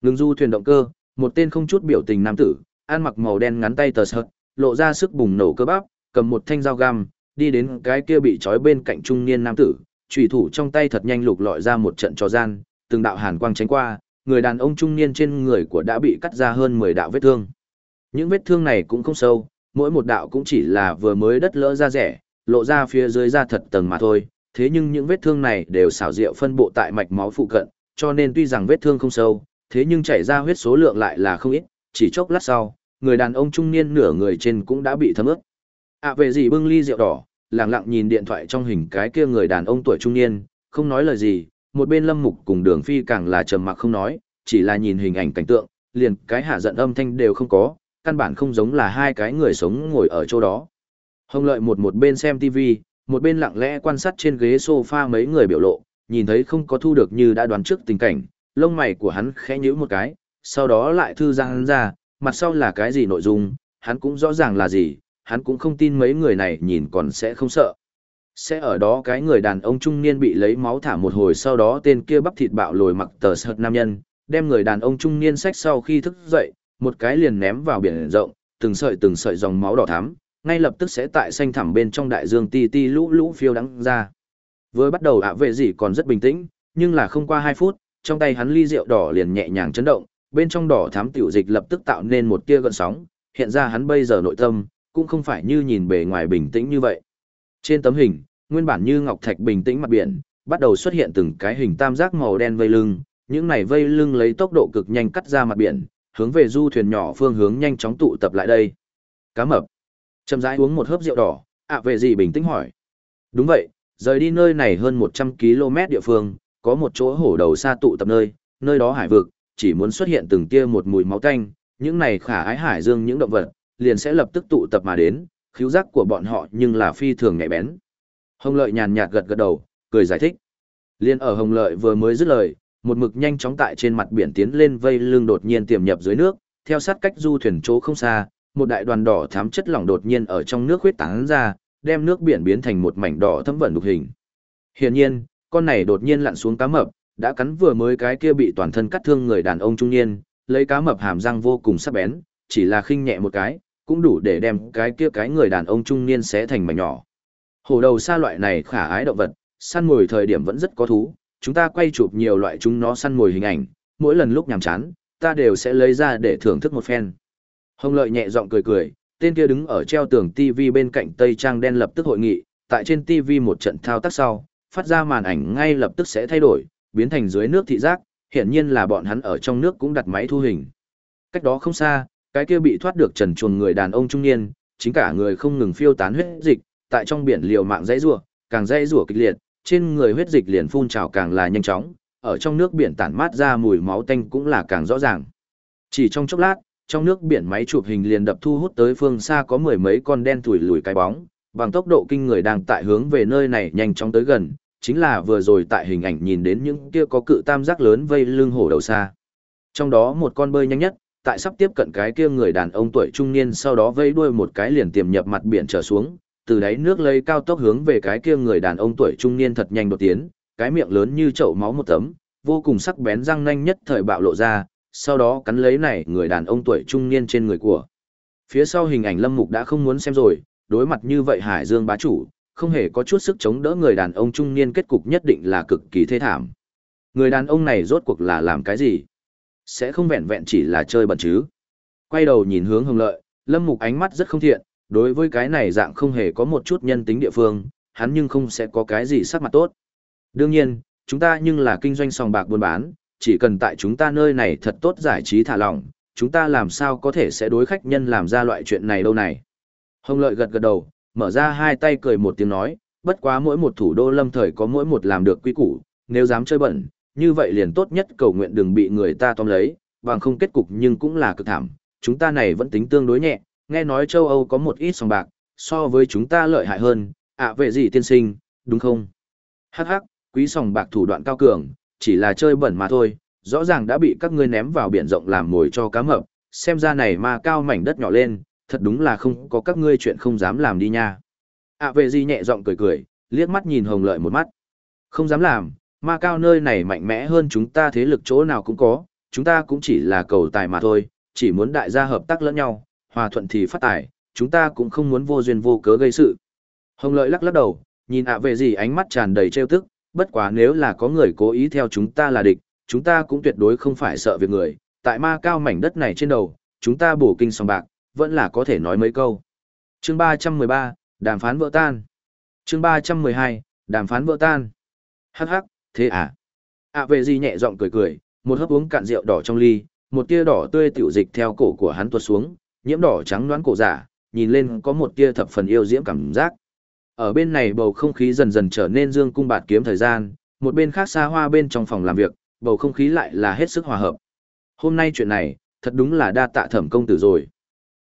Ngừng du thuyền động cơ, một tên không chút biểu tình nam tử, ăn mặc màu đen ngắn tay tờ sợt, lộ ra sức bùng nổ cơ bắp, cầm một thanh dao găm, đi đến cái kia bị trói bên cạnh trung niên nam tử, chủy thủ trong tay thật nhanh lục lọi ra một trận trò gian, từng đạo hàn quang tránh qua, người đàn ông trung niên trên người của đã bị cắt ra hơn 10 đạo vết thương. Những vết thương này cũng không sâu, mỗi một đạo cũng chỉ là vừa mới đất lỡ ra rẻ, lộ ra phía dưới da thật tầng mà thôi, thế nhưng những vết thương này đều xảo diệu phân bộ tại mạch máu phụ cận, cho nên tuy rằng vết thương không sâu, thế nhưng chảy ra huyết số lượng lại là không ít, chỉ chốc lát sau, người đàn ông trung niên nửa người trên cũng đã bị thấm ướt. À về gì bưng ly rượu đỏ, lặng lặng nhìn điện thoại trong hình cái kia người đàn ông tuổi trung niên, không nói lời gì, một bên lâm mục cùng đường phi càng là trầm mặc không nói, chỉ là nhìn hình ảnh cảnh tượng, liền cái hạ giận âm thanh đều không có, căn bản không giống là hai cái người sống ngồi ở chỗ đó. Hồng lợi một một bên xem TV, một bên lặng lẽ quan sát trên ghế sofa mấy người biểu lộ, nhìn thấy không có thu được như đã đoán trước tình cảnh, lông mày của hắn khẽ nhíu một cái, sau đó lại thư giang ra, mặt sau là cái gì nội dung, hắn cũng rõ ràng là gì, hắn cũng không tin mấy người này nhìn còn sẽ không sợ. Sẽ ở đó cái người đàn ông trung niên bị lấy máu thả một hồi sau đó tên kia bắp thịt bạo lồi mặc tờ sợt nam nhân, đem người đàn ông trung niên sách sau khi thức dậy, một cái liền ném vào biển rộng, từng sợi từng sợi dòng máu đỏ thắm, ngay lập tức sẽ tại xanh thẳm bên trong đại dương ti ti lũ lũ phiêu đắng ra. Với bắt đầu ạ vệ gì còn rất bình tĩnh, nhưng là không qua 2 phút, trong tay hắn ly rượu đỏ liền nhẹ nhàng chấn động, bên trong đỏ thám tiểu dịch lập tức tạo nên một tia gợn sóng, hiện ra hắn bây giờ nội tâm, cũng không phải như nhìn bề ngoài bình tĩnh như vậy. Trên tấm hình, nguyên bản như ngọc thạch bình tĩnh mặt biển, bắt đầu xuất hiện từng cái hình tam giác màu đen vây lưng, những này vây lưng lấy tốc độ cực nhanh cắt ra mặt biển, hướng về du thuyền nhỏ phương hướng nhanh chóng tụ tập lại đây. Cá mập. Chậm rãi uống một hớp rượu đỏ, ạ à, về gì bình tĩnh hỏi. Đúng vậy, rời đi nơi này hơn 100 km địa phương, có một chỗ hổ đầu xa tụ tập nơi, nơi đó hải vực, chỉ muốn xuất hiện từng tia một mùi máu tanh, những này khả ái hải dương những động vật, liền sẽ lập tức tụ tập mà đến, khiếu giác của bọn họ nhưng là phi thường nhạy bén. Hồng Lợi nhàn nhạt gật gật đầu, cười giải thích. Liên ở Hồng Lợi vừa mới dứt lời, một mực nhanh chóng tại trên mặt biển tiến lên vây lưng đột nhiên tiềm nhập dưới nước, theo sát cách du thuyền chỗ không xa, một đại đoàn đỏ thắm chất lỏng đột nhiên ở trong nước huyết tán ra, đem nước biển biến thành một mảnh đỏ thấm vẩn đục hình. Hiển nhiên, con này đột nhiên lặn xuống cá mập, đã cắn vừa mới cái kia bị toàn thân cắt thương người đàn ông trung niên, lấy cá mập hàm răng vô cùng sắc bén, chỉ là khinh nhẹ một cái, cũng đủ để đem cái kia cái người đàn ông trung niên xé thành mảnh nhỏ. Hổ đầu xa loại này khả ái động vật, săn mồi thời điểm vẫn rất có thú, chúng ta quay chụp nhiều loại chúng nó săn mồi hình ảnh, mỗi lần lúc nhàm chán, ta đều sẽ lấy ra để thưởng thức một phen. Hồng lợi nhẹ giọng cười cười, tên kia đứng ở treo tường TV bên cạnh Tây Trang đen lập tức hội nghị, tại trên TV một trận thao tác sau, phát ra màn ảnh ngay lập tức sẽ thay đổi, biến thành dưới nước thị giác, hiển nhiên là bọn hắn ở trong nước cũng đặt máy thu hình. Cách đó không xa, cái kia bị thoát được trần chuồng người đàn ông trung niên, chính cả người không ngừng phiêu tán huyết dịch, tại trong biển liều mạng dãy rủa, càng dãy rủa kịch liệt, trên người huyết dịch liền phun trào càng là nhanh chóng, ở trong nước biển tản mát ra mùi máu tanh cũng là càng rõ ràng. Chỉ trong chốc lát, trong nước biển máy chụp hình liền đập thu hút tới phương xa có mười mấy con đen thủi lùi cái bóng, bằng tốc độ kinh người đang tại hướng về nơi này nhanh chóng tới gần, chính là vừa rồi tại hình ảnh nhìn đến những kia có cự tam giác lớn vây lưng hổ đầu xa. Trong đó một con bơi nhanh nhất, tại sắp tiếp cận cái kia người đàn ông tuổi trung niên sau đó vây đuôi một cái liền tiềm nhập mặt biển trở xuống, từ đáy nước lấy cao tốc hướng về cái kia người đàn ông tuổi trung niên thật nhanh đột tiến, cái miệng lớn như chậu máu một tấm, vô cùng sắc bén răng nanh nhất thời bạo lộ ra, sau đó cắn lấy này người đàn ông tuổi trung niên trên người của. Phía sau hình ảnh Lâm Mục đã không muốn xem rồi, đối mặt như vậy Hải Dương bá chủ, không hề có chút sức chống đỡ người đàn ông trung niên kết cục nhất định là cực kỳ thê thảm. Người đàn ông này rốt cuộc là làm cái gì? Sẽ không vẹn vẹn chỉ là chơi bẩn chứ. Quay đầu nhìn hướng hồng lợi, Lâm Mục ánh mắt rất không thiện, đối với cái này dạng không hề có một chút nhân tính địa phương, hắn nhưng không sẽ có cái gì sắc mặt tốt. Đương nhiên, chúng ta nhưng là kinh doanh sòng bạc buôn bán, chỉ cần tại chúng ta nơi này thật tốt giải trí thả lỏng, chúng ta làm sao có thể sẽ đối khách nhân làm ra loại chuyện này đâu này. Hồng lợi gật gật đầu, mở ra hai tay cười một tiếng nói, bất quá mỗi một thủ đô lâm thời có mỗi một làm được quy củ, nếu dám chơi bẩn, như vậy liền tốt nhất cầu nguyện đừng bị người ta tóm lấy, bằng không kết cục nhưng cũng là cực thảm, chúng ta này vẫn tính tương đối nhẹ, nghe nói châu Âu có một ít sòng bạc, so với chúng ta lợi hại hơn, ạ à, về gì tiên sinh, đúng không? Hắc hắc, quý sòng bạc thủ đoạn cao cường, chỉ là chơi bẩn mà thôi, rõ ràng đã bị các ngươi ném vào biển rộng làm mồi cho cá mập, xem ra này ma cao mảnh đất nhỏ lên, thật đúng là không có các ngươi chuyện không dám làm đi nha. ạ à, về gì nhẹ giọng cười cười, liếc mắt nhìn hồng lợi một mắt. Không dám làm, ma cao nơi này mạnh mẽ hơn chúng ta thế lực chỗ nào cũng có, chúng ta cũng chỉ là cầu tài mà thôi, chỉ muốn đại gia hợp tác lẫn nhau, hòa thuận thì phát tài, chúng ta cũng không muốn vô duyên vô cớ gây sự. Hồng lợi lắc lắc đầu, nhìn ạ về gì ánh mắt tràn đầy trêu tức, bất quá nếu là có người cố ý theo chúng ta là địch, chúng ta cũng tuyệt đối không phải sợ việc người, tại ma cao mảnh đất này trên đầu, chúng ta bổ kinh song bạc, vẫn là có thể nói mấy câu. Chương 313, đàm phán vỡ tan. Chương 312, đàm phán vỡ tan. Hắc hắc, thế à? ạ về gì nhẹ giọng cười cười, một hớp uống cạn rượu đỏ trong ly, một tia đỏ tươi tiểu dịch theo cổ của hắn tuột xuống, nhiễm đỏ trắng đoán cổ giả, nhìn lên có một tia thập phần yêu diễm cảm giác. Ở bên này bầu không khí dần dần trở nên dương cung bạt kiếm thời gian, một bên khác xa hoa bên trong phòng làm việc, bầu không khí lại là hết sức hòa hợp. Hôm nay chuyện này, thật đúng là đa tạ thẩm công tử rồi.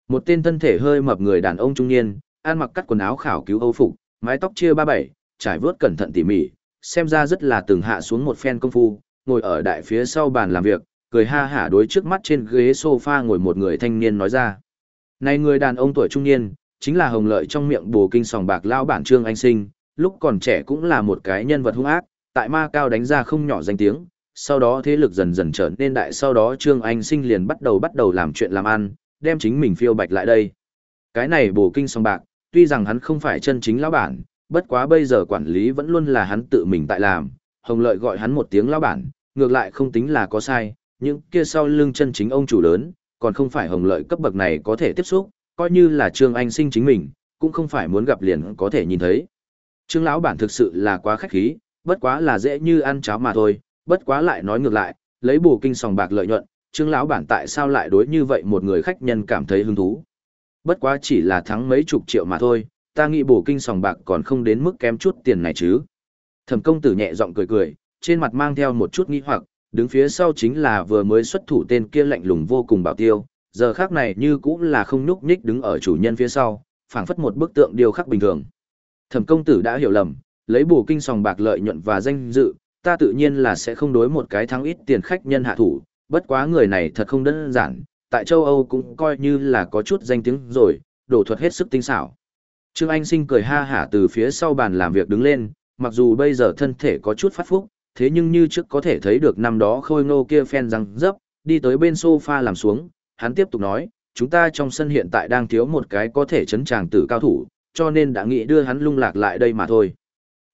Một tên thân thể hơi mập người đàn ông trung niên, ăn mặc cắt quần áo khảo cứu âu phục, mái tóc chia ba bảy, trải vớt cẩn thận tỉ mỉ, xem ra rất là từng hạ xuống một phen công phu, ngồi ở đại phía sau bàn làm việc, cười ha hả đối trước mắt trên ghế sofa ngồi một người thanh niên nói ra. Này người đàn ông tuổi trung niên, chính là hồng lợi trong miệng bồ kinh sòng bạc lao bản trương anh sinh, lúc còn trẻ cũng là một cái nhân vật hung ác, tại ma cao đánh ra không nhỏ danh tiếng, sau đó thế lực dần dần trở nên đại sau đó trương anh sinh liền bắt đầu bắt đầu làm chuyện làm ăn, đem chính mình phiêu bạch lại đây. Cái này bổ kinh sòng bạc, tuy rằng hắn không phải chân chính lão bản, bất quá bây giờ quản lý vẫn luôn là hắn tự mình tại làm, hồng lợi gọi hắn một tiếng lão bản, ngược lại không tính là có sai, những kia sau lưng chân chính ông chủ lớn, còn không phải hồng lợi cấp bậc này có thể tiếp xúc, coi như là Trương Anh sinh chính mình, cũng không phải muốn gặp liền có thể nhìn thấy. Trương lão bản thực sự là quá khách khí, bất quá là dễ như ăn cháo mà thôi, bất quá lại nói ngược lại, lấy bù kinh sòng bạc lợi nhuận, Trương lão bản tại sao lại đối như vậy một người khách nhân cảm thấy hứng thú. Bất quá chỉ là thắng mấy chục triệu mà thôi, ta nghĩ bù kinh sòng bạc còn không đến mức kém chút tiền này chứ. Thẩm công tử nhẹ giọng cười cười, trên mặt mang theo một chút nghi hoặc, đứng phía sau chính là vừa mới xuất thủ tên kia lạnh lùng vô cùng bảo tiêu, giờ khác này như cũng là không nhúc nhích đứng ở chủ nhân phía sau, phảng phất một bức tượng điêu khắc bình thường. Thẩm công tử đã hiểu lầm, lấy bổ kinh sòng bạc lợi nhuận và danh dự, ta tự nhiên là sẽ không đối một cái thắng ít tiền khách nhân hạ thủ, bất quá người này thật không đơn giản, tại châu Âu cũng coi như là có chút danh tiếng rồi, đổ thuật hết sức tinh xảo. Trương Anh Sinh cười ha hả từ phía sau bàn làm việc đứng lên, mặc dù bây giờ thân thể có chút phát phúc, thế nhưng như trước có thể thấy được năm đó khôi ngô kia phen răng dấp, đi tới bên sofa làm xuống, hắn tiếp tục nói, chúng ta trong sân hiện tại đang thiếu một cái có thể chấn tràng tử cao thủ, cho nên đã nghĩ đưa hắn lung lạc lại đây mà thôi.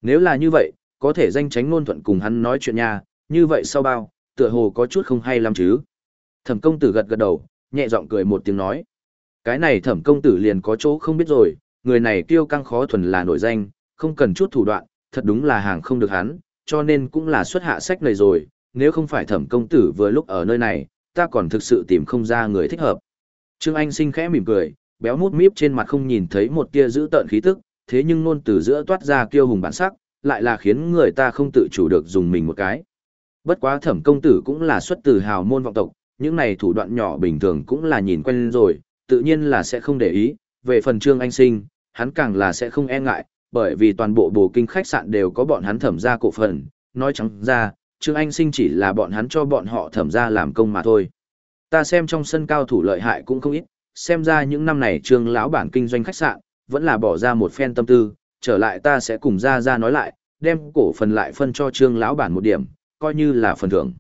Nếu là như vậy, có thể danh tránh ngôn thuận cùng hắn nói chuyện nha, như vậy sau bao, tựa hồ có chút không hay lắm chứ. Thẩm công tử gật gật đầu, nhẹ giọng cười một tiếng nói. Cái này thẩm công tử liền có chỗ không biết rồi, người này kiêu căng khó thuần là nổi danh, không cần chút thủ đoạn, thật đúng là hàng không được hắn, cho nên cũng là xuất hạ sách này rồi, nếu không phải thẩm công tử vừa lúc ở nơi này, ta còn thực sự tìm không ra người thích hợp. Trương Anh sinh khẽ mỉm cười, béo mút míp trên mặt không nhìn thấy một tia giữ tợn khí tức, thế nhưng nôn từ giữa toát ra kiêu hùng bản sắc, lại là khiến người ta không tự chủ được dùng mình một cái. Bất quá thẩm công tử cũng là xuất từ hào môn vọng tộc, những này thủ đoạn nhỏ bình thường cũng là nhìn quen rồi, tự nhiên là sẽ không để ý, về phần Trương Anh sinh, hắn càng là sẽ không e ngại, bởi vì toàn bộ bồ kinh khách sạn đều có bọn hắn thẩm ra cổ phần, nói trắng ra, Trương Anh Sinh chỉ là bọn hắn cho bọn họ thẩm ra làm công mà thôi. Ta xem trong sân cao thủ lợi hại cũng không ít, xem ra những năm này Trương lão bản kinh doanh khách sạn, vẫn là bỏ ra một phen tâm tư, trở lại ta sẽ cùng ra ra nói lại, đem cổ phần lại phân cho Trương lão bản một điểm, coi như là phần thưởng.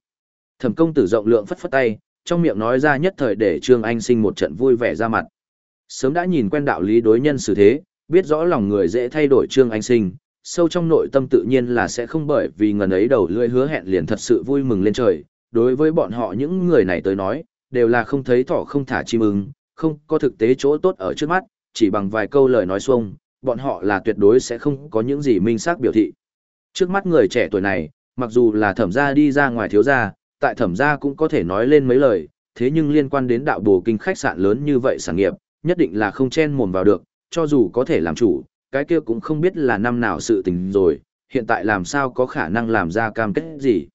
Thẩm công tử rộng lượng phất phất tay, trong miệng nói ra nhất thời để Trương Anh Sinh một trận vui vẻ ra mặt. Sớm đã nhìn quen đạo lý đối nhân xử thế, biết rõ lòng người dễ thay đổi Trương Anh Sinh, sâu trong nội tâm tự nhiên là sẽ không bởi vì ngần ấy đầu lưỡi hứa hẹn liền thật sự vui mừng lên trời. Đối với bọn họ những người này tới nói, đều là không thấy thỏ không thả chim ưng, không có thực tế chỗ tốt ở trước mắt, chỉ bằng vài câu lời nói xuông, bọn họ là tuyệt đối sẽ không có những gì minh xác biểu thị. Trước mắt người trẻ tuổi này, mặc dù là thẩm gia đi ra ngoài thiếu gia, tại thẩm gia cũng có thể nói lên mấy lời, thế nhưng liên quan đến đạo bổ kinh khách sạn lớn như vậy sản nghiệp, nhất định là không chen mồm vào được, cho dù có thể làm chủ, cái kia cũng không biết là năm nào sự tình rồi, hiện tại làm sao có khả năng làm ra cam kết gì.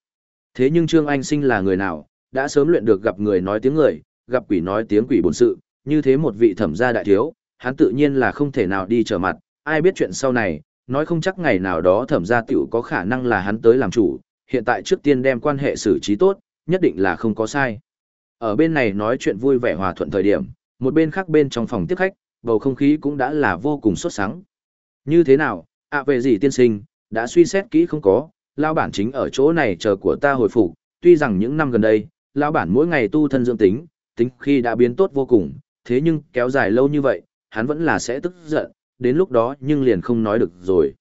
Thế nhưng Trương Anh Sinh là người nào, đã sớm luyện được gặp người nói tiếng người, gặp quỷ nói tiếng quỷ bổn sự, như thế một vị thẩm gia đại thiếu, hắn tự nhiên là không thể nào đi trở mặt, ai biết chuyện sau này, nói không chắc ngày nào đó thẩm gia tiểu có khả năng là hắn tới làm chủ, hiện tại trước tiên đem quan hệ xử trí tốt, nhất định là không có sai. Ở bên này nói chuyện vui vẻ hòa thuận thời điểm, một bên khác bên trong phòng tiếp khách, bầu không khí cũng đã là vô cùng sốt sắng. Như thế nào, ạ về gì tiên sinh, đã suy xét kỹ không có, lao bản chính ở chỗ này chờ của ta hồi phục, tuy rằng những năm gần đây, lao bản mỗi ngày tu thân dưỡng tính, tính khi đã biến tốt vô cùng, thế nhưng kéo dài lâu như vậy, hắn vẫn là sẽ tức giận, đến lúc đó nhưng liền không nói được rồi.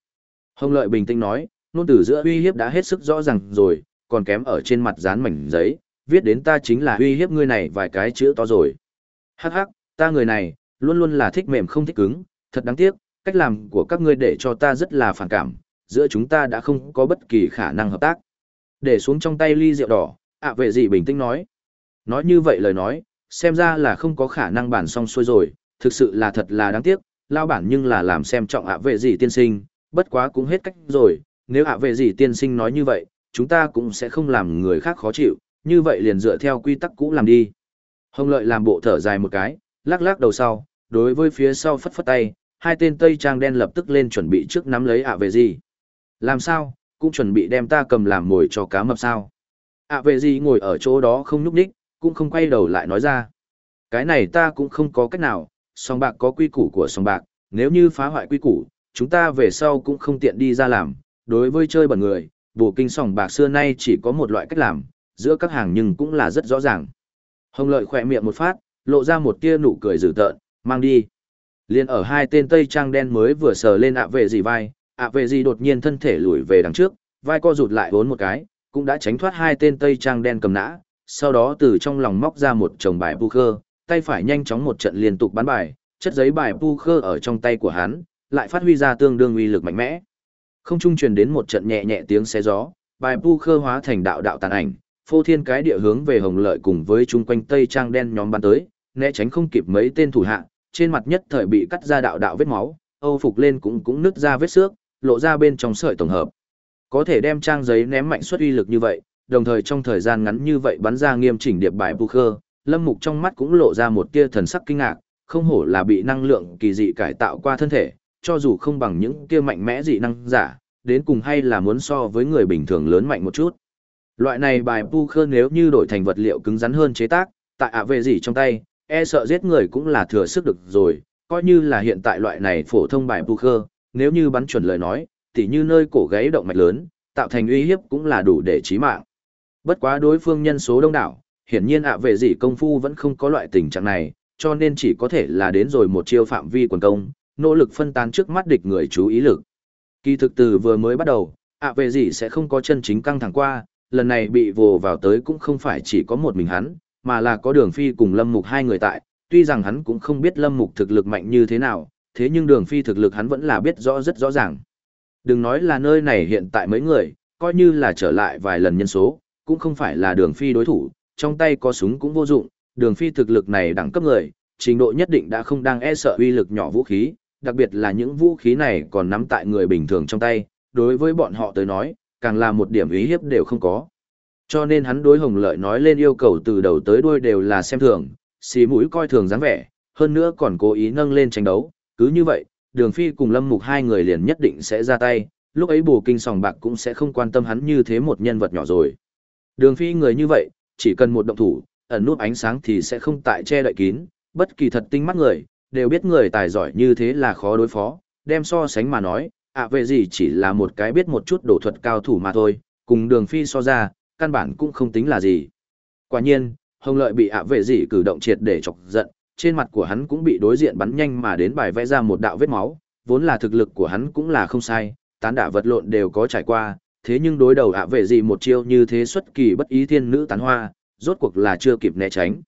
Hồng Lợi bình tĩnh nói, nôn tử giữa uy hiếp đã hết sức rõ ràng rồi, còn kém ở trên mặt dán mảnh giấy, viết đến ta chính là uy hiếp ngươi này vài cái chữ to rồi. Hắc hắc, ta người này, luôn luôn là thích mềm không thích cứng, thật đáng tiếc, cách làm của các ngươi để cho ta rất là phản cảm, giữa chúng ta đã không có bất kỳ khả năng hợp tác. Để xuống trong tay ly rượu đỏ, ạ vệ gì bình tĩnh nói. Nói như vậy lời nói, xem ra là không có khả năng bàn xong xuôi rồi, thực sự là thật là đáng tiếc, lao bản nhưng là làm xem trọng ạ vệ gì tiên sinh, bất quá cũng hết cách rồi, nếu ạ vệ gì tiên sinh nói như vậy, chúng ta cũng sẽ không làm người khác khó chịu, như vậy liền dựa theo quy tắc cũ làm đi. Hồng lợi làm bộ thở dài một cái, lắc lắc đầu sau, đối với phía sau phất phất tay, hai tên tây trang đen lập tức lên chuẩn bị trước nắm lấy ạ vệ gì. Làm sao, cũng chuẩn bị đem ta cầm làm mồi cho cá mập sao. ạ vệ gì ngồi ở chỗ đó không nhúc đích, cũng không quay đầu lại nói ra. Cái này ta cũng không có cách nào, Sòng bạc có quy củ của sòng bạc, nếu như phá hoại quy củ, chúng ta về sau cũng không tiện đi ra làm. Đối với chơi bẩn người, bộ kinh sòng bạc xưa nay chỉ có một loại cách làm, giữa các hàng nhưng cũng là rất rõ ràng. Hồng lợi khỏe miệng một phát, lộ ra một tia nụ cười dữ tợn, mang đi. Liên ở hai tên tây trang đen mới vừa sờ lên ạ vệ gì vai, ạ vệ gì đột nhiên thân thể lùi về đằng trước, vai co rụt lại vốn một cái, cũng đã tránh thoát hai tên tây trang đen cầm nã, sau đó từ trong lòng móc ra một chồng bài poker, tay phải nhanh chóng một trận liên tục bắn bài, chất giấy bài poker ở trong tay của hắn, lại phát huy ra tương đương uy lực mạnh mẽ. Không trung truyền đến một trận nhẹ nhẹ tiếng xé gió, bài poker hóa thành đạo đạo tàn ảnh, phô thiên cái địa hướng về hồng lợi cùng với chung quanh tây trang đen nhóm bắn tới, né tránh không kịp mấy tên thủ hạ, trên mặt nhất thời bị cắt ra đạo đạo vết máu, Âu phục lên cũng cũng nứt ra vết xước, lộ ra bên trong sợi tổng hợp. Có thể đem trang giấy ném mạnh suất uy lực như vậy, đồng thời trong thời gian ngắn như vậy bắn ra nghiêm chỉnh điệp bài poker, Lâm Mục trong mắt cũng lộ ra một tia thần sắc kinh ngạc, không hổ là bị năng lượng kỳ dị cải tạo qua thân thể, cho dù không bằng những kia mạnh mẽ dị năng giả, đến cùng hay là muốn so với người bình thường lớn mạnh một chút. Loại này bài poker nếu như đổi thành vật liệu cứng rắn hơn chế tác, tại ạ về gì trong tay, e sợ giết người cũng là thừa sức được rồi, coi như là hiện tại loại này phổ thông bài poker, nếu như bắn chuẩn lời nói, tỉ như nơi cổ gáy động mạch lớn, tạo thành uy hiếp cũng là đủ để chí mạng. Bất quá đối phương nhân số đông đảo, hiển nhiên ạ về dị công phu vẫn không có loại tình trạng này, cho nên chỉ có thể là đến rồi một chiêu phạm vi quần công, nỗ lực phân tán trước mắt địch người chú ý lực. Kỳ thực từ vừa mới bắt đầu, ạ về dị sẽ không có chân chính căng thẳng qua, lần này bị vồ vào tới cũng không phải chỉ có một mình hắn, mà là có đường phi cùng lâm mục hai người tại, tuy rằng hắn cũng không biết lâm mục thực lực mạnh như thế nào, thế nhưng đường phi thực lực hắn vẫn là biết rõ rất rõ ràng. Đừng nói là nơi này hiện tại mấy người, coi như là trở lại vài lần nhân số, cũng không phải là đường phi đối thủ, trong tay có súng cũng vô dụng, đường phi thực lực này đẳng cấp người, trình độ nhất định đã không đang e sợ uy lực nhỏ vũ khí, đặc biệt là những vũ khí này còn nắm tại người bình thường trong tay, đối với bọn họ tới nói, càng là một điểm ý hiếp đều không có. Cho nên hắn đối hồng lợi nói lên yêu cầu từ đầu tới đuôi đều là xem thường, xì mũi coi thường dáng vẻ, hơn nữa còn cố ý nâng lên tranh đấu, cứ như vậy, đường phi cùng lâm mục hai người liền nhất định sẽ ra tay, lúc ấy bù kinh sòng bạc cũng sẽ không quan tâm hắn như thế một nhân vật nhỏ rồi. Đường phi người như vậy, chỉ cần một động thủ, ẩn nút ánh sáng thì sẽ không tại che đậy kín, bất kỳ thật tinh mắt người, đều biết người tài giỏi như thế là khó đối phó, đem so sánh mà nói, ạ về gì chỉ là một cái biết một chút đổ thuật cao thủ mà thôi, cùng đường phi so ra, căn bản cũng không tính là gì. Quả nhiên, Hồng Lợi bị ạ về gì cử động triệt để chọc giận, trên mặt của hắn cũng bị đối diện bắn nhanh mà đến bài vẽ ra một đạo vết máu, vốn là thực lực của hắn cũng là không sai, tán đả vật lộn đều có trải qua, thế nhưng đối đầu ạ vệ gì một chiêu như thế xuất kỳ bất ý thiên nữ tán hoa, rốt cuộc là chưa kịp né tránh.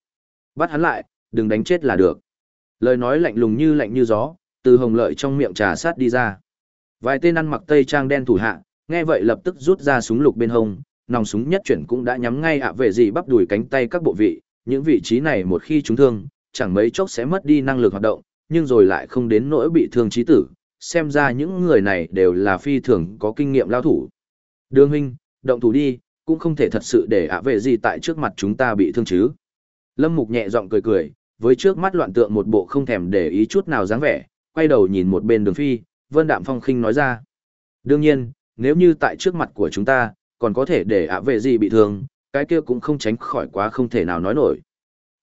Bắt hắn lại, đừng đánh chết là được. Lời nói lạnh lùng như lạnh như gió, từ hồng lợi trong miệng trà sát đi ra. Vài tên ăn mặc tây trang đen thủ hạ, nghe vậy lập tức rút ra súng lục bên hông, nòng súng nhất chuyển cũng đã nhắm ngay ạ vệ gì bắp đùi cánh tay các bộ vị, những vị trí này một khi chúng thương, chẳng mấy chốc sẽ mất đi năng lực hoạt động, nhưng rồi lại không đến nỗi bị thương chí tử, xem ra những người này đều là phi thường có kinh nghiệm lao thủ. Đường huynh, động thủ đi, cũng không thể thật sự để ạ về gì tại trước mặt chúng ta bị thương chứ. Lâm Mục nhẹ giọng cười cười, với trước mắt loạn tượng một bộ không thèm để ý chút nào dáng vẻ, quay đầu nhìn một bên đường phi, Vân Đạm Phong khinh nói ra. Đương nhiên, nếu như tại trước mặt của chúng ta, còn có thể để ạ về gì bị thương, cái kia cũng không tránh khỏi quá không thể nào nói nổi.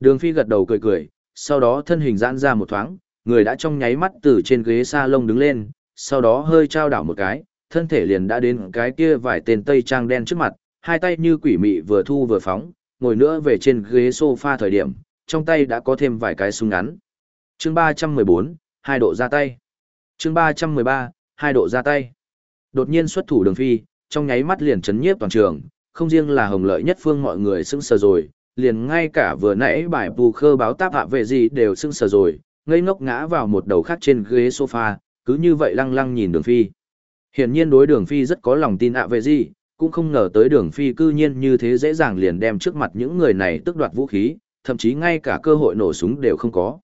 Đường phi gật đầu cười cười, sau đó thân hình giãn ra một thoáng, người đã trong nháy mắt từ trên ghế salon đứng lên, sau đó hơi trao đảo một cái, thân thể liền đã đến cái kia vài tên tây trang đen trước mặt, hai tay như quỷ mị vừa thu vừa phóng, ngồi nữa về trên ghế sofa thời điểm, trong tay đã có thêm vài cái súng ngắn. Chương 314, hai độ ra tay. Chương 313, hai độ ra tay. Đột nhiên xuất thủ Đường Phi, trong nháy mắt liền chấn nhiếp toàn trường, không riêng là hồng lợi nhất phương mọi người sững sờ rồi, liền ngay cả vừa nãy bài bù khơ báo táp hạ về gì đều sững sờ rồi, ngây ngốc ngã vào một đầu khác trên ghế sofa, cứ như vậy lăng lăng nhìn Đường Phi. Hiển nhiên đối Đường Phi rất có lòng tin ạ về gì, cũng không ngờ tới Đường Phi cư nhiên như thế dễ dàng liền đem trước mặt những người này tức đoạt vũ khí, thậm chí ngay cả cơ hội nổ súng đều không có.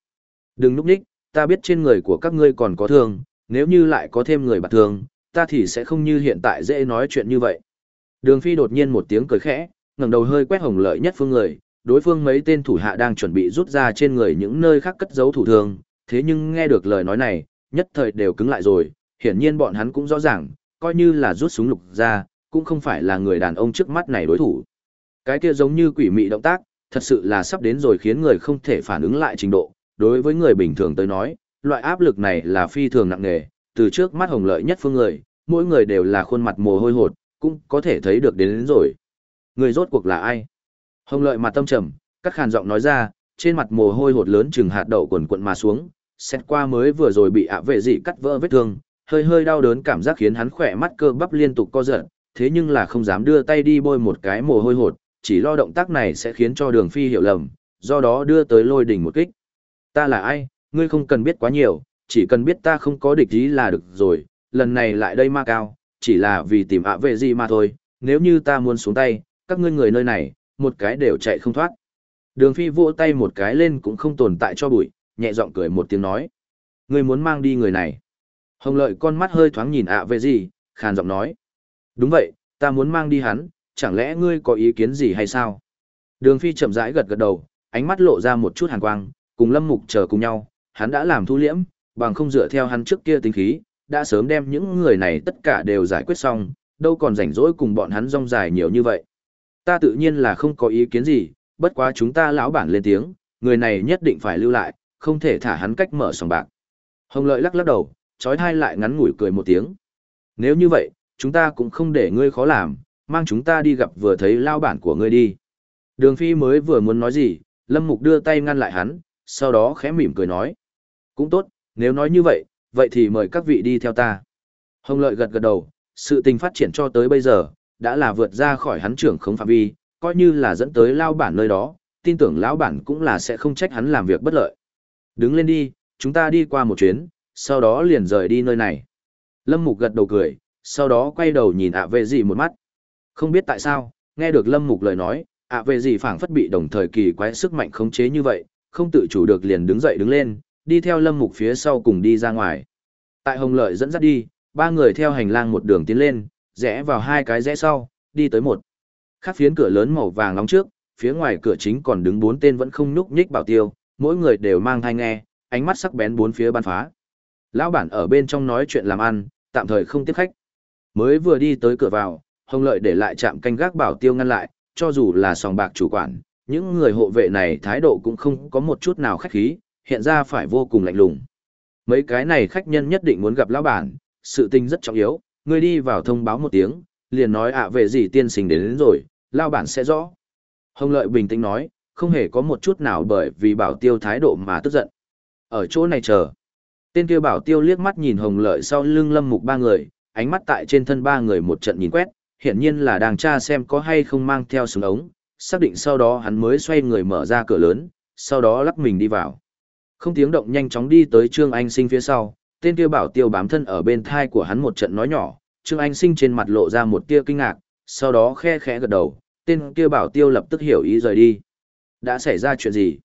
Đừng núp đích, ta biết trên người của các ngươi còn có thương, nếu như lại có thêm người bạc thương, ta thì sẽ không như hiện tại dễ nói chuyện như vậy. Đường Phi đột nhiên một tiếng cười khẽ, ngẩng đầu hơi quét hồng lợi nhất phương người, đối phương mấy tên thủ hạ đang chuẩn bị rút ra trên người những nơi khác cất giấu thủ thương, thế nhưng nghe được lời nói này, nhất thời đều cứng lại rồi, hiển nhiên bọn hắn cũng rõ ràng, coi như là rút súng lục ra, cũng không phải là người đàn ông trước mắt này đối thủ. Cái kia giống như quỷ mị động tác, thật sự là sắp đến rồi khiến người không thể phản ứng lại trình độ, đối với người bình thường tới nói, loại áp lực này là phi thường nặng nề, từ trước mắt hồng lợi nhất phương người, mỗi người đều là khuôn mặt mồ hôi hột, cũng có thể thấy được đến, đến rồi. Người rốt cuộc là ai? Hồng lợi mặt tâm trầm, cắt khàn giọng nói ra, trên mặt mồ hôi hột lớn chừng hạt đậu quần quận mà xuống, xét qua mới vừa rồi bị ạ vệ dị cắt vỡ vết thương, hơi hơi đau đớn cảm giác khiến hắn khỏe mắt cơ bắp liên tục co giật, thế nhưng là không dám đưa tay đi bôi một cái mồ hôi hột, chỉ lo động tác này sẽ khiến cho đường phi hiểu lầm, do đó đưa tới lôi đỉnh một kích. Ta là ai, ngươi không cần biết quá nhiều, chỉ cần biết ta không có địch ý là được rồi, lần này lại đây ma cao, chỉ là vì tìm ạ vệ gì mà thôi, nếu như ta muốn xuống tay, các ngươi người nơi này, một cái đều chạy không thoát. Đường phi vỗ tay một cái lên cũng không tồn tại cho bụi, nhẹ giọng cười một tiếng nói. Ngươi muốn mang đi người này. Hồng lợi con mắt hơi thoáng nhìn ạ về gì, khàn giọng nói. Đúng vậy, ta muốn mang đi hắn, chẳng lẽ ngươi có ý kiến gì hay sao? Đường phi chậm rãi gật gật đầu, ánh mắt lộ ra một chút hàn quang, cùng lâm mục chờ cùng nhau, hắn đã làm thu liễm, bằng không dựa theo hắn trước kia tính khí, đã sớm đem những người này tất cả đều giải quyết xong, đâu còn rảnh rỗi cùng bọn hắn rong dài nhiều như vậy. Ta tự nhiên là không có ý kiến gì, bất quá chúng ta lão bản lên tiếng, người này nhất định phải lưu lại, không thể thả hắn cách mở sòng bạc. Hồng lợi lắc lắc đầu, trói thai lại ngắn ngủi cười một tiếng. Nếu như vậy, chúng ta cũng không để ngươi khó làm, mang chúng ta đi gặp vừa thấy lao bản của ngươi đi. Đường Phi mới vừa muốn nói gì, Lâm Mục đưa tay ngăn lại hắn, sau đó khẽ mỉm cười nói. Cũng tốt, nếu nói như vậy, vậy thì mời các vị đi theo ta. Hồng Lợi gật gật đầu, sự tình phát triển cho tới bây giờ, đã là vượt ra khỏi hắn trưởng khống phạm vi, coi như là dẫn tới lao bản nơi đó, tin tưởng lão bản cũng là sẽ không trách hắn làm việc bất lợi. Đứng lên đi, chúng ta đi qua một chuyến, sau đó liền rời đi nơi này. Lâm Mục gật đầu cười, sau đó quay đầu nhìn ạ vệ gì một mắt. Không biết tại sao, nghe được Lâm Mục lời nói, ạ vệ gì phảng phất bị đồng thời kỳ quái sức mạnh khống chế như vậy, không tự chủ được liền đứng dậy đứng lên, đi theo Lâm Mục phía sau cùng đi ra ngoài. Tại Hồng Lợi dẫn dắt đi, ba người theo hành lang một đường tiến lên, rẽ vào hai cái rẽ sau, đi tới một. Khác phiến cửa lớn màu vàng nóng trước, phía ngoài cửa chính còn đứng bốn tên vẫn không nhúc nhích bảo tiêu, mỗi người đều mang thai nghe, ánh mắt sắc bén bốn phía ban phá. Lão bản ở bên trong nói chuyện làm ăn, tạm thời không tiếp khách. Mới vừa đi tới cửa vào, Hồng Lợi để lại trạm canh gác bảo tiêu ngăn lại, cho dù là sòng bạc chủ quản, những người hộ vệ này thái độ cũng không có một chút nào khách khí, hiện ra phải vô cùng lạnh lùng. Mấy cái này khách nhân nhất định muốn gặp lão bản, sự tình rất trọng yếu, người đi vào thông báo một tiếng, liền nói ạ về gì tiên sinh đến, đến rồi, lão bản sẽ rõ. Hồng Lợi bình tĩnh nói, không hề có một chút nào bởi vì bảo tiêu thái độ mà tức giận. Ở chỗ này chờ. Tên kia bảo tiêu liếc mắt nhìn Hồng Lợi sau lưng lâm mục ba người, ánh mắt tại trên thân ba người một trận nhìn quét, hiện nhiên là đang tra xem có hay không mang theo súng ống, xác định sau đó hắn mới xoay người mở ra cửa lớn, sau đó lắc mình đi vào. Không tiếng động nhanh chóng đi tới Trương Anh Sinh phía sau, tên kia bảo tiêu bám thân ở bên thai của hắn một trận nói nhỏ, Trương Anh Sinh trên mặt lộ ra một tia kinh ngạc, sau đó khe khẽ gật đầu, tên kia bảo tiêu lập tức hiểu ý rời đi. Đã xảy ra chuyện gì?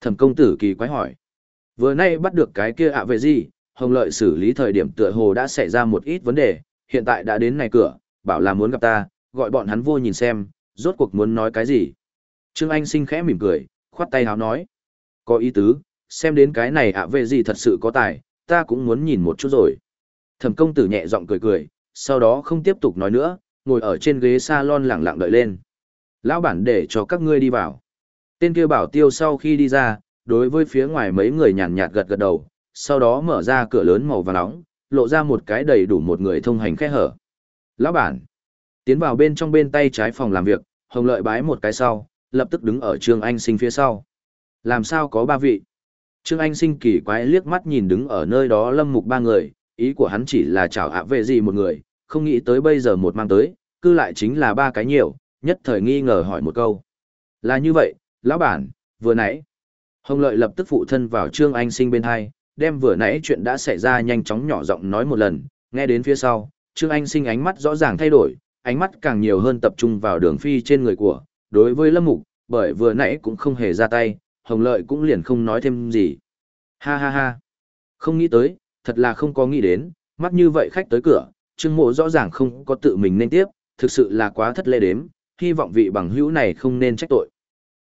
Thẩm công tử kỳ quái hỏi. Vừa nay bắt được cái kia ạ về gì, Hồng Lợi xử lý thời điểm tựa hồ đã xảy ra một ít vấn đề, hiện tại đã đến này cửa, bảo là muốn gặp ta, gọi bọn hắn vô nhìn xem, rốt cuộc muốn nói cái gì. Trương Anh sinh khẽ mỉm cười, khoát tay háo nói. Có ý tứ, xem đến cái này ạ về gì thật sự có tài, ta cũng muốn nhìn một chút rồi. Thẩm công tử nhẹ giọng cười cười, sau đó không tiếp tục nói nữa, ngồi ở trên ghế salon lẳng lặng đợi lên. Lão bản để cho các ngươi đi vào. Tên kia bảo tiêu sau khi đi ra, đối với phía ngoài mấy người nhàn nhạt gật gật đầu, sau đó mở ra cửa lớn màu vàng nóng, lộ ra một cái đầy đủ một người thông hành khe hở. Lão bản, tiến vào bên trong bên tay trái phòng làm việc, Hồng Lợi bái một cái sau, lập tức đứng ở Trương Anh Sinh phía sau. Làm sao có ba vị? Trương Anh Sinh kỳ quái liếc mắt nhìn đứng ở nơi đó lâm mục ba người, ý của hắn chỉ là chào ạ về gì một người, không nghĩ tới bây giờ một mang tới, cư lại chính là ba cái nhiều, nhất thời nghi ngờ hỏi một câu. Là như vậy, lão bản, vừa nãy. Hồng Lợi lập tức phụ thân vào Trương Anh Sinh bên hai, đem vừa nãy chuyện đã xảy ra nhanh chóng nhỏ giọng nói một lần, nghe đến phía sau, Trương Anh Sinh ánh mắt rõ ràng thay đổi, ánh mắt càng nhiều hơn tập trung vào đường phi trên người của, đối với Lâm Mục, bởi vừa nãy cũng không hề ra tay, Hồng Lợi cũng liền không nói thêm gì. Ha ha ha, không nghĩ tới, thật là không có nghĩ đến, mắt như vậy khách tới cửa, Trương Mộ rõ ràng không có tự mình nên tiếp, thực sự là quá thất lễ đếm, hy vọng vị bằng hữu này không nên trách tội.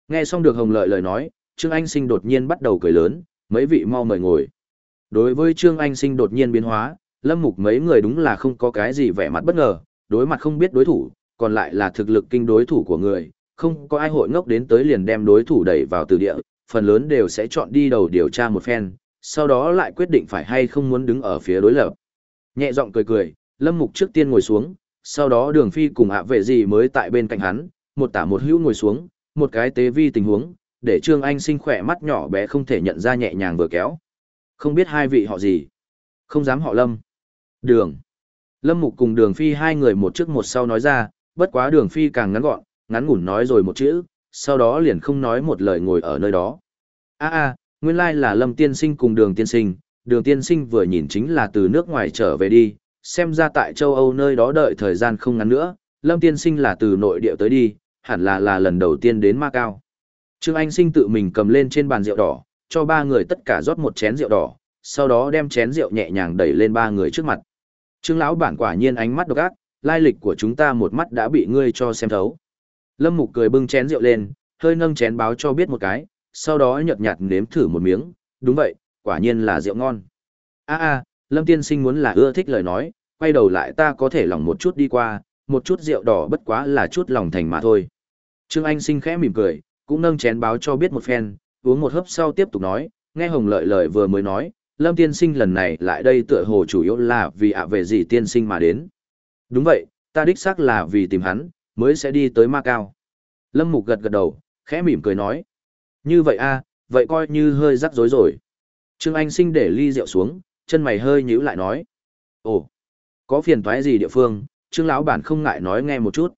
Nghe xong được Hồng Lợi lời nói, Trương Anh Sinh đột nhiên bắt đầu cười lớn, mấy vị mau mời ngồi. Đối với Trương Anh Sinh đột nhiên biến hóa, Lâm Mục mấy người đúng là không có cái gì vẻ mặt bất ngờ, đối mặt không biết đối thủ, còn lại là thực lực kinh đối thủ của người, không có ai hội ngốc đến tới liền đem đối thủ đẩy vào từ địa, phần lớn đều sẽ chọn đi đầu điều tra một phen, sau đó lại quyết định phải hay không muốn đứng ở phía đối lập. Nhẹ giọng cười cười, Lâm Mục trước tiên ngồi xuống, sau đó Đường Phi cùng ạ vệ gì mới tại bên cạnh hắn, một tả một hữu ngồi xuống, một cái tế vi tình huống, để Trương Anh sinh khỏe mắt nhỏ bé không thể nhận ra nhẹ nhàng vừa kéo. Không biết hai vị họ gì? Không dám họ Lâm. Đường. Lâm Mục cùng Đường Phi hai người một trước một sau nói ra, bất quá Đường Phi càng ngắn gọn, ngắn ngủn nói rồi một chữ, sau đó liền không nói một lời ngồi ở nơi đó. A a, nguyên lai là Lâm Tiên Sinh cùng Đường Tiên Sinh, Đường Tiên Sinh vừa nhìn chính là từ nước ngoài trở về đi, xem ra tại châu Âu nơi đó đợi thời gian không ngắn nữa, Lâm Tiên Sinh là từ nội địa tới đi, hẳn là là lần đầu tiên đến Macau. Trương Anh Sinh tự mình cầm lên trên bàn rượu đỏ, cho ba người tất cả rót một chén rượu đỏ, sau đó đem chén rượu nhẹ nhàng đẩy lên ba người trước mặt. Trương lão bản quả nhiên ánh mắt độc ác, lai lịch của chúng ta một mắt đã bị ngươi cho xem thấu. Lâm Mục cười bưng chén rượu lên, hơi nâng chén báo cho biết một cái, sau đó nhợt nhạt nếm thử một miếng, đúng vậy, quả nhiên là rượu ngon. A a, Lâm tiên sinh muốn là ưa thích lời nói, quay đầu lại ta có thể lòng một chút đi qua, một chút rượu đỏ bất quá là chút lòng thành mà thôi. Trương Anh sinh khẽ mỉm cười, cũng nâng chén báo cho biết một phen, uống một hớp sau tiếp tục nói, nghe Hồng Lợi lời vừa mới nói, Lâm tiên sinh lần này lại đây tựa hồ chủ yếu là vì ạ về gì tiên sinh mà đến. Đúng vậy, ta đích xác là vì tìm hắn, mới sẽ đi tới Ma Cao. Lâm Mục gật gật đầu, khẽ mỉm cười nói. Như vậy a, vậy coi như hơi rắc rối rồi. Trương Anh sinh để ly rượu xuống, chân mày hơi nhíu lại nói. Ồ, có phiền toái gì địa phương, Trương lão bản không ngại nói nghe một chút.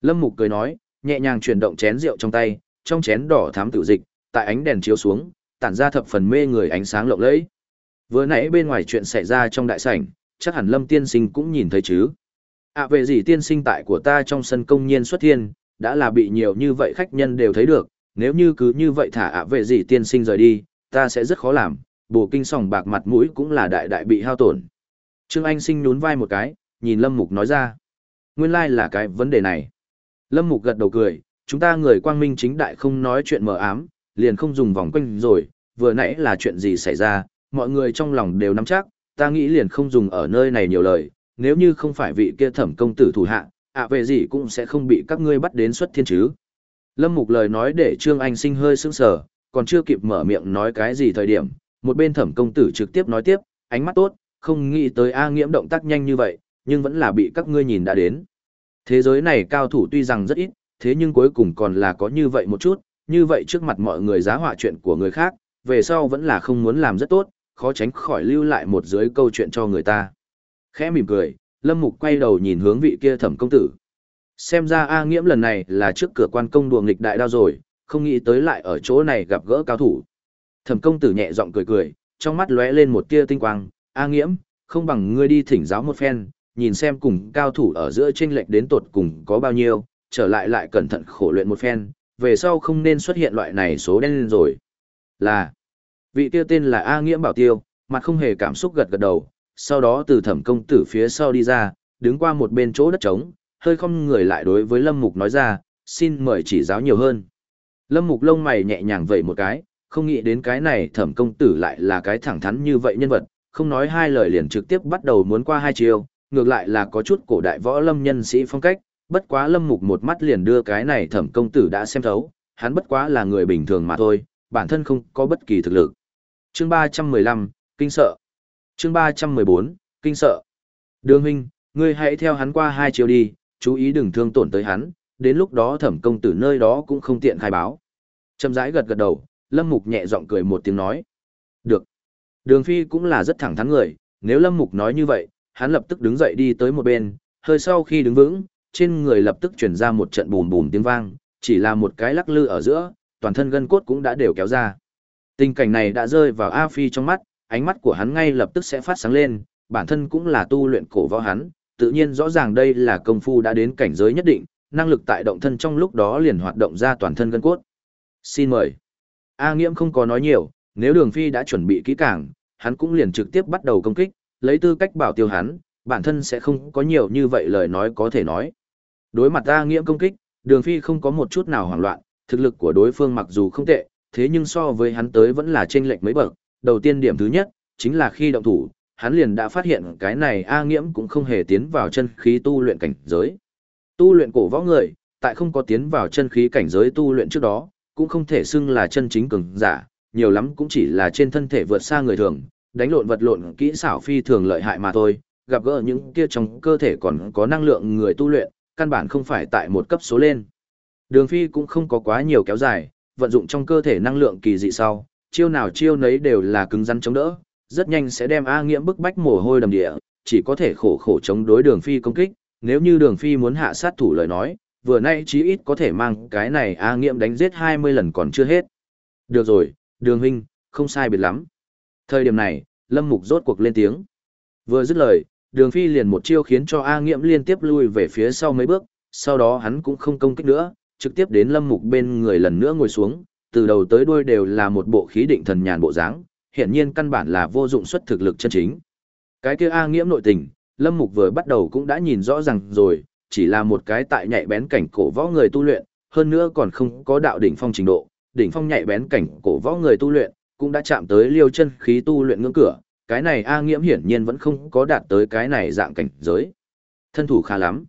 Lâm Mục cười nói, nhẹ nhàng chuyển động chén rượu trong tay, trong chén đỏ thám tự dịch, tại ánh đèn chiếu xuống, tản ra thập phần mê người ánh sáng lộng lẫy. Vừa nãy bên ngoài chuyện xảy ra trong đại sảnh, chắc hẳn Lâm tiên sinh cũng nhìn thấy chứ. À về gì tiên sinh tại của ta trong sân công nhiên xuất thiên, đã là bị nhiều như vậy khách nhân đều thấy được, nếu như cứ như vậy thả ạ à về gì tiên sinh rời đi, ta sẽ rất khó làm, bổ kinh sòng bạc mặt mũi cũng là đại đại bị hao tổn. Trương Anh sinh nhún vai một cái, nhìn Lâm Mục nói ra. Nguyên lai like là cái vấn đề này. Lâm Mục gật đầu cười, chúng ta người quang minh chính đại không nói chuyện mờ ám, liền không dùng vòng quanh rồi, vừa nãy là chuyện gì xảy ra, mọi người trong lòng đều nắm chắc, ta nghĩ liền không dùng ở nơi này nhiều lời, nếu như không phải vị kia thẩm công tử thủ hạ, ạ về gì cũng sẽ không bị các ngươi bắt đến xuất thiên chứ. Lâm Mục lời nói để Trương Anh sinh hơi sững sờ, còn chưa kịp mở miệng nói cái gì thời điểm, một bên thẩm công tử trực tiếp nói tiếp, ánh mắt tốt, không nghĩ tới A nghiễm động tác nhanh như vậy, nhưng vẫn là bị các ngươi nhìn đã đến. Thế giới này cao thủ tuy rằng rất ít, thế nhưng cuối cùng còn là có như vậy một chút, như vậy trước mặt mọi người giá họa chuyện của người khác, về sau vẫn là không muốn làm rất tốt, khó tránh khỏi lưu lại một dưới câu chuyện cho người ta. Khẽ mỉm cười, Lâm Mục quay đầu nhìn hướng vị kia thẩm công tử. Xem ra A Nghiễm lần này là trước cửa quan công đùa nghịch đại đao rồi, không nghĩ tới lại ở chỗ này gặp gỡ cao thủ. Thẩm công tử nhẹ giọng cười cười, trong mắt lóe lên một tia tinh quang, A Nghiễm, không bằng ngươi đi thỉnh giáo một phen, nhìn xem cùng cao thủ ở giữa chênh lệch đến tột cùng có bao nhiêu, trở lại lại cẩn thận khổ luyện một phen, về sau không nên xuất hiện loại này số đen lên rồi. Là, vị tiêu tên là A Nghiễm Bảo Tiêu, mặt không hề cảm xúc gật gật đầu, sau đó từ thẩm công tử phía sau đi ra, đứng qua một bên chỗ đất trống, hơi không người lại đối với Lâm Mục nói ra, xin mời chỉ giáo nhiều hơn. Lâm Mục lông mày nhẹ nhàng vậy một cái, không nghĩ đến cái này thẩm công tử lại là cái thẳng thắn như vậy nhân vật, không nói hai lời liền trực tiếp bắt đầu muốn qua hai chiều, ngược lại là có chút cổ đại võ lâm nhân sĩ phong cách, bất quá Lâm Mục một mắt liền đưa cái này thẩm công tử đã xem thấu, hắn bất quá là người bình thường mà thôi, bản thân không có bất kỳ thực lực. Chương 315, Kinh sợ chương ba trăm mười bốn kinh sợ đường huynh ngươi hãy theo hắn qua hai chiều đi chú ý đừng thương tổn tới hắn đến lúc đó thẩm công tử nơi đó cũng không tiện khai báo. Chậm rãi gật gật đầu, Lâm Mục nhẹ giọng cười một tiếng nói. Được. Đường Phi cũng là rất thẳng thắn người, nếu Lâm Mục nói như vậy, hắn lập tức đứng dậy đi tới một bên, hơi sau khi đứng vững, trên người lập tức truyền ra một trận bùm bùm tiếng vang, chỉ là một cái lắc lư ở giữa, toàn thân gân cốt cũng đã đều kéo ra. Tình cảnh này đã rơi vào A Phi trong mắt, ánh mắt của hắn ngay lập tức sẽ phát sáng lên, bản thân cũng là tu luyện cổ võ hắn, tự nhiên rõ ràng đây là công phu đã đến cảnh giới nhất định, năng lực tại động thân trong lúc đó liền hoạt động ra toàn thân gân cốt. Xin mời. A Nghiễm không có nói nhiều, nếu Đường Phi đã chuẩn bị kỹ càng, hắn cũng liền trực tiếp bắt đầu công kích, lấy tư cách bảo tiêu hắn, bản thân sẽ không có nhiều như vậy lời nói có thể nói. Đối mặt A Nghiễm công kích, Đường Phi không có một chút nào hoảng loạn, thực lực của đối phương mặc dù không tệ, thế nhưng so với hắn tới vẫn là chênh lệch mấy bậc. Đầu tiên điểm thứ nhất, chính là khi động thủ, hắn liền đã phát hiện cái này A Nghiễm cũng không hề tiến vào chân khí tu luyện cảnh giới. Tu luyện cổ võ người, tại không có tiến vào chân khí cảnh giới tu luyện trước đó, cũng không thể xưng là chân chính cường giả, nhiều lắm cũng chỉ là trên thân thể vượt xa người thường, đánh lộn vật lộn kỹ xảo phi thường lợi hại mà thôi, gặp gỡ những kia trong cơ thể còn có năng lượng người tu luyện, căn bản không phải tại một cấp số lên. Đường Phi cũng không có quá nhiều kéo dài, vận dụng trong cơ thể năng lượng kỳ dị sau, chiêu nào chiêu nấy đều là cứng rắn chống đỡ, rất nhanh sẽ đem A Nghiễm bức bách mồ hôi đầm địa, chỉ có thể khổ khổ chống đối Đường Phi công kích, nếu như Đường Phi muốn hạ sát thủ lời nói, vừa nay chí ít có thể mang cái này A Nghiễm đánh giết 20 lần còn chưa hết. Được rồi, Đường huynh, không sai biệt lắm. Thời điểm này, Lâm Mục rốt cuộc lên tiếng. Vừa dứt lời, Đường Phi liền một chiêu khiến cho A Nghiễm liên tiếp lui về phía sau mấy bước, sau đó hắn cũng không công kích nữa, trực tiếp đến Lâm Mục bên người lần nữa ngồi xuống, từ đầu tới đuôi đều là một bộ khí định thần nhàn bộ dáng, hiện nhiên căn bản là vô dụng xuất thực lực chân chính. Cái kia A Nghiễm nội tình, Lâm Mục vừa bắt đầu cũng đã nhìn rõ ràng rồi, chỉ là một cái tại nhạy bén cảnh cổ võ người tu luyện, hơn nữa còn không có đạo đỉnh phong trình độ, đỉnh phong nhạy bén cảnh cổ võ người tu luyện, cũng đã chạm tới liêu chân khí tu luyện ngưỡng cửa, cái này A Nghiễm hiển nhiên vẫn không có đạt tới cái này dạng cảnh giới. Thân thủ khá lắm.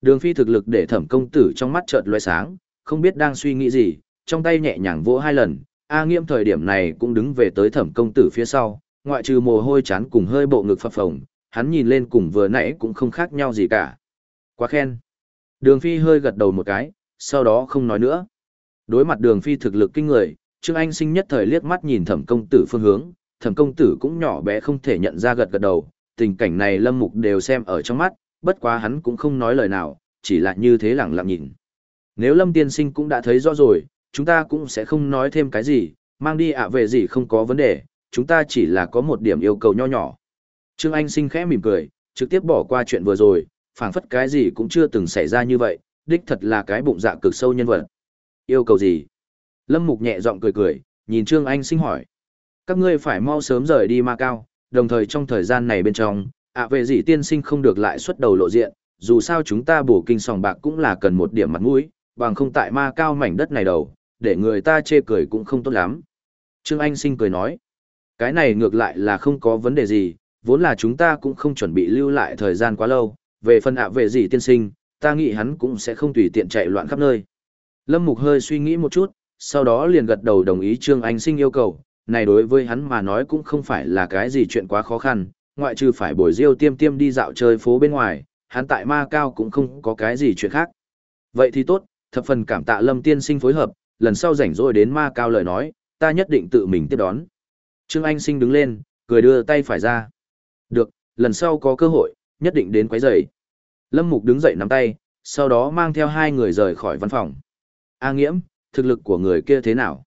Đường Phi thực lực để Thẩm công tử trong mắt chợt lóe sáng, không biết đang suy nghĩ gì, trong tay nhẹ nhàng vỗ hai lần, A Nghiễm thời điểm này cũng đứng về tới Thẩm công tử phía sau, ngoại trừ mồ hôi chán cùng hơi bộ ngực phập phồng, hắn nhìn lên cùng vừa nãy cũng không khác nhau gì cả. Quá khen. Đường Phi hơi gật đầu một cái, sau đó không nói nữa. Đối mặt Đường Phi thực lực kinh người, Trương Anh sinh nhất thời liếc mắt nhìn Thẩm công tử phương hướng, Thẩm công tử cũng nhỏ bé không thể nhận ra gật gật đầu, tình cảnh này Lâm Mục đều xem ở trong mắt, bất quá hắn cũng không nói lời nào, chỉ là như thế lặng lặng nhìn. Nếu Lâm tiên sinh cũng đã thấy rõ rồi, chúng ta cũng sẽ không nói thêm cái gì, mang đi ạ à về gì không có vấn đề, chúng ta chỉ là có một điểm yêu cầu nho nhỏ. Trương Anh sinh khẽ mỉm cười, trực tiếp bỏ qua chuyện vừa rồi, phảng phất cái gì cũng chưa từng xảy ra như vậy, đích thật là cái bụng dạ cực sâu nhân vật. Yêu cầu gì? Lâm Mục nhẹ giọng cười cười, nhìn Trương Anh sinh hỏi. Các ngươi phải mau sớm rời đi Ma Cao, đồng thời trong thời gian này bên trong, ạ về gì tiên sinh không được lại xuất đầu lộ diện, dù sao chúng ta bổ kinh sòng bạc cũng là cần một điểm mặt mũi, bằng không tại Ma Cao mảnh đất này đầu, để người ta chê cười cũng không tốt lắm. Trương Anh sinh cười nói, cái này ngược lại là không có vấn đề gì, vốn là chúng ta cũng không chuẩn bị lưu lại thời gian quá lâu, về phần ạ về gì tiên sinh, ta nghĩ hắn cũng sẽ không tùy tiện chạy loạn khắp nơi. Lâm Mục hơi suy nghĩ một chút, sau đó liền gật đầu đồng ý Trương Anh sinh yêu cầu, này đối với hắn mà nói cũng không phải là cái gì chuyện quá khó khăn, ngoại trừ phải bồi diêu tiêm tiêm đi dạo chơi phố bên ngoài, hắn tại Ma Cao cũng không có cái gì chuyện khác. Vậy thì tốt, thập phần cảm tạ Lâm tiên sinh phối hợp, lần sau rảnh rỗi đến Ma Cao lời nói, ta nhất định tự mình tiếp đón. Trương Anh sinh đứng lên, cười đưa tay phải ra. Được, lần sau có cơ hội, nhất định đến quấy rầy. Lâm Mục đứng dậy nắm tay, sau đó mang theo hai người rời khỏi văn phòng. A Nghiễm, thực lực của người kia thế nào?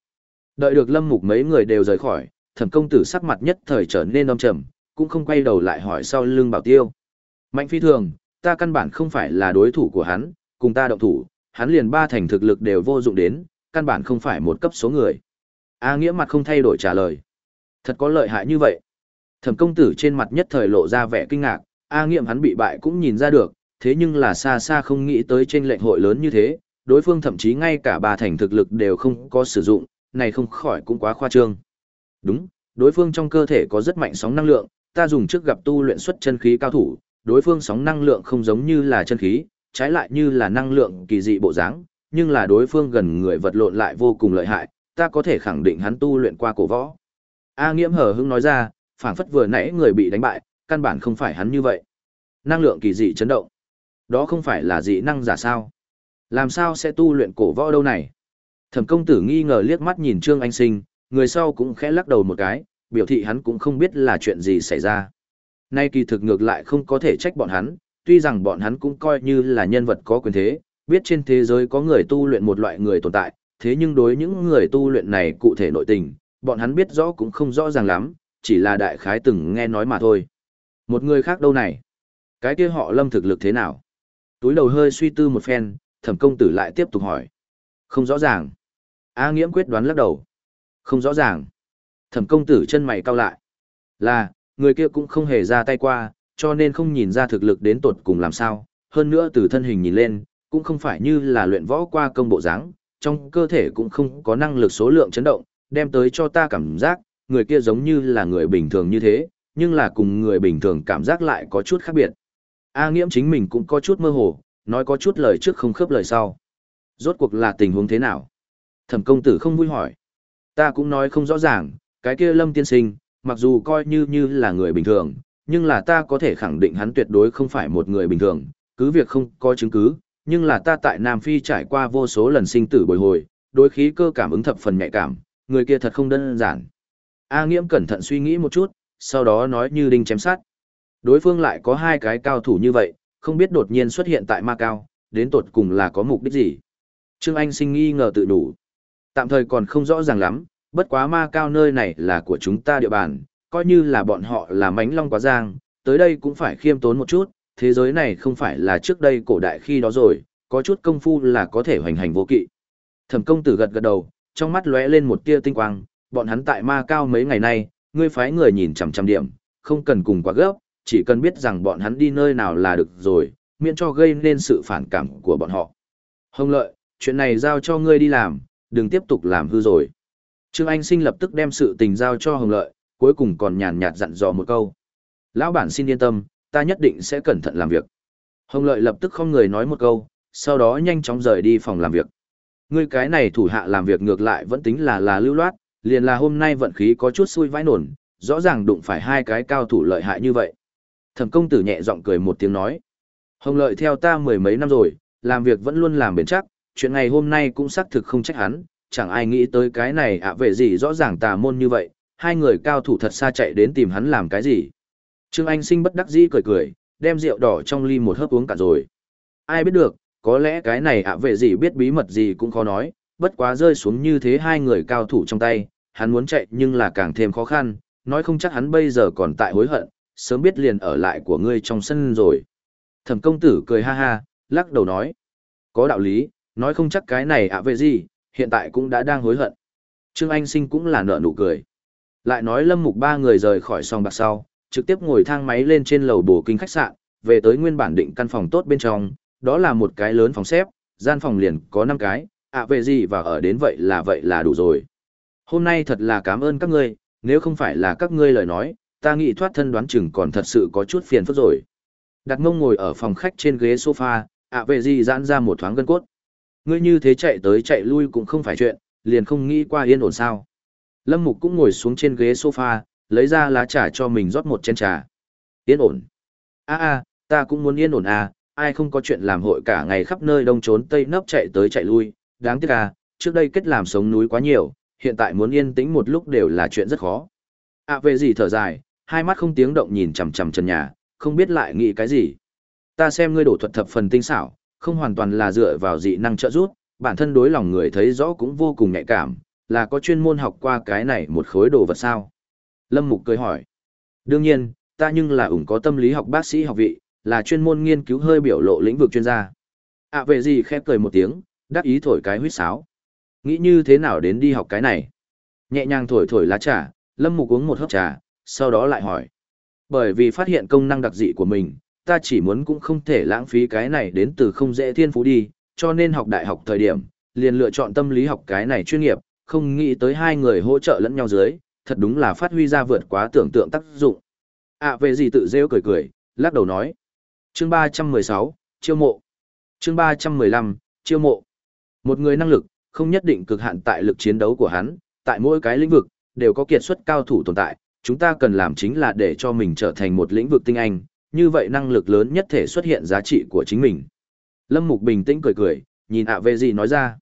Đợi được Lâm Mục mấy người đều rời khỏi, thẩm công tử sắc mặt nhất thời trở nên âm trầm, cũng không quay đầu lại hỏi sau lưng bảo tiêu. Mạnh phi thường, ta căn bản không phải là đối thủ của hắn, cùng ta động thủ, hắn liền ba thành thực lực đều vô dụng đến, căn bản không phải một cấp số người. A Nghĩa mặt không thay đổi trả lời. Thật có lợi hại như vậy. Thẩm công tử trên mặt nhất thời lộ ra vẻ kinh ngạc, A Nghiệm hắn bị bại cũng nhìn ra được, thế nhưng là xa xa không nghĩ tới trên lệnh hội lớn như thế, đối phương thậm chí ngay cả ba thành thực lực đều không có sử dụng, này không khỏi cũng quá khoa trương. Đúng, đối phương trong cơ thể có rất mạnh sóng năng lượng, ta dùng trước gặp tu luyện xuất chân khí cao thủ, đối phương sóng năng lượng không giống như là chân khí, trái lại như là năng lượng kỳ dị bộ dáng, nhưng là đối phương gần người vật lộn lại vô cùng lợi hại, ta có thể khẳng định hắn tu luyện qua cổ võ. A Nghiễm hờ hững nói ra, phảng phất vừa nãy người bị đánh bại, căn bản không phải hắn như vậy. Năng lượng kỳ dị chấn động. Đó không phải là dị năng giả sao? Làm sao sẽ tu luyện cổ võ đâu này? Thẩm công tử nghi ngờ liếc mắt nhìn Trương Anh Sinh, người sau cũng khẽ lắc đầu một cái, biểu thị hắn cũng không biết là chuyện gì xảy ra. Nay kỳ thực ngược lại không có thể trách bọn hắn, tuy rằng bọn hắn cũng coi như là nhân vật có quyền thế, biết trên thế giới có người tu luyện một loại người tồn tại, thế nhưng đối những người tu luyện này cụ thể nội tình, bọn hắn biết rõ cũng không rõ ràng lắm, chỉ là đại khái từng nghe nói mà thôi. Một người khác đâu này? Cái kia họ lâm thực lực thế nào? Túi đầu hơi suy tư một phen, thẩm công tử lại tiếp tục hỏi. Không rõ ràng. A nghiễm quyết đoán lắc đầu. Không rõ ràng. Thẩm công tử chân mày cau lại. Là, người kia cũng không hề ra tay qua, cho nên không nhìn ra thực lực đến tột cùng làm sao. Hơn nữa từ thân hình nhìn lên, cũng không phải như là luyện võ qua công bộ dáng, trong cơ thể cũng không có năng lực số lượng chấn động, đem tới cho ta cảm giác, người kia giống như là người bình thường như thế, nhưng là cùng người bình thường cảm giác lại có chút khác biệt. A nghiễm chính mình cũng có chút mơ hồ, nói có chút lời trước không khớp lời sau. Rốt cuộc là tình huống thế nào? Thẩm công tử không vui hỏi. Ta cũng nói không rõ ràng, cái kia lâm tiên sinh, mặc dù coi như như là người bình thường, nhưng là ta có thể khẳng định hắn tuyệt đối không phải một người bình thường, cứ việc không có chứng cứ, nhưng là ta tại Nam Phi trải qua vô số lần sinh tử bồi hồi, đối khí cơ cảm ứng thập phần nhạy cảm, người kia thật không đơn giản. A Nghiễm cẩn thận suy nghĩ một chút, sau đó nói như đinh chém sát. Đối phương lại có hai cái cao thủ như vậy, không biết đột nhiên xuất hiện tại Ma Cao, đến tột cùng là có mục đích gì. Trương Anh sinh nghi ngờ tự đủ. Tạm thời còn không rõ ràng lắm, bất quá Ma Cao nơi này là của chúng ta địa bàn, coi như là bọn họ là mánh long quá giang, tới đây cũng phải khiêm tốn một chút, thế giới này không phải là trước đây cổ đại khi đó rồi, có chút công phu là có thể hoành hành vô kỵ. Thẩm công tử gật gật đầu, trong mắt lóe lên một tia tinh quang, bọn hắn tại Ma Cao mấy ngày nay, ngươi phái người nhìn chằm chằm điểm, không cần cùng quá gấp, chỉ cần biết rằng bọn hắn đi nơi nào là được rồi, miễn cho gây nên sự phản cảm của bọn họ. Hồng lợi, chuyện này giao cho ngươi đi làm, đừng tiếp tục làm hư rồi. Trương Anh Sinh lập tức đem sự tình giao cho Hồng lợi, cuối cùng còn nhàn nhạt dặn dò một câu. Lão bản xin yên tâm, ta nhất định sẽ cẩn thận làm việc. Hồng lợi lập tức không người nói một câu, sau đó nhanh chóng rời đi phòng làm việc. Ngươi cái này thủ hạ làm việc ngược lại vẫn tính là là lưu loát, liền là hôm nay vận khí có chút xui vãi nổn, rõ ràng đụng phải hai cái cao thủ lợi hại như vậy. Thẩm công tử nhẹ giọng cười một tiếng nói. Hồng lợi theo ta mười mấy năm rồi, làm việc vẫn luôn làm bền chắc, chuyện ngày hôm nay cũng xác thực không trách hắn, chẳng ai nghĩ tới cái này ạ à về gì rõ ràng tà môn như vậy, hai người cao thủ thật xa chạy đến tìm hắn làm cái gì. Trương Anh sinh bất đắc dĩ cười cười, đem rượu đỏ trong ly một hớp uống cả rồi. Ai biết được, có lẽ cái này ạ à về gì biết bí mật gì cũng khó nói, bất quá rơi xuống như thế hai người cao thủ trong tay, hắn muốn chạy nhưng là càng thêm khó khăn, nói không chắc hắn bây giờ còn tại hối hận, sớm biết liền ở lại của ngươi trong sân rồi. Thẩm công tử cười ha ha, lắc đầu nói. Có đạo lý, nói không chắc cái này ạ về gì, hiện tại cũng đã đang hối hận. Trương Anh Sinh cũng là nợ nụ cười. Lại nói lâm mục ba người rời khỏi sòng bạc sau, trực tiếp ngồi thang máy lên trên lầu bổ kinh khách sạn, về tới nguyên bản định căn phòng tốt bên trong, đó là một cái lớn phòng xếp, gian phòng liền có 5 cái, ạ về gì và ở đến vậy là vậy là đủ rồi. Hôm nay thật là cảm ơn các ngươi, nếu không phải là các ngươi lời nói, ta nghĩ thoát thân đoán chừng còn thật sự có chút phiền phức rồi. Đặt mông ngồi ở phòng khách trên ghế sofa, ạ về gì giãn ra một thoáng gân cốt. Ngươi như thế chạy tới chạy lui cũng không phải chuyện, liền không nghĩ qua yên ổn sao. Lâm Mục cũng ngồi xuống trên ghế sofa, lấy ra lá trà cho mình rót một chén trà. Yên ổn. a a ta cũng muốn yên ổn à, ai không có chuyện làm hội cả ngày khắp nơi đông trốn tây nấp chạy tới chạy lui, đáng tiếc à, trước đây kết làm sống núi quá nhiều, hiện tại muốn yên tĩnh một lúc đều là chuyện rất khó. À về gì thở dài, hai mắt không tiếng động nhìn chằm chằm trần nhà, không biết lại nghĩ cái gì. Ta xem ngươi đổ thuật thập phần tinh xảo, không hoàn toàn là dựa vào dị năng trợ giúp, bản thân đối lòng người thấy rõ cũng vô cùng nhạy cảm, là có chuyên môn học qua cái này một khối đồ vật sao? Lâm Mục cười hỏi. Đương nhiên, ta nhưng là ủng có tâm lý học bác sĩ học vị, là chuyên môn nghiên cứu hơi biểu lộ lĩnh vực chuyên gia. À về gì khép cười một tiếng, đáp ý thổi cái huyết sáo. Nghĩ như thế nào đến đi học cái này? Nhẹ nhàng thổi thổi lá trà, Lâm Mục uống một hớp trà, sau đó lại hỏi. Bởi vì phát hiện công năng đặc dị của mình, ta chỉ muốn cũng không thể lãng phí cái này đến từ không dễ thiên phú đi, cho nên học đại học thời điểm, liền lựa chọn tâm lý học cái này chuyên nghiệp, không nghĩ tới hai người hỗ trợ lẫn nhau dưới, thật đúng là phát huy ra vượt quá tưởng tượng tác dụng. À về gì tự rêu cười cười, lắc đầu nói. Chương 316, chiêu mộ. Chương 315, chiêu mộ. Một người năng lực, không nhất định cực hạn tại lực chiến đấu của hắn, tại mỗi cái lĩnh vực, đều có kiệt xuất cao thủ tồn tại, chúng ta cần làm chính là để cho mình trở thành một lĩnh vực tinh anh, như vậy năng lực lớn nhất thể xuất hiện giá trị của chính mình. Lâm Mục bình tĩnh cười cười, nhìn ạ về gì nói ra.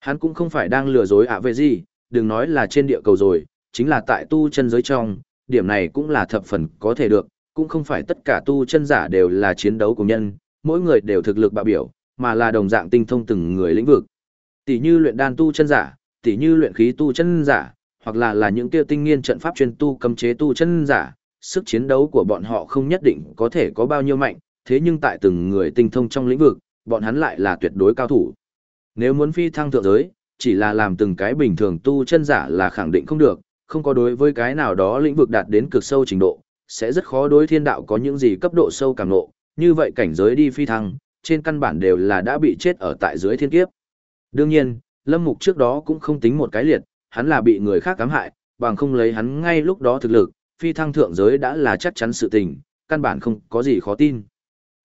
Hắn cũng không phải đang lừa dối ạ về gì, đừng nói là trên địa cầu rồi, chính là tại tu chân giới trong, điểm này cũng là thập phần có thể được, cũng không phải tất cả tu chân giả đều là chiến đấu của nhân, mỗi người đều thực lực bạo biểu, mà là đồng dạng tinh thông từng người lĩnh vực. Tỷ như luyện đan tu chân giả, tỷ như luyện khí tu chân giả, hoặc là là những kia tinh nghiên trận pháp chuyên tu cấm chế tu chân giả, sức chiến đấu của bọn họ không nhất định có thể có bao nhiêu mạnh, thế nhưng tại từng người tinh thông trong lĩnh vực, bọn hắn lại là tuyệt đối cao thủ. Nếu muốn phi thăng thượng giới, chỉ là làm từng cái bình thường tu chân giả là khẳng định không được, không có đối với cái nào đó lĩnh vực đạt đến cực sâu trình độ, sẽ rất khó đối thiên đạo có những gì cấp độ sâu càng nộ, như vậy cảnh giới đi phi thăng, trên căn bản đều là đã bị chết ở tại dưới thiên kiếp. Đương nhiên, Lâm Mục trước đó cũng không tính một cái liệt, hắn là bị người khác cám hại, bằng không lấy hắn ngay lúc đó thực lực, phi thăng thượng giới đã là chắc chắn sự tình, căn bản không có gì khó tin.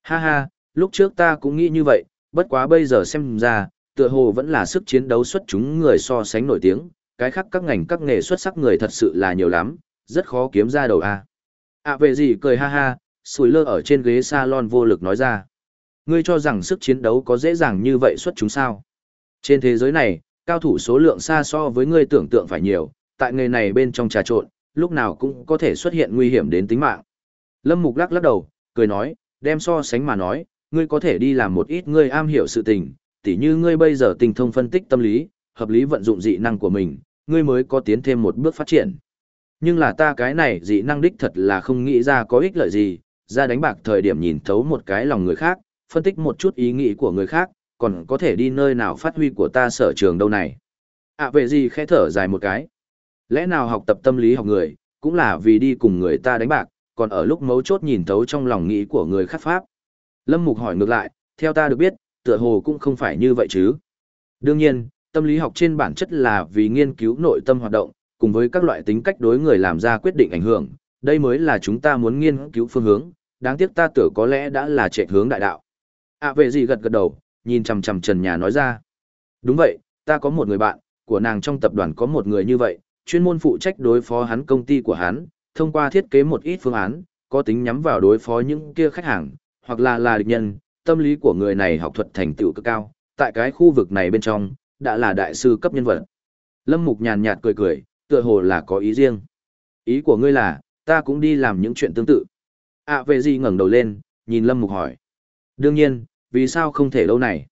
Ha ha, lúc trước ta cũng nghĩ như vậy, bất quá bây giờ xem ra, tựa hồ vẫn là sức chiến đấu xuất chúng người so sánh nổi tiếng, cái khác các ngành các nghề xuất sắc người thật sự là nhiều lắm, rất khó kiếm ra đầu a. À về gì cười ha ha, sủi lơ ở trên ghế salon vô lực nói ra. Ngươi cho rằng sức chiến đấu có dễ dàng như vậy xuất chúng sao? Trên thế giới này, cao thủ số lượng xa so với ngươi tưởng tượng phải nhiều, tại nghề này bên trong trà trộn, lúc nào cũng có thể xuất hiện nguy hiểm đến tính mạng. Lâm Mục lắc lắc đầu, cười nói, đem so sánh mà nói, ngươi có thể đi làm một ít ngươi am hiểu sự tình, tỉ như ngươi bây giờ tình thông phân tích tâm lý, hợp lý vận dụng dị năng của mình, ngươi mới có tiến thêm một bước phát triển. Nhưng là ta cái này dị năng đích thật là không nghĩ ra có ích lợi gì, ra đánh bạc thời điểm nhìn thấu một cái lòng người khác, phân tích một chút ý nghĩ của người khác, còn có thể đi nơi nào phát huy của ta sở trường đâu này. À về gì khẽ thở dài một cái. Lẽ nào học tập tâm lý học người, cũng là vì đi cùng người ta đánh bạc, còn ở lúc mấu chốt nhìn thấu trong lòng nghĩ của người khác pháp. Lâm Mục hỏi ngược lại, theo ta được biết, tựa hồ cũng không phải như vậy chứ. Đương nhiên, tâm lý học trên bản chất là vì nghiên cứu nội tâm hoạt động, cùng với các loại tính cách đối người làm ra quyết định ảnh hưởng, đây mới là chúng ta muốn nghiên cứu phương hướng, đáng tiếc ta tưởng có lẽ đã là chạy hướng đại đạo. À về gì gật gật đầu, nhìn chằm chằm trần nhà nói ra. Đúng vậy, ta có một người bạn, của nàng trong tập đoàn có một người như vậy, chuyên môn phụ trách đối phó hắn công ty của hắn, thông qua thiết kế một ít phương án, có tính nhắm vào đối phó những kia khách hàng, hoặc là là địch nhân, tâm lý của người này học thuật thành tựu cực cao, tại cái khu vực này bên trong, đã là đại sư cấp nhân vật. Lâm Mục nhàn nhạt cười cười, tựa hồ là có ý riêng. Ý của ngươi là, ta cũng đi làm những chuyện tương tự. À về gì ngẩng đầu lên, nhìn Lâm Mục hỏi. Đương nhiên, vì sao không thể lâu này?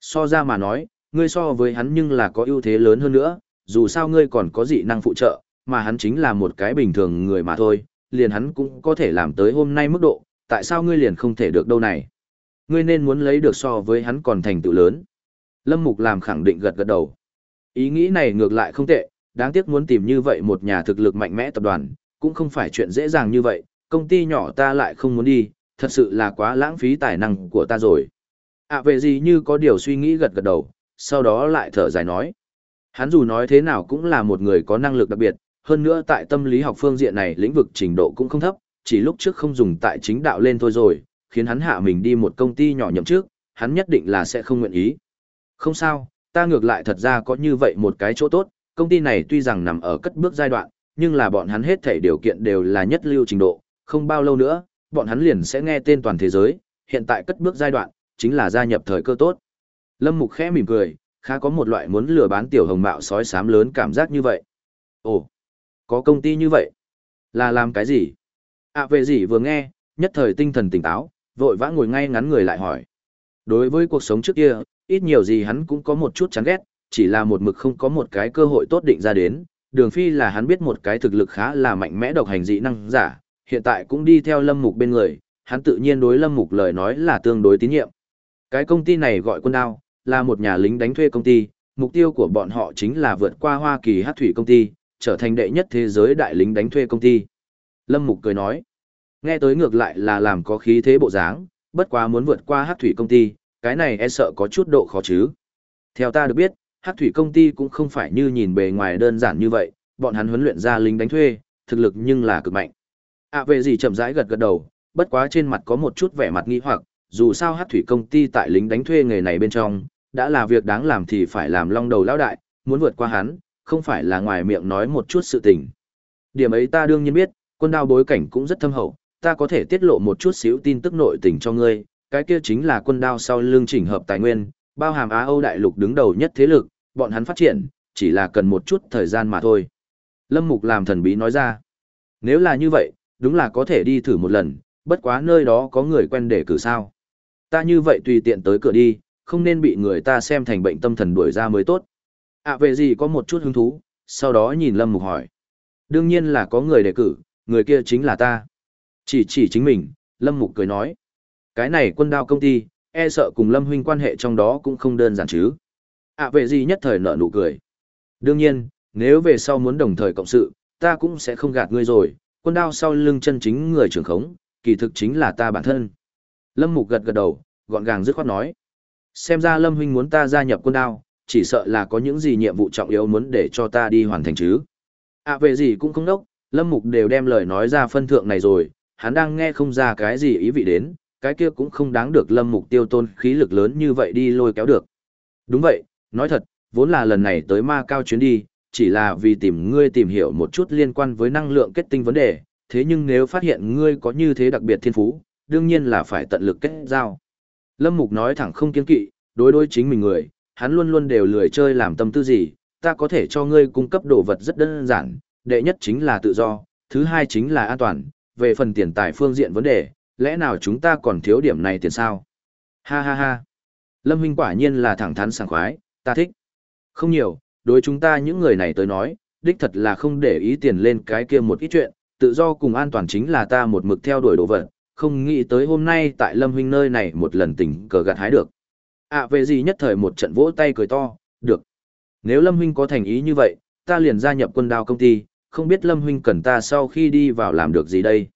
So ra mà nói, ngươi so với hắn nhưng là có ưu thế lớn hơn nữa, dù sao ngươi còn có dị năng phụ trợ, mà hắn chính là một cái bình thường người mà thôi, liền hắn cũng có thể làm tới hôm nay mức độ, tại sao ngươi liền không thể được đâu này? Ngươi nên muốn lấy được so với hắn còn thành tựu lớn. Lâm Mục làm khẳng định gật gật đầu. Ý nghĩ này ngược lại không tệ, đáng tiếc muốn tìm như vậy một nhà thực lực mạnh mẽ tập đoàn, cũng không phải chuyện dễ dàng như vậy, công ty nhỏ ta lại không muốn đi, thật sự là quá lãng phí tài năng của ta rồi. À về gì như có điều suy nghĩ gật gật đầu, sau đó lại thở dài nói. Hắn dù nói thế nào cũng là một người có năng lực đặc biệt, hơn nữa tại tâm lý học phương diện này lĩnh vực trình độ cũng không thấp, chỉ lúc trước không dùng tại chính đạo lên thôi rồi, khiến hắn hạ mình đi một công ty nhỏ nhậm trước, hắn nhất định là sẽ không nguyện ý. Không sao, ta ngược lại thật ra có như vậy một cái chỗ tốt, công ty này tuy rằng nằm ở cất bước giai đoạn, nhưng là bọn hắn hết thảy điều kiện đều là nhất lưu trình độ, không bao lâu nữa, bọn hắn liền sẽ nghe tên toàn thế giới, hiện tại cất bước giai đoạn, chính là gia nhập thời cơ tốt. Lâm Mục khẽ mỉm cười, khá có một loại muốn lừa bán tiểu hồng mạo sói xám lớn cảm giác như vậy. Ồ, có công ty như vậy? Là làm cái gì? À về gì vừa nghe, nhất thời tinh thần tỉnh táo, vội vã ngồi ngay ngắn người lại hỏi. Đối với cuộc sống trước kia, ít nhiều gì hắn cũng có một chút chán ghét, chỉ là một mực không có một cái cơ hội tốt định ra đến. Đường phi là hắn biết một cái thực lực khá là mạnh mẽ độc hành dị năng giả, hiện tại cũng đi theo lâm mục bên người, hắn tự nhiên đối lâm mục lời nói là tương đối tín nhiệm. Cái công ty này gọi quân đao, là một nhà lính đánh thuê công ty, mục tiêu của bọn họ chính là vượt qua Hoa Kỳ hát thủy công ty, trở thành đệ nhất thế giới đại lính đánh thuê công ty. Lâm Mục cười nói, nghe tới ngược lại là làm có khí thế bộ dáng, bất quá muốn vượt qua hát thủy công ty, cái này e sợ có chút độ khó chứ. Theo ta được biết, hát thủy công ty cũng không phải như nhìn bề ngoài đơn giản như vậy, bọn hắn huấn luyện ra lính đánh thuê, thực lực nhưng là cực mạnh. À về gì chậm rãi gật gật đầu, bất quá trên mặt có một chút vẻ mặt nghi hoặc, dù sao hát thủy công ty tại lính đánh thuê nghề này bên trong, đã là việc đáng làm thì phải làm long đầu lão đại, muốn vượt qua hắn, không phải là ngoài miệng nói một chút sự tình. Điểm ấy ta đương nhiên biết, quân đao bối cảnh cũng rất thâm hậu, ta có thể tiết lộ một chút xíu tin tức nội tình cho ngươi, cái kia chính là quân đao sau lương chỉnh hợp tài nguyên, Bao hàm Á Âu đại lục đứng đầu nhất thế lực, bọn hắn phát triển, chỉ là cần một chút thời gian mà thôi. Lâm Mục làm thần bí nói ra. Nếu là như vậy, đúng là có thể đi thử một lần, bất quá nơi đó có người quen để cử sao. Ta như vậy tùy tiện tới cửa đi, không nên bị người ta xem thành bệnh tâm thần đuổi ra mới tốt. À về gì có một chút hứng thú, sau đó nhìn Lâm Mục hỏi. Đương nhiên là có người đề cử, người kia chính là ta. Chỉ chỉ chính mình, Lâm Mục cười nói. Cái này quân đao công ty, e sợ cùng Lâm huynh quan hệ trong đó cũng không đơn giản chứ. À về gì nhất thời nở nụ cười. Đương nhiên, nếu về sau muốn đồng thời cộng sự, ta cũng sẽ không gạt ngươi rồi, quân đao sau lưng chân chính người trưởng khống, kỳ thực chính là ta bản thân. Lâm Mục gật gật đầu, gọn gàng dứt khoát nói. Xem ra Lâm huynh muốn ta gia nhập quân đao, chỉ sợ là có những gì nhiệm vụ trọng yếu muốn để cho ta đi hoàn thành chứ. À về gì cũng không đốc, Lâm Mục đều đem lời nói ra phân thượng này rồi, hắn đang nghe không ra cái gì ý vị đến, cái kia cũng không đáng được Lâm Mục tiêu tôn khí lực lớn như vậy đi lôi kéo được. Đúng vậy, nói thật, vốn là lần này tới ma cao chuyến đi, chỉ là vì tìm ngươi tìm hiểu một chút liên quan với năng lượng kết tinh vấn đề, thế nhưng nếu phát hiện ngươi có như thế đặc biệt thiên phú, đương nhiên là phải tận lực kết giao. Lâm Mục nói thẳng không kiên kỵ, đối đối chính mình người, hắn luôn luôn đều lười chơi làm tâm tư gì, ta có thể cho ngươi cung cấp đồ vật rất đơn giản, đệ nhất chính là tự do, thứ hai chính là an toàn, về phần tiền tài phương diện vấn đề, lẽ nào chúng ta còn thiếu điểm này tiền sao? Ha ha ha. Lâm huynh quả nhiên là thẳng thắn sảng khoái, ta thích. Không nhiều, đối chúng ta những người này tới nói, đích thật là không để ý tiền lên cái kia một ít chuyện, tự do cùng an toàn chính là ta một mực theo đuổi đồ vật, không nghĩ tới hôm nay tại Lâm huynh nơi này một lần tình cờ gặt hái được. À về gì nhất thời một trận vỗ tay cười to, được. Nếu Lâm huynh có thành ý như vậy, ta liền gia nhập quân đao công ty, không biết Lâm huynh cần ta sau khi đi vào làm được gì đây.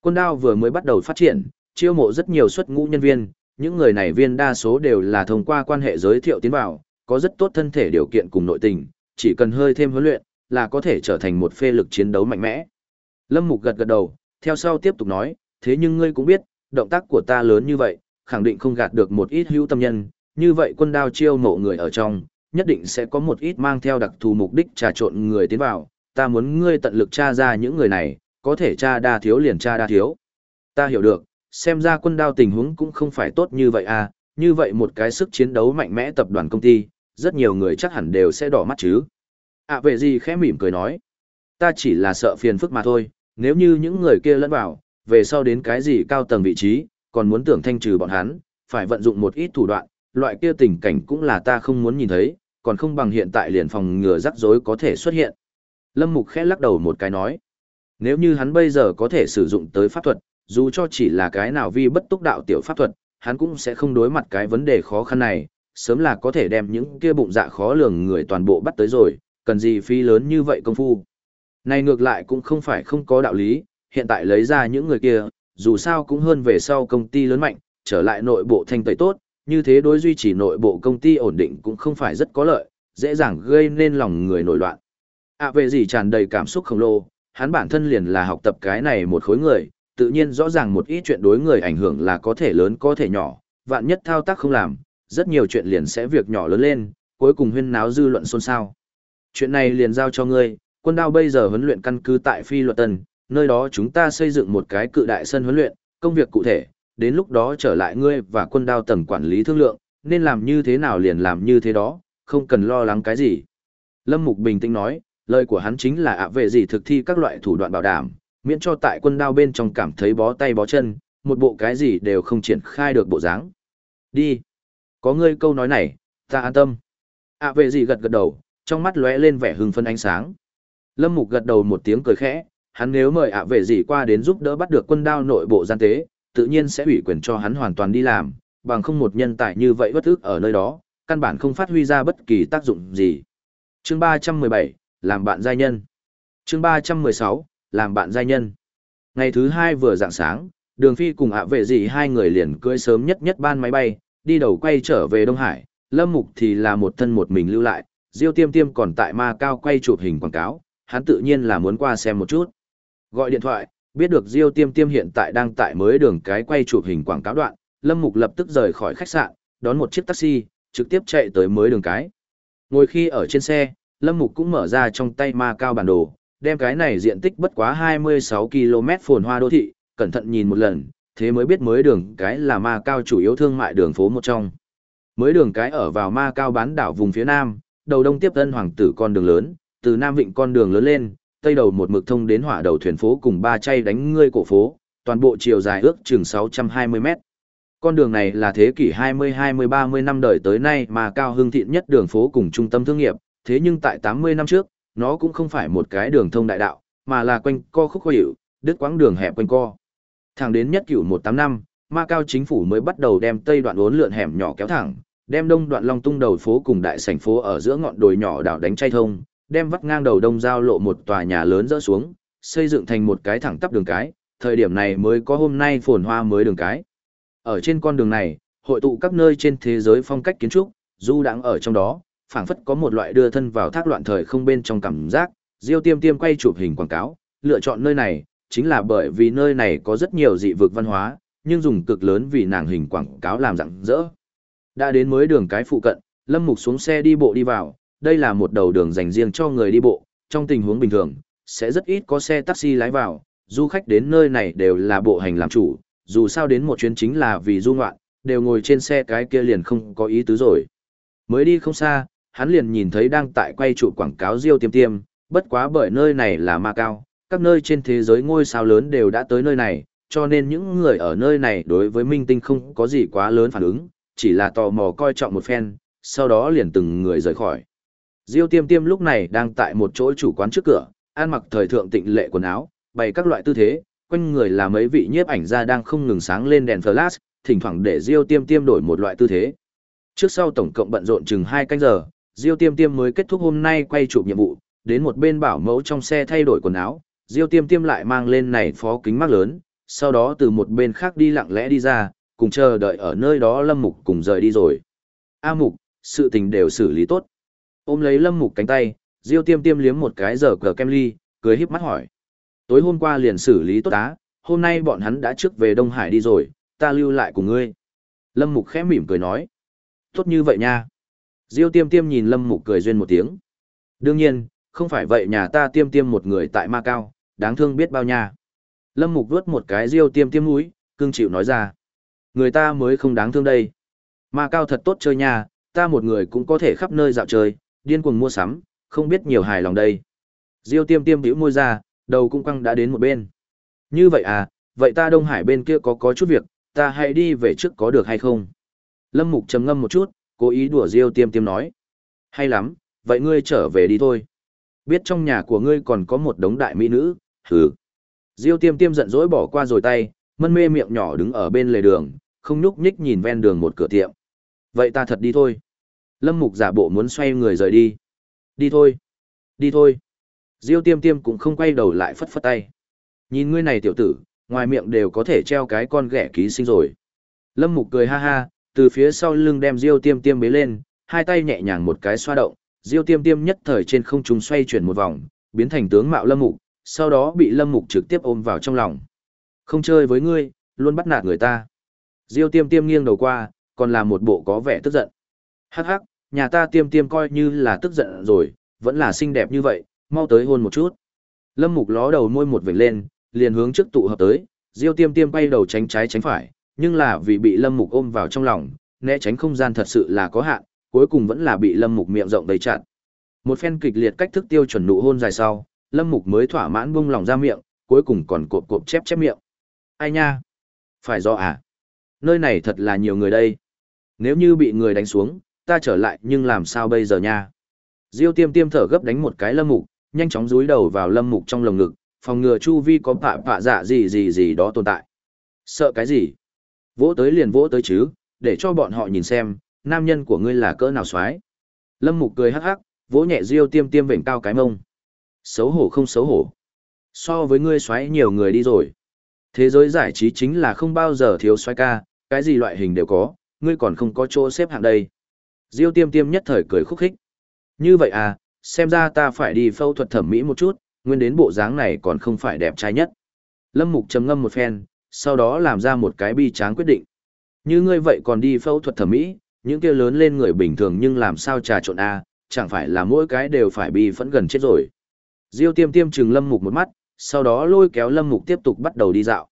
Quân đao vừa mới bắt đầu phát triển, chiêu mộ rất nhiều xuất ngũ nhân viên, những người này viên đa số đều là thông qua quan hệ giới thiệu tiến vào, có rất tốt thân thể điều kiện cùng nội tình, chỉ cần hơi thêm huấn luyện, là có thể trở thành một phê lực chiến đấu mạnh mẽ. Lâm Mục gật gật đầu, theo sau tiếp tục nói, thế nhưng ngươi cũng biết, động tác của ta lớn như vậy, khẳng định không gạt được một ít hữu tâm nhân, như vậy quân đao chiêu mộ người ở trong, nhất định sẽ có một ít mang theo đặc thù mục đích trà trộn người tiến vào, ta muốn ngươi tận lực tra ra những người này, có thể tra đa thiếu liền tra đa thiếu. Ta hiểu được, xem ra quân đao tình huống cũng không phải tốt như vậy à, như vậy một cái sức chiến đấu mạnh mẽ tập đoàn công ty, rất nhiều người chắc hẳn đều sẽ đỏ mắt chứ. À về gì khẽ mỉm cười nói, ta chỉ là sợ phiền phức mà thôi, nếu như những người kia lẫn vào, về sau đến cái gì cao tầng vị trí, còn muốn tưởng thanh trừ bọn hắn, phải vận dụng một ít thủ đoạn, loại kia tình cảnh cũng là ta không muốn nhìn thấy, còn không bằng hiện tại liền phòng ngừa rắc rối có thể xuất hiện. Lâm Mục khẽ lắc đầu một cái nói, nếu như hắn bây giờ có thể sử dụng tới pháp thuật, dù cho chỉ là cái nào vi bất túc đạo tiểu pháp thuật, hắn cũng sẽ không đối mặt cái vấn đề khó khăn này, sớm là có thể đem những kia bụng dạ khó lường người toàn bộ bắt tới rồi, cần gì phi lớn như vậy công phu. Này ngược lại cũng không phải không có đạo lý, hiện tại lấy ra những người kia, dù sao cũng hơn về sau công ty lớn mạnh, trở lại nội bộ thanh tẩy tốt, như thế đối duy trì nội bộ công ty ổn định cũng không phải rất có lợi, dễ dàng gây nên lòng người nổi loạn. À về gì tràn đầy cảm xúc khổng lồ, hắn bản thân liền là học tập cái này một khối người, tự nhiên rõ ràng một ít chuyện đối người ảnh hưởng là có thể lớn có thể nhỏ, vạn nhất thao tác không làm, rất nhiều chuyện liền sẽ việc nhỏ lớn lên, cuối cùng huyên náo dư luận xôn xao. Chuyện này liền giao cho ngươi, quân đao bây giờ huấn luyện căn cứ tại phi luật tân, nơi đó chúng ta xây dựng một cái cự đại sân huấn luyện, công việc cụ thể, đến lúc đó trở lại ngươi và quân đao tầng quản lý thương lượng, nên làm như thế nào liền làm như thế đó, không cần lo lắng cái gì. Lâm Mục bình tĩnh nói, lời của hắn chính là ạ về gì thực thi các loại thủ đoạn bảo đảm, miễn cho tại quân đao bên trong cảm thấy bó tay bó chân, một bộ cái gì đều không triển khai được bộ dáng. Đi. Có ngươi câu nói này, ta an tâm. ạ về gì gật gật đầu, trong mắt lóe lên vẻ hưng phấn ánh sáng. Lâm Mục gật đầu một tiếng cười khẽ, hắn nếu mời ạ vệ gì qua đến giúp đỡ bắt được quân đao nội bộ gian tế, tự nhiên sẽ ủy quyền cho hắn hoàn toàn đi làm, bằng không một nhân tài như vậy bất ức ở nơi đó, căn bản không phát huy ra bất kỳ tác dụng gì. Chương 317, làm bạn giai nhân. Chương 316, làm bạn giai nhân. Ngày thứ hai vừa dạng sáng, Đường Phi cùng ạ vệ gì hai người liền cưỡi sớm nhất nhất ban máy bay, đi đầu quay trở về Đông Hải, Lâm Mục thì là một thân một mình lưu lại, Diêu Tiêm Tiêm còn tại Ma Cao quay chụp hình quảng cáo, hắn tự nhiên là muốn qua xem một chút. Gọi điện thoại, biết được Diêu Tiêm Tiêm hiện tại đang tại mới đường cái quay chụp hình quảng cáo đoạn, Lâm Mục lập tức rời khỏi khách sạn, đón một chiếc taxi, trực tiếp chạy tới mới đường cái. Ngồi khi ở trên xe, Lâm Mục cũng mở ra trong tay ma cao bản đồ, đem cái này diện tích bất quá 26 km phồn hoa đô thị, cẩn thận nhìn một lần, thế mới biết mới đường cái là ma cao chủ yếu thương mại đường phố một trong. Mới đường cái ở vào ma cao bán đảo vùng phía nam, đầu đông tiếp tân hoàng tử con đường lớn, từ nam vịnh con đường lớn lên, tây đầu một mực thông đến hỏa đầu thuyền phố cùng ba chay đánh ngươi cổ phố, toàn bộ chiều dài ước chừng 620 mét. Con đường này là thế kỷ 20-20-30 năm đời tới nay mà cao hưng thịnh nhất đường phố cùng trung tâm thương nghiệp, thế nhưng tại 80 năm trước, nó cũng không phải một cái đường thông đại đạo, mà là quanh co khúc khó hiệu, đứt quãng đường hẹp quanh co. Thẳng đến nhất cửu 18 năm, ma cao chính phủ mới bắt đầu đem tây đoạn uốn lượn hẻm nhỏ kéo thẳng, đem đông đoạn long tung đầu phố cùng đại sảnh phố ở giữa ngọn đồi nhỏ đảo đánh chay thông, đem vắt ngang đầu đông giao lộ một tòa nhà lớn rỡ xuống, xây dựng thành một cái thẳng tắp đường cái, thời điểm này mới có hôm nay phồn hoa mới đường cái. Ở trên con đường này, hội tụ các nơi trên thế giới phong cách kiến trúc, du đang ở trong đó, phảng phất có một loại đưa thân vào thác loạn thời không bên trong cảm giác, Diêu Tiêm Tiêm quay chụp hình quảng cáo, lựa chọn nơi này, chính là bởi vì nơi này có rất nhiều dị vực văn hóa, nhưng dùng cực lớn vì nàng hình quảng cáo làm rạng rỡ. Đã đến mới đường cái phụ cận, Lâm Mục xuống xe đi bộ đi vào, đây là một đầu đường dành riêng cho người đi bộ, trong tình huống bình thường, sẽ rất ít có xe taxi lái vào, du khách đến nơi này đều là bộ hành làm chủ, dù sao đến một chuyến chính là vì du ngoạn, đều ngồi trên xe cái kia liền không có ý tứ rồi. Mới đi không xa, hắn liền nhìn thấy đang tại quay trụ quảng cáo Diêu Tiêm Tiêm, bất quá bởi nơi này là ma cao, các nơi trên thế giới ngôi sao lớn đều đã tới nơi này, cho nên những người ở nơi này đối với minh tinh không có gì quá lớn phản ứng, chỉ là tò mò coi trọng một phen, sau đó liền từng người rời khỏi. Diêu Tiêm Tiêm lúc này đang tại một chỗ chủ quán trước cửa, ăn mặc thời thượng tịnh lệ quần áo, bày các loại tư thế, quanh người là mấy vị nhiếp ảnh gia đang không ngừng sáng lên đèn flash, thỉnh thoảng để Diêu Tiêm Tiêm đổi một loại tư thế. Trước sau tổng cộng bận rộn chừng 2 canh giờ, Diêu Tiêm Tiêm mới kết thúc hôm nay quay chụp nhiệm vụ, đến một bên bảo mẫu trong xe thay đổi quần áo, Diêu Tiêm Tiêm lại mang lên này phó kính mắt lớn, sau đó từ một bên khác đi lặng lẽ đi ra, cùng chờ đợi ở nơi đó Lâm Mục cùng rời đi rồi. A Mục, sự tình đều xử lý tốt. Ôm lấy Lâm Mục cánh tay, Diêu Tiêm Tiêm liếm một cái giờ cờ kem ly, cười híp mắt hỏi. Tối hôm qua liền xử lý tốt á, hôm nay bọn hắn đã trước về Đông Hải đi rồi, ta lưu lại cùng ngươi. Lâm Mục khẽ mỉm cười nói. Tốt như vậy nha. Diêu Tiêm Tiêm nhìn Lâm Mục cười duyên một tiếng. Đương nhiên, không phải vậy nhà ta tiêm tiêm một người tại Ma Cao, đáng thương biết bao nha. Lâm Mục vuốt một cái Diêu Tiêm Tiêm mũi, cương chịu nói ra. Người ta mới không đáng thương đây. Ma Cao thật tốt chơi nha, ta một người cũng có thể khắp nơi dạo chơi, điên cuồng mua sắm, không biết nhiều hài lòng đây. Diêu tiêm tiêm bĩu môi ra, đầu cũng quăng đã đến một bên. Như vậy à, vậy ta Đông Hải bên kia có có chút việc, ta hãy đi về trước có được hay không? Lâm Mục trầm ngâm một chút, cố ý đùa Diêu tiêm tiêm nói. Hay lắm, vậy ngươi trở về đi thôi. Biết trong nhà của ngươi còn có một đống đại mỹ nữ, hừ. Diêu tiêm tiêm giận dỗi bỏ qua rồi tay, mân mê miệng nhỏ đứng ở bên lề đường, không nhúc nhích nhìn ven đường một cửa tiệm. Vậy ta thật đi thôi. Lâm Mục giả bộ muốn xoay người rời đi. Đi thôi. Đi thôi. Diêu tiêm tiêm cũng không quay đầu lại phất phất tay. Nhìn ngươi này tiểu tử, ngoài miệng đều có thể treo cái con ghẻ ký sinh rồi. Lâm Mục cười ha ha, từ phía sau lưng đem Diêu tiêm tiêm bế lên, hai tay nhẹ nhàng một cái xoa động, Diêu tiêm tiêm nhất thời trên không trung xoay chuyển một vòng, biến thành tướng mạo Lâm Mục, sau đó bị Lâm Mục trực tiếp ôm vào trong lòng. Không chơi với ngươi, luôn bắt nạt người ta. Diêu tiêm tiêm nghiêng đầu qua, còn là một bộ có vẻ tức giận. Hắc hắc, nhà ta tiêm tiêm coi như là tức giận rồi, vẫn là xinh đẹp như vậy, mau tới hôn một chút. Lâm Mục ló đầu môi một vểnh lên, liền hướng trước tụ hợp tới, Diêu Tiêm Tiêm bay đầu tránh trái tránh phải, nhưng là vì bị Lâm Mục ôm vào trong lòng, né tránh không gian thật sự là có hạn, cuối cùng vẫn là bị Lâm Mục miệng rộng đầy chặn. Một phen kịch liệt cách thức tiêu chuẩn nụ hôn dài sau, Lâm Mục mới thỏa mãn buông lòng ra miệng, cuối cùng còn cộp cộp chép chép miệng. Ai nha? Phải do à? Nơi này thật là nhiều người đây. Nếu như bị người đánh xuống, ta trở lại nhưng làm sao bây giờ nha? Diêu tiêm tiêm thở gấp đánh một cái lâm mục, nhanh chóng dúi đầu vào lâm mục trong lồng ngực, phòng ngừa chu vi có pạ pạ dạ gì gì gì đó tồn tại. Sợ cái gì? Vỗ tới liền vỗ tới chứ, để cho bọn họ nhìn xem, nam nhân của ngươi là cỡ nào xoái. Lâm mục cười hắc hắc, vỗ nhẹ Diêu tiêm tiêm vểnh cao cái mông. Xấu hổ không xấu hổ. So với ngươi xoáy nhiều người đi rồi. Thế giới giải trí chính là không bao giờ thiếu xoáy ca, cái gì loại hình đều có, ngươi còn không có chỗ xếp hạng đây. Diêu tiêm tiêm nhất thời cười khúc khích. Như vậy à, xem ra ta phải đi phẫu thuật thẩm mỹ một chút, nguyên đến bộ dáng này còn không phải đẹp trai nhất. Lâm Mục trầm ngâm một phen, sau đó làm ra một cái bi tráng quyết định. Như ngươi vậy còn đi phẫu thuật thẩm mỹ, những kia lớn lên người bình thường nhưng làm sao trà trộn a, à, chẳng phải là mỗi cái đều phải bi phẫn gần chết rồi. Diêu Tiêm Tiêm trừng Lâm Mục một mắt, sau đó lôi kéo Lâm Mục tiếp tục bắt đầu đi dạo.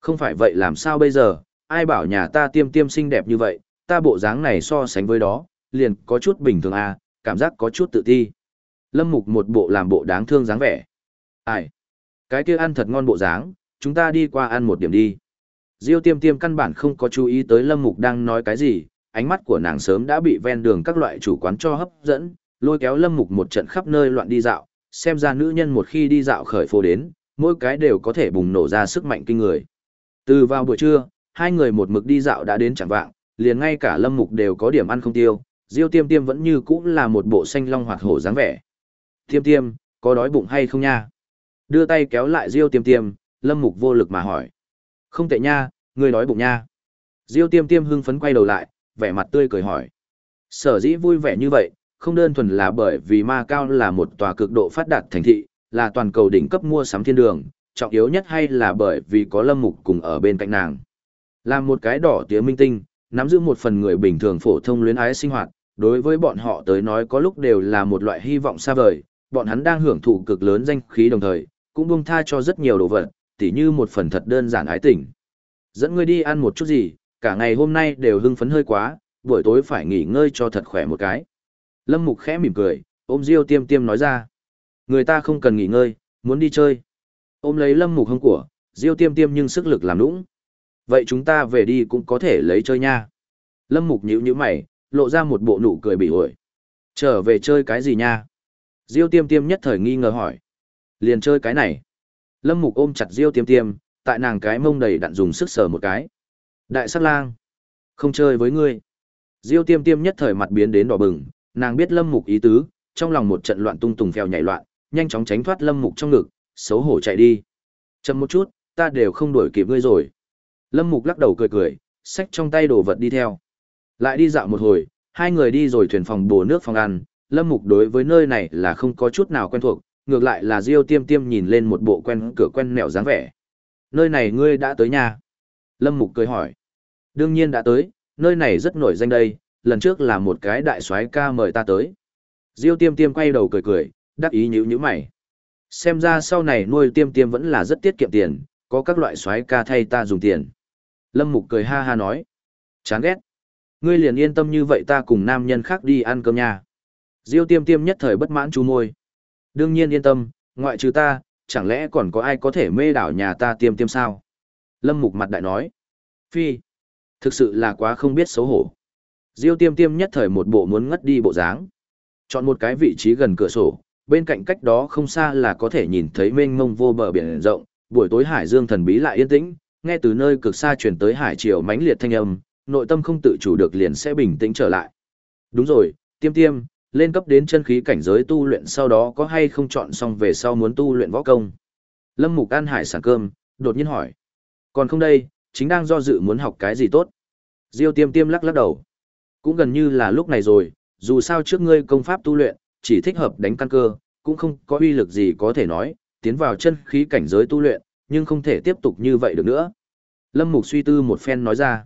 Không phải vậy làm sao bây giờ, ai bảo nhà ta Tiêm Tiêm xinh đẹp như vậy, ta bộ dáng này so sánh với đó, liền có chút bình thường à, cảm giác có chút tự ti. Lâm Mục một bộ làm bộ đáng thương dáng vẻ. Ai? Cái kia ăn thật ngon bộ dáng, chúng ta đi qua ăn một điểm đi. Diêu tiêm tiêm căn bản không có chú ý tới Lâm Mục đang nói cái gì, ánh mắt của nàng sớm đã bị ven đường các loại chủ quán cho hấp dẫn, lôi kéo Lâm Mục một trận khắp nơi loạn đi dạo, xem ra nữ nhân một khi đi dạo khởi phố đến, mỗi cái đều có thể bùng nổ ra sức mạnh kinh người. Từ vào buổi trưa, hai người một mực đi dạo đã đến chẳng vạng, liền ngay cả Lâm Mục đều có điểm ăn không tiêu, Diêu Tiêm Tiêm vẫn như cũ là một bộ xanh long hoạt hổ dáng vẻ. Tiêm Tiêm, có đói bụng hay không nha? Đưa tay kéo lại Diêu Tiêm Tiêm, Lâm Mục vô lực mà hỏi. Không tệ nha, người đói bụng nha. Diêu Tiêm Tiêm hưng phấn quay đầu lại, vẻ mặt tươi cười hỏi. Sở dĩ vui vẻ như vậy, không đơn thuần là bởi vì Ma Cao là một tòa cực độ phát đạt thành thị, là toàn cầu đỉnh cấp mua sắm thiên đường, trọng yếu nhất hay là bởi vì có Lâm Mục cùng ở bên cạnh nàng. Làm một cái đỏ tía minh tinh, nắm giữ một phần người bình thường phổ thông luyến ái sinh hoạt, đối với bọn họ tới nói có lúc đều là một loại hy vọng xa vời, bọn hắn đang hưởng thụ cực lớn danh khí đồng thời, cũng buông tha cho rất nhiều đồ vật, tỉ như một phần thật đơn giản ái tình. Dẫn ngươi đi ăn một chút gì, cả ngày hôm nay đều hưng phấn hơi quá, buổi tối phải nghỉ ngơi cho thật khỏe một cái. Lâm Mục khẽ mỉm cười, ôm Diêu Tiêm Tiêm nói ra. Người ta không cần nghỉ ngơi, muốn đi chơi. Ôm lấy Lâm Mục hông của, Diêu Tiêm Tiêm nhưng sức lực làm nũng. Vậy chúng ta về đi cũng có thể lấy chơi nha. Lâm Mục nhíu nhíu mày, lộ ra một bộ nụ cười bị ổi. Trở về chơi cái gì nha? Diêu Tiêm Tiêm nhất thời nghi ngờ hỏi. Liền chơi cái này. Lâm Mục ôm chặt Diêu Tiêm Tiêm, tại nàng cái mông đầy đặn dùng sức sờ một cái. Đại sát lang. Không chơi với ngươi. Diêu Tiêm Tiêm nhất thời mặt biến đến đỏ bừng, nàng biết Lâm Mục ý tứ, trong lòng một trận loạn tung tùng phèo nhảy loạn, nhanh chóng tránh thoát Lâm Mục trong ngực, xấu hổ chạy đi. Chậm một chút, ta đều không đuổi kịp ngươi rồi. Lâm Mục lắc đầu cười cười, xách trong tay đồ vật đi theo. Lại đi dạo một hồi, hai người đi rồi thuyền phòng bồ nước phòng ăn, Lâm Mục đối với nơi này là không có chút nào quen thuộc, ngược lại là Diêu Tiêm Tiêm nhìn lên một bộ quen cửa quen nẻo dáng vẻ. Nơi này ngươi đã tới nhà. Lâm Mục cười hỏi. Đương nhiên đã tới, nơi này rất nổi danh đây, lần trước là một cái đại soái ca mời ta tới. Diêu Tiêm Tiêm quay đầu cười cười, đắc ý nhíu nhíu mày. Xem ra sau này nuôi Tiêm Tiêm vẫn là rất tiết kiệm tiền, có các loại soái ca thay ta dùng tiền. Lâm Mục cười ha ha nói. Chán ghét. Ngươi liền yên tâm như vậy ta cùng nam nhân khác đi ăn cơm nha. Diêu tiêm tiêm nhất thời bất mãn chú môi. Đương nhiên yên tâm, ngoại trừ ta, chẳng lẽ còn có ai có thể mê đảo nhà ta tiêm tiêm sao? Lâm Mục mặt đại nói. Phi. Thực sự là quá không biết xấu hổ. Diêu tiêm tiêm nhất thời một bộ muốn ngất đi bộ dáng. Chọn một cái vị trí gần cửa sổ, bên cạnh cách đó không xa là có thể nhìn thấy mênh mông vô bờ biển rộng, buổi tối hải dương thần bí lại yên tĩnh, nghe từ nơi cực xa truyền tới hải triều mãnh liệt thanh âm, nội tâm không tự chủ được liền sẽ bình tĩnh trở lại. Đúng rồi, tiêm tiêm, lên cấp đến chân khí cảnh giới tu luyện sau đó có hay không chọn xong về sau muốn tu luyện võ công. Lâm Mục an hải sản cơm, đột nhiên hỏi. Còn không đây, chính đang do dự muốn học cái gì tốt. Diêu tiêm tiêm lắc lắc đầu. Cũng gần như là lúc này rồi, dù sao trước ngươi công pháp tu luyện, chỉ thích hợp đánh căn cơ, cũng không có uy lực gì có thể nói, tiến vào chân khí cảnh giới tu luyện, nhưng không thể tiếp tục như vậy được nữa. Lâm Mục suy tư một phen nói ra.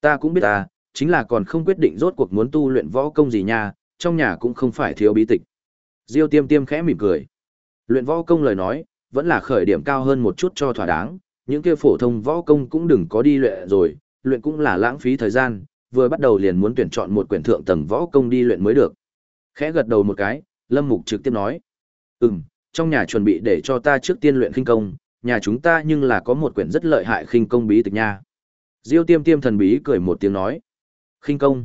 Ta cũng biết à, chính là còn không quyết định rốt cuộc muốn tu luyện võ công gì nha, trong nhà cũng không phải thiếu bí tịch. Diêu tiêm tiêm khẽ mỉm cười. Luyện võ công lời nói, vẫn là khởi điểm cao hơn một chút cho thỏa đáng, những kia phổ thông võ công cũng đừng có đi luyện rồi, luyện cũng là lãng phí thời gian, vừa bắt đầu liền muốn tuyển chọn một quyển thượng tầng võ công đi luyện mới được. Khẽ gật đầu một cái, Lâm Mục trực tiếp nói. Ừm, trong nhà chuẩn bị để cho ta trước tiên luyện khinh công, nhà chúng ta nhưng là có một quyển rất lợi hại khinh công bí tịch nha. Diêu tiêm tiêm thần bí cười một tiếng nói. khinh công.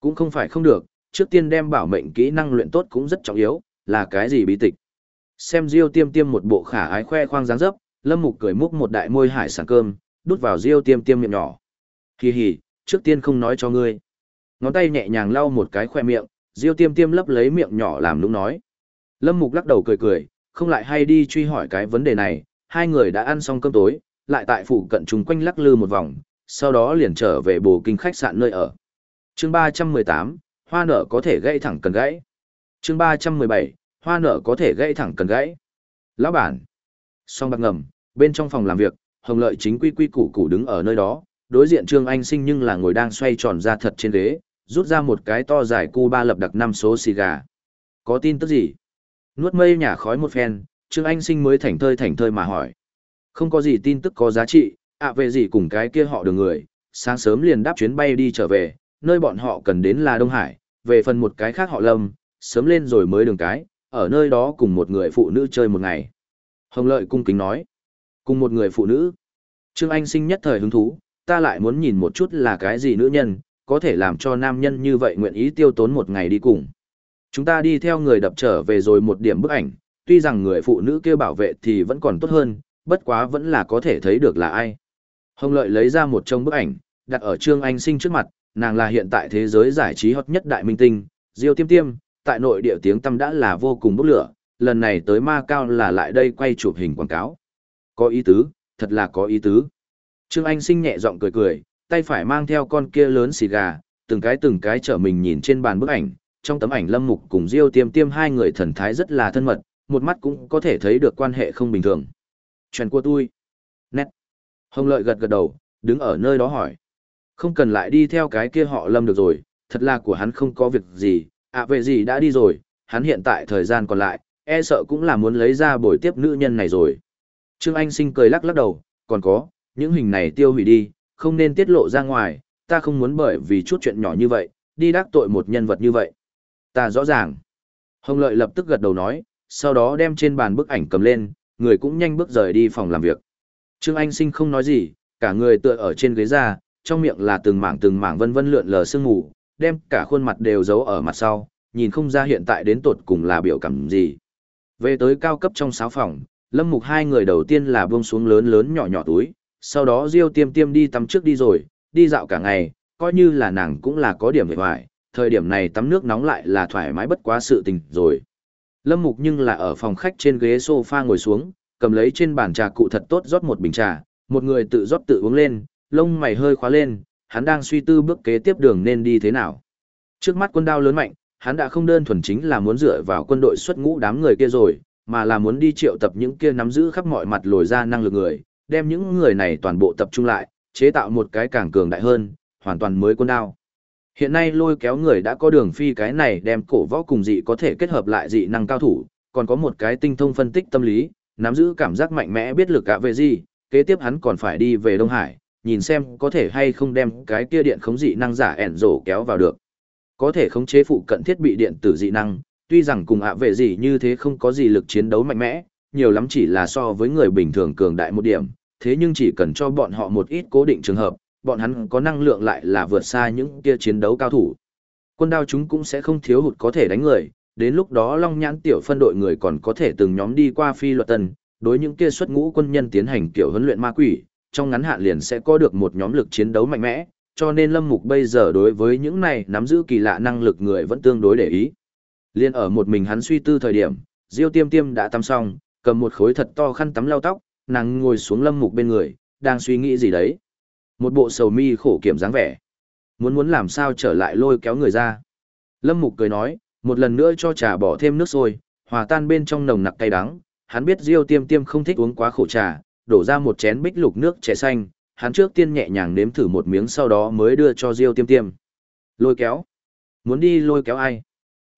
Cũng không phải không được, trước tiên đem bảo mệnh kỹ năng luyện tốt cũng rất trọng yếu, là cái gì bí tịch. Xem Diêu tiêm tiêm một bộ khả ái khoe khoang dáng dấp, lâm mục cười múc một đại môi hải sản cơm, đút vào Diêu tiêm tiêm miệng nhỏ. Hì hì, trước tiên không nói cho ngươi. Ngón tay nhẹ nhàng lau một cái khoe miệng, Diêu tiêm tiêm lấp lấy miệng nhỏ làm lúc nói. Lâm mục lắc đầu cười cười, không lại hay đi truy hỏi cái vấn đề này, hai người đã ăn xong cơm tối, lại tại phụ cận chúng quanh lắc lư một vòng, sau đó liền trở về bồ kinh khách sạn nơi ở. chương 318, hoa nở có thể gãy thẳng cần gãy. chương 317, hoa nở có thể gãy thẳng cần gãy. Lão bản. Song bạc ngầm, bên trong phòng làm việc, Hồng Lợi chính quy quy củ củ đứng ở nơi đó, đối diện Trương Anh Sinh nhưng là ngồi đang xoay tròn ra thật trên ghế, rút ra một cái to dài cu ba lập đặc năm số xì gà. Có tin tức gì? Nuốt mây nhả khói một phen, Trương Anh Sinh mới thảnh thơi thảnh thơi mà hỏi. Không có gì tin tức có giá trị, ạ về gì cùng cái kia họ đường người, sáng sớm liền đáp chuyến bay đi trở về, nơi bọn họ cần đến là Đông Hải, về phần một cái khác họ Lâm, sớm lên rồi mới đường cái, ở nơi đó cùng một người phụ nữ chơi một ngày. Hồng Lợi cung kính nói, cùng một người phụ nữ. Trương Anh sinh nhất thời hứng thú, ta lại muốn nhìn một chút là cái gì nữ nhân, có thể làm cho nam nhân như vậy nguyện ý tiêu tốn một ngày đi cùng. Chúng ta đi theo người đập trở về rồi một điểm bức ảnh, tuy rằng người phụ nữ kia bảo vệ thì vẫn còn tốt hơn, bất quá vẫn là có thể thấy được là ai. Hồng Lợi lấy ra một trong bức ảnh, đặt ở Trương Anh Sinh trước mặt, nàng là hiện tại thế giới giải trí hot nhất đại minh tinh, Diêu Tiêm Tiêm, tại nội địa tiếng tâm đã là vô cùng bốc lửa, lần này tới Ma Cao là lại đây quay chụp hình quảng cáo. Có ý tứ, thật là có ý tứ. Trương Anh Sinh nhẹ giọng cười cười, tay phải mang theo con kia lớn xì gà, từng cái từng cái trở mình nhìn trên bàn bức ảnh, trong tấm ảnh Lâm Mục cùng Diêu Tiêm Tiêm hai người thần thái rất là thân mật, một mắt cũng có thể thấy được quan hệ không bình thường. Chuyện của tôi. Hồng Lợi gật gật đầu, đứng ở nơi đó hỏi. Không cần lại đi theo cái kia họ Lâm được rồi, thật là của hắn không có việc gì, à về gì đã đi rồi, hắn hiện tại thời gian còn lại, e sợ cũng là muốn lấy ra buổi tiếp nữ nhân này rồi. Trương Anh Sinh cười lắc lắc đầu, còn có, những hình này tiêu hủy đi, không nên tiết lộ ra ngoài, ta không muốn bởi vì chút chuyện nhỏ như vậy, đi đắc tội một nhân vật như vậy. Ta rõ ràng. Hồng Lợi lập tức gật đầu nói, sau đó đem trên bàn bức ảnh cầm lên, người cũng nhanh bước rời đi phòng làm việc. Trương Anh Sinh không nói gì, cả người tựa ở trên ghế ra, trong miệng là từng mảng từng mảng vân vân lượn lờ sương mù, đem cả khuôn mặt đều giấu ở mặt sau, nhìn không ra hiện tại đến tột cùng là biểu cảm gì. Về tới cao cấp trong sáu phòng, Lâm Mục hai người đầu tiên là buông xuống lớn lớn nhỏ nhỏ túi, sau đó Diêu Tiêm Tiêm đi tắm trước đi rồi, đi dạo cả ngày, coi như là nàng cũng là có điểm về hoài, thời điểm này tắm nước nóng lại là thoải mái bất quá sự tình rồi. Lâm Mục nhưng là ở phòng khách trên ghế sofa ngồi xuống, cầm lấy trên bàn trà cụ thật tốt rót một bình trà, một người tự rót tự uống lên, lông mày hơi khóa lên, hắn đang suy tư bước kế tiếp đường nên đi thế nào. Trước mắt quân đao lớn mạnh, hắn đã không đơn thuần chính là muốn dựa vào quân đội xuất ngũ đám người kia rồi, mà là muốn đi triệu tập những kia nắm giữ khắp mọi mặt lồi ra năng lực người, đem những người này toàn bộ tập trung lại, chế tạo một cái càng cường đại hơn, hoàn toàn mới quân đao. Hiện nay lôi kéo người đã có đường phi cái này đem cổ võ cùng dị có thể kết hợp lại dị năng cao thủ, còn có một cái tinh thông phân tích tâm lý, nắm giữ cảm giác mạnh mẽ biết lực cả về gì, kế tiếp hắn còn phải đi về Đông Hải, nhìn xem có thể hay không đem cái kia điện khống dị năng giả ẻn rổ kéo vào được. Có thể khống chế phụ cận thiết bị điện tử dị năng, tuy rằng cùng ạ về gì như thế không có gì lực chiến đấu mạnh mẽ, nhiều lắm chỉ là so với người bình thường cường đại một điểm, thế nhưng chỉ cần cho bọn họ một ít cố định trường hợp, bọn hắn có năng lượng lại là vượt xa những kia chiến đấu cao thủ. Quân đao chúng cũng sẽ không thiếu hụt có thể đánh người, đến lúc đó Long Nhãn tiểu phân đội người còn có thể từng nhóm đi qua phi luật tân, đối những kia xuất ngũ quân nhân tiến hành kiểu huấn luyện ma quỷ, trong ngắn hạn liền sẽ có được một nhóm lực chiến đấu mạnh mẽ, cho nên Lâm Mục bây giờ đối với những này nắm giữ kỳ lạ năng lực người vẫn tương đối để ý. Liên ở một mình hắn suy tư thời điểm, Diêu Tiêm Tiêm đã tắm xong, cầm một khối thật to khăn tắm lau tóc, nàng ngồi xuống Lâm Mục bên người, đang suy nghĩ gì đấy. Một bộ sầu mi khổ kiểm dáng vẻ. Muốn muốn làm sao trở lại lôi kéo người ra. Lâm Mục cười nói, một lần nữa cho trà bỏ thêm nước sôi, hòa tan bên trong nồng nặc cay đắng. Hắn biết Diêu Tiêm Tiêm không thích uống quá khổ trà, đổ ra một chén bích lục nước chè xanh, hắn trước tiên nhẹ nhàng nếm thử một miếng sau đó mới đưa cho Diêu Tiêm Tiêm. Lôi kéo? Muốn đi lôi kéo ai?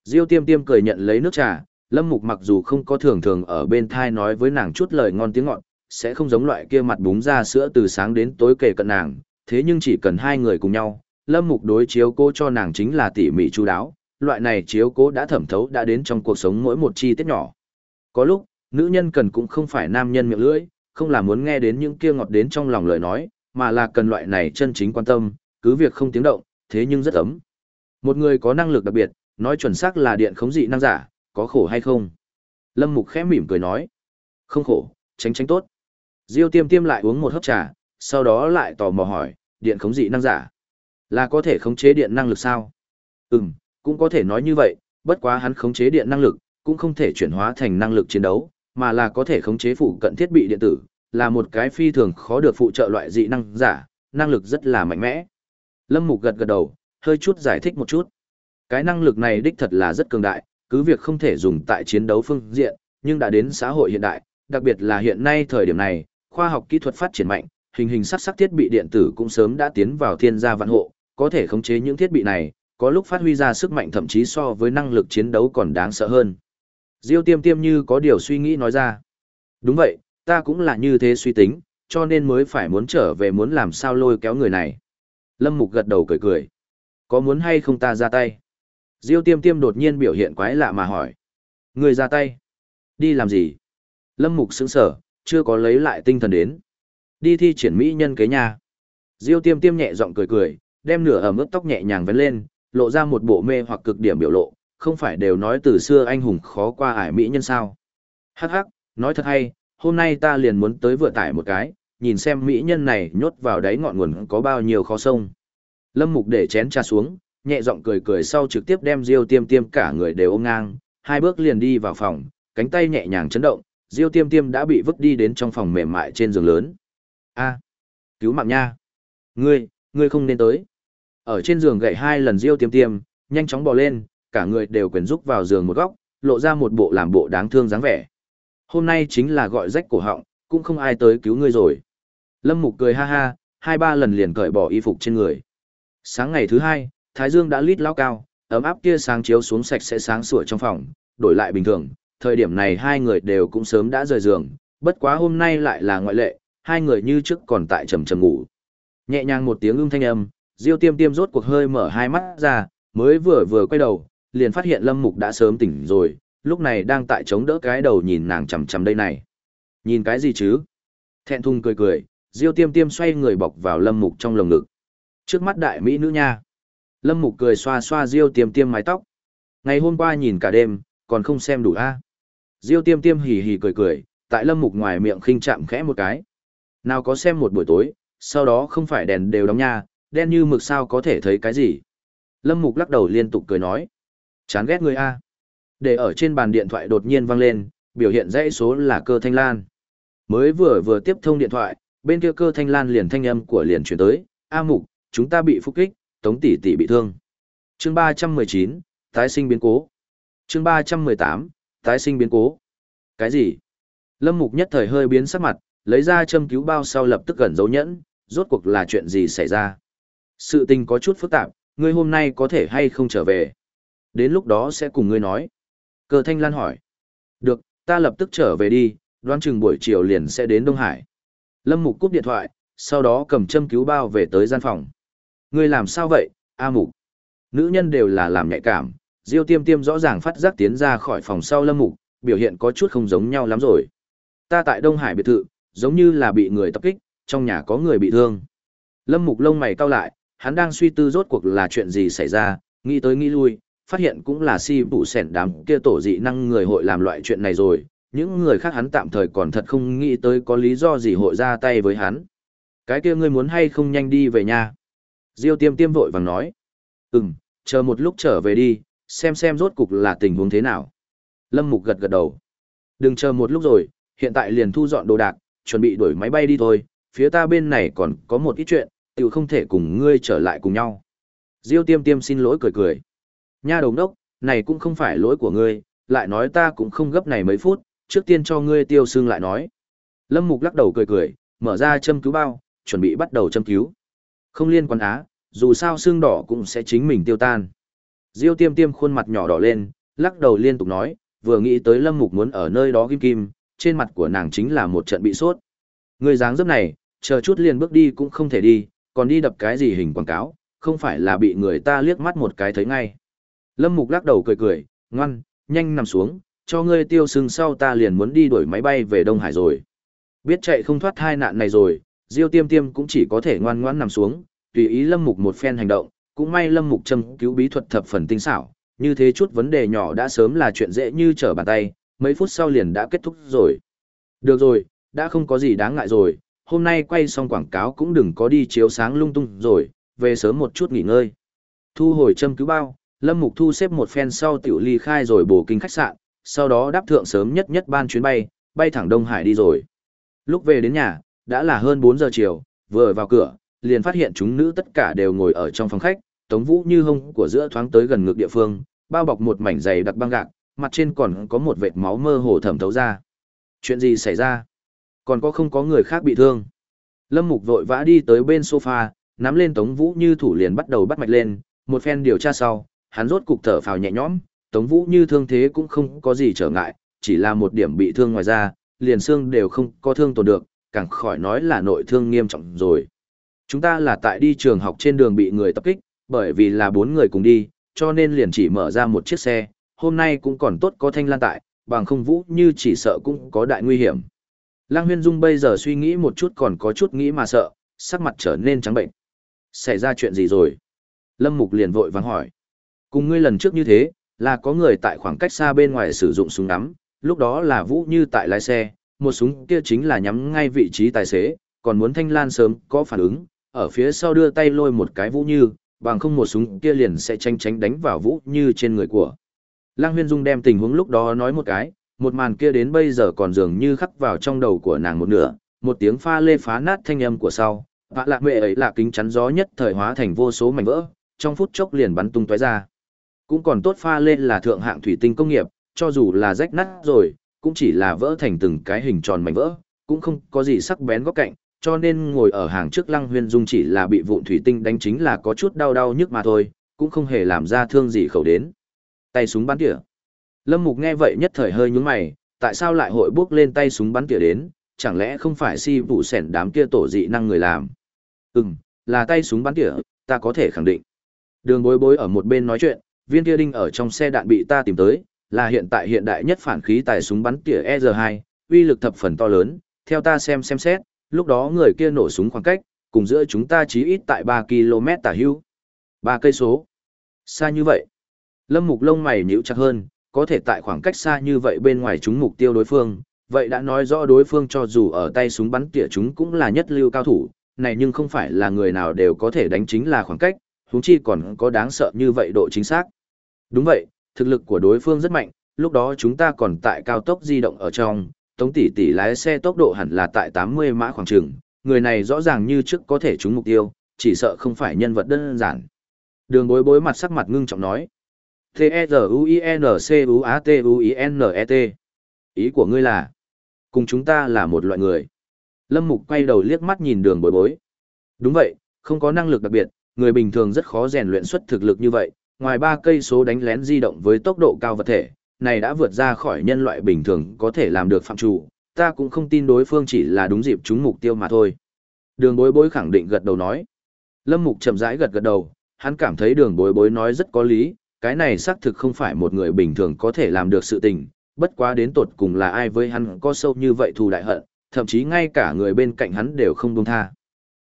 Diêu Tiêm Tiêm cười nhận lấy nước trà, Lâm Mục mặc dù không có thường thường ở bên thai nói với nàng chút lời ngon tiếng ngọt, sẽ không giống loại kia mặt búng ra sữa từ sáng đến tối kể cận nàng, thế nhưng chỉ cần hai người cùng nhau, Lâm Mục đối chiếu cô cho nàng chính là tỉ mỉ chu đáo, loại này chiếu cố đã thẩm thấu đã đến trong cuộc sống mỗi một chi tiết nhỏ. Có lúc, nữ nhân cần cũng không phải nam nhân miệng lưỡi, không là muốn nghe đến những kia ngọt đến trong lòng lời nói, mà là cần loại này chân chính quan tâm, cứ việc không tiếng động, thế nhưng rất ấm. Một người có năng lực đặc biệt, nói chuẩn xác là điện khống dị năng giả, có khổ hay không? Lâm Mục khẽ mỉm cười nói, không khổ, tránh tránh tốt. Diêu tiêm tiêm lại uống một hớp trà, sau đó lại tò mò hỏi, điện khống dị năng giả, là có thể khống chế điện năng lực sao? Ừm, cũng có thể nói như vậy, bất quá hắn khống chế điện năng lực, cũng không thể chuyển hóa thành năng lực chiến đấu, mà là có thể khống chế phụ cận thiết bị điện tử, là một cái phi thường khó được phụ trợ loại dị năng giả, năng lực rất là mạnh mẽ. Lâm Mục gật gật đầu, hơi chút giải thích một chút. Cái năng lực này đích thật là rất cường đại, cứ việc không thể dùng tại chiến đấu phương diện, nhưng đã đến xã hội hiện đại, đặc biệt là hiện nay thời điểm này, khoa học kỹ thuật phát triển mạnh, hình hình sắc sắc thiết bị điện tử cũng sớm đã tiến vào thiên gia vạn hộ, có thể khống chế những thiết bị này, có lúc phát huy ra sức mạnh thậm chí so với năng lực chiến đấu còn đáng sợ hơn. Diêu tiêm tiêm như có điều suy nghĩ nói ra. Đúng vậy, ta cũng là như thế suy tính, cho nên mới phải muốn trở về muốn làm sao lôi kéo người này. Lâm Mục gật đầu cười cười. có muốn hay không ta ra tay? Diêu tiêm tiêm đột nhiên biểu hiện quái lạ mà hỏi. Người ra tay? Đi làm gì? Lâm Mục sững sở, chưa có lấy lại tinh thần đến. Đi thi triển mỹ nhân kế nhà. Diêu tiêm tiêm nhẹ giọng cười cười, đem nửa ẩm ướt tóc nhẹ nhàng vấn lên, lộ ra một bộ mê hoặc cực điểm biểu lộ, không phải đều nói từ xưa anh hùng khó qua ải mỹ nhân sao. Hắc hắc, nói thật hay, hôm nay ta liền muốn tới vừa tải một cái, nhìn xem mỹ nhân này nhốt vào đáy ngọn nguồn có bao nhiêu khó sông. Lâm Mục để chén trà xuống, nhẹ giọng cười cười sau trực tiếp đem Diêu Tiêm Tiêm cả người đều ôm ngang, hai bước liền đi vào phòng, cánh tay nhẹ nhàng chấn động, Diêu Tiêm Tiêm đã bị vứt đi đến trong phòng mềm mại trên giường lớn. A, cứu mạng nha. Ngươi, ngươi không nên tới. Ở trên giường gậy hai lần riêu Tiêm Tiêm, nhanh chóng bò lên, cả người đều quyền rúc vào giường một góc, lộ ra một bộ làm bộ đáng thương dáng vẻ. Hôm nay chính là gọi rách cổ họng, cũng không ai tới cứu ngươi rồi. Lâm Mục cười ha ha, hai ba lần liền cởi bỏ y phục trên người. Sáng ngày thứ hai, Thái Dương đã lít lao cao, ấm áp kia sáng chiếu xuống sạch sẽ sáng sủa trong phòng, đổi lại bình thường. Thời điểm này hai người đều cũng sớm đã rời giường, bất quá hôm nay lại là ngoại lệ, hai người như trước còn tại trầm trầm ngủ. Nhẹ nhàng một tiếng ưng thanh âm, Diêu Tiêm Tiêm rốt cuộc hơi mở hai mắt ra, mới vừa vừa quay đầu, liền phát hiện Lâm Mục đã sớm tỉnh rồi, lúc này đang tại chống đỡ cái đầu nhìn nàng chằm chằm đây này. Nhìn cái gì chứ? Thẹn thùng cười cười, Diêu Tiêm Tiêm xoay người bọc vào Lâm Mục trong lồng ngực. Trước mắt đại mỹ nữ nha. Lâm Mục cười xoa xoa Diêu Tiêm Tiêm mái tóc. Ngày hôm qua nhìn cả đêm, còn không xem đủ a. À? Diêu Tiêm Tiêm hì hì cười cười, tại Lâm Mục ngoài miệng khinh chạm khẽ một cái. Nào có xem một buổi tối, sau đó không phải đèn đều đóng nha, đen như mực sao có thể thấy cái gì. Lâm Mục lắc đầu liên tục cười nói. Chán ghét người a. Để ở trên bàn điện thoại đột nhiên vang lên, biểu hiện dãy số là cơ thanh lan. Mới vừa vừa tiếp thông điện thoại, bên kia cơ thanh lan liền thanh âm của liền chuyển tới, A Mục, chúng ta bị phục kích, tống tỷ tỷ bị thương. Chương 319, tái sinh biến cố. Chương 318, tái sinh biến cố. Cái gì? Lâm Mục nhất thời hơi biến sắc mặt, lấy ra châm cứu bao sau lập tức gần dấu nhẫn, rốt cuộc là chuyện gì xảy ra. Sự tình có chút phức tạp, ngươi hôm nay có thể hay không trở về. Đến lúc đó sẽ cùng ngươi nói. Cơ thanh lan hỏi. Được, ta lập tức trở về đi, đoán chừng buổi chiều liền sẽ đến Đông Hải. Lâm Mục cúp điện thoại, sau đó cầm châm cứu bao về tới gian phòng. Ngươi làm sao vậy, A Mục? Nữ nhân đều là làm nhạy cảm, Diêu Tiêm Tiêm rõ ràng phát giác tiến ra khỏi phòng sau Lâm Mục, biểu hiện có chút không giống nhau lắm rồi. Ta tại Đông Hải biệt thự, giống như là bị người tập kích, trong nhà có người bị thương. Lâm Mục lông mày cau lại, hắn đang suy tư rốt cuộc là chuyện gì xảy ra, nghĩ tới nghĩ lui, phát hiện cũng là si bụ sẻn đám kia tổ dị năng người hội làm loại chuyện này rồi, những người khác hắn tạm thời còn thật không nghĩ tới có lý do gì hội ra tay với hắn. Cái kia ngươi muốn hay không nhanh đi về nhà. Diêu tiêm tiêm vội vàng nói. Ừm, chờ một lúc trở về đi, xem xem rốt cục là tình huống thế nào. Lâm Mục gật gật đầu. Đừng chờ một lúc rồi, hiện tại liền thu dọn đồ đạc, chuẩn bị đuổi máy bay đi thôi, phía ta bên này còn có một ít chuyện, tiểu không thể cùng ngươi trở lại cùng nhau. Diêu tiêm tiêm xin lỗi cười cười. Nha đồng đốc, này cũng không phải lỗi của ngươi, lại nói ta cũng không gấp này mấy phút, trước tiên cho ngươi tiêu xương lại nói. Lâm Mục lắc đầu cười cười, mở ra châm cứu bao, chuẩn bị bắt đầu châm cứu. Không liên quan á, dù sao xương đỏ cũng sẽ chính mình tiêu tan. Diêu tiêm tiêm khuôn mặt nhỏ đỏ lên, lắc đầu liên tục nói, vừa nghĩ tới Lâm Mục muốn ở nơi đó kim kim, trên mặt của nàng chính là một trận bị sốt. Người dáng dấp này, chờ chút liền bước đi cũng không thể đi, còn đi đập cái gì hình quảng cáo, không phải là bị người ta liếc mắt một cái thấy ngay. Lâm Mục lắc đầu cười cười, ngoan, nhanh nằm xuống, cho ngươi tiêu sưng sau ta liền muốn đi đuổi máy bay về Đông Hải rồi. Biết chạy không thoát hai nạn này rồi, Diêu Tiêm Tiêm cũng chỉ có thể ngoan ngoãn nằm xuống, tùy ý Lâm Mục một phen hành động, cũng may Lâm Mục châm cứu bí thuật thập phần tinh xảo, như thế chút vấn đề nhỏ đã sớm là chuyện dễ như trở bàn tay, mấy phút sau liền đã kết thúc rồi. Được rồi, đã không có gì đáng ngại rồi, hôm nay quay xong quảng cáo cũng đừng có đi chiếu sáng lung tung rồi, về sớm một chút nghỉ ngơi. Thu hồi châm cứu bao, Lâm Mục thu xếp một phen sau tiểu ly khai rồi bổ kinh khách sạn, sau đó đáp thượng sớm nhất nhất ban chuyến bay, bay thẳng Đông Hải đi rồi. Lúc về đến nhà, đã là hơn 4 giờ chiều, vừa vào cửa, liền phát hiện chúng nữ tất cả đều ngồi ở trong phòng khách, Tống Vũ như hông của giữa thoáng tới gần ngực địa phương, bao bọc một mảnh dày đặc băng gạc, mặt trên còn có một vệt máu mơ hồ thẩm thấu ra. Chuyện gì xảy ra? Còn có không có người khác bị thương? Lâm Mục vội vã đi tới bên sofa, nắm lên Tống Vũ như thủ liền bắt đầu bắt mạch lên, một phen điều tra sau, hắn rốt cục thở phào nhẹ nhõm, Tống Vũ như thương thế cũng không có gì trở ngại, chỉ là một điểm bị thương ngoài ra, liền xương đều không có thương tổn được, càng khỏi nói là nội thương nghiêm trọng rồi. Chúng ta là tại đi trường học trên đường bị người tập kích, bởi vì là bốn người cùng đi, cho nên liền chỉ mở ra một chiếc xe, hôm nay cũng còn tốt có thanh lan tại, bằng không vũ như chỉ sợ cũng có đại nguy hiểm. Lăng Huyên Dung bây giờ suy nghĩ một chút còn có chút nghĩ mà sợ, sắc mặt trở nên trắng bệnh. Xảy ra chuyện gì rồi? Lâm Mục liền vội vàng hỏi. Cùng ngươi lần trước như thế, là có người tại khoảng cách xa bên ngoài sử dụng súng ngắm, lúc đó là Vũ Như tại lái xe, một súng kia chính là nhắm ngay vị trí tài xế, còn muốn Thanh Lan sớm có phản ứng, ở phía sau đưa tay lôi một cái Vũ Như, bằng không một súng kia liền sẽ tranh tránh đánh vào Vũ Như trên người của. Lăng Huyên Dung đem tình huống lúc đó nói một cái, một màn kia đến bây giờ còn dường như khắc vào trong đầu của nàng một nửa, một tiếng pha lê phá nát thanh âm của sau, vạ lạc mẹ ấy là kính chắn gió nhất thời hóa thành vô số mảnh vỡ, trong phút chốc liền bắn tung tóe ra. Cũng còn tốt pha lê là thượng hạng thủy tinh công nghiệp, cho dù là rách nát rồi, cũng chỉ là vỡ thành từng cái hình tròn mảnh vỡ, cũng không có gì sắc bén góc cạnh, cho nên ngồi ở hàng trước Lăng Huyên Dung chỉ là bị vụn thủy tinh đánh chính là có chút đau đau nhức mà thôi, cũng không hề làm ra thương gì khẩu đến. Tay súng bắn tỉa. Lâm Mục nghe vậy nhất thời hơi nhướng mày, tại sao lại hội bước lên tay súng bắn tỉa đến, chẳng lẽ không phải si vụ sẻn đám kia tổ dị năng người làm? Ừm, là tay súng bắn tỉa, ta có thể khẳng định. Đường bối bối ở một bên nói chuyện, viên kia đinh ở trong xe đạn bị ta tìm tới, là hiện tại hiện đại nhất phản khí tài súng bắn tỉa EZ2, uy lực thập phần to lớn, theo ta xem xem xét, lúc đó người kia nổ súng khoảng cách, cùng giữa chúng ta chí ít tại 3 km tả hưu. 3 cây số. Xa như vậy. Lâm Mục lông mày nhíu chặt hơn, có thể tại khoảng cách xa như vậy bên ngoài chúng mục tiêu đối phương, vậy đã nói rõ đối phương cho dù ở tay súng bắn tỉa chúng cũng là nhất lưu cao thủ, này nhưng không phải là người nào đều có thể đánh chính là khoảng cách, huống chi còn có đáng sợ như vậy độ chính xác. Đúng vậy, thực lực của đối phương rất mạnh, lúc đó chúng ta còn tại cao tốc di động ở trong, Tống tỷ tỷ lái xe tốc độ hẳn là tại 80 mã khoảng chừng, người này rõ ràng như trước có thể trúng mục tiêu, chỉ sợ không phải nhân vật đơn giản. Đường bối bối mặt sắc mặt ngưng trọng nói. T-E-Z-U-I-N-C-U-A-T-U-I-N-E-T Ý của ngươi là, cùng chúng ta là một loại người. Lâm Mục quay đầu liếc mắt nhìn đường bối bối. Đúng vậy, không có năng lực đặc biệt, người bình thường rất khó rèn luyện xuất thực lực như vậy, ngoài ba cây số đánh lén di động với tốc độ cao vật thể, này đã vượt ra khỏi nhân loại bình thường có thể làm được phạm chủ, ta cũng không tin đối phương chỉ là đúng dịp trúng mục tiêu mà thôi. Đường bối bối khẳng định gật đầu nói. Lâm Mục chậm rãi gật gật đầu, hắn cảm thấy đường bối bối nói rất có lý, cái này xác thực không phải một người bình thường có thể làm được sự tình, bất quá đến tột cùng là ai với hắn có sâu như vậy thù đại hận, thậm chí ngay cả người bên cạnh hắn đều không buông tha.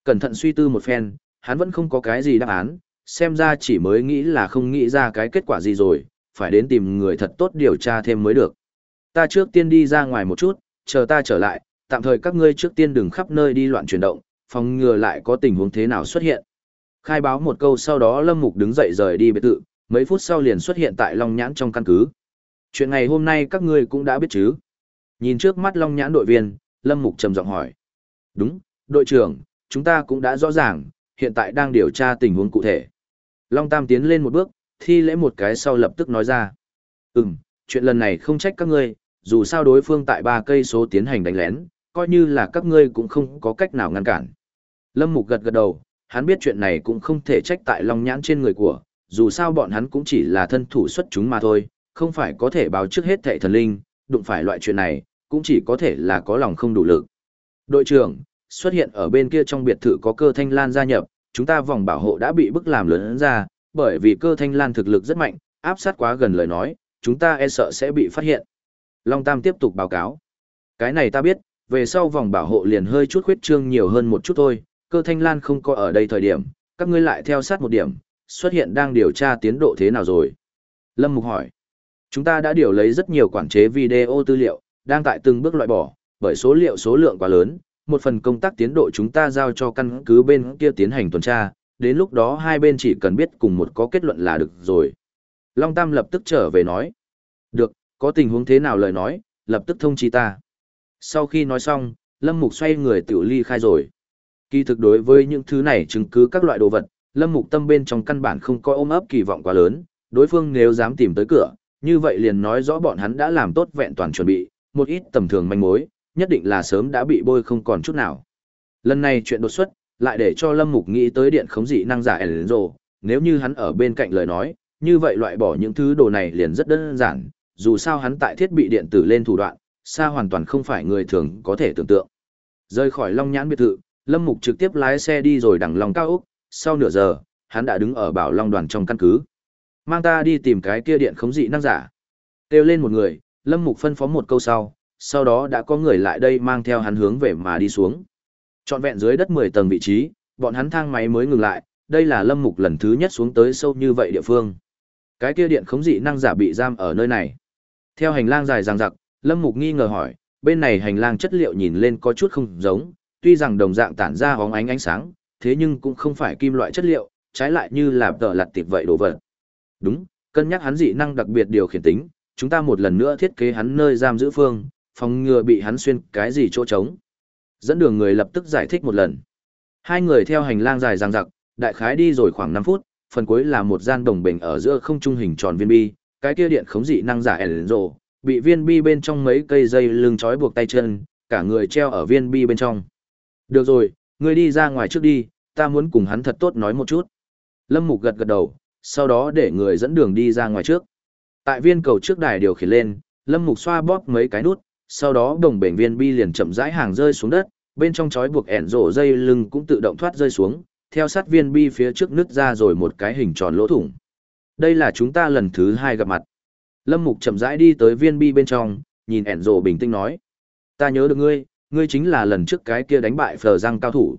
Cẩn thận suy tư một phen, hắn vẫn không có cái gì đáp án, xem ra chỉ mới nghĩ là không nghĩ ra cái kết quả gì rồi, phải đến tìm người thật tốt điều tra thêm mới được. Ta trước tiên đi ra ngoài một chút, chờ ta trở lại, tạm thời các ngươi trước tiên đừng khắp nơi đi loạn chuyển động, phòng ngừa lại có tình huống thế nào xuất hiện. Khai báo một câu sau đó Lâm Mục đứng dậy rời đi biệt thự, mấy phút sau liền xuất hiện tại Long Nhãn trong căn cứ. Chuyện ngày hôm nay các ngươi cũng đã biết chứ? Nhìn trước mắt Long Nhãn đội viên, Lâm Mục trầm giọng hỏi. Đúng, đội trưởng, chúng ta cũng đã rõ ràng, hiện tại đang điều tra tình huống cụ thể. Long Tam tiến lên một bước, thi lễ một cái sau lập tức nói ra. Ừm, chuyện lần này không trách các ngươi, dù sao đối phương tại ba cây số tiến hành đánh lén, coi như là các ngươi cũng không có cách nào ngăn cản. Lâm Mục gật gật đầu, hắn biết chuyện này cũng không thể trách tại Long Nhãn trên người của, dù sao bọn hắn cũng chỉ là thân thủ xuất chúng mà thôi, không phải có thể báo trước hết thệ thần linh, đụng phải loại chuyện này, cũng chỉ có thể là có lòng không đủ lực. Đội trưởng, xuất hiện ở bên kia trong biệt thự có cơ thanh lan gia nhập, chúng ta vòng bảo hộ đã bị bức làm lớn ra, bởi vì cơ thanh lan thực lực rất mạnh, áp sát quá gần lời nói, chúng ta e sợ sẽ bị phát hiện. Long Tam tiếp tục báo cáo. Cái này ta biết, về sau vòng bảo hộ liền hơi chút khuyết trương nhiều hơn một chút thôi, cơ thanh lan không có ở đây thời điểm, các ngươi lại theo sát một điểm, xuất hiện đang điều tra tiến độ thế nào rồi. Lâm Mục hỏi. Chúng ta đã điều lấy rất nhiều quản chế video tư liệu, đang tại từng bước loại bỏ, bởi số liệu số lượng quá lớn, một phần công tác tiến độ chúng ta giao cho căn cứ bên kia tiến hành tuần tra, đến lúc đó hai bên chỉ cần biết cùng một có kết luận là được rồi. Long Tam lập tức trở về nói. Được, có tình huống thế nào lời nói, lập tức thông chi ta. Sau khi nói xong, Lâm Mục xoay người tiểu ly khai rồi. Kỳ thực đối với những thứ này chứng cứ các loại đồ vật, Lâm Mục tâm bên trong căn bản không có ôm ấp kỳ vọng quá lớn, đối phương nếu dám tìm tới cửa, như vậy liền nói rõ bọn hắn đã làm tốt vẹn toàn chuẩn bị, một ít tầm thường manh mối, nhất định là sớm đã bị bôi không còn chút nào. Lần này chuyện đột xuất, lại để cho Lâm Mục nghĩ tới điện khống dị năng giả Enzo, nếu như hắn ở bên cạnh lời nói, như vậy loại bỏ những thứ đồ này liền rất đơn giản, dù sao hắn tại thiết bị điện tử lên thủ đoạn, xa hoàn toàn không phải người thường có thể tưởng tượng. Rời khỏi Long Nhãn biệt thự, Lâm Mục trực tiếp lái xe đi rồi đằng lòng Cao Úc, sau nửa giờ, hắn đã đứng ở bảo long đoàn trong căn cứ. Mang ta đi tìm cái kia điện khống dị năng giả. Têu lên một người, Lâm Mục phân phó một câu sau, sau đó đã có người lại đây mang theo hắn hướng về mà đi xuống. Trọn vẹn dưới đất 10 tầng vị trí, bọn hắn thang máy mới ngừng lại, đây là Lâm Mục lần thứ nhất xuống tới sâu như vậy địa phương. Cái kia điện khống dị năng giả bị giam ở nơi này. Theo hành lang dài dằng dặc, Lâm Mục nghi ngờ hỏi, bên này hành lang chất liệu nhìn lên có chút không giống, tuy rằng đồng dạng tản ra hóng ánh ánh sáng, thế nhưng cũng không phải kim loại chất liệu, trái lại như là tờ lặt tịp vậy đồ vật. Đúng, cân nhắc hắn dị năng đặc biệt điều khiển tính, chúng ta một lần nữa thiết kế hắn nơi giam giữ phương, phòng ngừa bị hắn xuyên cái gì chỗ trống. Dẫn đường người lập tức giải thích một lần. Hai người theo hành lang dài dằng dặc, đại khái đi rồi khoảng 5 phút, phần cuối là một gian đồng bình ở giữa không trung hình tròn viên bi, cái kia điện khống dị năng giả ẻn rồ, bị viên bi bên trong mấy cây dây lưng trói buộc tay chân, cả người treo ở viên bi bên trong. Được rồi, ngươi đi ra ngoài trước đi, ta muốn cùng hắn thật tốt nói một chút. Lâm Mục gật gật đầu, sau đó để người dẫn đường đi ra ngoài trước. Tại viên cầu trước đài điều khiển lên, Lâm Mục xoa bóp mấy cái nút, sau đó đồng bệnh viên bi liền chậm rãi hàng rơi xuống đất, bên trong chói buộc ẻn rổ dây lưng cũng tự động thoát rơi xuống, theo sát viên bi phía trước nứt ra rồi một cái hình tròn lỗ thủng. Đây là chúng ta lần thứ hai gặp mặt. Lâm Mục chậm rãi đi tới viên bi bên trong, nhìn ẻn rổ bình tĩnh nói. Ta nhớ được ngươi, ngươi chính là lần trước cái kia đánh bại phờ răng cao thủ.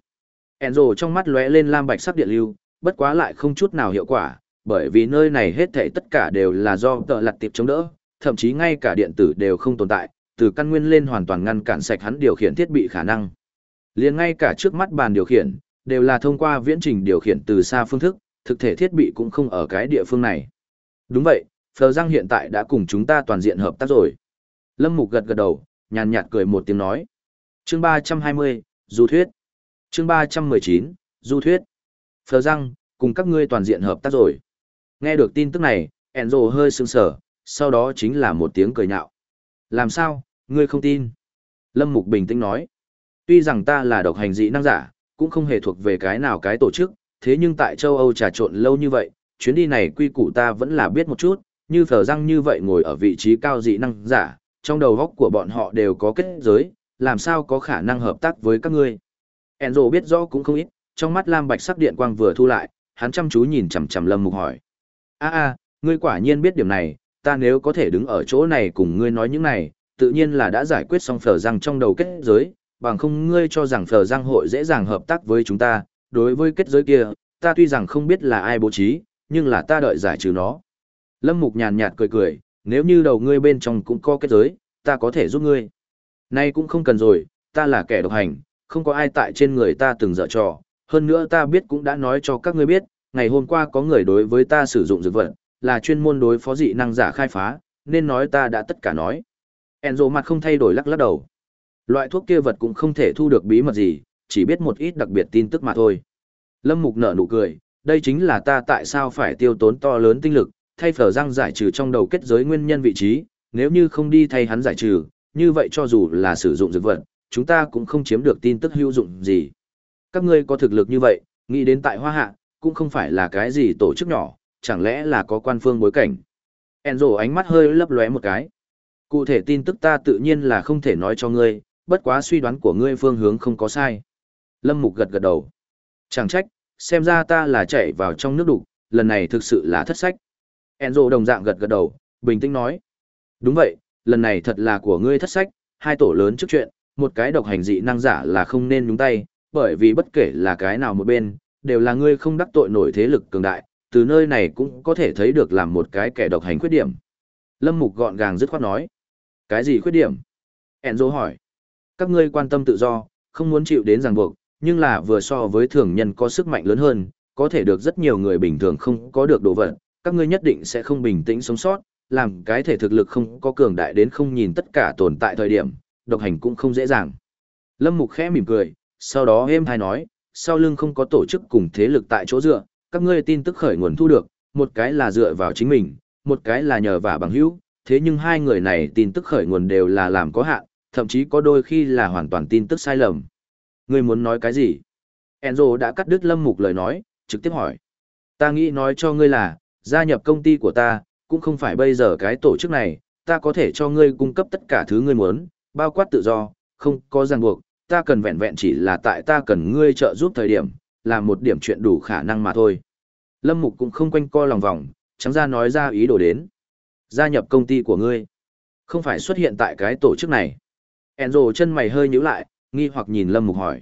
Enzo trong mắt lóe lên lam bạch sắc điện lưu, bất quá lại không chút nào hiệu quả, bởi vì nơi này hết thảy tất cả đều là do tợ lặt tiệp chống đỡ, thậm chí ngay cả điện tử đều không tồn tại, từ căn nguyên lên hoàn toàn ngăn cản sạch hắn điều khiển thiết bị khả năng. Liền ngay cả trước mắt bàn điều khiển, đều là thông qua viễn trình điều khiển từ xa phương thức, thực thể thiết bị cũng không ở cái địa phương này. Đúng vậy, Phờ Giang hiện tại đã cùng chúng ta toàn diện hợp tác rồi. Lâm Mục gật gật đầu, nhàn nhạt cười một tiếng nói. Chương 320, Du Thuyết. Chương 319, Du Thuyết. Phờ răng, cùng các ngươi toàn diện hợp tác rồi. Nghe được tin tức này, Enzo hơi sương sờ, sau đó chính là một tiếng cười nhạo. Làm sao, ngươi không tin? Lâm Mục bình tĩnh nói. Tuy rằng ta là độc hành dị năng giả, cũng không hề thuộc về cái nào cái tổ chức, thế nhưng tại châu Âu trà trộn lâu như vậy, chuyến đi này quy củ ta vẫn là biết một chút, như phở răng như vậy ngồi ở vị trí cao dị năng giả, trong đầu góc của bọn họ đều có kết giới, làm sao có khả năng hợp tác với các ngươi. Enzo biết rõ cũng không ít, trong mắt lam bạch sắc điện quang vừa thu lại, hắn chăm chú nhìn chằm chằm Lâm Mục hỏi. A a, ngươi quả nhiên biết điểm này, ta nếu có thể đứng ở chỗ này cùng ngươi nói những này, tự nhiên là đã giải quyết xong phở răng trong đầu kết giới, bằng không ngươi cho rằng phở răng hội dễ dàng hợp tác với chúng ta, đối với kết giới kia, ta tuy rằng không biết là ai bố trí, nhưng là ta đợi giải trừ nó. Lâm Mục nhàn nhạt cười cười, nếu như đầu ngươi bên trong cũng có kết giới, ta có thể giúp ngươi. Nay cũng không cần rồi, ta là kẻ độc hành, không có ai tại trên người ta từng dở trò, hơn nữa ta biết cũng đã nói cho các ngươi biết, ngày hôm qua có người đối với ta sử dụng dược vật, là chuyên môn đối phó dị năng giả khai phá, nên nói ta đã tất cả nói. Enzo mặt không thay đổi lắc lắc đầu. Loại thuốc kia vật cũng không thể thu được bí mật gì, chỉ biết một ít đặc biệt tin tức mà thôi. Lâm Mục nở nụ cười, đây chính là ta tại sao phải tiêu tốn to lớn tinh lực, thay phở răng giải trừ trong đầu kết giới nguyên nhân vị trí, nếu như không đi thay hắn giải trừ, như vậy cho dù là sử dụng dược vật, chúng ta cũng không chiếm được tin tức hữu dụng gì. Các ngươi có thực lực như vậy, nghĩ đến tại Hoa Hạ, cũng không phải là cái gì tổ chức nhỏ, chẳng lẽ là có quan phương bối cảnh. Enzo ánh mắt hơi lấp lóe một cái. Cụ thể tin tức ta tự nhiên là không thể nói cho ngươi, bất quá suy đoán của ngươi phương hướng không có sai. Lâm Mục gật gật đầu. Chẳng trách, xem ra ta là chạy vào trong nước đục, lần này thực sự là thất sách. Enzo đồng dạng gật gật đầu, bình tĩnh nói. Đúng vậy, lần này thật là của ngươi thất sách, hai tổ lớn trước chuyện, một cái độc hành dị năng giả là không nên nhúng tay, bởi vì bất kể là cái nào một bên, đều là ngươi không đắc tội nổi thế lực cường đại, từ nơi này cũng có thể thấy được làm một cái kẻ độc hành khuyết điểm. Lâm Mục gọn gàng dứt khoát nói. Cái gì khuyết điểm? Enzo hỏi. Các ngươi quan tâm tự do, không muốn chịu đến ràng buộc, nhưng là vừa so với thường nhân có sức mạnh lớn hơn, có thể được rất nhiều người bình thường không có được đồ vật, các ngươi nhất định sẽ không bình tĩnh sống sót, làm cái thể thực lực không có cường đại đến không nhìn tất cả tồn tại thời điểm, độc hành cũng không dễ dàng. Lâm Mục khẽ mỉm cười, sau đó êm hai nói, sau lưng không có tổ chức cùng thế lực tại chỗ dựa, các ngươi tin tức khởi nguồn thu được, một cái là dựa vào chính mình, một cái là nhờ vả bằng hữu, thế nhưng hai người này tin tức khởi nguồn đều là làm có hạn, thậm chí có đôi khi là hoàn toàn tin tức sai lầm. Ngươi muốn nói cái gì? Enzo đã cắt đứt Lâm Mục lời nói, trực tiếp hỏi. Ta nghĩ nói cho ngươi là, gia nhập công ty của ta, cũng không phải bây giờ cái tổ chức này, ta có thể cho ngươi cung cấp tất cả thứ ngươi muốn, bao quát tự do, không có ràng buộc, ta cần vẹn vẹn chỉ là tại ta cần ngươi trợ giúp thời điểm, là một điểm chuyện đủ khả năng mà thôi. Lâm Mục cũng không quanh co lòng vòng, trắng ra nói ra ý đồ đến. Gia nhập công ty của ngươi. Không phải xuất hiện tại cái tổ chức này. Enzo chân mày hơi nhíu lại, nghi hoặc nhìn Lâm Mục hỏi.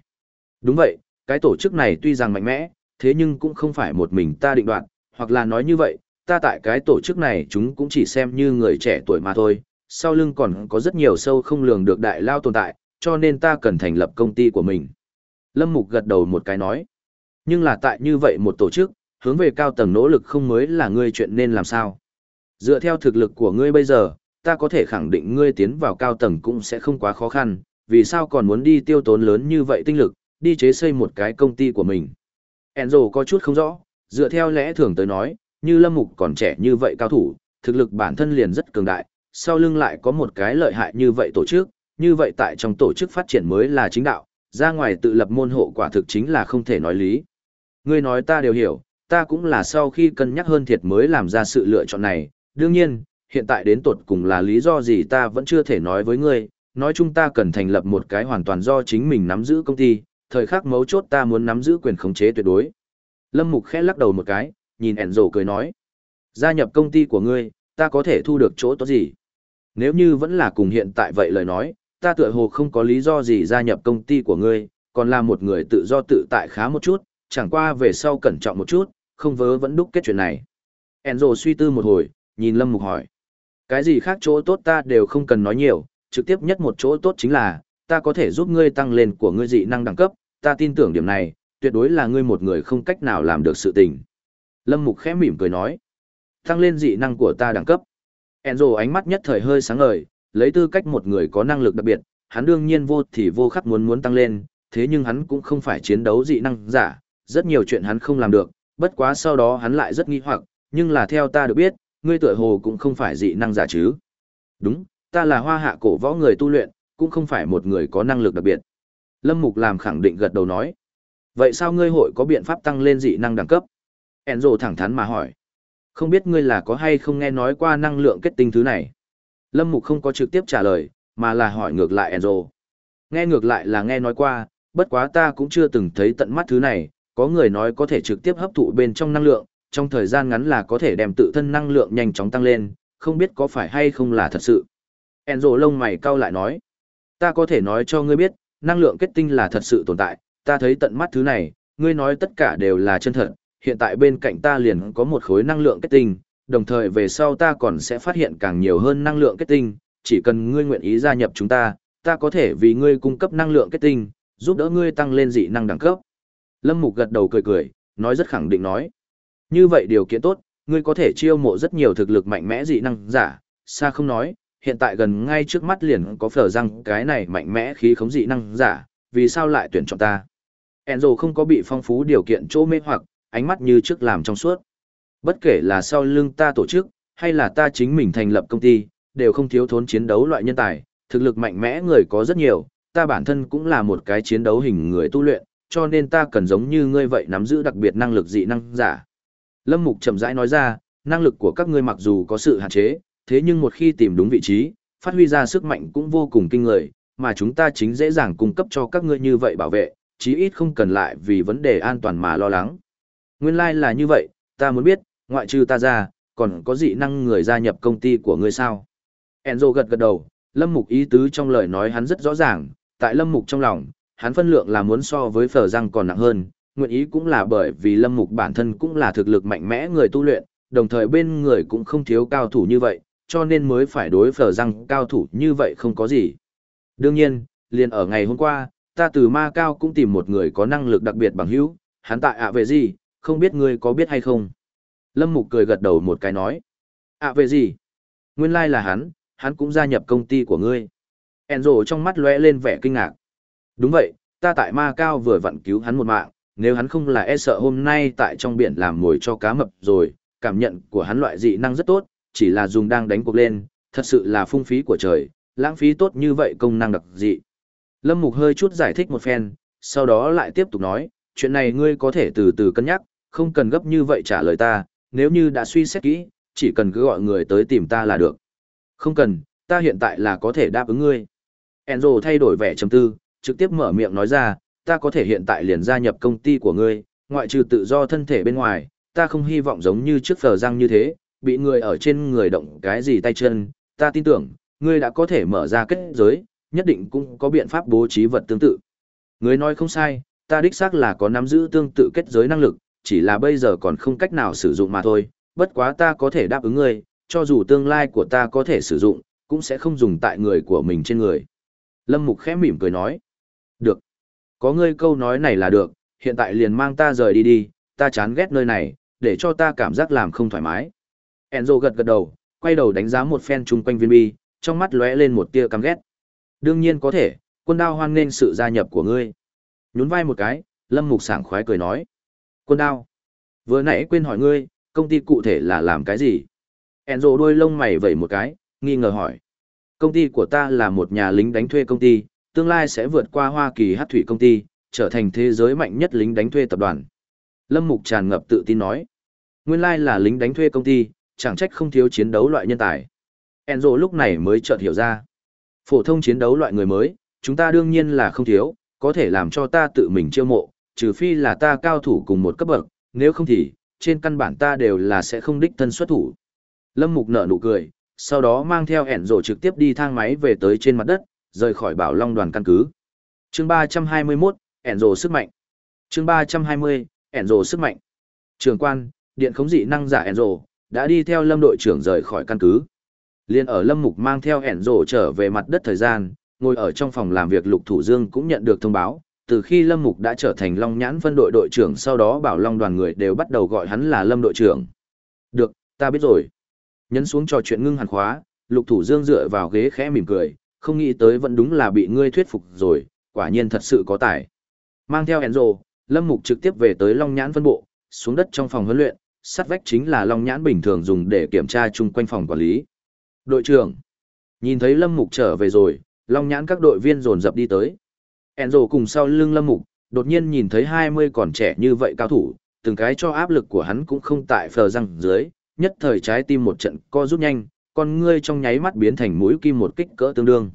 Đúng vậy, cái tổ chức này tuy rằng mạnh mẽ, thế nhưng cũng không phải một mình ta định đoạt, hoặc là nói như vậy, ta tại cái tổ chức này chúng cũng chỉ xem như người trẻ tuổi mà thôi, sau lưng còn có rất nhiều sâu không lường được đại lao tồn tại, cho nên ta cần thành lập công ty của mình. Lâm Mục gật đầu một cái nói. Nhưng là tại như vậy một tổ chức, hướng về cao tầng nỗ lực không mới là ngươi chuyện nên làm sao. Dựa theo thực lực của ngươi bây giờ, ta có thể khẳng định ngươi tiến vào cao tầng cũng sẽ không quá khó khăn, vì sao còn muốn đi tiêu tốn lớn như vậy tinh lực, đi chế xây một cái công ty của mình. Enzo có chút không rõ, dựa theo lẽ thường tới nói, như Lâm Mục còn trẻ như vậy cao thủ, thực lực bản thân liền rất cường đại, sau lưng lại có một cái lợi hại như vậy tổ chức, như vậy tại trong tổ chức phát triển mới là chính đạo, ra ngoài tự lập môn hộ quả thực chính là không thể nói lý. Ngươi nói ta đều hiểu, ta cũng là sau khi cân nhắc hơn thiệt mới làm ra sự lựa chọn này, đương nhiên, hiện tại đến tột cùng là lý do gì ta vẫn chưa thể nói với ngươi, nói chung ta cần thành lập một cái hoàn toàn do chính mình nắm giữ công ty, thời khắc mấu chốt ta muốn nắm giữ quyền khống chế tuyệt đối. Lâm Mục khẽ lắc đầu một cái, nhìn Enzo cười nói. Gia nhập công ty của ngươi, ta có thể thu được chỗ tốt gì? Nếu như vẫn là cùng hiện tại vậy lời nói, ta tựa hồ không có lý do gì gia nhập công ty của ngươi, còn là một người tự do tự tại khá một chút, chẳng qua về sau cẩn trọng một chút, không vớ vẫn đúc kết chuyện này. Enzo suy tư một hồi, nhìn Lâm Mục hỏi. Cái gì khác chỗ tốt ta đều không cần nói nhiều, trực tiếp nhất một chỗ tốt chính là, ta có thể giúp ngươi tăng lên của ngươi dị năng đẳng cấp, ta tin tưởng điểm này, tuyệt đối là ngươi một người không cách nào làm được sự tình. Lâm Mục khẽ mỉm cười nói, tăng lên dị năng của ta đẳng cấp. Enzo ánh mắt nhất thời hơi sáng ngời, lấy tư cách một người có năng lực đặc biệt, hắn đương nhiên vô thì vô khắc muốn muốn tăng lên, thế nhưng hắn cũng không phải chiến đấu dị năng giả, rất nhiều chuyện hắn không làm được, bất quá sau đó hắn lại rất nghi hoặc, nhưng là theo ta được biết, ngươi tựa hồ cũng không phải dị năng giả chứ. Đúng, ta là hoa hạ cổ võ người tu luyện, cũng không phải một người có năng lực đặc biệt. Lâm Mục làm khẳng định gật đầu nói. Vậy sao ngươi hội có biện pháp tăng lên dị năng đẳng cấp? Enzo thẳng thắn mà hỏi. Không biết ngươi là có hay không nghe nói qua năng lượng kết tinh thứ này? Lâm Mục không có trực tiếp trả lời, mà là hỏi ngược lại Enzo. Nghe ngược lại là nghe nói qua, bất quá ta cũng chưa từng thấy tận mắt thứ này, có người nói có thể trực tiếp hấp thụ bên trong năng lượng, trong thời gian ngắn là có thể đem tự thân năng lượng nhanh chóng tăng lên, không biết có phải hay không là thật sự. Enzo lông mày cau lại nói, ta có thể nói cho ngươi biết, năng lượng kết tinh là thật sự tồn tại, ta thấy tận mắt thứ này, ngươi nói tất cả đều là chân thật, hiện tại bên cạnh ta liền có một khối năng lượng kết tinh, đồng thời về sau ta còn sẽ phát hiện càng nhiều hơn năng lượng kết tinh, chỉ cần ngươi nguyện ý gia nhập chúng ta, ta có thể vì ngươi cung cấp năng lượng kết tinh, giúp đỡ ngươi tăng lên dị năng đẳng cấp. Lâm Mục gật đầu cười cười, nói rất khẳng định nói. Như vậy điều kiện tốt, ngươi có thể chiêu mộ rất nhiều thực lực mạnh mẽ dị năng giả, xa không nói, hiện tại gần ngay trước mắt liền có phở răng cái này mạnh mẽ khí khống dị năng giả, vì sao lại tuyển chọn ta. Enzo không có bị phong phú điều kiện chỗ mê hoặc, ánh mắt như trước làm trong suốt. Bất kể là sau lưng ta tổ chức, hay là ta chính mình thành lập công ty, đều không thiếu thốn chiến đấu loại nhân tài, thực lực mạnh mẽ người có rất nhiều, ta bản thân cũng là một cái chiến đấu hình người tu luyện, cho nên ta cần giống như ngươi vậy nắm giữ đặc biệt năng lực dị năng giả. Lâm Mục chậm rãi nói ra, năng lực của các ngươi mặc dù có sự hạn chế, thế nhưng một khi tìm đúng vị trí, phát huy ra sức mạnh cũng vô cùng kinh người, mà chúng ta chính dễ dàng cung cấp cho các ngươi như vậy bảo vệ, chí ít không cần lại vì vấn đề an toàn mà lo lắng. Nguyên lai like là như vậy, ta muốn biết, ngoại trừ ta ra, còn có dị năng người gia nhập công ty của ngươi sao? Enzo gật gật đầu, Lâm Mục ý tứ trong lời nói hắn rất rõ ràng, tại Lâm Mục trong lòng, hắn phân lượng là muốn so với phở răng còn nặng hơn, nguyện ý cũng là bởi vì Lâm Mục bản thân cũng là thực lực mạnh mẽ người tu luyện, đồng thời bên người cũng không thiếu cao thủ như vậy, cho nên mới phải đối phở răng cao thủ như vậy không có gì. Đương nhiên, liền ở ngày hôm qua, ta từ ma cao cũng tìm một người có năng lực đặc biệt bằng hữu, hắn tại ạ về gì, không biết ngươi có biết hay không. Lâm Mục cười gật đầu một cái nói. ạ về gì? Nguyên lai like là hắn, hắn cũng gia nhập công ty của ngươi. Enzo trong mắt lóe lên vẻ kinh ngạc. Đúng vậy, ta tại ma cao vừa vặn cứu hắn một mạng, nếu hắn không là e sợ hôm nay tại trong biển làm mồi cho cá mập rồi, cảm nhận của hắn loại dị năng rất tốt, chỉ là dùng đang đánh cuộc lên, thật sự là phung phí của trời, lãng phí tốt như vậy công năng đặc dị. Lâm Mục hơi chút giải thích một phen, sau đó lại tiếp tục nói, chuyện này ngươi có thể từ từ cân nhắc, không cần gấp như vậy trả lời ta, nếu như đã suy xét kỹ, chỉ cần cứ gọi người tới tìm ta là được. Không cần, ta hiện tại là có thể đáp ứng ngươi. Enzo thay đổi vẻ trầm tư, trực tiếp mở miệng nói ra, ta có thể hiện tại liền gia nhập công ty của ngươi, ngoại trừ tự do thân thể bên ngoài, ta không hy vọng giống như trước phở răng như thế, bị người ở trên người động cái gì tay chân, ta tin tưởng, ngươi đã có thể mở ra kết giới, nhất định cũng có biện pháp bố trí vật tương tự. Ngươi nói không sai, ta đích xác là có nắm giữ tương tự kết giới năng lực, chỉ là bây giờ còn không cách nào sử dụng mà thôi, bất quá ta có thể đáp ứng ngươi, cho dù tương lai của ta có thể sử dụng, cũng sẽ không dùng tại người của mình trên người. Lâm Mục khẽ mỉm cười nói. Được. Có ngươi câu nói này là được, hiện tại liền mang ta rời đi đi, ta chán ghét nơi này, để cho ta cảm giác làm không thoải mái. Enzo gật gật đầu, quay đầu đánh giá một phen chung quanh viên bi, trong mắt lóe lên một tia căm ghét. Đương nhiên có thể, quân đao hoan nghênh sự gia nhập của ngươi. Nhún vai một cái, Lâm Mục sảng khoái cười nói. Quân đao. Vừa nãy quên hỏi ngươi, công ty cụ thể là làm cái gì? Enzo đôi lông mày vẩy một cái, nghi ngờ hỏi. Công ty của ta là một nhà lính đánh thuê công ty, tương lai sẽ vượt qua Hoa Kỳ hát thủy công ty, trở thành thế giới mạnh nhất lính đánh thuê tập đoàn. Lâm Mục tràn ngập tự tin nói. Nguyên lai là lính đánh thuê công ty, chẳng trách không thiếu chiến đấu loại nhân tài. Enzo lúc này mới chợt hiểu ra. Phổ thông chiến đấu loại người mới, chúng ta đương nhiên là không thiếu, có thể làm cho ta tự mình chiêu mộ, trừ phi là ta cao thủ cùng một cấp bậc, nếu không thì, trên căn bản ta đều là sẽ không đích thân xuất thủ. Lâm Mục nở nụ cười, sau đó mang theo ẻn rổ trực tiếp đi thang máy về tới trên mặt đất, rời khỏi bảo long đoàn căn cứ. chương 321, ẻn rổ sức mạnh. chương 320, ẻn rổ sức mạnh. Trường quan, điện khống dị năng giả ẻn rổ, đã đi theo lâm đội trưởng rời khỏi căn cứ. Liên ở lâm mục mang theo ẻn rổ trở về mặt đất thời gian, ngồi ở trong phòng làm việc lục thủ dương cũng nhận được thông báo. Từ khi Lâm Mục đã trở thành Long Nhãn phân đội đội trưởng sau đó bảo Long đoàn người đều bắt đầu gọi hắn là Lâm đội trưởng. Được, ta biết rồi. Nhấn xuống trò chuyện ngưng hàn khóa, lục thủ dương dựa vào ghế khẽ mỉm cười, không nghĩ tới vẫn đúng là bị ngươi thuyết phục rồi, quả nhiên thật sự có tài. Mang theo Enzo, Lâm Mục trực tiếp về tới Long Nhãn phân bộ, xuống đất trong phòng huấn luyện, sát vách chính là Long Nhãn bình thường dùng để kiểm tra chung quanh phòng quản lý. Đội trưởng, nhìn thấy Lâm Mục trở về rồi, Long Nhãn các đội viên dồn dập đi tới. Enzo cùng sau lưng Lâm Mục, đột nhiên nhìn thấy 20 còn trẻ như vậy cao thủ, từng cái cho áp lực của hắn cũng không tại phờ răng dưới, nhất thời trái tim một trận co rút nhanh, con ngươi trong nháy mắt biến thành mũi kim một kích cỡ tương đương.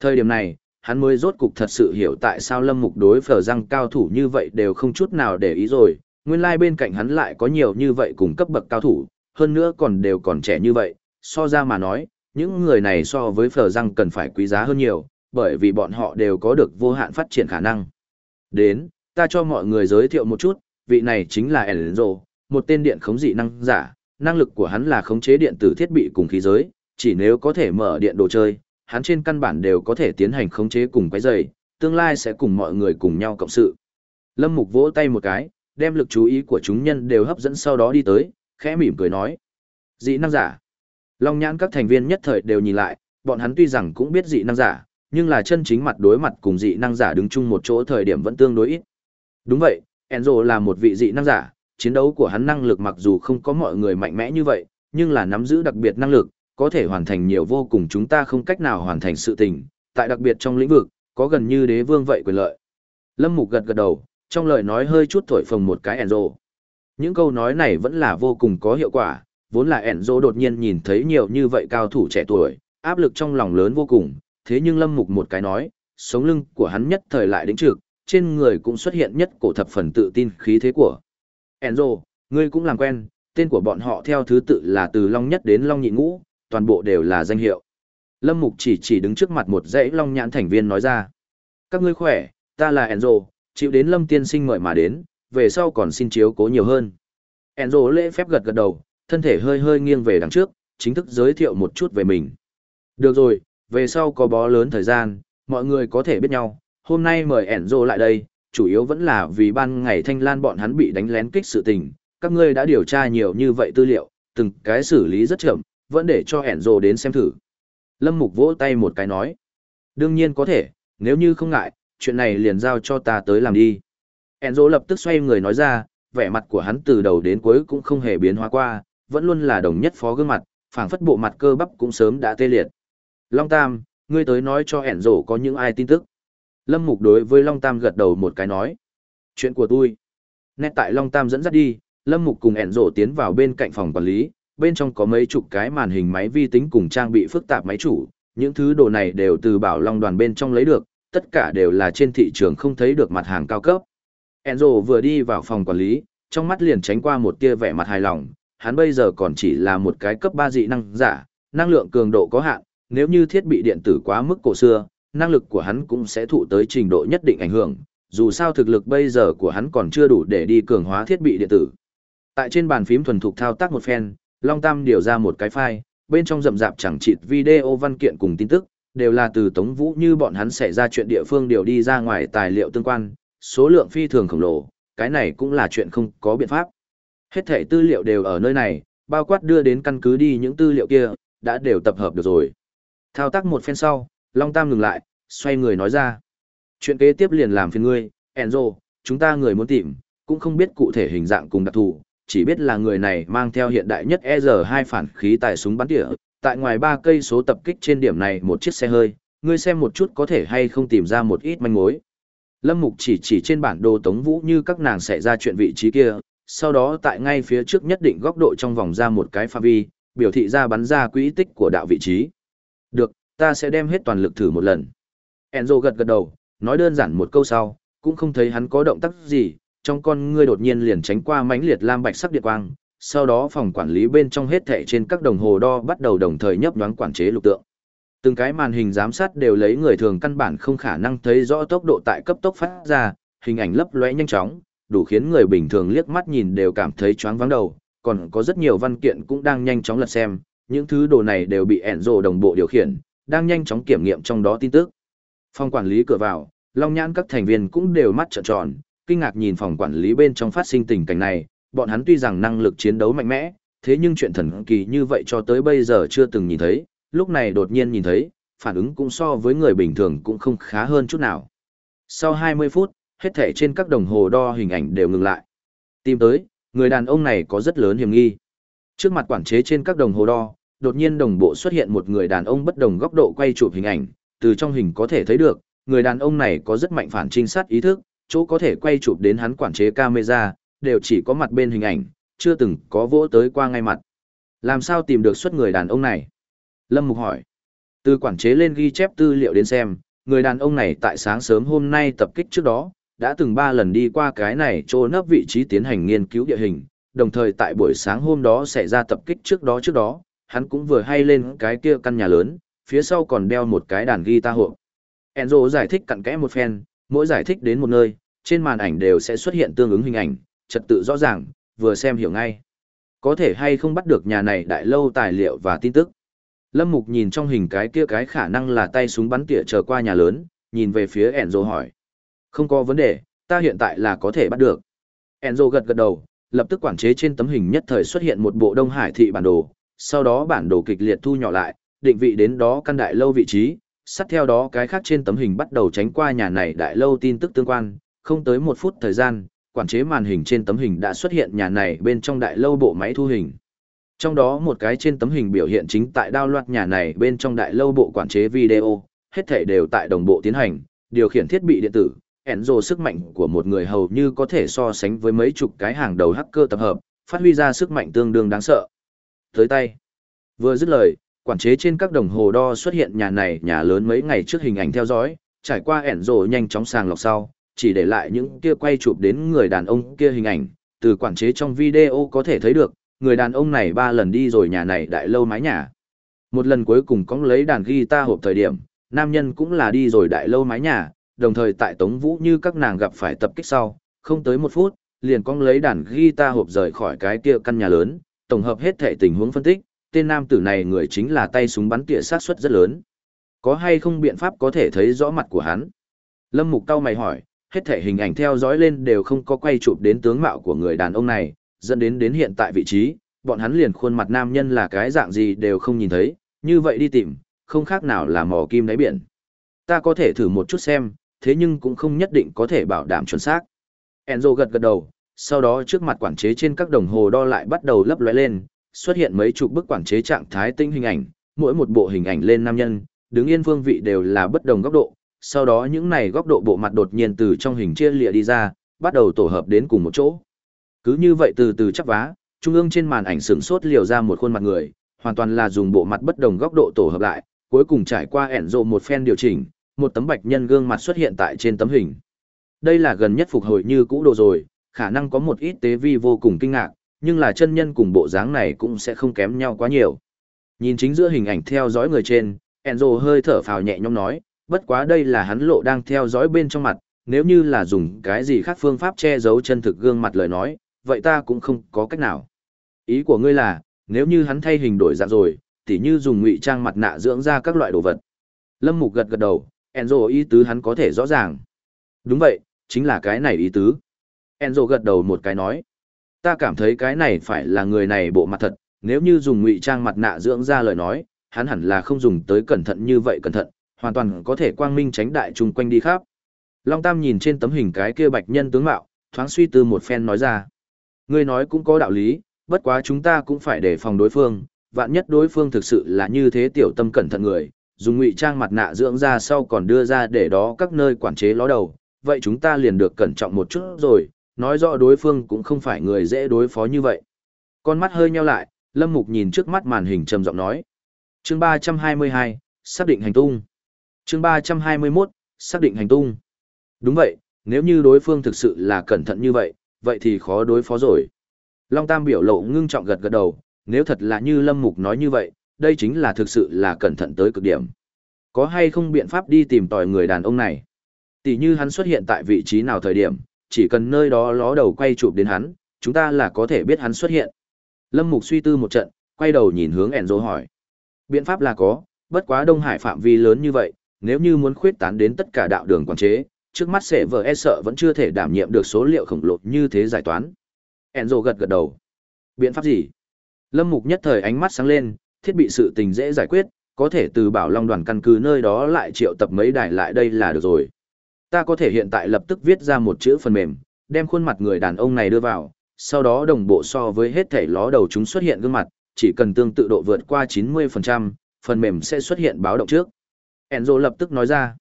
Thời điểm này, hắn mới rốt cục thật sự hiểu tại sao lâm mục đối phở răng cao thủ như vậy đều không chút nào để ý rồi, nguyên lai like bên cạnh hắn lại có nhiều như vậy cùng cấp bậc cao thủ, hơn nữa còn đều còn trẻ như vậy, so ra mà nói, những người này so với phở răng cần phải quý giá hơn nhiều, bởi vì bọn họ đều có được vô hạn phát triển khả năng. Đến, ta cho mọi người giới thiệu một chút, vị này chính là Enzo, một tên điện khống dị năng giả, năng lực của hắn là khống chế điện tử thiết bị cùng khí giới, chỉ nếu có thể mở điện đồ chơi, hắn trên căn bản đều có thể tiến hành khống chế cùng cái dây tương lai sẽ cùng mọi người cùng nhau cộng sự. Lâm Mục vỗ tay một cái, đem lực chú ý của chúng nhân đều hấp dẫn sau đó đi tới, khẽ mỉm cười nói. Dị năng giả. Long nhãn các thành viên nhất thời đều nhìn lại, bọn hắn tuy rằng cũng biết dị năng giả, nhưng là chân chính mặt đối mặt cùng dị năng giả đứng chung một chỗ thời điểm vẫn tương đối ít. Đúng vậy, Enzo là một vị dị năng giả, chiến đấu của hắn năng lực mặc dù không có mọi người mạnh mẽ như vậy, nhưng là nắm giữ đặc biệt năng lực, có thể hoàn thành nhiều vô cùng chúng ta không cách nào hoàn thành sự tình, tại đặc biệt trong lĩnh vực, có gần như đế vương vậy quyền lợi. Lâm Mục gật gật đầu, trong lời nói hơi chút thổi phồng một cái Enzo. Những câu nói này vẫn là vô cùng có hiệu quả, vốn là Enzo đột nhiên nhìn thấy nhiều như vậy cao thủ trẻ tuổi, áp lực trong lòng lớn vô cùng, thế nhưng Lâm Mục một cái nói, sống lưng của hắn nhất thời lại đỉnh trực, trên người cũng xuất hiện nhất cổ thập phần tự tin khí thế của. Enzo, ngươi cũng làm quen, tên của bọn họ theo thứ tự là từ Long nhất đến Long nhị ngũ, toàn bộ đều là danh hiệu. Lâm Mục chỉ chỉ đứng trước mặt một dãy Long nhãn thành viên nói ra. Các ngươi khỏe, ta là Enzo, chịu đến Lâm tiên sinh mời mà đến, về sau còn xin chiếu cố nhiều hơn. Enzo lễ phép gật gật đầu, thân thể hơi hơi nghiêng về đằng trước, chính thức giới thiệu một chút về mình. Được rồi, về sau có bó lớn thời gian, mọi người có thể biết nhau, hôm nay mời Enzo lại đây, chủ yếu vẫn là vì ban ngày thanh lan bọn hắn bị đánh lén kích sự tình, các ngươi đã điều tra nhiều như vậy tư liệu, từng cái xử lý rất chậm, vẫn để cho hẹn rồ đến xem thử. Lâm Mục vỗ tay một cái nói, đương nhiên có thể, nếu như không ngại, chuyện này liền giao cho ta tới làm đi. Enzo lập tức xoay người nói ra, vẻ mặt của hắn từ đầu đến cuối cũng không hề biến hóa qua, vẫn luôn là đồng nhất phó gương mặt, phảng phất bộ mặt cơ bắp cũng sớm đã tê liệt. Long Tam, ngươi tới nói cho Enzo có những ai tin tức. Lâm Mục đối với Long Tam gật đầu một cái nói. Chuyện của tôi. Nét tại Long Tam dẫn dắt đi, Lâm Mục cùng ẻn rổ tiến vào bên cạnh phòng quản lý, bên trong có mấy chục cái màn hình máy vi tính cùng trang bị phức tạp máy chủ, những thứ đồ này đều từ bảo Long đoàn bên trong lấy được, tất cả đều là trên thị trường không thấy được mặt hàng cao cấp. Enzo vừa đi vào phòng quản lý, trong mắt liền tránh qua một tia vẻ mặt hài lòng, hắn bây giờ còn chỉ là một cái cấp 3 dị năng giả, năng lượng cường độ có hạn, nếu như thiết bị điện tử quá mức cổ xưa, năng lực của hắn cũng sẽ thụ tới trình độ nhất định ảnh hưởng, dù sao thực lực bây giờ của hắn còn chưa đủ để đi cường hóa thiết bị điện tử. Tại trên bàn phím thuần thục thao tác một phen, Long Tam điều ra một cái file, bên trong rậm rạp chẳng chịt video văn kiện cùng tin tức, đều là từ Tống Vũ như bọn hắn xảy ra chuyện địa phương điều đi ra ngoài tài liệu tương quan, số lượng phi thường khổng lồ, cái này cũng là chuyện không có biện pháp. Hết thể tư liệu đều ở nơi này, bao quát đưa đến căn cứ đi những tư liệu kia, đã đều tập hợp được rồi. Thao tác một phen sau, Long Tam ngừng lại, xoay người nói ra. Chuyện kế tiếp liền làm phiền ngươi, Enzo, chúng ta người muốn tìm, cũng không biết cụ thể hình dạng cùng đặc thù, chỉ biết là người này mang theo hiện đại nhất ER2 phản khí tại súng bắn tỉa, tại ngoài ba cây số tập kích trên điểm này một chiếc xe hơi, ngươi xem một chút có thể hay không tìm ra một ít manh mối. Lâm Mục chỉ chỉ trên bản đồ Tống Vũ như các nàng sẽ ra chuyện vị trí kia, sau đó tại ngay phía trước nhất định góc độ trong vòng ra một cái pha vi, biểu thị ra bắn ra quỹ tích của đạo vị trí. Được, ta sẽ đem hết toàn lực thử một lần. Enzo gật gật đầu, nói đơn giản một câu sau, cũng không thấy hắn có động tác gì, trong con ngươi đột nhiên liền tránh qua mãnh liệt lam bạch sắc điện quang, sau đó phòng quản lý bên trong hết thảy trên các đồng hồ đo bắt đầu đồng thời nhấp nhoáng quản chế lục tượng. Từng cái màn hình giám sát đều lấy người thường căn bản không khả năng thấy rõ tốc độ tại cấp tốc phát ra, hình ảnh lấp lóe nhanh chóng, đủ khiến người bình thường liếc mắt nhìn đều cảm thấy choáng váng đầu, còn có rất nhiều văn kiện cũng đang nhanh chóng lật xem, những thứ đồ này đều bị ẻn rồ đồng bộ điều khiển, đang nhanh chóng kiểm nghiệm trong đó tin tức. Phòng quản lý cửa vào, Long Nhãn các thành viên cũng đều mắt trợn tròn, kinh ngạc nhìn phòng quản lý bên trong phát sinh tình cảnh này, bọn hắn tuy rằng năng lực chiến đấu mạnh mẽ, thế nhưng chuyện thần kỳ như vậy cho tới bây giờ chưa từng nhìn thấy, lúc này đột nhiên nhìn thấy, phản ứng cũng so với người bình thường cũng không khá hơn chút nào. Sau 20 phút, hết thể trên các đồng hồ đo hình ảnh đều ngừng lại. Tìm tới, người đàn ông này có rất lớn hiểm nghi. Trước mặt quản chế trên các đồng hồ đo, đột nhiên đồng bộ xuất hiện một người đàn ông bất đồng góc độ quay chụp hình ảnh, từ trong hình có thể thấy được, người đàn ông này có rất mạnh phản trinh sát ý thức, chỗ có thể quay chụp đến hắn quản chế camera, đều chỉ có mặt bên hình ảnh, chưa từng có vỗ tới qua ngay mặt. Làm sao tìm được xuất người đàn ông này? Lâm Mục hỏi. Từ quản chế lên ghi chép tư liệu đến xem, người đàn ông này tại sáng sớm hôm nay tập kích trước đó, đã từng ba lần đi qua cái này chỗ nấp vị trí tiến hành nghiên cứu địa hình, đồng thời tại buổi sáng hôm đó xảy ra tập kích trước đó trước đó, hắn cũng vừa hay lên cái kia căn nhà lớn, phía sau còn đeo một cái đàn guitar hộp. Enzo giải thích cặn kẽ một phen, mỗi giải thích đến một nơi, trên màn ảnh đều sẽ xuất hiện tương ứng hình ảnh, trật tự rõ ràng, vừa xem hiểu ngay. Có thể hay không bắt được nhà này đại lâu tài liệu và tin tức. Lâm Mục nhìn trong hình cái kia cái khả năng là tay súng bắn tỉa chờ qua nhà lớn, nhìn về phía Enzo hỏi. Không có vấn đề, ta hiện tại là có thể bắt được. Enzo gật gật đầu, lập tức quản chế trên tấm hình nhất thời xuất hiện một bộ Đông Hải thị bản đồ, sau đó bản đồ kịch liệt thu nhỏ lại, định vị đến đó căn đại lâu vị trí, sát theo đó cái khác trên tấm hình bắt đầu tránh qua nhà này đại lâu tin tức tương quan, không tới một phút thời gian, quản chế màn hình trên tấm hình đã xuất hiện nhà này bên trong đại lâu bộ máy thu hình. Trong đó một cái trên tấm hình biểu hiện chính tại đao loạt nhà này bên trong đại lâu bộ quản chế video, hết thể đều tại đồng bộ tiến hành, điều khiển thiết bị điện tử, Enzo sức mạnh của một người hầu như có thể so sánh với mấy chục cái hàng đầu hacker tập hợp, phát huy ra sức mạnh tương đương đáng sợ. Tới tay. Vừa dứt lời, quản chế trên các đồng hồ đo xuất hiện nhà này nhà lớn mấy ngày trước hình ảnh theo dõi, trải qua ẻn Enzo nhanh chóng sàng lọc sau, chỉ để lại những kia quay chụp đến người đàn ông kia hình ảnh, từ quản chế trong video có thể thấy được, người đàn ông này ba lần đi rồi nhà này đại lâu mái nhà. Một lần cuối cùng có lấy đàn guitar hộp thời điểm, nam nhân cũng là đi rồi đại lâu mái nhà, đồng thời tại Tống Vũ như các nàng gặp phải tập kích sau, không tới một phút, liền cong lấy đàn guitar hộp rời khỏi cái kia căn nhà lớn, tổng hợp hết thể tình huống phân tích, tên nam tử này người chính là tay súng bắn tỉa sát suất rất lớn. Có hay không biện pháp có thể thấy rõ mặt của hắn? Lâm Mục cao mày hỏi, hết thể hình ảnh theo dõi lên đều không có quay chụp đến tướng mạo của người đàn ông này, dẫn đến đến hiện tại vị trí, bọn hắn liền khuôn mặt nam nhân là cái dạng gì đều không nhìn thấy, như vậy đi tìm, không khác nào là mò kim đáy biển. Ta có thể thử một chút xem, thế nhưng cũng không nhất định có thể bảo đảm chuẩn xác. Enzo gật gật đầu, sau đó trước mặt quản chế trên các đồng hồ đo lại bắt đầu lấp lóe lên, xuất hiện mấy chục bức quản chế trạng thái tinh hình ảnh, mỗi một bộ hình ảnh lên nam nhân, đứng yên phương vị đều là bất đồng góc độ, sau đó những này góc độ bộ mặt đột nhiên từ trong hình chia lìa đi ra, bắt đầu tổ hợp đến cùng một chỗ. Cứ như vậy từ từ chắc vá, trung ương trên màn ảnh sửng sốt liều ra một khuôn mặt người, hoàn toàn là dùng bộ mặt bất đồng góc độ tổ hợp lại, cuối cùng trải qua ẻn rộ một phen điều chỉnh, một tấm bạch nhân gương mặt xuất hiện tại trên tấm hình. Đây là gần nhất phục hồi như cũ đồ rồi, khả năng có một ít tế vi vô cùng kinh ngạc, nhưng là chân nhân cùng bộ dáng này cũng sẽ không kém nhau quá nhiều. Nhìn chính giữa hình ảnh theo dõi người trên, Enzo hơi thở phào nhẹ nhõm nói, bất quá đây là hắn lộ đang theo dõi bên trong mặt, nếu như là dùng cái gì khác phương pháp che giấu chân thực gương mặt lời nói, vậy ta cũng không có cách nào. Ý của ngươi là, nếu như hắn thay hình đổi dạng rồi, tỉ như dùng ngụy trang mặt nạ dưỡng ra các loại đồ vật. Lâm Mục gật gật đầu, Enzo ý tứ hắn có thể rõ ràng. Đúng vậy, chính là cái này ý tứ. Enzo gật đầu một cái nói. Ta cảm thấy cái này phải là người này bộ mặt thật, nếu như dùng ngụy trang mặt nạ dưỡng ra lời nói, hắn hẳn là không dùng tới cẩn thận như vậy cẩn thận, hoàn toàn có thể quang minh tránh đại chung quanh đi khắp. Long Tam nhìn trên tấm hình cái kia bạch nhân tướng mạo, thoáng suy tư một phen nói ra. Ngươi nói cũng có đạo lý, bất quá chúng ta cũng phải đề phòng đối phương, vạn nhất đối phương thực sự là như thế tiểu tâm cẩn thận người, dùng ngụy trang mặt nạ dưỡng ra sau còn đưa ra để đó các nơi quản chế ló đầu, vậy chúng ta liền được cẩn trọng một chút rồi, nói rõ đối phương cũng không phải người dễ đối phó như vậy. Con mắt hơi nheo lại, Lâm Mục nhìn trước mắt màn hình trầm giọng nói. Chương 322, xác định hành tung. Chương 321, xác định hành tung. Đúng vậy, nếu như đối phương thực sự là cẩn thận như vậy, vậy thì khó đối phó rồi. Long Tam biểu lộ ngưng trọng gật gật đầu, nếu thật là như Lâm Mục nói như vậy, đây chính là thực sự là cẩn thận tới cực điểm. Có hay không biện pháp đi tìm tòi người đàn ông này? Tỷ như hắn xuất hiện tại vị trí nào thời điểm, chỉ cần nơi đó ló đầu quay chụp đến hắn, chúng ta là có thể biết hắn xuất hiện. Lâm Mục suy tư một trận, quay đầu nhìn hướng Enzo hỏi. Biện pháp là có, bất quá Đông Hải phạm vi lớn như vậy, nếu như muốn khuyết tán đến tất cả đạo đường quản chế, trước mắt sẽ vờ e sợ vẫn chưa thể đảm nhiệm được số liệu khổng lồ như thế giải toán. Enzo gật gật đầu. Biện pháp gì? Lâm Mục nhất thời ánh mắt sáng lên, thiết bị sự tình dễ giải quyết, có thể từ bảo long đoàn căn cứ nơi đó lại triệu tập mấy đài lại đây là được rồi. Ta có thể hiện tại lập tức viết ra một chữ phần mềm, đem khuôn mặt người đàn ông này đưa vào, sau đó đồng bộ so với hết thể ló đầu chúng xuất hiện gương mặt, chỉ cần tương tự độ vượt qua 90%, phần mềm sẽ xuất hiện báo động trước. Enzo lập tức nói ra,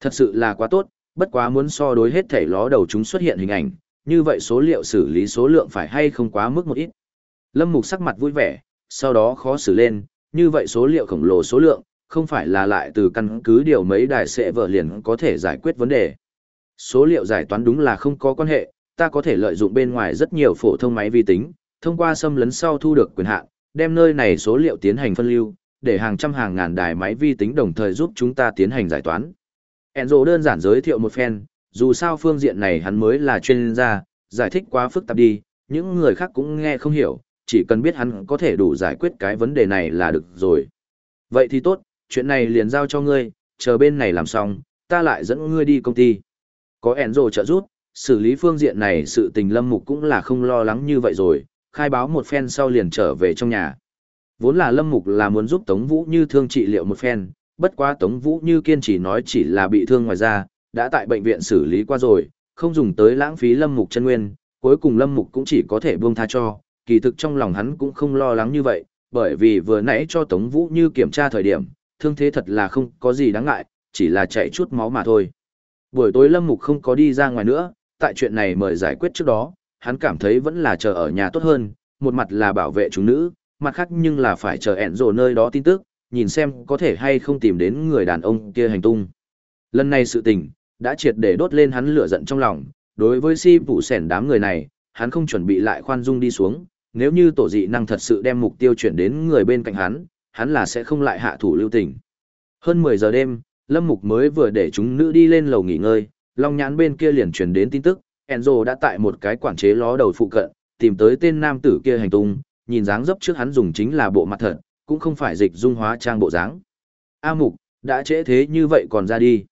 thật sự là quá tốt, bất quá muốn so đối hết thể ló đầu chúng xuất hiện hình ảnh, như vậy số liệu xử lý số lượng phải hay không quá mức một ít. Lâm Mục sắc mặt vui vẻ, sau đó khó xử lên, như vậy số liệu khổng lồ số lượng, không phải là lại từ căn cứ điều mấy đài sẽ vợ liền có thể giải quyết vấn đề. Số liệu giải toán đúng là không có quan hệ, ta có thể lợi dụng bên ngoài rất nhiều phổ thông máy vi tính, thông qua xâm lấn sau thu được quyền hạn, đem nơi này số liệu tiến hành phân lưu, để hàng trăm hàng ngàn đài máy vi tính đồng thời giúp chúng ta tiến hành giải toán. Enzo đơn giản giới thiệu một phen, dù sao phương diện này hắn mới là chuyên gia, giải thích quá phức tạp đi, những người khác cũng nghe không hiểu, chỉ cần biết hắn có thể đủ giải quyết cái vấn đề này là được rồi. Vậy thì tốt, chuyện này liền giao cho ngươi, chờ bên này làm xong, ta lại dẫn ngươi đi công ty. Có Enzo trợ giúp, xử lý phương diện này sự tình lâm mục cũng là không lo lắng như vậy rồi, khai báo một phen sau liền trở về trong nhà. Vốn là lâm mục là muốn giúp Tống Vũ Như thương trị liệu một phen, bất quá Tống Vũ Như kiên trì nói chỉ là bị thương ngoài da, đã tại bệnh viện xử lý qua rồi, không dùng tới lãng phí lâm mục chân nguyên, cuối cùng lâm mục cũng chỉ có thể buông tha cho, kỳ thực trong lòng hắn cũng không lo lắng như vậy, bởi vì vừa nãy cho Tống Vũ Như kiểm tra thời điểm, thương thế thật là không có gì đáng ngại, chỉ là chạy chút máu mà thôi. Buổi tối Lâm Mục không có đi ra ngoài nữa, tại chuyện này mời giải quyết trước đó, hắn cảm thấy vẫn là chờ ở nhà tốt hơn, một mặt là bảo vệ chúng nữ, mặt khác nhưng là phải chờ ẹn rồ nơi đó tin tức, nhìn xem có thể hay không tìm đến người đàn ông kia hành tung. Lần này sự tình, đã triệt để đốt lên hắn lửa giận trong lòng, đối với si vụ sẻn đám người này, hắn không chuẩn bị lại khoan dung đi xuống, nếu như tổ dị năng thật sự đem mục tiêu chuyển đến người bên cạnh hắn, hắn là sẽ không lại hạ thủ lưu tình. Hơn 10 giờ đêm, Lâm Mục mới vừa để chúng nữ đi lên lầu nghỉ ngơi, Long Nhãn bên kia liền truyền đến tin tức, Enzo đã tại một cái quản chế ló đầu phụ cận, tìm tới tên nam tử kia hành tung, nhìn dáng dấp trước hắn dùng chính là bộ mặt thật, cũng không phải dịch dung hóa trang bộ dáng. A Mục, đã trễ thế như vậy còn ra đi.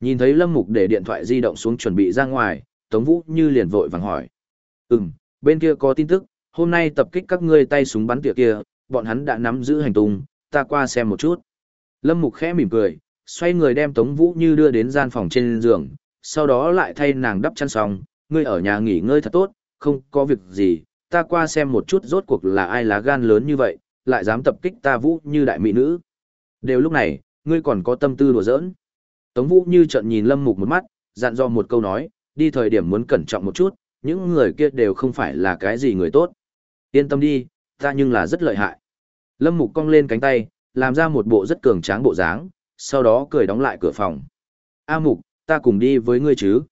Nhìn thấy Lâm Mục để điện thoại di động xuống chuẩn bị ra ngoài, Tống Vũ như liền vội vàng hỏi. Ừm, bên kia có tin tức, hôm nay tập kích các ngươi tay súng bắn tỉa kia, bọn hắn đã nắm giữ hành tung, ta qua xem một chút. Lâm Mục khẽ mỉm cười, xoay người đem Tống Vũ Như đưa đến gian phòng trên giường, sau đó lại thay nàng đắp chăn xong, ngươi ở nhà nghỉ ngơi thật tốt, không có việc gì, ta qua xem một chút rốt cuộc là ai lá gan lớn như vậy, lại dám tập kích ta Vũ Như đại mỹ nữ. Đều lúc này, ngươi còn có tâm tư đùa giỡn. Tống Vũ Như trợn nhìn Lâm Mục một mắt, dặn dò một câu nói, đi thời điểm muốn cẩn trọng một chút, những người kia đều không phải là cái gì người tốt. Yên tâm đi, ta nhưng là rất lợi hại. Lâm Mục cong lên cánh tay, làm ra một bộ rất cường tráng bộ dáng, sau đó cười đóng lại cửa phòng. A Mục, ta cùng đi với ngươi chứ.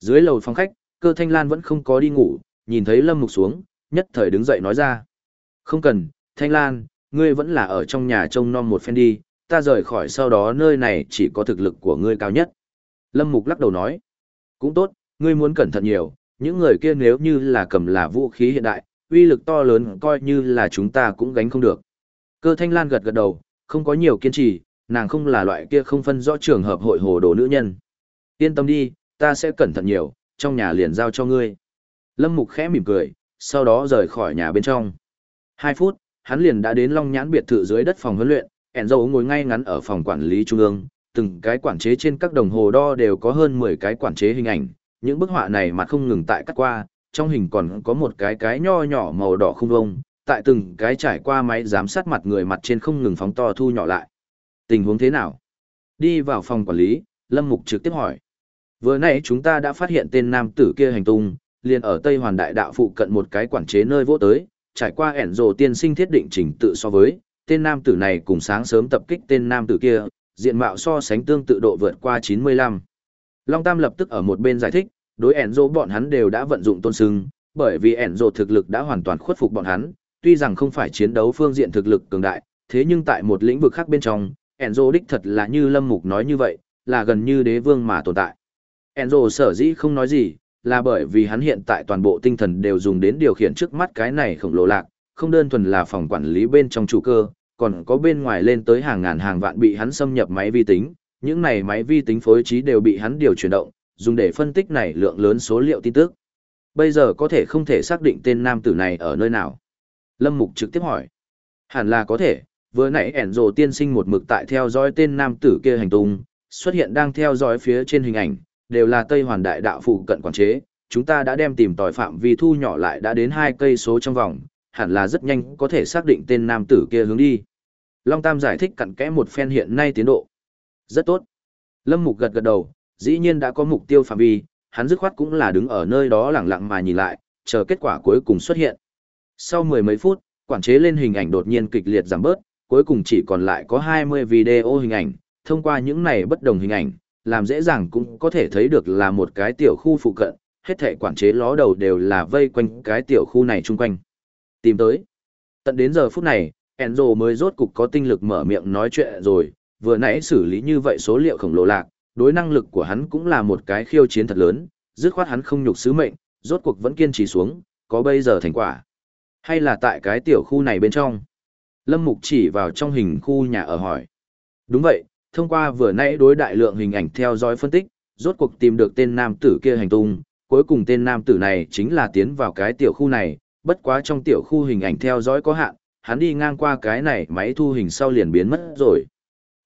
Dưới lầu phòng khách, cơ thanh lan vẫn không có đi ngủ, nhìn thấy Lâm Mục xuống, nhất thời đứng dậy nói ra. Không cần, Thanh Lan, ngươi vẫn là ở trong nhà trông nom một phen đi, ta rời khỏi sau đó nơi này chỉ có thực lực của ngươi cao nhất. Lâm Mục lắc đầu nói. Cũng tốt, ngươi muốn cẩn thận nhiều, những người kia nếu như là cầm là vũ khí hiện đại, uy lực to lớn coi như là chúng ta cũng gánh không được. Cơ Thanh Lan gật gật đầu, không có nhiều kiên trì, nàng không là loại kia không phân rõ trường hợp hội hồ đồ nữ nhân. Yên tâm đi, ta sẽ cẩn thận nhiều, trong nhà liền giao cho ngươi. Lâm Mục khẽ mỉm cười, sau đó rời khỏi nhà bên trong. Hai phút, hắn liền đã đến Long Nhãn biệt thự dưới đất phòng huấn luyện, Enzo ngồi ngay ngắn ở phòng quản lý trung ương, từng cái quản chế trên các đồng hồ đo đều có hơn 10 cái quản chế hình ảnh, những bức họa này mà không ngừng tại cắt qua, trong hình còn có một cái cái nho nhỏ màu đỏ không vông, tại từng cái trải qua máy giám sát mặt người mặt trên không ngừng phóng to thu nhỏ lại. Tình huống thế nào? Đi vào phòng quản lý, Lâm Mục trực tiếp hỏi. Vừa nãy chúng ta đã phát hiện tên nam tử kia hành tung, liền ở Tây Hoàn Đại Đạo phụ cận một cái quản chế nơi vô tới, trải qua ẻn rồ tiên sinh thiết định trình tự so với, tên nam tử này cùng sáng sớm tập kích tên nam tử kia, diện mạo so sánh tương tự độ vượt qua 95. Long Tam lập tức ở một bên giải thích, đối ẻn rồ bọn hắn đều đã vận dụng tôn sưng, bởi vì ẻn rồ thực lực đã hoàn toàn khuất phục bọn hắn, tuy rằng không phải chiến đấu phương diện thực lực cường đại, thế nhưng tại một lĩnh vực khác bên trong, ẻn rồ đích thật là như Lâm Mục nói như vậy, là gần như đế vương mà tồn tại. Enzo sở dĩ không nói gì, là bởi vì hắn hiện tại toàn bộ tinh thần đều dùng đến điều khiển trước mắt cái này khổng lồ lạc, không đơn thuần là phòng quản lý bên trong chủ cơ, còn có bên ngoài lên tới hàng ngàn hàng vạn bị hắn xâm nhập máy vi tính, những này máy vi tính phối trí đều bị hắn điều chuyển động, dùng để phân tích này lượng lớn số liệu tin tức. Bây giờ có thể không thể xác định tên nam tử này ở nơi nào. Lâm Mục trực tiếp hỏi. Hẳn là có thể, vừa nãy ẻn rồ tiên sinh một mực tại theo dõi tên nam tử kia hành tung, xuất hiện đang theo dõi phía trên hình ảnh, đều là Tây Hoàn Đại Đạo phụ cận quản chế, chúng ta đã đem tìm tòi phạm vi thu nhỏ lại đã đến hai cây số trong vòng, hẳn là rất nhanh có thể xác định tên nam tử kia hướng đi. Long Tam giải thích cặn kẽ một phen hiện nay tiến độ. Rất tốt. Lâm Mục gật gật đầu, dĩ nhiên đã có mục tiêu phạm vi, hắn dứt khoát cũng là đứng ở nơi đó lặng lặng mà nhìn lại, chờ kết quả cuối cùng xuất hiện. Sau mười mấy phút, quản chế lên hình ảnh đột nhiên kịch liệt giảm bớt, cuối cùng chỉ còn lại có 20 video hình ảnh, thông qua những này bất đồng hình ảnh, làm dễ dàng cũng có thể thấy được là một cái tiểu khu phụ cận, hết thảy quản chế ló đầu đều là vây quanh cái tiểu khu này chung quanh. Tìm tới. Tận đến giờ phút này, Enzo mới rốt cục có tinh lực mở miệng nói chuyện rồi, vừa nãy xử lý như vậy số liệu khổng lồ lạc, đối năng lực của hắn cũng là một cái khiêu chiến thật lớn, dứt khoát hắn không nhục sứ mệnh, rốt cuộc vẫn kiên trì xuống, có bây giờ thành quả. Hay là tại cái tiểu khu này bên trong? Lâm Mục chỉ vào trong hình khu nhà ở hỏi. Đúng vậy, thông qua vừa nãy đối đại lượng hình ảnh theo dõi phân tích, rốt cuộc tìm được tên nam tử kia hành tung, cuối cùng tên nam tử này chính là tiến vào cái tiểu khu này, bất quá trong tiểu khu hình ảnh theo dõi có hạn, hắn đi ngang qua cái này máy thu hình sau liền biến mất rồi.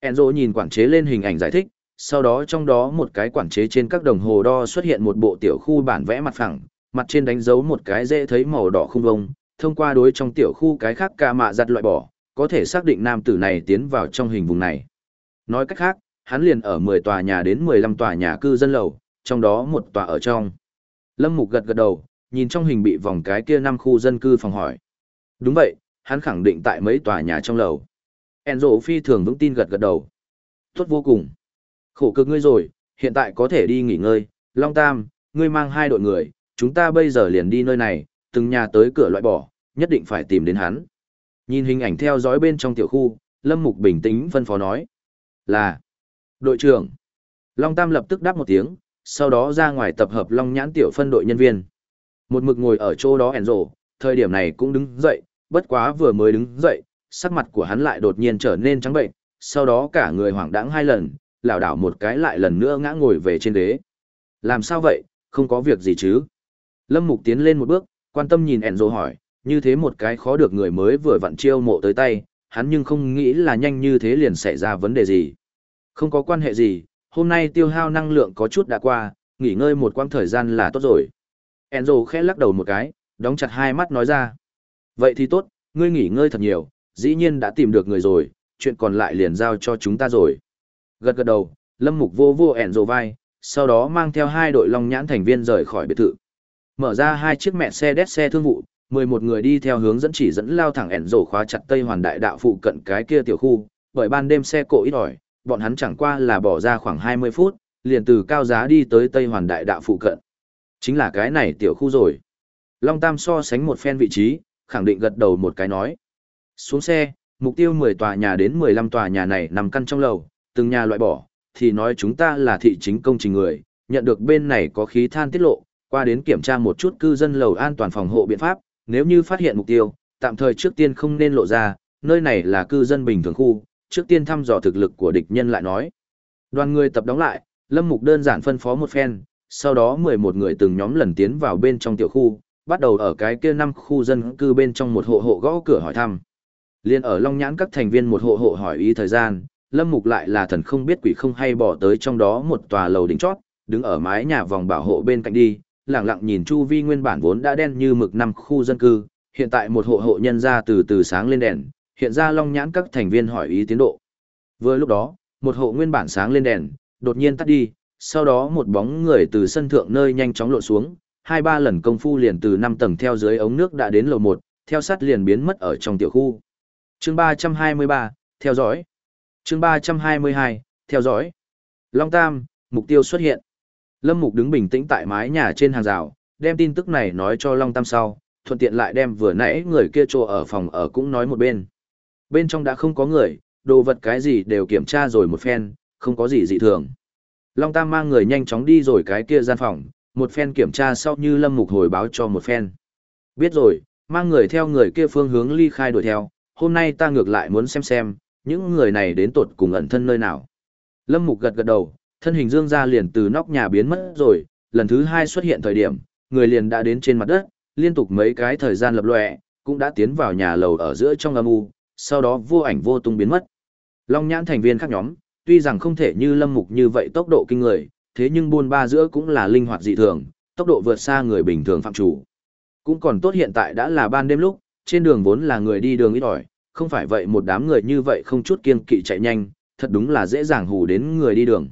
Enzo nhìn quản chế lên hình ảnh giải thích, sau đó trong đó một cái quản chế trên các đồng hồ đo xuất hiện một bộ tiểu khu bản vẽ mặt phẳng, mặt trên đánh dấu một cái dễ thấy màu đỏ không vông, thông qua đối trong tiểu khu cái khác ca mạ giặt loại bỏ, có thể xác định nam tử này tiến vào trong hình vùng này. Nói cách khác, hắn liền ở 10 tòa nhà đến 15 tòa nhà cư dân lầu, trong đó một tòa ở trong. Lâm Mục gật gật đầu, nhìn trong hình bị vòng cái kia năm khu dân cư phòng hỏi. Đúng vậy, hắn khẳng định tại mấy tòa nhà trong lầu. Enzo phi thường vững tin gật gật đầu. Tốt vô cùng. Khổ cực ngươi rồi, hiện tại có thể đi nghỉ ngơi. Long Tam, ngươi mang hai đội người, chúng ta bây giờ liền đi nơi này, từng nhà tới cửa loại bỏ, nhất định phải tìm đến hắn. Nhìn hình ảnh theo dõi bên trong tiểu khu, Lâm Mục bình tĩnh phân phó nói. Là. Đội trưởng. Long Tam lập tức đáp một tiếng, sau đó ra ngoài tập hợp Long Nhãn tiểu phân đội nhân viên. Một mực ngồi ở chỗ đó ẻn rổ, thời điểm này cũng đứng dậy, bất quá vừa mới đứng dậy, sắc mặt của hắn lại đột nhiên trở nên trắng bệnh, sau đó cả người hoảng đãng hai lần, lảo đảo một cái lại lần nữa ngã ngồi về trên ghế. Làm sao vậy, không có việc gì chứ? Lâm Mục tiến lên một bước, quan tâm nhìn Enzo hỏi, như thế một cái khó được người mới vừa vặn chiêu mộ tới tay, hắn nhưng không nghĩ là nhanh như thế liền xảy ra vấn đề gì. Không có quan hệ gì, hôm nay tiêu hao năng lượng có chút đã qua, nghỉ ngơi một quãng thời gian là tốt rồi. Enzo khẽ lắc đầu một cái, đóng chặt hai mắt nói ra. Vậy thì tốt, ngươi nghỉ ngơi thật nhiều, dĩ nhiên đã tìm được người rồi, chuyện còn lại liền giao cho chúng ta rồi. Gật gật đầu, Lâm Mục vô vô rồ vai, sau đó mang theo hai đội long nhãn thành viên rời khỏi biệt thự. Mở ra hai chiếc mẹ xe đét xe thương vụ, 11 người đi theo hướng dẫn chỉ dẫn lao thẳng ẻn rồ khóa chặt Tây Hoàn Đại Đạo phụ cận cái kia tiểu khu, bởi ban đêm xe cộ ít ỏi, bọn hắn chẳng qua là bỏ ra khoảng 20 phút, liền từ cao giá đi tới Tây Hoàn Đại Đạo phụ cận. Chính là cái này tiểu khu rồi. Long Tam so sánh một phen vị trí, khẳng định gật đầu một cái nói. Xuống xe, mục tiêu 10 tòa nhà đến 15 tòa nhà này nằm căn trong lầu, từng nhà loại bỏ, thì nói chúng ta là thị chính công trình người, nhận được bên này có khí than tiết lộ, qua đến kiểm tra một chút cư dân lầu an toàn phòng hộ biện pháp, nếu như phát hiện mục tiêu, tạm thời trước tiên không nên lộ ra, nơi này là cư dân bình thường khu, trước tiên thăm dò thực lực của địch nhân lại nói. Đoàn người tập đóng lại, Lâm Mục đơn giản phân phó một phen, sau đó 11 người từng nhóm lần tiến vào bên trong tiểu khu, bắt đầu ở cái kia năm khu dân cư bên trong một hộ hộ gõ cửa hỏi thăm. Liên ở Long Nhãn các thành viên một hộ hộ hỏi ý thời gian, Lâm Mục lại là thần không biết quỷ không hay bỏ tới trong đó một tòa lầu đỉnh chót, đứng ở mái nhà vòng bảo hộ bên cạnh đi, lặng lặng nhìn chu vi nguyên bản vốn đã đen như mực năm khu dân cư, hiện tại một hộ hộ nhân ra từ từ sáng lên đèn, hiện ra Long Nhãn các thành viên hỏi ý tiến độ. Vừa lúc đó, một hộ nguyên bản sáng lên đèn, đột nhiên tắt đi, sau đó một bóng người từ sân thượng nơi nhanh chóng lộn xuống, hai ba lần công phu liền từ năm tầng theo dưới ống nước đã đến lầu một, theo sát liền biến mất ở trong tiểu khu. Chương ba trăm hai mươi ba theo dõi. Chương ba trăm hai mươi hai theo dõi. Long Tam, mục tiêu xuất hiện. Lâm Mục đứng bình tĩnh tại mái nhà trên hàng rào, đem tin tức này nói cho Long Tam sau, thuận tiện lại đem vừa nãy người kia trô ở phòng ở cũng nói một bên. Bên trong đã không có người, đồ vật cái gì đều kiểm tra rồi một phen, không có gì dị thường. Long Tam mang người nhanh chóng đi rồi cái kia gian phòng, một phen kiểm tra sau như Lâm Mục hồi báo cho một phen. Biết rồi, mang người theo người kia phương hướng ly khai đuổi theo, hôm nay ta ngược lại muốn xem xem, những người này đến tột cùng ẩn thân nơi nào. Lâm Mục gật gật đầu, thân hình dương ra liền từ nóc nhà biến mất rồi, lần thứ hai xuất hiện thời điểm, người liền đã đến trên mặt đất, liên tục mấy cái thời gian lập lòe, cũng đã tiến vào nhà lầu ở giữa trong âm u, sau đó vô ảnh vô tung biến mất. Long nhãn thành viên khác nhóm, tuy rằng không thể như lâm mục như vậy tốc độ kinh người, thế nhưng buôn ba giữa cũng là linh hoạt dị thường, tốc độ vượt xa người bình thường phạm chủ. Cũng còn tốt hiện tại đã là ban đêm lúc, trên đường vốn là người đi đường ít ỏi, không phải vậy một đám người như vậy không chút kiên kỵ chạy nhanh, thật đúng là dễ dàng hù đến người đi đường.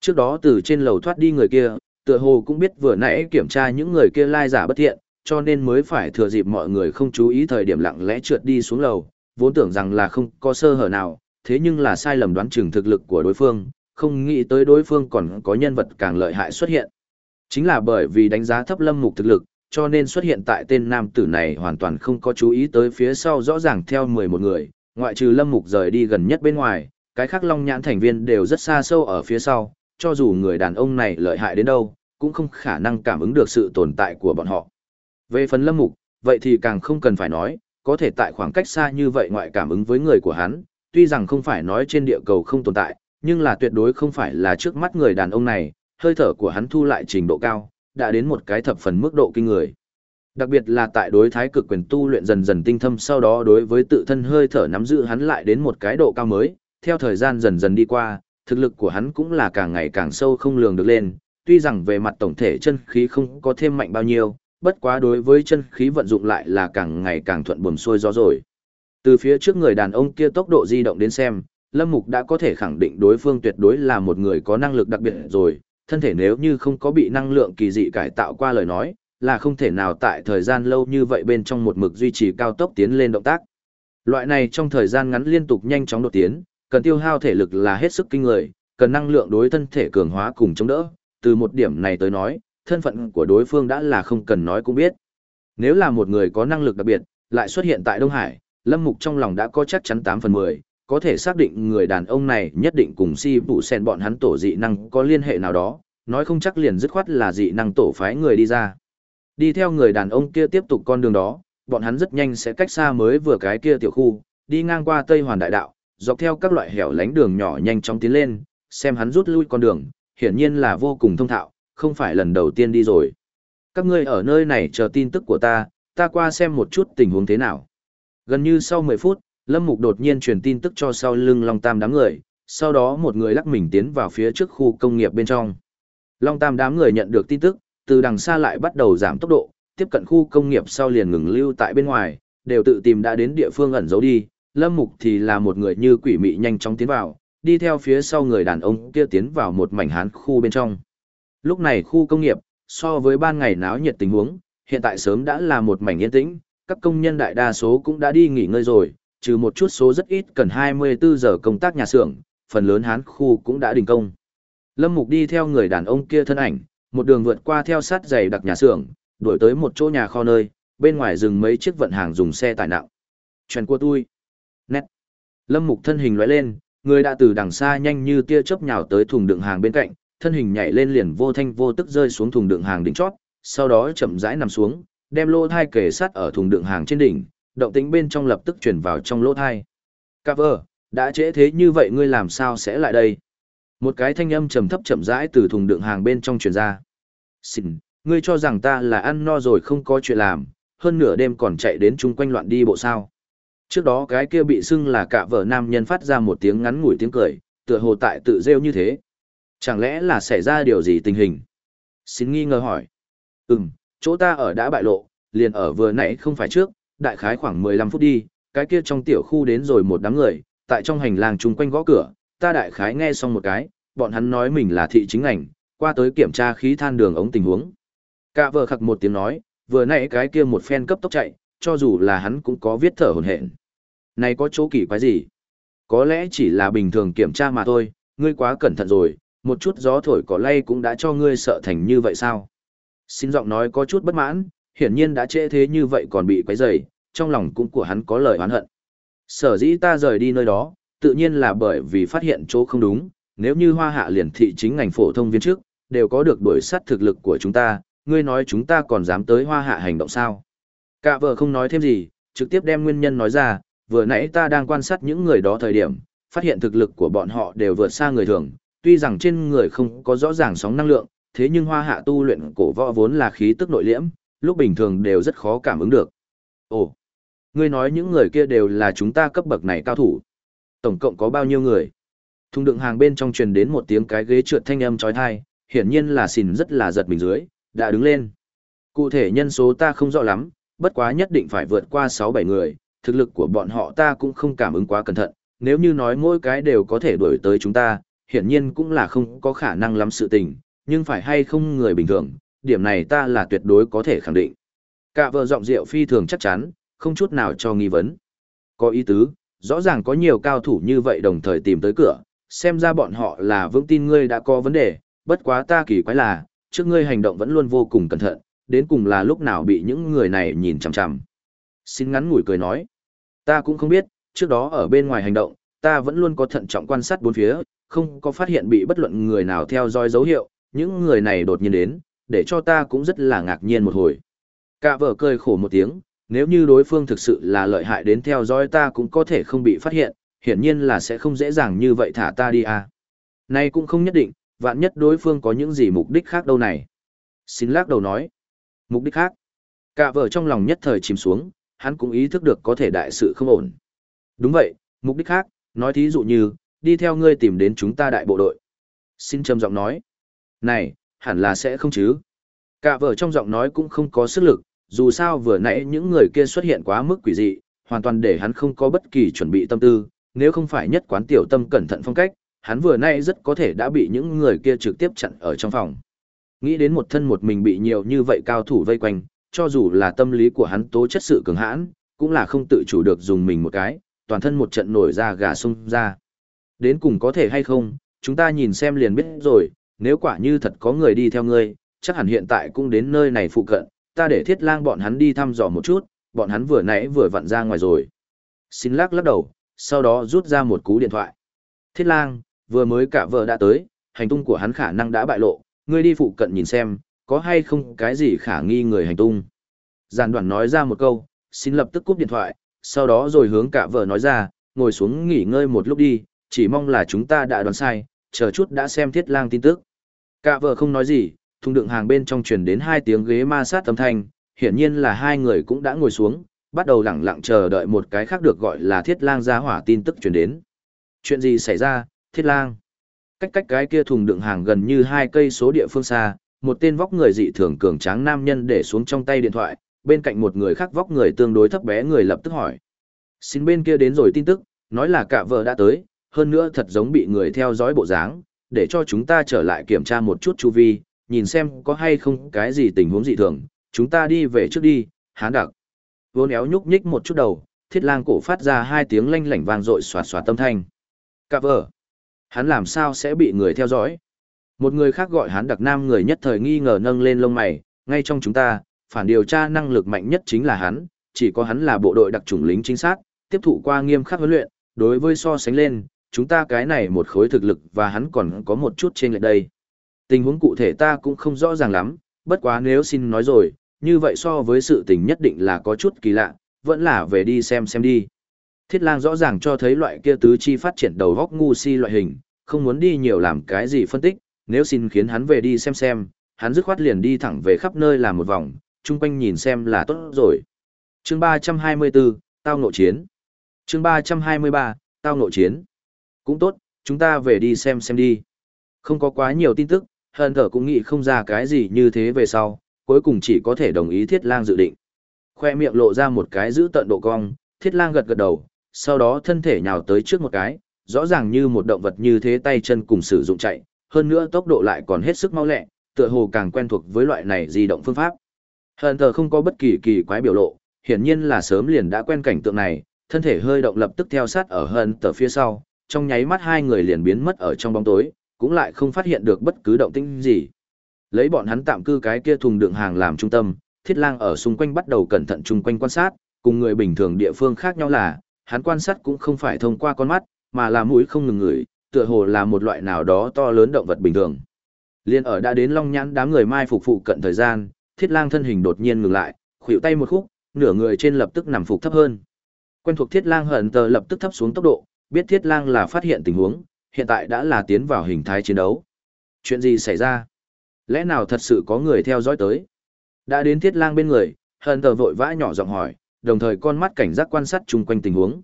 Trước đó từ trên lầu thoát đi người kia, tựa hồ cũng biết vừa nãy kiểm tra những người kia lai giả bất thiện, cho nên mới phải thừa dịp mọi người không chú ý thời điểm lặng lẽ trượt đi xuống lầu, vốn tưởng rằng là không có sơ hở nào, thế nhưng là sai lầm đoán chừng thực lực của đối phương, không nghĩ tới đối phương còn có nhân vật càng lợi hại xuất hiện. Chính là bởi vì đánh giá thấp lâm mục thực lực, cho nên xuất hiện tại tên nam tử này hoàn toàn không có chú ý tới phía sau rõ ràng theo 11 người, ngoại trừ lâm mục rời đi gần nhất bên ngoài, cái khác long nhãn thành viên đều rất xa sâu ở phía sau, cho dù người đàn ông này lợi hại đến đâu, cũng không khả năng cảm ứng được sự tồn tại của bọn họ. Về phần lâm mục, vậy thì càng không cần phải nói, có thể tại khoảng cách xa như vậy ngoại cảm ứng với người của hắn, tuy rằng không phải nói trên địa cầu không tồn tại, nhưng là tuyệt đối không phải là trước mắt người đàn ông này, hơi thở của hắn thu lại trình độ cao, đã đến một cái thập phần mức độ kinh người. Đặc biệt là tại đối thái cực quyền tu luyện dần dần tinh thâm sau đó đối với tự thân hơi thở nắm giữ hắn lại đến một cái độ cao mới, theo thời gian dần dần đi qua, thực lực của hắn cũng là càng ngày càng sâu không lường được lên, tuy rằng về mặt tổng thể chân khí không có thêm mạnh bao nhiêu, bất quá đối với chân khí vận dụng lại là càng ngày càng thuận buồm xuôi gió rồi. Từ phía trước người đàn ông kia tốc độ di động đến xem, Lâm Mục đã có thể khẳng định đối phương tuyệt đối là một người có năng lực đặc biệt rồi, thân thể nếu như không có bị năng lượng kỳ dị cải tạo qua lời nói, là không thể nào tại thời gian lâu như vậy bên trong một mực duy trì cao tốc tiến lên động tác. Loại này trong thời gian ngắn liên tục nhanh chóng đột tiến, cần tiêu hao thể lực là hết sức kinh người, cần năng lượng đối thân thể cường hóa cùng chống đỡ, từ một điểm này tới nói, thân phận của đối phương đã là không cần nói cũng biết. Nếu là một người có năng lực đặc biệt, lại xuất hiện tại Đông Hải, Lâm Mục trong lòng đã có chắc chắn 8 phần 10, có thể xác định người đàn ông này nhất định cùng si vụ sen bọn hắn tổ dị năng có liên hệ nào đó, nói không chắc liền dứt khoát là dị năng tổ phái người đi ra. Đi theo người đàn ông kia tiếp tục con đường đó, bọn hắn rất nhanh sẽ cách xa mới vừa cái kia tiểu khu, đi ngang qua Tây Hoàn Đại Đạo, dọc theo các loại hẻo lánh đường nhỏ nhanh chóng tiến lên, xem hắn rút lui con đường, hiển nhiên là vô cùng thông thạo, không phải lần đầu tiên đi rồi. Các ngươi ở nơi này chờ tin tức của ta, ta qua xem một chút tình huống thế nào. Gần như sau 10 phút, Lâm Mục đột nhiên truyền tin tức cho sau lưng Long Tam đám người, sau đó một người lắc mình tiến vào phía trước khu công nghiệp bên trong. Long Tam đám người nhận được tin tức, từ đằng xa lại bắt đầu giảm tốc độ, tiếp cận khu công nghiệp sau liền ngừng lưu tại bên ngoài, đều tự tìm đã đến địa phương ẩn giấu đi. Lâm Mục thì là một người như quỷ mị nhanh chóng tiến vào, đi theo phía sau người đàn ông kia tiến vào một mảnh hán khu bên trong. Lúc này khu công nghiệp, so với ban ngày náo nhiệt tình huống, hiện tại sớm đã là một mảnh yên tĩnh, các công nhân đại đa số cũng đã đi nghỉ ngơi rồi, trừ một chút số rất ít cần 24 giờ công tác nhà xưởng, phần lớn hán khu cũng đã đình công. Lâm Mục đi theo người đàn ông kia thân ảnh, một đường vượt qua theo sát dày đặc nhà xưởng, đuổi tới một chỗ nhà kho nơi, bên ngoài dừng mấy chiếc vận hàng dùng xe tải nặng. Chuyện của tôi. Nét. Lâm Mục thân hình lóe lên, người đã từ đằng xa nhanh như tia chớp nhào tới thùng đựng hàng bên cạnh, thân hình nhảy lên liền vô thanh vô tức rơi xuống thùng đựng hàng đỉnh chót, sau đó chậm rãi nằm xuống, đem lô thai kề sát ở thùng đựng hàng trên đỉnh, động tĩnh bên trong lập tức chuyển vào trong lỗ thai. Cover, đã trễ thế như vậy ngươi làm sao sẽ lại đây? Một cái thanh âm trầm thấp chậm rãi từ thùng đựng hàng bên trong truyền ra. Xin, ngươi cho rằng ta là ăn no rồi không có chuyện làm, hơn nửa đêm còn chạy đến chung quanh loạn đi bộ sao. Trước đó cái kia bị xưng là cả vợ nam nhân phát ra một tiếng ngắn ngủi tiếng cười, tựa hồ tại tự rêu như thế. Chẳng lẽ là xảy ra điều gì tình hình? Xin nghi ngờ hỏi. Ừm, chỗ ta ở đã bại lộ, liền ở vừa nãy không phải trước, đại khái khoảng 15 phút đi, cái kia trong tiểu khu đến rồi một đám người, tại trong hành lang chung quanh gõ cửa, ta đại khái nghe xong một cái, bọn hắn nói mình là thị chính ảnh, qua tới kiểm tra khí than đường ống tình huống. Cả vợ khặc một tiếng nói, vừa nãy cái kia một phen cấp tốc chạy, cho dù là hắn cũng có viết thở hồn hển. Này có chỗ kỳ quái gì? Có lẽ chỉ là bình thường kiểm tra mà thôi, ngươi quá cẩn thận rồi, một chút gió thổi cỏ lay cũng đã cho ngươi sợ thành như vậy sao? Xin giọng nói có chút bất mãn, hiển nhiên đã trễ thế như vậy còn bị quấy rầy, trong lòng cũng của hắn có lời oán hận. Sở dĩ ta rời đi nơi đó, tự nhiên là bởi vì phát hiện chỗ không đúng, nếu như hoa hạ liền thị chính ngành phổ thông viên trước, đều có được đuổi sát thực lực của chúng ta, ngươi nói chúng ta còn dám tới hoa hạ hành động sao? Cả vợ không nói thêm gì, trực tiếp đem nguyên nhân nói ra, vừa nãy ta đang quan sát những người đó thời điểm, phát hiện thực lực của bọn họ đều vượt xa người thường, tuy rằng trên người không có rõ ràng sóng năng lượng, thế nhưng hoa hạ tu luyện cổ võ vốn là khí tức nội liễm, lúc bình thường đều rất khó cảm ứng được. Ồ, ngươi nói những người kia đều là chúng ta cấp bậc này cao thủ. Tổng cộng có bao nhiêu người? Thùng đựng hàng bên trong truyền đến một tiếng cái ghế trượt thanh âm chói tai, hiển nhiên là xỉn rất là giật mình dưới, đã đứng lên. Cụ thể nhân số ta không rõ lắm, bất quá nhất định phải vượt qua 6-7 người, thực lực của bọn họ ta cũng không cảm ứng quá cẩn thận, nếu như nói mỗi cái đều có thể đuổi tới chúng ta, hiển nhiên cũng là không có khả năng lắm sự tình, nhưng phải hay không người bình thường, điểm này ta là tuyệt đối có thể khẳng định. Cả vợ giọng rượu phi thường chắc chắn, không chút nào cho nghi vấn. Có ý tứ, rõ ràng có nhiều cao thủ như vậy đồng thời tìm tới cửa, xem ra bọn họ là vững tin ngươi đã có vấn đề, bất quá ta kỳ quái là, trước ngươi hành động vẫn luôn vô cùng cẩn thận, đến cùng là lúc nào bị những người này nhìn chằm chằm. Xin ngắn ngủi cười nói, ta cũng không biết, trước đó ở bên ngoài hành động, ta vẫn luôn có thận trọng quan sát bốn phía, không có phát hiện bị bất luận người nào theo dõi dấu hiệu, những người này đột nhiên đến, để cho ta cũng rất là ngạc nhiên một hồi. Cả vợ cười khổ một tiếng, nếu như đối phương thực sự là lợi hại đến theo dõi ta cũng có thể không bị phát hiện, hiển nhiên là sẽ không dễ dàng như vậy thả ta đi à. Này cũng không nhất định, vạn nhất đối phương có những gì mục đích khác đâu này. Xin lắc đầu nói. Mục đích khác. Cả vợ trong lòng nhất thời chìm xuống, hắn cũng ý thức được có thể đại sự không ổn. Đúng vậy, mục đích khác, nói thí dụ như, đi theo ngươi tìm đến chúng ta đại bộ đội. Xin trầm giọng nói. Này, hẳn là sẽ không chứ. Cả vợ trong giọng nói cũng không có sức lực, dù sao vừa nãy những người kia xuất hiện quá mức quỷ dị, hoàn toàn để hắn không có bất kỳ chuẩn bị tâm tư, nếu không phải nhất quán tiểu tâm cẩn thận phong cách, hắn vừa nãy rất có thể đã bị những người kia trực tiếp chặn ở trong phòng. Nghĩ đến một thân một mình bị nhiều như vậy cao thủ vây quanh, cho dù là tâm lý của hắn tố chất sự cường hãn, cũng là không tự chủ được dùng mình một cái, toàn thân một trận nổi ra gà sung ra. Đến cùng có thể hay không, chúng ta nhìn xem liền biết rồi, nếu quả như thật có người đi theo ngươi, chắc hẳn hiện tại cũng đến nơi này phụ cận, ta để thiết lang bọn hắn đi thăm dò một chút, bọn hắn vừa nãy vừa vặn ra ngoài rồi. Xin lắc lắc đầu, sau đó rút ra một cú điện thoại. Thiết lang, vừa mới cả vợ đã tới, hành tung của hắn khả năng đã bại lộ, ngươi đi phụ cận nhìn xem, có hay không cái gì khả nghi người hành tung. Giàn đoạn nói ra một câu, xin lập tức cúp điện thoại, sau đó rồi hướng cả vợ nói ra, ngồi xuống nghỉ ngơi một lúc đi, chỉ mong là chúng ta đã đoán sai, chờ chút đã xem thiết lang tin tức. Cả vợ không nói gì, thùng đựng hàng bên trong truyền đến hai tiếng ghế ma sát âm thanh, hiển nhiên là hai người cũng đã ngồi xuống, bắt đầu lặng lặng chờ đợi một cái khác được gọi là thiết lang ra hỏa tin tức truyền đến. Chuyện gì xảy ra, thiết lang? Cách cách cái kia thùng đựng hàng gần như hai cây số địa phương xa, một tên vóc người dị thường cường tráng nam nhân để xuống trong tay điện thoại, bên cạnh một người khác vóc người tương đối thấp bé người lập tức hỏi. Xin bên kia đến rồi tin tức, nói là cả vợ đã tới, hơn nữa thật giống bị người theo dõi bộ dáng, để cho chúng ta trở lại kiểm tra một chút chu vi, nhìn xem có hay không cái gì tình huống dị thường, chúng ta đi về trước đi, hán đặc. Vốn éo nhúc nhích một chút đầu, thiết lang cổ phát ra hai tiếng lanh lảnh vang rội xoạt xoạt tâm thanh. Cạp vợ, hắn làm sao sẽ bị người theo dõi? Một người khác gọi hắn đặc nam người nhất thời nghi ngờ nâng lên lông mày, ngay trong chúng ta, phản điều tra năng lực mạnh nhất chính là hắn, chỉ có hắn là bộ đội đặc chủng lính chính xác, tiếp thụ qua nghiêm khắc huấn luyện, đối với so sánh lên, chúng ta cái này một khối thực lực và hắn còn có một chút trên lệch đây. Tình huống cụ thể ta cũng không rõ ràng lắm, bất quá nếu xin nói rồi, như vậy so với sự tình nhất định là có chút kỳ lạ, vẫn là về đi xem xem đi. Thiết lang rõ ràng cho thấy loại kia tứ chi phát triển đầu góc ngu si loại hình, không muốn đi nhiều làm cái gì phân tích, nếu xin khiến hắn về đi xem xem, hắn dứt khoát liền đi thẳng về khắp nơi làm một vòng, chung quanh nhìn xem là tốt rồi. Chương 324, Tao nội Chiến Chương 323, Tao nội Chiến cũng tốt, chúng ta về đi xem xem đi. Không có quá nhiều tin tức, hận thở cũng nghĩ không ra cái gì như thế về sau, cuối cùng chỉ có thể đồng ý thiết lang dự định. Khoe miệng lộ ra một cái giữ tận độ cong, thiết lang gật gật đầu, sau đó thân thể nhào tới trước một cái, rõ ràng như một động vật như thế tay chân cùng sử dụng chạy, hơn nữa tốc độ lại còn hết sức mau lẹ, tựa hồ càng quen thuộc với loại này di động phương pháp. Hận thờ không có bất kỳ kỳ quái biểu lộ, hiển nhiên là sớm liền đã quen cảnh tượng này, thân thể hơi động lập tức theo sát ở hận tờ phía sau, trong nháy mắt hai người liền biến mất ở trong bóng tối, cũng lại không phát hiện được bất cứ động tĩnh gì. Lấy bọn hắn tạm cư cái kia thùng đựng hàng làm trung tâm, Thiết Lang ở xung quanh bắt đầu cẩn thận chung quanh quan sát, cùng người bình thường địa phương khác nhau là, hắn quan sát cũng không phải thông qua con mắt, mà là mũi không ngừng ngửi, tựa hồ là một loại nào đó to lớn động vật bình thường. Liên ở đã đến Long Nhãn đám người mai phục phụ cận thời gian, Thiết Lang thân hình đột nhiên ngừng lại, khuỷu tay một khúc, nửa người trên lập tức nằm phục thấp hơn. Quen thuộc Thiết Lang hận tờ lập tức thấp xuống tốc độ, biết Thiết Lang là phát hiện tình huống, hiện tại đã là tiến vào hình thái chiến đấu. Chuyện gì xảy ra? Lẽ nào thật sự có người theo dõi tới? Đã đến Thiết Lang bên người, hận tờ vội vã nhỏ giọng hỏi, đồng thời con mắt cảnh giác quan sát chung quanh tình huống.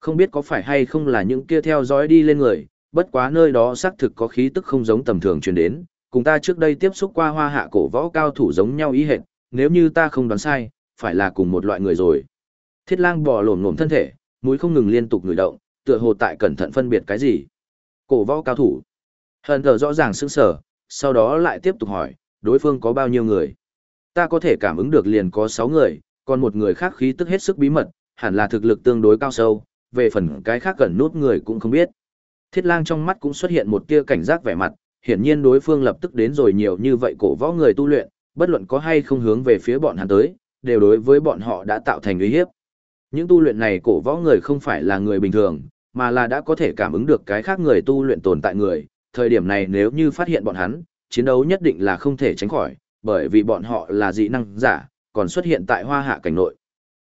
Không biết có phải hay không là những kia theo dõi đi lên người, bất quá nơi đó xác thực có khí tức không giống tầm thường truyền đến, cùng ta trước đây tiếp xúc qua hoa hạ cổ võ cao thủ giống nhau ý hệt, nếu như ta không đoán sai, phải là cùng một loại người rồi. Thiết lang bò lổm lổm thân thể, mũi không ngừng liên tục ngửi động, tựa hồ tại cẩn thận phân biệt cái gì. Cổ võ cao thủ. Hận thờ rõ ràng sững sờ, sau đó lại tiếp tục hỏi, đối phương có bao nhiêu người. Ta có thể cảm ứng được liền có 6 người, còn một người khác khí tức hết sức bí mật, hẳn là thực lực tương đối cao sâu, về phần cái khác gần nút người cũng không biết. Thiết lang trong mắt cũng xuất hiện một tia cảnh giác vẻ mặt, hiển nhiên đối phương lập tức đến rồi nhiều như vậy cổ võ người tu luyện, bất luận có hay không hướng về phía bọn hắn tới, đều đối với bọn họ đã tạo thành uy hiếp. Những tu luyện này cổ võ người không phải là người bình thường, mà là đã có thể cảm ứng được cái khác người tu luyện tồn tại người, thời điểm này nếu như phát hiện bọn hắn, chiến đấu nhất định là không thể tránh khỏi, bởi vì bọn họ là dị năng giả, còn xuất hiện tại hoa hạ cảnh nội.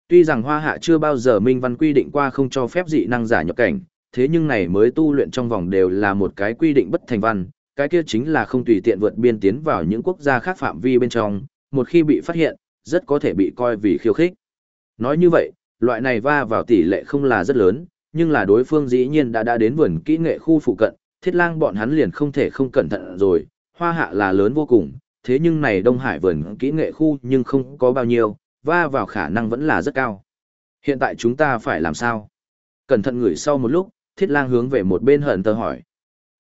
Tuy rằng hoa hạ chưa bao giờ minh văn quy định qua không cho phép dị năng giả nhập cảnh, thế nhưng này mới tu luyện trong vòng đều là một cái quy định bất thành văn, cái kia chính là không tùy tiện vượt biên tiến vào những quốc gia khác phạm vi bên trong, một khi bị phát hiện, rất có thể bị coi vì khiêu khích. Nói như vậy, loại này va vào tỷ lệ không là rất lớn, nhưng là đối phương dĩ nhiên đã đã đến vườn kỹ nghệ khu phụ cận, thiết lang bọn hắn liền không thể không cẩn thận rồi, hoa hạ là lớn vô cùng, thế nhưng này Đông Hải vườn kỹ nghệ khu nhưng không có bao nhiêu, va vào khả năng vẫn là rất cao. Hiện tại chúng ta phải làm sao? Cẩn thận ngửi sau một lúc, thiết lang hướng về một bên hận tờ hỏi.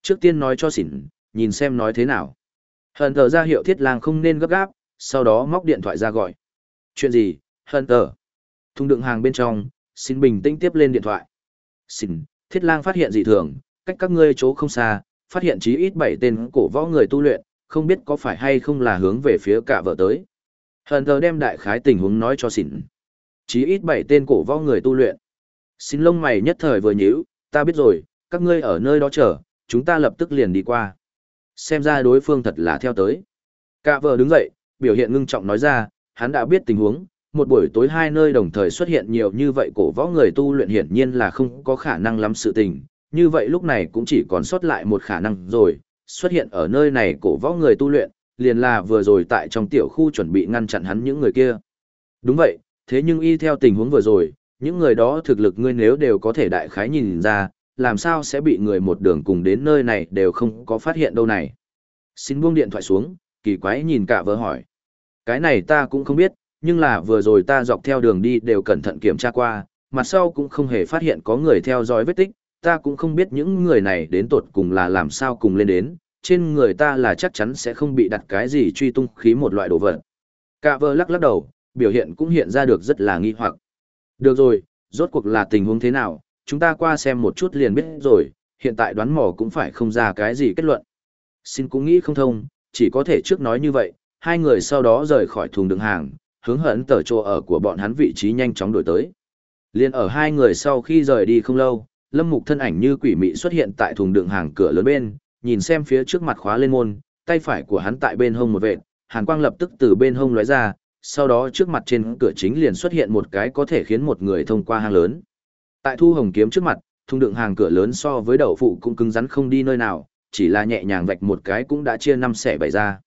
Trước tiên nói cho xỉn, nhìn xem nói thế nào. Hận tờ ra hiệu thiết lang không nên gấp gáp, sau đó móc điện thoại ra gọi. Chuyện gì, hận tờ? Thùng đựng hàng bên trong, xin bình tĩnh tiếp lên điện thoại. Xin, thiết lang phát hiện dị thường, cách các ngươi chỗ không xa, phát hiện chí ít bảy tên cổ võ người tu luyện, không biết có phải hay không là hướng về phía cả vợ tới. Hận tờ đem đại khái tình huống nói cho xỉn. Chí ít bảy tên cổ võ người tu luyện. Xin lông mày nhất thời vừa nhíu, ta biết rồi, các ngươi ở nơi đó chờ, chúng ta lập tức liền đi qua. Xem ra đối phương thật là theo tới. Cả vợ đứng dậy, biểu hiện ngưng trọng nói ra, hắn đã biết tình huống, một buổi tối hai nơi đồng thời xuất hiện nhiều như vậy cổ võ người tu luyện hiển nhiên là không có khả năng lắm sự tình. Như vậy lúc này cũng chỉ còn sót lại một khả năng rồi, xuất hiện ở nơi này cổ võ người tu luyện, liền là vừa rồi tại trong tiểu khu chuẩn bị ngăn chặn hắn những người kia. Đúng vậy, thế nhưng y theo tình huống vừa rồi, những người đó thực lực ngươi nếu đều có thể đại khái nhìn ra, làm sao sẽ bị người một đường cùng đến nơi này đều không có phát hiện đâu này. Xin buông điện thoại xuống, kỳ quái nhìn cả vợ hỏi. Cái này ta cũng không biết, nhưng là vừa rồi ta dọc theo đường đi đều cẩn thận kiểm tra qua, mặt sau cũng không hề phát hiện có người theo dõi vết tích, ta cũng không biết những người này đến tột cùng là làm sao cùng lên đến, trên người ta là chắc chắn sẽ không bị đặt cái gì truy tung khí một loại đồ vật. Cả vợ lắc lắc đầu, biểu hiện cũng hiện ra được rất là nghi hoặc. Được rồi, rốt cuộc là tình huống thế nào, chúng ta qua xem một chút liền biết rồi, hiện tại đoán mò cũng phải không ra cái gì kết luận. Xin cũng nghĩ không thông, chỉ có thể trước nói như vậy, hai người sau đó rời khỏi thùng đựng hàng, hướng hận tờ chỗ ở của bọn hắn vị trí nhanh chóng đổi tới. Liên ở hai người sau khi rời đi không lâu, Lâm Mục thân ảnh như quỷ mị xuất hiện tại thùng đựng hàng cửa lớn bên, nhìn xem phía trước mặt khóa lên môn, tay phải của hắn tại bên hông một vệt, hàn quang lập tức từ bên hông lóe ra, sau đó trước mặt trên cửa chính liền xuất hiện một cái có thể khiến một người thông qua hang lớn. Tại thu hồng kiếm trước mặt, thùng đựng hàng cửa lớn so với đậu phụ cũng cứng rắn không đi nơi nào, chỉ là nhẹ nhàng vạch một cái cũng đã chia năm xẻ bảy ra.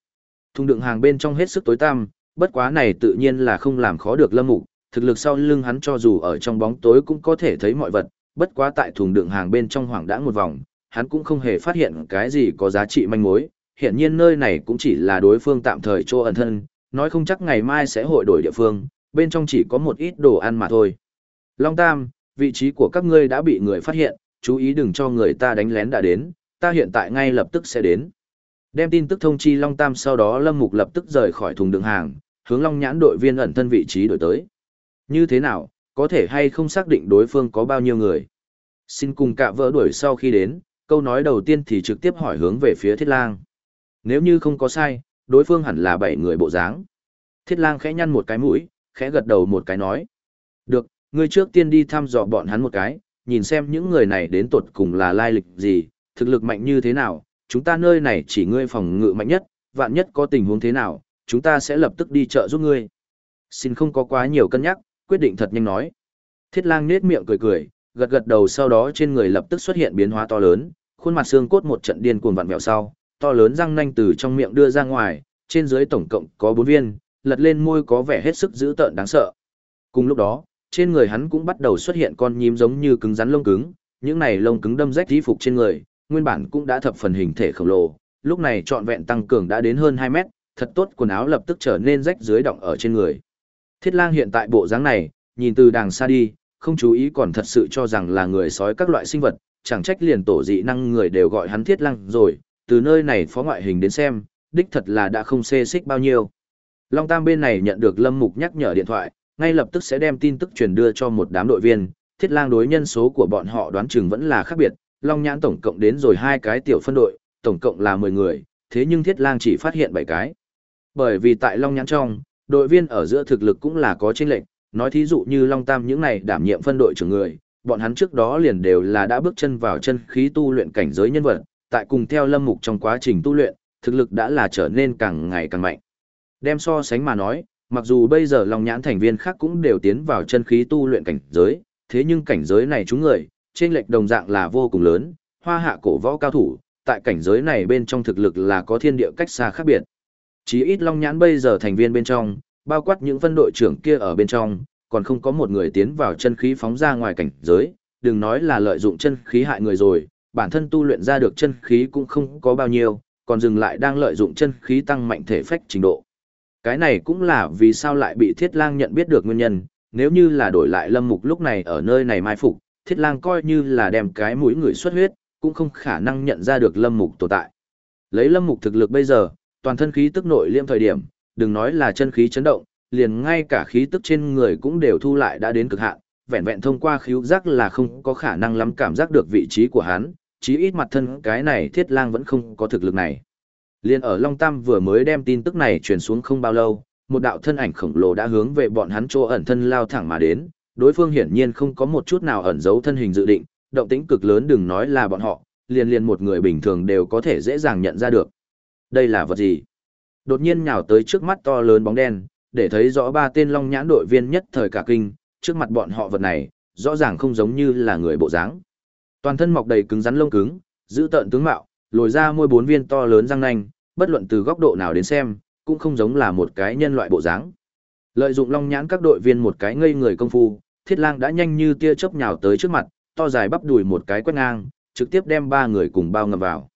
Thùng đựng hàng bên trong hết sức tối tăm, bất quá này tự nhiên là không làm khó được Lâm Mục, thực lực sau lưng hắn cho dù ở trong bóng tối cũng có thể thấy mọi vật, bất quá tại thùng đựng hàng bên trong hoảng đã một vòng, hắn cũng không hề phát hiện cái gì có giá trị manh mối, hiện nhiên nơi này cũng chỉ là đối phương tạm thời chỗ ẩn thân, nói không chắc ngày mai sẽ hội đổi địa phương, bên trong chỉ có một ít đồ ăn mà thôi. Long Tam, vị trí của các ngươi đã bị người phát hiện, chú ý đừng cho người ta đánh lén đã đến, ta hiện tại ngay lập tức sẽ đến. Đem tin tức thông chi Long Tam sau đó Lâm Mục lập tức rời khỏi thùng đường hàng, hướng Long Nhãn đội viên ẩn thân vị trí đổi tới. Như thế nào, có thể hay không xác định đối phương có bao nhiêu người? Xin cùng cả vỡ đuổi sau khi đến, câu nói đầu tiên thì trực tiếp hỏi hướng về phía Thiết Lang. Nếu như không có sai, đối phương hẳn là bảy người bộ dáng. Thiết Lang khẽ nhăn một cái mũi, khẽ gật đầu một cái nói. Được, ngươi trước tiên đi thăm dò bọn hắn một cái, nhìn xem những người này đến tột cùng là lai lịch gì, thực lực mạnh như thế nào, chúng ta nơi này chỉ ngươi phòng ngự mạnh nhất, vạn nhất có tình huống thế nào, chúng ta sẽ lập tức đi chợ giúp ngươi. Xin không có quá nhiều cân nhắc, quyết định thật nhanh nói. Thiết lang nết miệng cười cười, gật gật đầu sau đó trên người lập tức xuất hiện biến hóa to lớn, khuôn mặt xương cốt một trận điên cuồng vặn vẹo sau, to lớn răng nanh từ trong miệng đưa ra ngoài, trên dưới tổng cộng có 4 viên, lật lên môi có vẻ hết sức dữ tợn đáng sợ. Cùng lúc đó, trên người hắn cũng bắt đầu xuất hiện con nhím giống như cứng rắn lông cứng, những này lông cứng đâm rách y phục trên người, nguyên bản cũng đã thập phần hình thể khổng lồ, lúc này trọn vẹn tăng cường đã đến hơn 2 mét, thật tốt quần áo lập tức trở nên rách dưới động ở trên người. Thiết lang hiện tại bộ dáng này, nhìn từ đàng xa đi, không chú ý còn thật sự cho rằng là người sói các loại sinh vật, chẳng trách liền tổ dị năng người đều gọi hắn thiết lang rồi, từ nơi này phó ngoại hình đến xem, đích thật là đã không xê xích bao nhiêu. Long Tam bên này nhận được Lâm Mục nhắc nhở điện thoại, ngay lập tức sẽ đem tin tức truyền đưa cho một đám đội viên, thiết lang đối nhân số của bọn họ đoán chừng vẫn là khác biệt, Long Nhãn tổng cộng đến rồi hai cái tiểu phân đội, tổng cộng là 10 người, thế nhưng thiết lang chỉ phát hiện 7 cái. Bởi vì tại Long Nhãn trong, đội viên ở giữa thực lực cũng là có chênh lệch, nói thí dụ như Long Tam những này đảm nhiệm phân đội trưởng người, bọn hắn trước đó liền đều là đã bước chân vào chân khí tu luyện cảnh giới nhân vật, tại cùng theo Lâm Mục trong quá trình tu luyện, thực lực đã là trở nên càng ngày càng mạnh. Đem so sánh mà nói, mặc dù bây giờ Long Nhãn thành viên khác cũng đều tiến vào chân khí tu luyện cảnh giới, thế nhưng cảnh giới này chúng người, trên lệch đồng dạng là vô cùng lớn, hoa hạ cổ võ cao thủ, tại cảnh giới này bên trong thực lực là có thiên địa cách xa khác biệt. Chí ít Long Nhãn bây giờ thành viên bên trong, bao quát những phân đội trưởng kia ở bên trong, còn không có một người tiến vào chân khí phóng ra ngoài cảnh giới, đừng nói là lợi dụng chân khí hại người rồi, bản thân tu luyện ra được chân khí cũng không có bao nhiêu, còn dừng lại đang lợi dụng chân khí tăng mạnh thể phách trình độ. Cái này cũng là vì sao lại bị Thiết Lang nhận biết được nguyên nhân, nếu như là đổi lại Lâm Mục lúc này ở nơi này mai phục, Thiết Lang coi như là đem cái mũi người xuất huyết, cũng không khả năng nhận ra được Lâm Mục tồn tại. Lấy Lâm Mục thực lực bây giờ, toàn thân khí tức nội liêm thời điểm, đừng nói là chân khí chấn động, liền ngay cả khí tức trên người cũng đều thu lại đã đến cực hạn, vẹn vẹn thông qua khíu giác là không có khả năng lắm cảm giác được vị trí của hắn, chí ít mặt thân cái này Thiết Lang vẫn không có thực lực này. Liên ở Long Tam vừa mới đem tin tức này truyền xuống không bao lâu, một đạo thân ảnh khổng lồ đã hướng về bọn hắn chỗ ẩn thân lao thẳng mà đến, đối phương hiển nhiên không có một chút nào ẩn giấu thân hình dự định, động tĩnh cực lớn đừng nói là bọn họ, liền liền một người bình thường đều có thể dễ dàng nhận ra được. Đây là vật gì? Đột nhiên nhào tới trước mắt to lớn bóng đen, để thấy rõ ba tên long nhãn đội viên nhất thời cả kinh, trước mặt bọn họ vật này, rõ ràng không giống như là người bộ dáng. Toàn thân mọc đầy cứng rắn lông cứng, giữ tợn tướng mạo, lồi ra môi bốn viên to lớn răng nanh, bất luận từ góc độ nào đến xem, cũng không giống là một cái nhân loại bộ dáng. Lợi dụng long nhãn các đội viên một cái ngây người công phu, Thiết Lang đã nhanh như tia chớp nhào tới trước mặt, to dài bắp đùi một cái quét ngang, trực tiếp đem ba người cùng bao ngầm vào.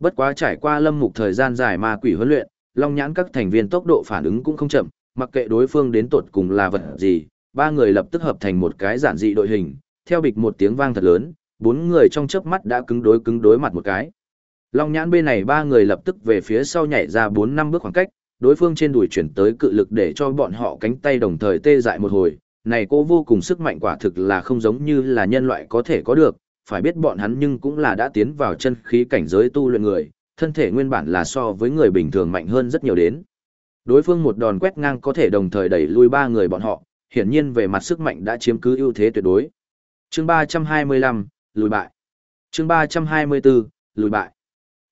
Bất quá trải qua lâm mục thời gian dài ma quỷ huấn luyện, long nhãn các thành viên tốc độ phản ứng cũng không chậm, mặc kệ đối phương đến tột cùng là vật gì, ba người lập tức hợp thành một cái giản dị đội hình, theo bịch một tiếng vang thật lớn, bốn người trong chớp mắt đã cứng đối cứng đối mặt một cái. Long nhãn bên này ba người lập tức về phía sau nhảy ra 4 năm bước khoảng cách, đối phương trên đùi chuyển tới cự lực để cho bọn họ cánh tay đồng thời tê dại một hồi, này cô vô cùng sức mạnh quả thực là không giống như là nhân loại có thể có được, phải biết bọn hắn nhưng cũng là đã tiến vào chân khí cảnh giới tu luyện người, thân thể nguyên bản là so với người bình thường mạnh hơn rất nhiều đến. Đối phương một đòn quét ngang có thể đồng thời đẩy lui ba người bọn họ, hiển nhiên về mặt sức mạnh đã chiếm cứ ưu thế tuyệt đối. Chương 325, lùi bại. Chương 324, lùi bại.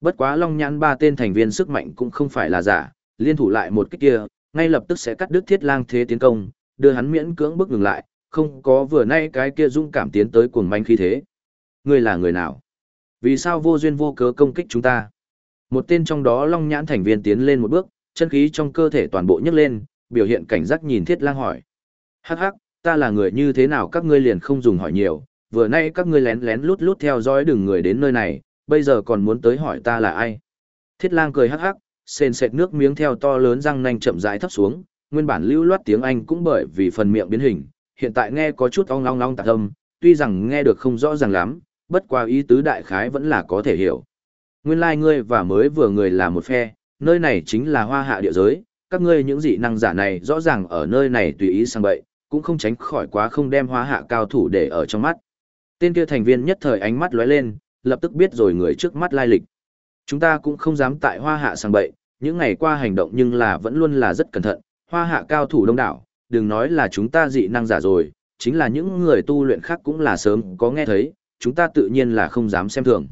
Bất quá Long Nhãn ba tên thành viên sức mạnh cũng không phải là giả, liên thủ lại một kích kia, ngay lập tức sẽ cắt đứt Thiết Lang thế tiến công, đưa hắn miễn cưỡng bước ngừng lại, không có vừa nay cái kia dung cảm tiến tới cuồng manh khí thế. Ngươi là người nào? Vì sao vô duyên vô cớ công kích chúng ta? Một tên trong đó Long Nhãn thành viên tiến lên một bước, chân khí trong cơ thể toàn bộ nhấc lên, biểu hiện cảnh giác nhìn Thiết Lang hỏi. Hắc hắc, ta là người như thế nào các ngươi liền không dùng hỏi nhiều, vừa nay các ngươi lén lén lút lút theo dõi đường người đến nơi này, bây giờ còn muốn tới hỏi ta là ai. Thiết lang cười hắc hắc, sền sệt nước miếng theo to lớn răng nanh chậm rãi thấp xuống, nguyên bản lưu loát tiếng Anh cũng bởi vì phần miệng biến hình, hiện tại nghe có chút ong long long tạc âm, tuy rằng nghe được không rõ ràng lắm, bất qua ý tứ đại khái vẫn là có thể hiểu. Nguyên lai like ngươi và mới vừa người là một phe, nơi này chính là hoa hạ địa giới, các ngươi những dị năng giả này rõ ràng ở nơi này tùy ý sang bậy, cũng không tránh khỏi quá không đem hoa hạ cao thủ để ở trong mắt. Tên kia thành viên nhất thời ánh mắt lóe lên, lập tức biết rồi người trước mắt lai lịch. Chúng ta cũng không dám tại hoa hạ sang bậy, những ngày qua hành động nhưng là vẫn luôn là rất cẩn thận, hoa hạ cao thủ đông đảo, đừng nói là chúng ta dị năng giả rồi, chính là những người tu luyện khác cũng là sớm có nghe thấy, chúng ta tự nhiên là không dám xem thường.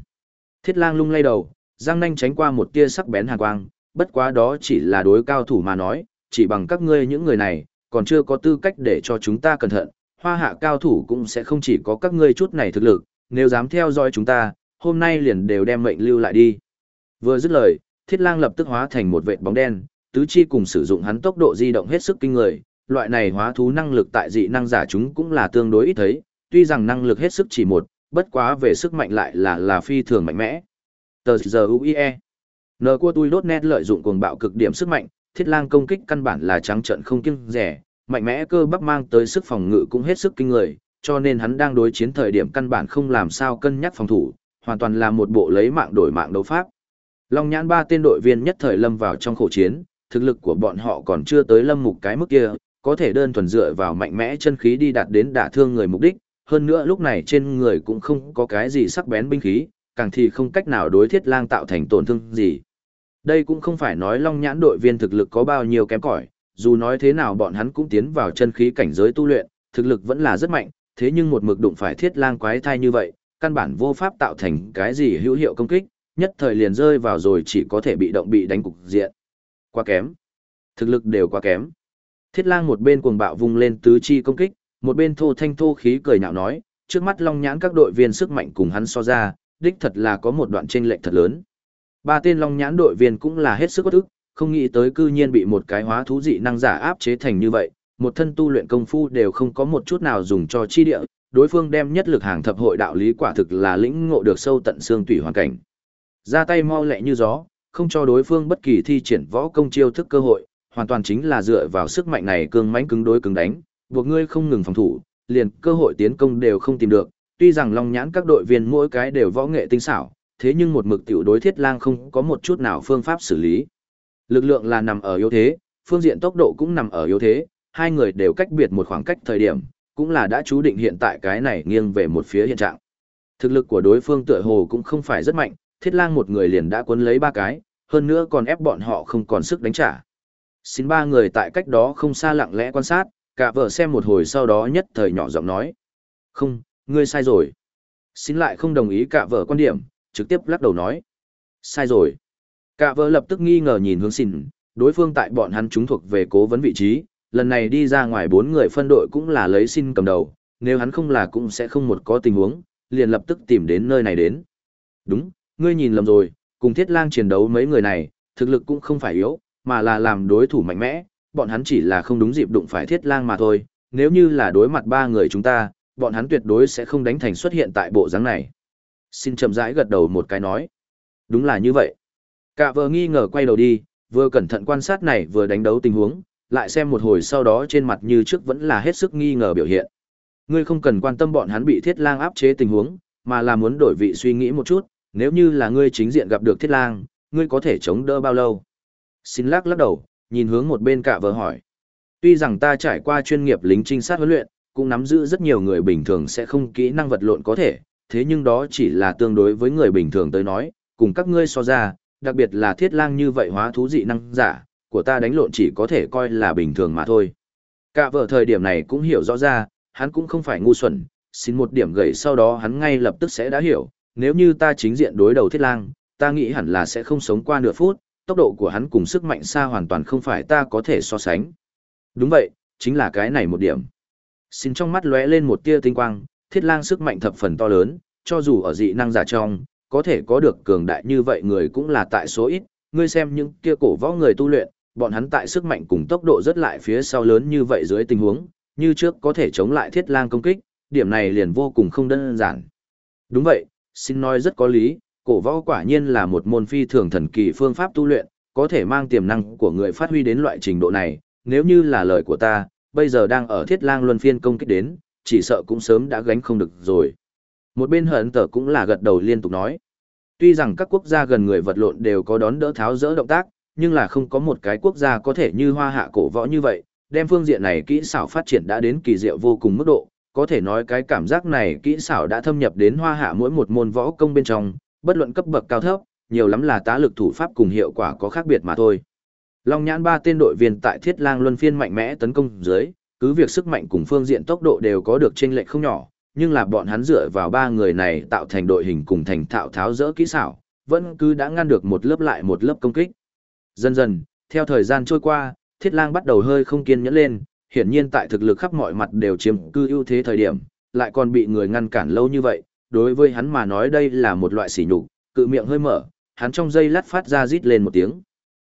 Thiết lang lung lay đầu, giang nanh tránh qua một tia sắc bén hàn quang, bất quá đó chỉ là đối cao thủ mà nói, chỉ bằng các ngươi những người này, còn chưa có tư cách để cho chúng ta cẩn thận, hoa hạ cao thủ cũng sẽ không chỉ có các ngươi chút này thực lực, nếu dám theo dõi chúng ta, hôm nay liền đều đem mệnh lưu lại đi. Vừa dứt lời, thiết lang lập tức hóa thành một vệt bóng đen, tứ chi cùng sử dụng hắn tốc độ di động hết sức kinh người, loại này hóa thú năng lực tại dị năng giả chúng cũng là tương đối ít thấy, tuy rằng năng lực hết sức chỉ một, bất quá về sức mạnh lại là là phi thường mạnh mẽ. Tờ giờ UIE Nờ của tôi đốt nét lợi dụng cuồng bạo cực điểm sức mạnh, thiết lang công kích căn bản là trắng trận không kiêng rẻ, mạnh mẽ cơ bắp mang tới sức phòng ngự cũng hết sức kinh người, cho nên hắn đang đối chiến thời điểm căn bản không làm sao cân nhắc phòng thủ, hoàn toàn là một bộ lấy mạng đổi mạng đấu pháp. Long nhãn ba tên đội viên nhất thời lâm vào trong khổ chiến, thực lực của bọn họ còn chưa tới lâm mục cái mức kia, có thể đơn thuần dựa vào mạnh mẽ chân khí đi đạt đến đả thương người mục đích, hơn nữa lúc này trên người cũng không có cái gì sắc bén binh khí, càng thì không cách nào đối thiết lang tạo thành tổn thương gì. Đây cũng không phải nói long nhãn đội viên thực lực có bao nhiêu kém cỏi, dù nói thế nào bọn hắn cũng tiến vào chân khí cảnh giới tu luyện, thực lực vẫn là rất mạnh, thế nhưng một mực đụng phải thiết lang quái thai như vậy, căn bản vô pháp tạo thành cái gì hữu hiệu công kích, nhất thời liền rơi vào rồi chỉ có thể bị động bị đánh cục diện. Quá kém. Thực lực đều quá kém. Thiết lang một bên cuồng bạo vung lên tứ chi công kích, một bên thô thanh thô khí cười nhạo nói, trước mắt long nhãn các đội viên sức mạnh cùng hắn so ra, đích thật là có một đoạn chênh lệch thật lớn. Ba tên long nhãn đội viên cũng là hết sức bất ức, không nghĩ tới cư nhiên bị một cái hóa thú dị năng giả áp chế thành như vậy, một thân tu luyện công phu đều không có một chút nào dùng cho chi địa, đối phương đem nhất lực hàng thập hội đạo lý quả thực là lĩnh ngộ được sâu tận xương tủy hoàn cảnh. Ra tay mau lẹ như gió, không cho đối phương bất kỳ thi triển võ công chiêu thức cơ hội, hoàn toàn chính là dựa vào sức mạnh này cương mãnh cứng đối cứng đánh, buộc ngươi không ngừng phòng thủ, liền cơ hội tiến công đều không tìm được. Tuy rằng Long Nhãn các đội viên mỗi cái đều võ nghệ tinh xảo, thế nhưng một mực tiểu đối thiết lang không có một chút nào phương pháp xử lý. Lực lượng là nằm ở yếu thế, phương diện tốc độ cũng nằm ở yếu thế, hai người đều cách biệt một khoảng cách thời điểm, cũng là đã chú định hiện tại cái này nghiêng về một phía hiện trạng. Thực lực của đối phương tựa hồ cũng không phải rất mạnh, thiết lang một người liền đã cuốn lấy ba cái, hơn nữa còn ép bọn họ không còn sức đánh trả. Xin ba người tại cách đó không xa lặng lẽ quan sát, cả vợ xem một hồi sau đó nhất thời nhỏ giọng nói. Không, ngươi sai rồi. Xin lại không đồng ý cả vợ quan điểm, trực tiếp lắc đầu nói. Sai rồi. Cả vợ lập tức nghi ngờ nhìn hướng xin, đối phương tại bọn hắn chúng thuộc về cố vấn vị trí, lần này đi ra ngoài bốn người phân đội cũng là lấy xin cầm đầu, nếu hắn không là cũng sẽ không một có tình huống, liền lập tức tìm đến nơi này đến. Đúng, ngươi nhìn lầm rồi, cùng thiết lang chiến đấu mấy người này, thực lực cũng không phải yếu, mà là làm đối thủ mạnh mẽ, bọn hắn chỉ là không đúng dịp đụng phải thiết lang mà thôi, nếu như là đối mặt ba người chúng ta, bọn hắn tuyệt đối sẽ không đánh thành xuất hiện tại bộ dáng này. Xin chậm rãi gật đầu một cái nói. Đúng là như vậy. Cả vợ nghi ngờ quay đầu đi, vừa cẩn thận quan sát này vừa đánh đấu tình huống, lại xem một hồi sau đó trên mặt như trước vẫn là hết sức nghi ngờ biểu hiện. Ngươi không cần quan tâm bọn hắn bị thiết lang áp chế tình huống, mà là muốn đổi vị suy nghĩ một chút, nếu như là ngươi chính diện gặp được thiết lang, ngươi có thể chống đỡ bao lâu? Xin lắc lắc đầu, nhìn hướng một bên cả vợ hỏi. Tuy rằng ta trải qua chuyên nghiệp lính trinh sát huấn luyện, cũng nắm giữ rất nhiều người bình thường sẽ không kỹ năng vật lộn có thể, thế nhưng đó chỉ là tương đối với người bình thường tới nói, cùng các ngươi so ra, đặc biệt là thiết lang như vậy hóa thú dị năng giả, của ta đánh lộn chỉ có thể coi là bình thường mà thôi. Cả vợ thời điểm này cũng hiểu rõ ra, hắn cũng không phải ngu xuẩn, xin một điểm gậy sau đó hắn ngay lập tức sẽ đã hiểu, nếu như ta chính diện đối đầu thiết lang, ta nghĩ hẳn là sẽ không sống qua nửa phút, tốc độ của hắn cùng sức mạnh xa hoàn toàn không phải ta có thể so sánh. Đúng vậy, chính là cái này một điểm. Xin trong mắt lóe lên một tia tinh quang, thiết lang sức mạnh thập phần to lớn, cho dù ở dị năng giả trong, có thể có được cường đại như vậy người cũng là tại số ít, ngươi xem những kia cổ võ người tu luyện, bọn hắn tại sức mạnh cùng tốc độ rất lại phía sau lớn như vậy dưới tình huống, như trước có thể chống lại thiết lang công kích, điểm này liền vô cùng không đơn giản. Đúng vậy, xin nói rất có lý, cổ võ quả nhiên là một môn phi thường thần kỳ phương pháp tu luyện, có thể mang tiềm năng của người phát huy đến loại trình độ này, nếu như là lời của ta, bây giờ đang ở thiết lang luân phiên công kích đến, chỉ sợ cũng sớm đã gánh không được rồi. Một bên hận tờ cũng là gật đầu liên tục nói. Tuy rằng các quốc gia gần người vật lộn đều có đón đỡ tháo dỡ động tác, nhưng là không có một cái quốc gia có thể như hoa hạ cổ võ như vậy, đem phương diện này kỹ xảo phát triển đã đến kỳ diệu vô cùng mức độ, có thể nói cái cảm giác này kỹ xảo đã thâm nhập đến hoa hạ mỗi một môn võ công bên trong, bất luận cấp bậc cao thấp, nhiều lắm là tá lực thủ pháp cùng hiệu quả có khác biệt mà thôi. Long nhãn ba tên đội viên tại Thiết Lang luân phiên mạnh mẽ tấn công dưới, cứ việc sức mạnh cùng phương diện tốc độ đều có được chênh lệch không nhỏ, nhưng là bọn hắn dựa vào ba người này tạo thành đội hình cùng thành thạo tháo dỡ kỹ xảo, vẫn cứ đã ngăn được một lớp lại một lớp công kích. Dần dần, theo thời gian trôi qua, Thiết Lang bắt đầu hơi không kiên nhẫn lên, hiển nhiên tại thực lực khắp mọi mặt đều chiếm cư ưu thế thời điểm, lại còn bị người ngăn cản lâu như vậy, đối với hắn mà nói đây là một loại sỉ nhục, cự miệng hơi mở, hắn trong giây lát phát ra rít lên một tiếng.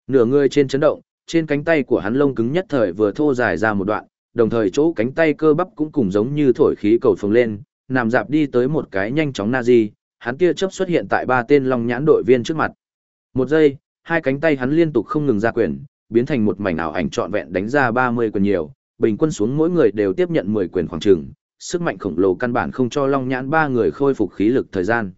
Nửa người trên chấn động, trên cánh tay của hắn lông cứng nhất thời vừa thô dài ra một đoạn, đồng thời chỗ cánh tay cơ bắp cũng cùng giống như thổi khí cầu phồng lên, nằm dạp đi tới một cái nhanh chóng Nazi, hắn kia chớp xuất hiện tại ba tên long nhãn đội viên trước mặt. Một giây, hai cánh tay hắn liên tục không ngừng ra quyền, biến thành một mảnh ảo ảnh trọn vẹn đánh ra 30 quyền nhiều, bình quân xuống mỗi người đều tiếp nhận 10 quyền khoảng chừng, sức mạnh khổng lồ căn bản không cho long nhãn ba người khôi phục khí lực thời gian.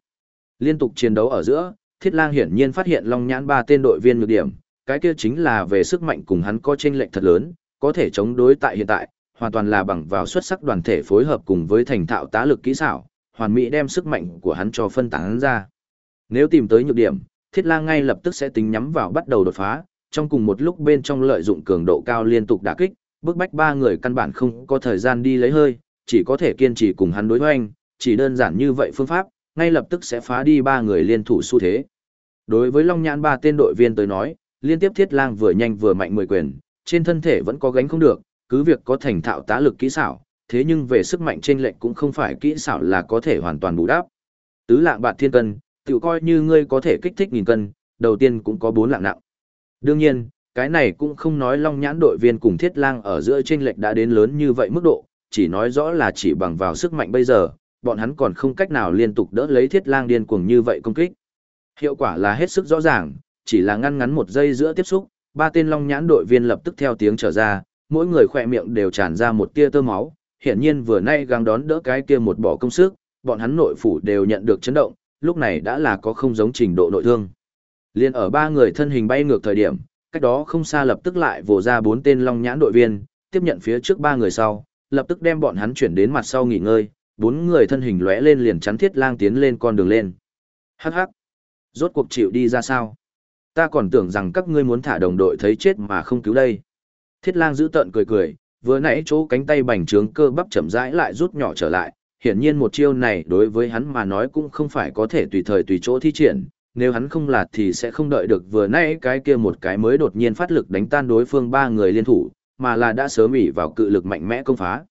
Liên tục chiến đấu ở giữa, Thiết Lang hiển nhiên phát hiện long nhãn ba tên đội viên nhược điểm, cái kia chính là về sức mạnh cùng hắn có chênh lệch thật lớn, có thể chống đối tại hiện tại, hoàn toàn là bằng vào xuất sắc đoàn thể phối hợp cùng với thành thạo tá lực kỹ xảo, hoàn mỹ đem sức mạnh của hắn cho phân tán ra. Nếu tìm tới nhược điểm, Thiết Lang ngay lập tức sẽ tính nhắm vào bắt đầu đột phá, trong cùng một lúc bên trong lợi dụng cường độ cao liên tục đả kích, bức bách ba người căn bản không có thời gian đi lấy hơi, chỉ có thể kiên trì cùng hắn đối hoành, chỉ đơn giản như vậy phương pháp, ngay lập tức sẽ phá đi ba người liên thủ xu thế. Đối với Long Nhãn ba tên đội viên tới nói, liên tiếp Thiết Lang vừa nhanh vừa mạnh mười quyền, trên thân thể vẫn có gánh không được, cứ việc có thành thạo tá lực kỹ xảo, thế nhưng về sức mạnh trên lệnh cũng không phải kỹ xảo là có thể hoàn toàn bù đắp. Tứ lạng bạc thiên cân, tự coi như ngươi có thể kích thích nghìn cân, đầu tiên cũng có bốn lạng nặng. Đương nhiên, cái này cũng không nói long nhãn đội viên cùng thiết lang ở giữa trên lệnh đã đến lớn như vậy mức độ, chỉ nói rõ là chỉ bằng vào sức mạnh bây giờ, bọn hắn còn không cách nào liên tục đỡ lấy thiết lang điên cuồng như vậy công kích. Hiệu quả là hết sức rõ ràng, chỉ là ngăn ngắn một giây giữa tiếp xúc, ba tên long nhãn đội viên lập tức theo tiếng trở ra, mỗi người khỏe miệng đều tràn ra một tia tơ máu, hiển nhiên vừa nay gắng đón đỡ cái kia một bỏ công sức, bọn hắn nội phủ đều nhận được chấn động, lúc này đã là có không giống trình độ nội thương. Liên ở ba người thân hình bay ngược thời điểm, cách đó không xa lập tức lại vồ ra bốn tên long nhãn đội viên, tiếp nhận phía trước ba người sau, lập tức đem bọn hắn chuyển đến mặt sau nghỉ ngơi, bốn người thân hình lóe lên liền chắn thiết lang tiến lên con đường lên. Hắc hắc, rốt cuộc chịu đi ra sao? Ta còn tưởng rằng các ngươi muốn thả đồng đội thấy chết mà không cứu đây. Thiết lang giữ tợn cười cười, vừa nãy chỗ cánh tay bành trướng cơ bắp chậm rãi lại rút nhỏ trở lại, hiển nhiên một chiêu này đối với hắn mà nói cũng không phải có thể tùy thời tùy chỗ thi triển, nếu hắn không lạt thì sẽ không đợi được vừa nãy cái kia một cái mới đột nhiên phát lực đánh tan đối phương ba người liên thủ, mà là đã sớm ỉ vào cự lực mạnh mẽ công phá.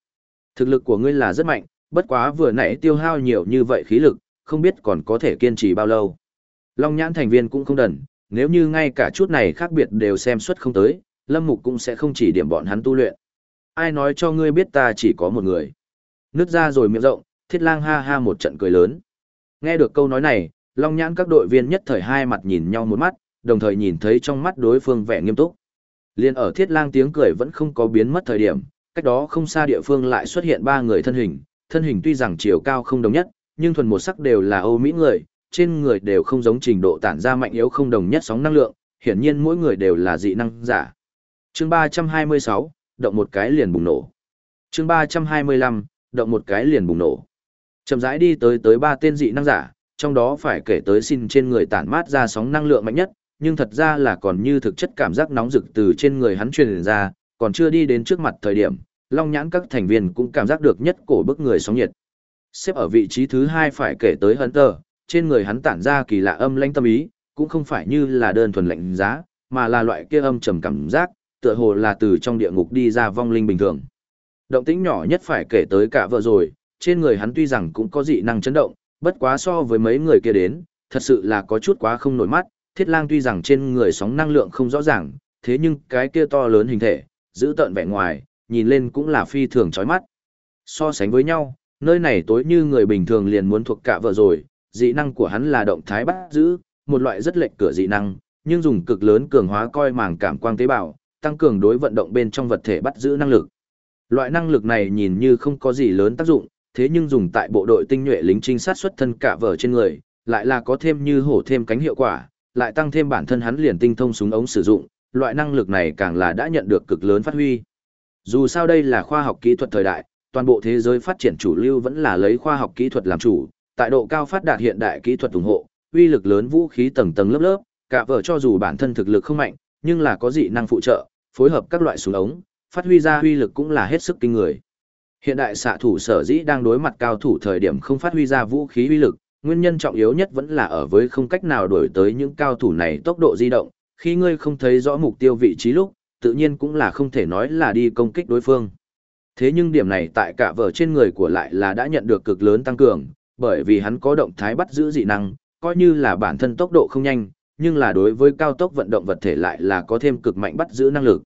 Thực lực của ngươi là rất mạnh, bất quá vừa nãy tiêu hao nhiều như vậy khí lực, không biết còn có thể kiên trì bao lâu. Long nhãn thành viên cũng không đần, nếu như ngay cả chút này khác biệt đều xem suất không tới, Lâm Mục cũng sẽ không chỉ điểm bọn hắn tu luyện. Ai nói cho ngươi biết ta chỉ có một người. Nứt ra rồi miệng rộng, thiết lang ha ha một trận cười lớn. Nghe được câu nói này, long nhãn các đội viên nhất thời hai mặt nhìn nhau một mắt, đồng thời nhìn thấy trong mắt đối phương vẻ nghiêm túc. Liên ở thiết lang tiếng cười vẫn không có biến mất thời điểm, cách đó không xa địa phương lại xuất hiện ba người thân hình, thân hình tuy rằng chiều cao không đồng nhất, nhưng thuần một sắc đều là Âu Mỹ người, trên người đều không giống trình độ tản ra mạnh yếu không đồng nhất sóng năng lượng, hiển nhiên mỗi người đều là dị năng giả. Chương 326, động một cái liền bùng nổ. Chương 325, động một cái liền bùng nổ. Chậm rãi đi tới tới ba tên dị năng giả, trong đó phải kể tới xin trên người tản mát ra sóng năng lượng mạnh nhất, nhưng thật ra là còn như thực chất cảm giác nóng rực từ trên người hắn truyền ra, còn chưa đi đến trước mặt thời điểm, long nhãn các thành viên cũng cảm giác được nhất cổ bức người sóng nhiệt. Xếp ở vị trí thứ hai phải kể tới Hunter, trên người hắn tản ra kỳ lạ âm lãnh tâm ý, cũng không phải như là đơn thuần lạnh giá, mà là loại kia âm trầm cảm giác, tựa hồ là từ trong địa ngục đi ra vong linh bình thường. Động tĩnh nhỏ nhất phải kể tới cả vợ rồi, trên người hắn tuy rằng cũng có dị năng chấn động, bất quá so với mấy người kia đến, thật sự là có chút quá không nổi mắt, thiết lang tuy rằng trên người sóng năng lượng không rõ ràng, thế nhưng cái kia to lớn hình thể, giữ tợn vẻ ngoài, nhìn lên cũng là phi thường chói mắt. So sánh với nhau, nơi này tối như người bình thường liền muốn thuộc cả vợ rồi, dị năng của hắn là động thái bắt giữ, một loại rất lệch cửa dị năng, nhưng dùng cực lớn cường hóa coi màng cảm quang tế bào, tăng cường đối vận động bên trong vật thể bắt giữ năng lực. Loại năng lực này nhìn như không có gì lớn tác dụng, thế nhưng dùng tại bộ đội tinh nhuệ lính trinh sát xuất thân cả vợ trên người, lại là có thêm như hổ thêm cánh hiệu quả, lại tăng thêm bản thân hắn liền tinh thông súng ống sử dụng, loại năng lực này càng là đã nhận được cực lớn phát huy. Dù sao đây là khoa học kỹ thuật thời đại, toàn bộ thế giới phát triển chủ lưu vẫn là lấy khoa học kỹ thuật làm chủ, tại độ cao phát đạt hiện đại kỹ thuật ủng hộ, uy lực lớn vũ khí tầng tầng lớp lớp, cả vợ cho dù bản thân thực lực không mạnh, nhưng là có dị năng phụ trợ, phối hợp các loại súng ống, phát huy ra uy lực cũng là hết sức kinh người. Hiện đại xạ thủ sở dĩ đang đối mặt cao thủ thời điểm không phát huy ra vũ khí uy lực, nguyên nhân trọng yếu nhất vẫn là ở với không cách nào đổi tới những cao thủ này tốc độ di động, khi ngươi không thấy rõ mục tiêu vị trí lúc, tự nhiên cũng là không thể nói là đi công kích đối phương. Thế nhưng điểm này tại cả vở trên người của lại là đã nhận được cực lớn tăng cường, bởi vì hắn có động thái bắt giữ dị năng, coi như là bản thân tốc độ không nhanh, nhưng là đối với cao tốc vận động vật thể lại là có thêm cực mạnh bắt giữ năng lực.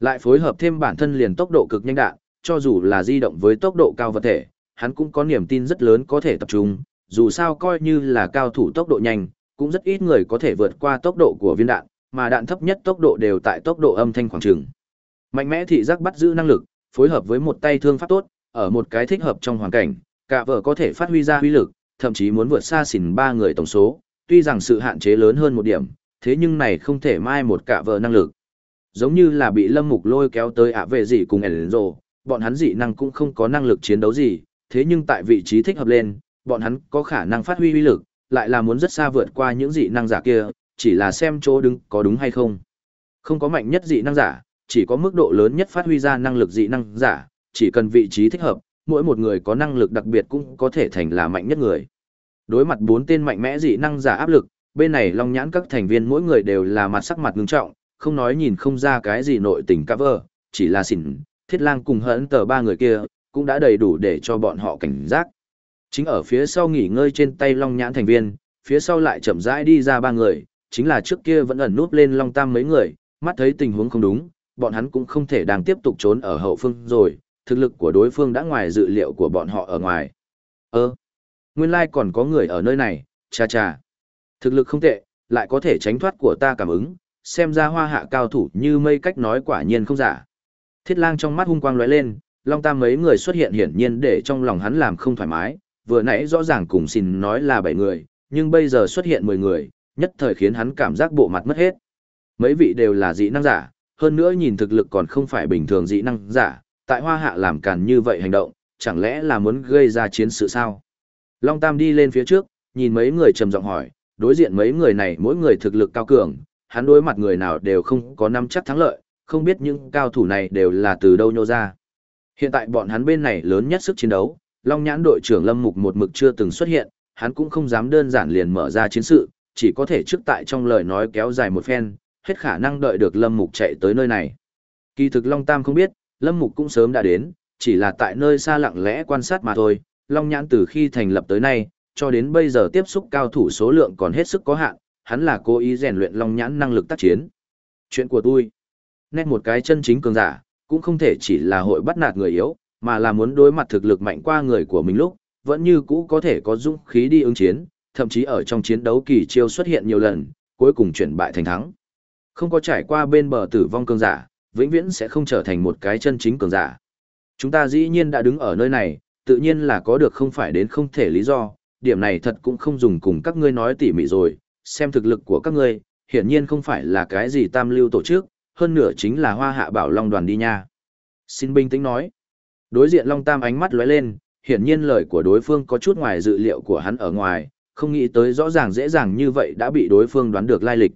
Lại phối hợp thêm bản thân liền tốc độ cực nhanh đạn, cho dù là di động với tốc độ cao vật thể, hắn cũng có niềm tin rất lớn có thể tập trung, dù sao coi như là cao thủ tốc độ nhanh, cũng rất ít người có thể vượt qua tốc độ của viên đạn, mà đạn thấp nhất tốc độ đều tại tốc độ âm thanh khoảng trường. Mạnh mẽ thị giác bắt giữ năng lực, phối hợp với một tay thương pháp tốt, ở một cái thích hợp trong hoàn cảnh, cả vợ có thể phát huy ra huy lực, thậm chí muốn vượt xa xỉn ba người tổng số, tuy rằng sự hạn chế lớn hơn một điểm, thế nhưng này không thể mai một cả vợ năng lực. Giống như là bị lâm mục lôi kéo tới ạ về gì cùng Enzo, bọn hắn dị năng cũng không có năng lực chiến đấu gì, thế nhưng tại vị trí thích hợp lên, bọn hắn có khả năng phát huy uy lực, lại là muốn rất xa vượt qua những dị năng giả kia, chỉ là xem chỗ đứng có đúng hay không. Không có mạnh nhất dị năng giả, chỉ có mức độ lớn nhất phát huy ra năng lực dị năng giả, chỉ cần vị trí thích hợp, mỗi một người có năng lực đặc biệt cũng có thể thành là mạnh nhất người. Đối mặt bốn tên mạnh mẽ dị năng giả áp lực, bên này long nhãn các thành viên mỗi người đều là mặt sắc mặt ngưng trọng, không nói nhìn không ra cái gì nội tình cover, chỉ là xỉn, thiết lang cùng hỡn tờ ba người kia, cũng đã đầy đủ để cho bọn họ cảnh giác. Chính ở phía sau nghỉ ngơi trên tay long nhãn thành viên, phía sau lại chậm rãi đi ra ba người, chính là trước kia vẫn ẩn núp lên long tam mấy người, mắt thấy tình huống không đúng, bọn hắn cũng không thể đang tiếp tục trốn ở hậu phương rồi, thực lực của đối phương đã ngoài dự liệu của bọn họ ở ngoài. Ơ, nguyên lai còn có người ở nơi này, cha cha. Thực lực không tệ, lại có thể tránh thoát của ta cảm ứng, xem ra hoa hạ cao thủ như mây cách nói quả nhiên không giả. Thiết lang trong mắt hung quang lóe lên, long tam mấy người xuất hiện hiển nhiên để trong lòng hắn làm không thoải mái, vừa nãy rõ ràng cùng xin nói là bảy người, nhưng bây giờ xuất hiện mười người, nhất thời khiến hắn cảm giác bộ mặt mất hết. Mấy vị đều là dị năng giả, hơn nữa nhìn thực lực còn không phải bình thường dị năng giả, tại hoa hạ làm càn như vậy hành động, chẳng lẽ là muốn gây ra chiến sự sao? Long Tam đi lên phía trước, nhìn mấy người trầm giọng hỏi, đối diện mấy người này mỗi người thực lực cao cường, hắn đối mặt người nào đều không có năm chắc thắng lợi, không biết những cao thủ này đều là từ đâu nhô ra. Hiện tại bọn hắn bên này lớn nhất sức chiến đấu, Long Nhãn đội trưởng Lâm Mục một mực chưa từng xuất hiện, hắn cũng không dám đơn giản liền mở ra chiến sự, chỉ có thể trước tại trong lời nói kéo dài một phen, hết khả năng đợi được Lâm Mục chạy tới nơi này. Kỳ thực Long Tam không biết, Lâm Mục cũng sớm đã đến, chỉ là tại nơi xa lặng lẽ quan sát mà thôi. Long Nhãn từ khi thành lập tới nay, cho đến bây giờ tiếp xúc cao thủ số lượng còn hết sức có hạn, hắn là cố ý rèn luyện Long Nhãn năng lực tác chiến. Chuyện của tôi, nét một cái chân chính cường giả, cũng không thể chỉ là hội bắt nạt người yếu, mà là muốn đối mặt thực lực mạnh qua người của mình lúc, vẫn như cũ có thể có dũng khí đi ứng chiến, thậm chí ở trong chiến đấu kỳ chiêu xuất hiện nhiều lần, cuối cùng chuyển bại thành thắng. Không có trải qua bên bờ tử vong cường giả, vĩnh viễn sẽ không trở thành một cái chân chính cường giả. Chúng ta dĩ nhiên đã đứng ở nơi này, tự nhiên là có được không phải đến không thể lý do, điểm này thật cũng không dùng cùng các ngươi nói tỉ mỉ rồi, xem thực lực của các ngươi, hiển nhiên không phải là cái gì tam lưu tổ chức, hơn nửa chính là hoa hạ bảo long đoàn đi nha. Xin bình tĩnh nói. Đối diện long tam ánh mắt lóe lên, hiển nhiên lời của đối phương có chút ngoài dự liệu của hắn ở ngoài, không nghĩ tới rõ ràng dễ dàng như vậy đã bị đối phương đoán được lai lịch.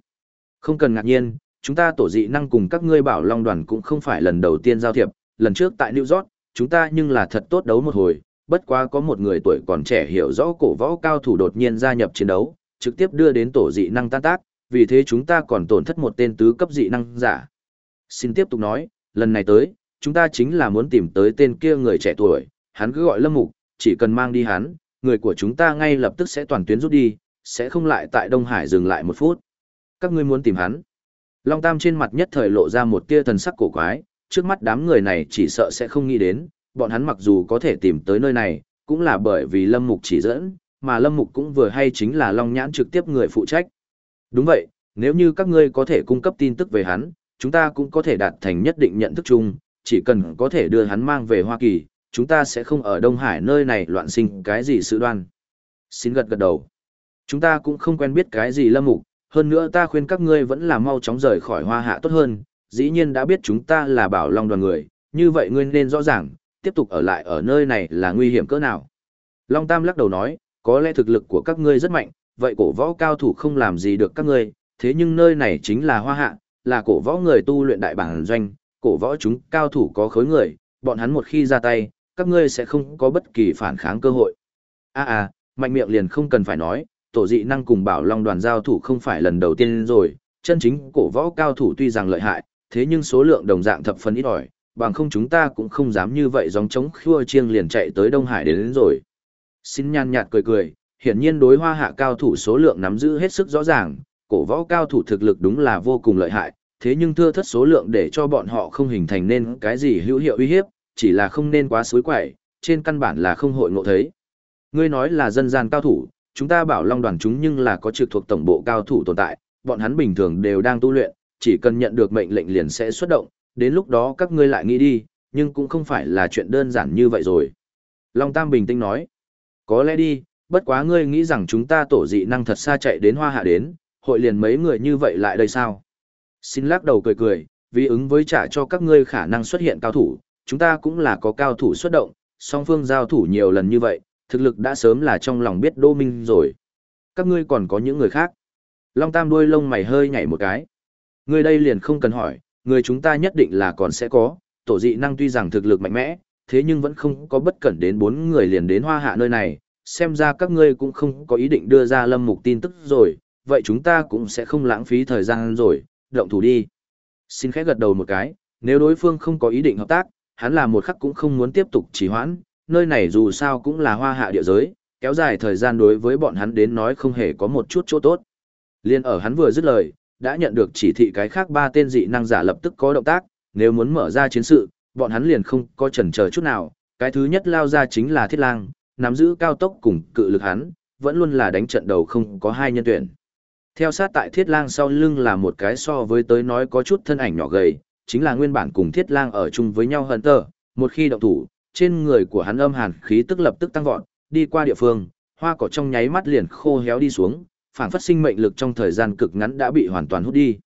Không cần ngạc nhiên, chúng ta tổ dị năng cùng các ngươi bảo long đoàn cũng không phải lần đầu tiên giao thiệp, lần trước tại New York, chúng ta nhưng là thật tốt đấu một hồi, bất quá có một người tuổi còn trẻ hiểu rõ cổ võ cao thủ đột nhiên gia nhập chiến đấu, trực tiếp đưa đến tổ dị năng tan tác, vì thế chúng ta còn tổn thất một tên tứ cấp dị năng giả. Xin tiếp tục nói, lần này tới, chúng ta chính là muốn tìm tới tên kia người trẻ tuổi, hắn cứ gọi Lâm Mục, chỉ cần mang đi hắn, người của chúng ta ngay lập tức sẽ toàn tuyến rút đi, sẽ không lại tại Đông Hải dừng lại một phút. Các ngươi muốn tìm hắn. Long Tam trên mặt nhất thời lộ ra một tia thần sắc cổ quái, trước mắt đám người này chỉ sợ sẽ không nghĩ đến, bọn hắn mặc dù có thể tìm tới nơi này, cũng là bởi vì Lâm Mục chỉ dẫn, mà Lâm Mục cũng vừa hay chính là Long Nhãn trực tiếp người phụ trách. Đúng vậy, nếu như các ngươi có thể cung cấp tin tức về hắn, chúng ta cũng có thể đạt thành nhất định nhận thức chung, chỉ cần có thể đưa hắn mang về Hoa Kỳ, chúng ta sẽ không ở Đông Hải nơi này loạn sinh cái gì sự đoan. Xin gật gật đầu. Chúng ta cũng không quen biết cái gì lâm mục, hơn nữa ta khuyên các ngươi vẫn là mau chóng rời khỏi hoa hạ tốt hơn, dĩ nhiên đã biết chúng ta là bảo long đoàn người, như vậy ngươi nên rõ ràng, tiếp tục ở lại ở nơi này là nguy hiểm cỡ nào. Long Tam lắc đầu nói, có lẽ thực lực của các ngươi rất mạnh, vậy cổ võ cao thủ không làm gì được các ngươi, thế nhưng nơi này chính là hoa hạ, là cổ võ người tu luyện đại bản doanh, cổ võ chúng cao thủ có khối người, bọn hắn một khi ra tay, các ngươi sẽ không có bất kỳ phản kháng cơ hội. A à, à, mạnh miệng liền không cần phải nói, tổ dị năng cùng bảo long đoàn giao thủ không phải lần đầu tiên rồi, chân chính cổ võ cao thủ tuy rằng lợi hại, thế nhưng số lượng đồng dạng thập phần ít ỏi, bằng không chúng ta cũng không dám như vậy dòng chống khua chiêng liền chạy tới Đông Hải đến, đến rồi. Xin nhan nhạt cười cười, hiển nhiên đối hoa hạ cao thủ số lượng nắm giữ hết sức rõ ràng, cổ võ cao thủ thực lực đúng là vô cùng lợi hại, thế nhưng thưa thất số lượng để cho bọn họ không hình thành nên cái gì hữu hiệu uy hiếp, chỉ là không nên quá suối quẩy, trên căn bản là không hội ngộ thấy. Ngươi nói là dân gian cao thủ, chúng ta bảo long đoàn chúng nhưng là có trực thuộc tổng bộ cao thủ tồn tại, bọn hắn bình thường đều đang tu luyện, chỉ cần nhận được mệnh lệnh liền sẽ xuất động, đến lúc đó các ngươi lại nghĩ đi, nhưng cũng không phải là chuyện đơn giản như vậy rồi. Long Tam bình tĩnh nói, có lẽ đi, bất quá ngươi nghĩ rằng chúng ta tổ dị năng thật xa chạy đến hoa hạ đến, hội liền mấy người như vậy lại đây sao? Xin lắc đầu cười cười, vì ứng với trả cho các ngươi khả năng xuất hiện cao thủ, chúng ta cũng là có cao thủ xuất động, song phương giao thủ nhiều lần như vậy, thực lực đã sớm là trong lòng biết đô minh rồi. Các ngươi còn có những người khác. Long Tam đuôi lông mày hơi nhảy một cái. Người đây liền không cần hỏi, người chúng ta nhất định là còn sẽ có, tổ dị năng tuy rằng thực lực mạnh mẽ, thế nhưng vẫn không có bất cẩn đến bốn người liền đến hoa hạ nơi này, xem ra các ngươi cũng không có ý định đưa ra lâm mục tin tức rồi, vậy chúng ta cũng sẽ không lãng phí thời gian rồi, động thủ đi. Xin khẽ gật đầu một cái, nếu đối phương không có ý định hợp tác, hắn là một khắc cũng không muốn tiếp tục trì hoãn, nơi này dù sao cũng là hoa hạ địa giới, kéo dài thời gian đối với bọn hắn đến nói không hề có một chút chỗ tốt. Liên ở hắn vừa dứt lời, đã nhận được chỉ thị cái khác ba tên dị năng giả lập tức có động tác, nếu muốn mở ra chiến sự, bọn hắn liền không có chần chờ chút nào, cái thứ nhất lao ra chính là Thiết Lang, nắm giữ cao tốc cùng cự lực hắn, vẫn luôn là đánh trận đầu không có hai nhân tuyển. Theo sát tại Thiết Lang sau lưng là một cái so với tới nói có chút thân ảnh nhỏ gầy, chính là nguyên bản cùng Thiết Lang ở chung với nhau hận tờ, một khi động thủ, trên người của hắn âm hàn khí tức lập tức tăng vọt, đi qua địa phương, hoa cỏ trong nháy mắt liền khô héo đi xuống, phản phát sinh mệnh lực trong thời gian cực ngắn đã bị hoàn toàn hút đi.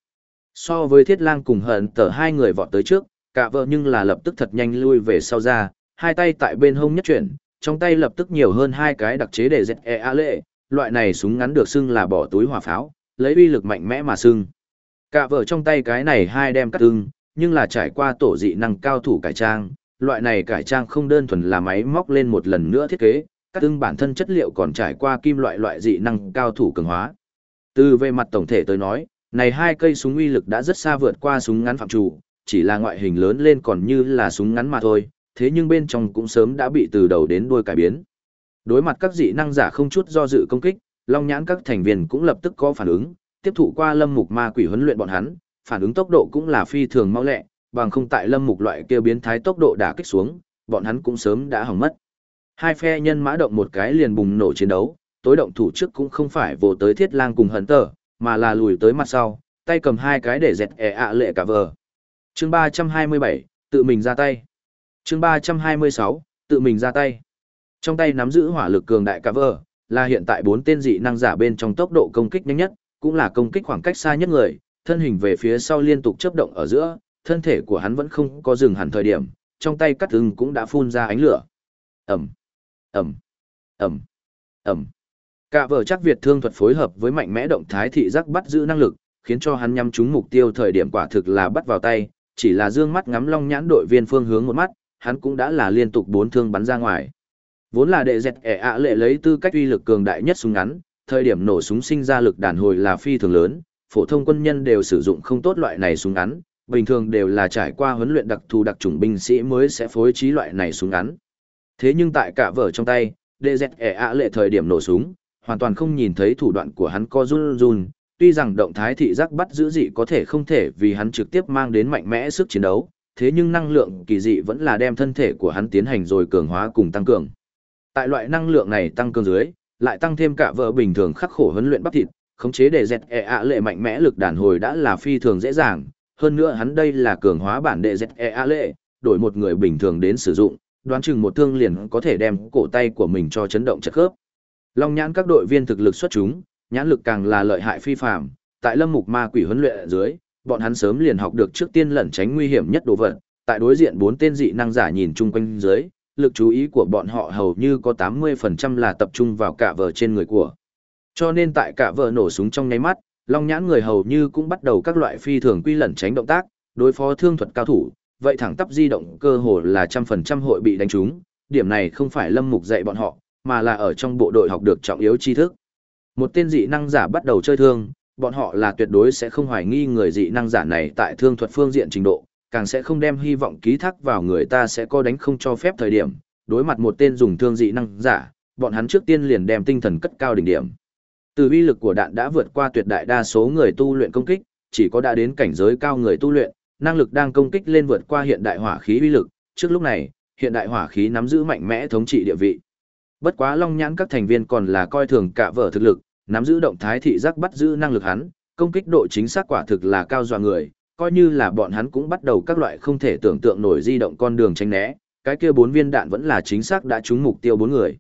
So với Thiết Lang cùng hận tờ hai người vọt tới trước, cả vợ nhưng là lập tức thật nhanh lui về sau ra, hai tay tại bên hông nhất chuyển, trong tay lập tức nhiều hơn hai cái đặc chế để dẹt e a lệ, loại này súng ngắn được xưng là bỏ túi hỏa pháo, lấy uy lực mạnh mẽ mà sưng Cả vợ trong tay cái này hai đem cắt ưng, nhưng là trải qua tổ dị năng cao thủ cải trang, loại này cải trang không đơn thuần là máy móc lên một lần nữa thiết kế, cắt ưng bản thân chất liệu còn trải qua kim loại loại dị năng cao thủ cường hóa. Từ về mặt tổng thể tới nói, này hai cây súng uy lực đã rất xa vượt qua súng ngắn phạm chủ, chỉ là ngoại hình lớn lên còn như là súng ngắn mà thôi, thế nhưng bên trong cũng sớm đã bị từ đầu đến đuôi cải biến. Đối mặt các dị năng giả không chút do dự công kích, Long Nhãn các thành viên cũng lập tức có phản ứng, tiếp thụ qua Lâm Mục ma quỷ huấn luyện bọn hắn, phản ứng tốc độ cũng là phi thường mau lẹ, bằng không tại Lâm Mục loại kia biến thái tốc độ đã kích xuống, bọn hắn cũng sớm đã hỏng mất. Hai phe nhân mã động một cái liền bùng nổ chiến đấu, tối động thủ trước cũng không phải vô tới Thiết Lang cùng hận tờ, mà là lùi tới mặt sau, tay cầm hai cái để dẹt ẻ ạ lệ cả vờ. Chương 327, tự mình ra tay. Chương 326, tự mình ra tay. Trong tay nắm giữ hỏa lực cường đại cả vờ, là hiện tại bốn tên dị năng giả bên trong tốc độ công kích nhanh nhất, cũng là công kích khoảng cách xa nhất người, thân hình về phía sau liên tục chấp động ở giữa, thân thể của hắn vẫn không có dừng hẳn thời điểm, trong tay cắt ưng cũng đã phun ra ánh lửa. Ẩm, Ẩm, Ẩm, Ẩm. Cả vở chắc Việt thương thuật phối hợp với mạnh mẽ động thái thị giác bắt giữ năng lực, khiến cho hắn nhắm trúng mục tiêu thời điểm quả thực là bắt vào tay, chỉ là dương mắt ngắm long nhãn đội viên phương hướng một mắt, hắn cũng đã là liên tục bốn thương bắn ra ngoài. Vốn là đệ dẹt ẻ ạ lệ lấy tư cách uy lực cường đại nhất súng ngắn, thời điểm nổ súng sinh ra lực đàn hồi là phi thường lớn, phổ thông quân nhân đều sử dụng không tốt loại này súng ngắn, bình thường đều là trải qua huấn luyện đặc thù đặc chủng binh sĩ mới sẽ phối trí loại này súng ngắn. Thế nhưng tại cả vở trong tay, đệ dẹt ẻ ạ lệ thời điểm nổ súng, hoàn toàn không nhìn thấy thủ đoạn của hắn co run run, tuy rằng động thái thị giác bắt giữ dị có thể không thể vì hắn trực tiếp mang đến mạnh mẽ sức chiến đấu, thế nhưng năng lượng kỳ dị vẫn là đem thân thể của hắn tiến hành rồi cường hóa cùng tăng cường. Tại loại năng lượng này tăng cường dưới, lại tăng thêm cả vợ bình thường khắc khổ huấn luyện bắp thịt, khống chế để dẹt e ạ lệ mạnh mẽ lực đàn hồi đã là phi thường dễ dàng, hơn nữa hắn đây là cường hóa bản đệ dẹt e ạ lệ, đổi một người bình thường đến sử dụng, đoán chừng một thương liền có thể đem cổ tay của mình cho chấn động chật khớp. Long nhãn các đội viên thực lực xuất chúng, nhãn lực càng là lợi hại phi phàm, tại lâm mục ma quỷ huấn luyện ở dưới, bọn hắn sớm liền học được trước tiên lẩn tránh nguy hiểm nhất đồ vật, tại đối diện bốn tên dị năng giả nhìn chung quanh dưới, lực chú ý của bọn họ hầu như có 80% là tập trung vào cả vợ trên người của. Cho nên tại cả vợ nổ súng trong nháy mắt, long nhãn người hầu như cũng bắt đầu các loại phi thường quy lẩn tránh động tác, đối phó thương thuật cao thủ, vậy thẳng tắp di động cơ hồ là trăm phần trăm hội bị đánh trúng, điểm này không phải lâm mục dạy bọn họ, mà là ở trong bộ đội học được trọng yếu tri thức. Một tên dị năng giả bắt đầu chơi thương, bọn họ là tuyệt đối sẽ không hoài nghi người dị năng giả này tại thương thuật phương diện trình độ, càng sẽ không đem hy vọng ký thác vào người ta sẽ có đánh không cho phép thời điểm, đối mặt một tên dùng thương dị năng giả, bọn hắn trước tiên liền đem tinh thần cất cao đỉnh điểm. Từ uy lực của đạn đã vượt qua tuyệt đại đa số người tu luyện công kích, chỉ có đã đến cảnh giới cao người tu luyện, năng lực đang công kích lên vượt qua hiện đại hỏa khí uy lực, trước lúc này, hiện đại hỏa khí nắm giữ mạnh mẽ thống trị địa vị. Bất quá Long Nhãn các thành viên còn là coi thường cả vở thực lực, nắm giữ động thái thị giác bắt giữ năng lực hắn, công kích độ chính xác quả thực là cao dọa người, coi như là bọn hắn cũng bắt đầu các loại không thể tưởng tượng nổi di động con đường tránh né, cái kia bốn viên đạn vẫn là chính xác đã trúng mục tiêu bốn người.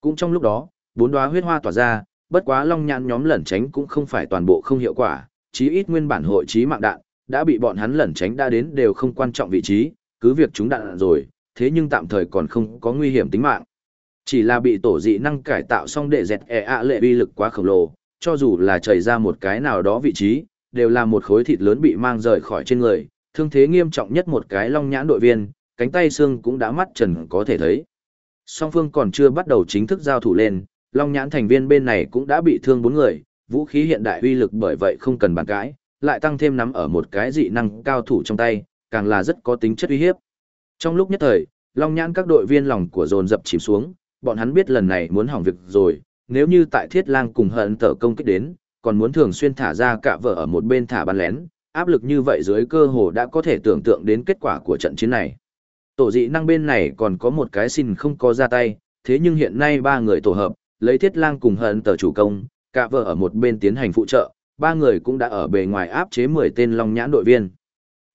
Cũng trong lúc đó, bốn đóa huyết hoa tỏa ra, bất quá long nhãn nhóm lẩn tránh cũng không phải toàn bộ không hiệu quả, chí ít nguyên bản hội trí mạng đạn, đã bị bọn hắn lẩn tránh đã đến đều không quan trọng vị trí, cứ việc chúng đạn rồi, thế nhưng tạm thời còn không có nguy hiểm tính mạng. Chỉ là bị tổ dị năng cải tạo xong để dẹt e ạ lệ uy lực quá khổng lồ, cho dù là chảy ra một cái nào đó vị trí, đều là một khối thịt lớn bị mang rời khỏi trên người, thương thế nghiêm trọng nhất một cái long nhãn đội viên, cánh tay xương cũng đã mắt trần có thể thấy. Song phương còn chưa bắt đầu chính thức giao thủ lên, long nhãn thành viên bên này cũng đã bị thương bốn người, vũ khí hiện đại uy lực bởi vậy không cần bàn cãi, lại tăng thêm nắm ở một cái dị năng cao thủ trong tay, càng là rất có tính chất uy hiếp. Trong lúc nhất thời, long nhãn các đội viên lòng của dồn dập chìm xuống, bọn hắn biết lần này muốn hỏng việc rồi, nếu như tại thiết lang cùng hận tở công kích đến, còn muốn thường xuyên thả ra cả vợ ở một bên thả bắn lén, áp lực như vậy dưới cơ hồ đã có thể tưởng tượng đến kết quả của trận chiến này. Tổ dị năng bên này còn có một cái xin không có ra tay, thế nhưng hiện nay ba người tổ hợp, lấy thiết lang cùng hận tờ chủ công, cả vợ ở một bên tiến hành phụ trợ, ba người cũng đã ở bề ngoài áp chế 10 tên long nhãn đội viên.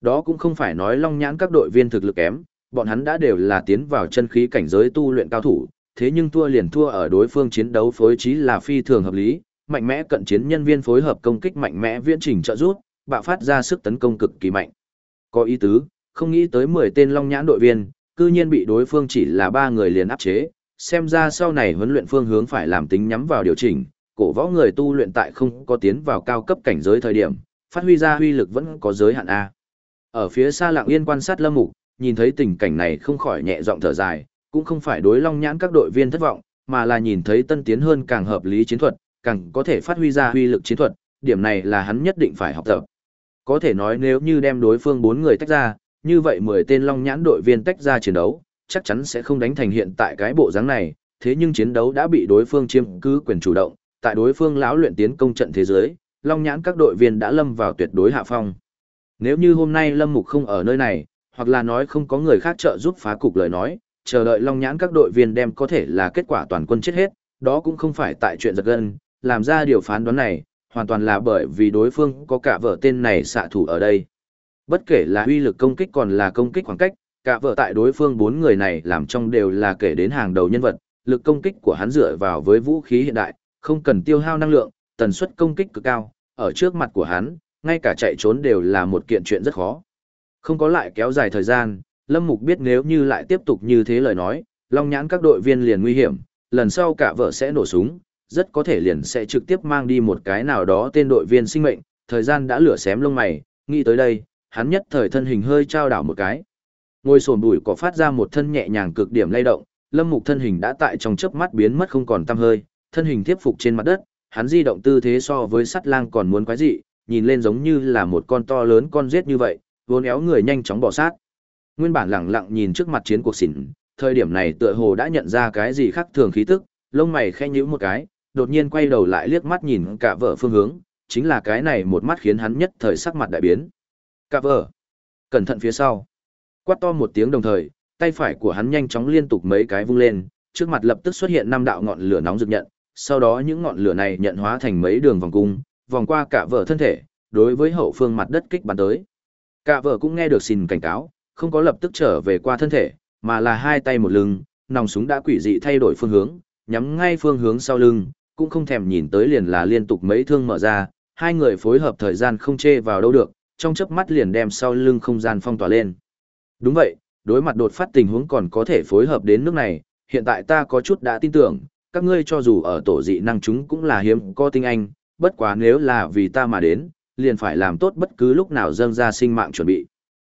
Đó cũng không phải nói long nhãn các đội viên thực lực kém, bọn hắn đã đều là tiến vào chân khí cảnh giới tu luyện cao thủ, thế nhưng thua liền thua ở đối phương chiến đấu phối trí là phi thường hợp lý, mạnh mẽ cận chiến nhân viên phối hợp công kích mạnh mẽ viễn trình trợ rút, bạo phát ra sức tấn công cực kỳ mạnh. Có ý tứ, không nghĩ tới 10 tên long nhãn đội viên, cư nhiên bị đối phương chỉ là ba người liền áp chế, xem ra sau này huấn luyện phương hướng phải làm tính nhắm vào điều chỉnh, cổ võ người tu luyện tại không có tiến vào cao cấp cảnh giới thời điểm, phát huy ra huy lực vẫn có giới hạn a. Ở phía xa Lặng Yên quan sát Lâm Mục, nhìn thấy tình cảnh này không khỏi nhẹ giọng thở dài, cũng không phải đối long nhãn các đội viên thất vọng, mà là nhìn thấy tân tiến hơn càng hợp lý chiến thuật, càng có thể phát huy ra huy lực chiến thuật, điểm này là hắn nhất định phải học tập. Có thể nói nếu như đem đối phương bốn người tách ra, như vậy 10 tên long nhãn đội viên tách ra chiến đấu, chắc chắn sẽ không đánh thành hiện tại cái bộ dáng này, thế nhưng chiến đấu đã bị đối phương chiếm cứ quyền chủ động, tại đối phương lão luyện tiến công trận thế giới, long nhãn các đội viên đã lâm vào tuyệt đối hạ phong. Nếu như hôm nay Lâm Mục không ở nơi này, hoặc là nói không có người khác trợ giúp phá cục lời nói, chờ đợi long nhãn các đội viên đem có thể là kết quả toàn quân chết hết, đó cũng không phải tại chuyện giật gân, làm ra điều phán đoán này, hoàn toàn là bởi vì đối phương có cả vợ tên này xạ thủ ở đây. Bất kể là uy lực công kích còn là công kích khoảng cách, cả vợ tại đối phương bốn người này làm trong đều là kể đến hàng đầu nhân vật, lực công kích của hắn dựa vào với vũ khí hiện đại, không cần tiêu hao năng lượng, tần suất công kích cực cao, ở trước mặt của hắn, ngay cả chạy trốn đều là một kiện chuyện rất khó. Không có lại kéo dài thời gian, Lâm Mục biết nếu như lại tiếp tục như thế lời nói, Long Nhãn các đội viên liền nguy hiểm, lần sau cả vợ sẽ nổ súng, rất có thể liền sẽ trực tiếp mang đi một cái nào đó tên đội viên sinh mệnh, thời gian đã lửa xém lông mày, nghĩ tới đây, hắn nhất thời thân hình hơi trao đảo một cái. Ngôi sồn bụi có phát ra một thân nhẹ nhàng cực điểm lay động, lâm mục thân hình đã tại trong chớp mắt biến mất không còn tăm hơi, thân hình tiếp phục trên mặt đất, hắn di động tư thế so với sắt lang còn muốn quái dị, nhìn lên giống như là một con to lớn con giết như vậy, vốn éo người nhanh chóng bỏ sát. Nguyên bản lặng lặng nhìn trước mặt chiến cuộc xỉn, thời điểm này tựa hồ đã nhận ra cái gì khác thường khí tức, lông mày khẽ nhíu một cái, đột nhiên quay đầu lại liếc mắt nhìn cả vợ phương hướng, chính là cái này một mắt khiến hắn nhất thời sắc mặt đại biến. Cả vợ, cẩn thận phía sau. Quát to một tiếng đồng thời, tay phải của hắn nhanh chóng liên tục mấy cái vung lên, trước mặt lập tức xuất hiện năm đạo ngọn lửa nóng rực nhận, sau đó những ngọn lửa này nhận hóa thành mấy đường vòng cung, vòng qua cả vợ thân thể, đối với hậu phương mặt đất kích bắn tới. Cả vợ cũng nghe được xin cảnh cáo, không có lập tức trở về qua thân thể, mà là hai tay một lưng, nòng súng đã quỷ dị thay đổi phương hướng, nhắm ngay phương hướng sau lưng, cũng không thèm nhìn tới liền là liên tục mấy thương mở ra, hai người phối hợp thời gian không chê vào đâu được, trong chớp mắt liền đem sau lưng không gian phong tỏa lên. Đúng vậy, đối mặt đột phát tình huống còn có thể phối hợp đến nước này, hiện tại ta có chút đã tin tưởng, các ngươi cho dù ở tổ dị năng chúng cũng là hiếm có tinh anh, bất quá nếu là vì ta mà đến, liền phải làm tốt bất cứ lúc nào dâng ra sinh mạng chuẩn bị.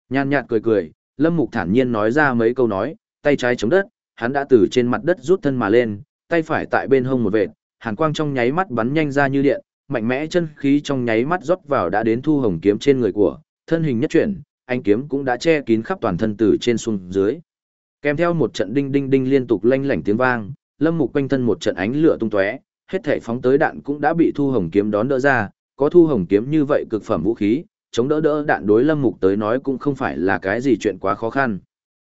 Nhan nhạt cười cười, Lâm Mục thản nhiên nói ra mấy câu nói, tay trái chống đất, hắn đã từ trên mặt đất rút thân mà lên, tay phải tại bên hông một vệt, hàn quang trong nháy mắt bắn nhanh ra như điện, mạnh mẽ chân khí trong nháy mắt rót vào đã đến thu hồng kiếm trên người của, thân hình nhất chuyển, anh kiếm cũng đã che kín khắp toàn thân từ trên xuống dưới. Kèm theo một trận đinh đinh đinh liên tục lanh lảnh tiếng vang, Lâm Mục quanh thân một trận ánh lửa tung tóe, hết thể phóng tới đạn cũng đã bị thu hồng kiếm đón đỡ ra, có thu hồng kiếm như vậy cực phẩm vũ khí, chống đỡ đỡ đạn đối Lâm Mục tới nói cũng không phải là cái gì chuyện quá khó khăn.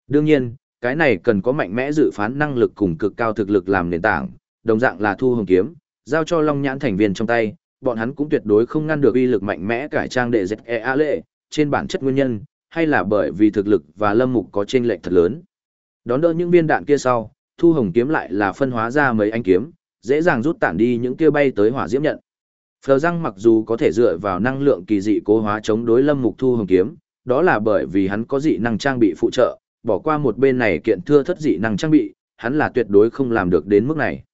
Đương nhiên, cái này cần có mạnh mẽ dự phán năng lực cùng cực cao thực lực làm nền tảng, đồng dạng là thu hồng kiếm, giao cho Long Nhãn thành viên trong tay, bọn hắn cũng tuyệt đối không ngăn được uy lực mạnh mẽ cải trang đệ dệt e a lệ, trên bản chất nguyên nhân, hay là bởi vì thực lực và lâm mục có chênh lệch thật lớn. Đón đỡ những viên đạn kia sau, thu hồng kiếm lại là phân hóa ra mấy anh kiếm, dễ dàng rút tản đi những kia bay tới hỏa diễm nhận. Phờ răng mặc dù có thể dựa vào năng lượng kỳ dị cố hóa chống đối lâm mục thu hồng kiếm, đó là bởi vì hắn có dị năng trang bị phụ trợ, bỏ qua một bên này kiện thưa thất dị năng trang bị, hắn là tuyệt đối không làm được đến mức này.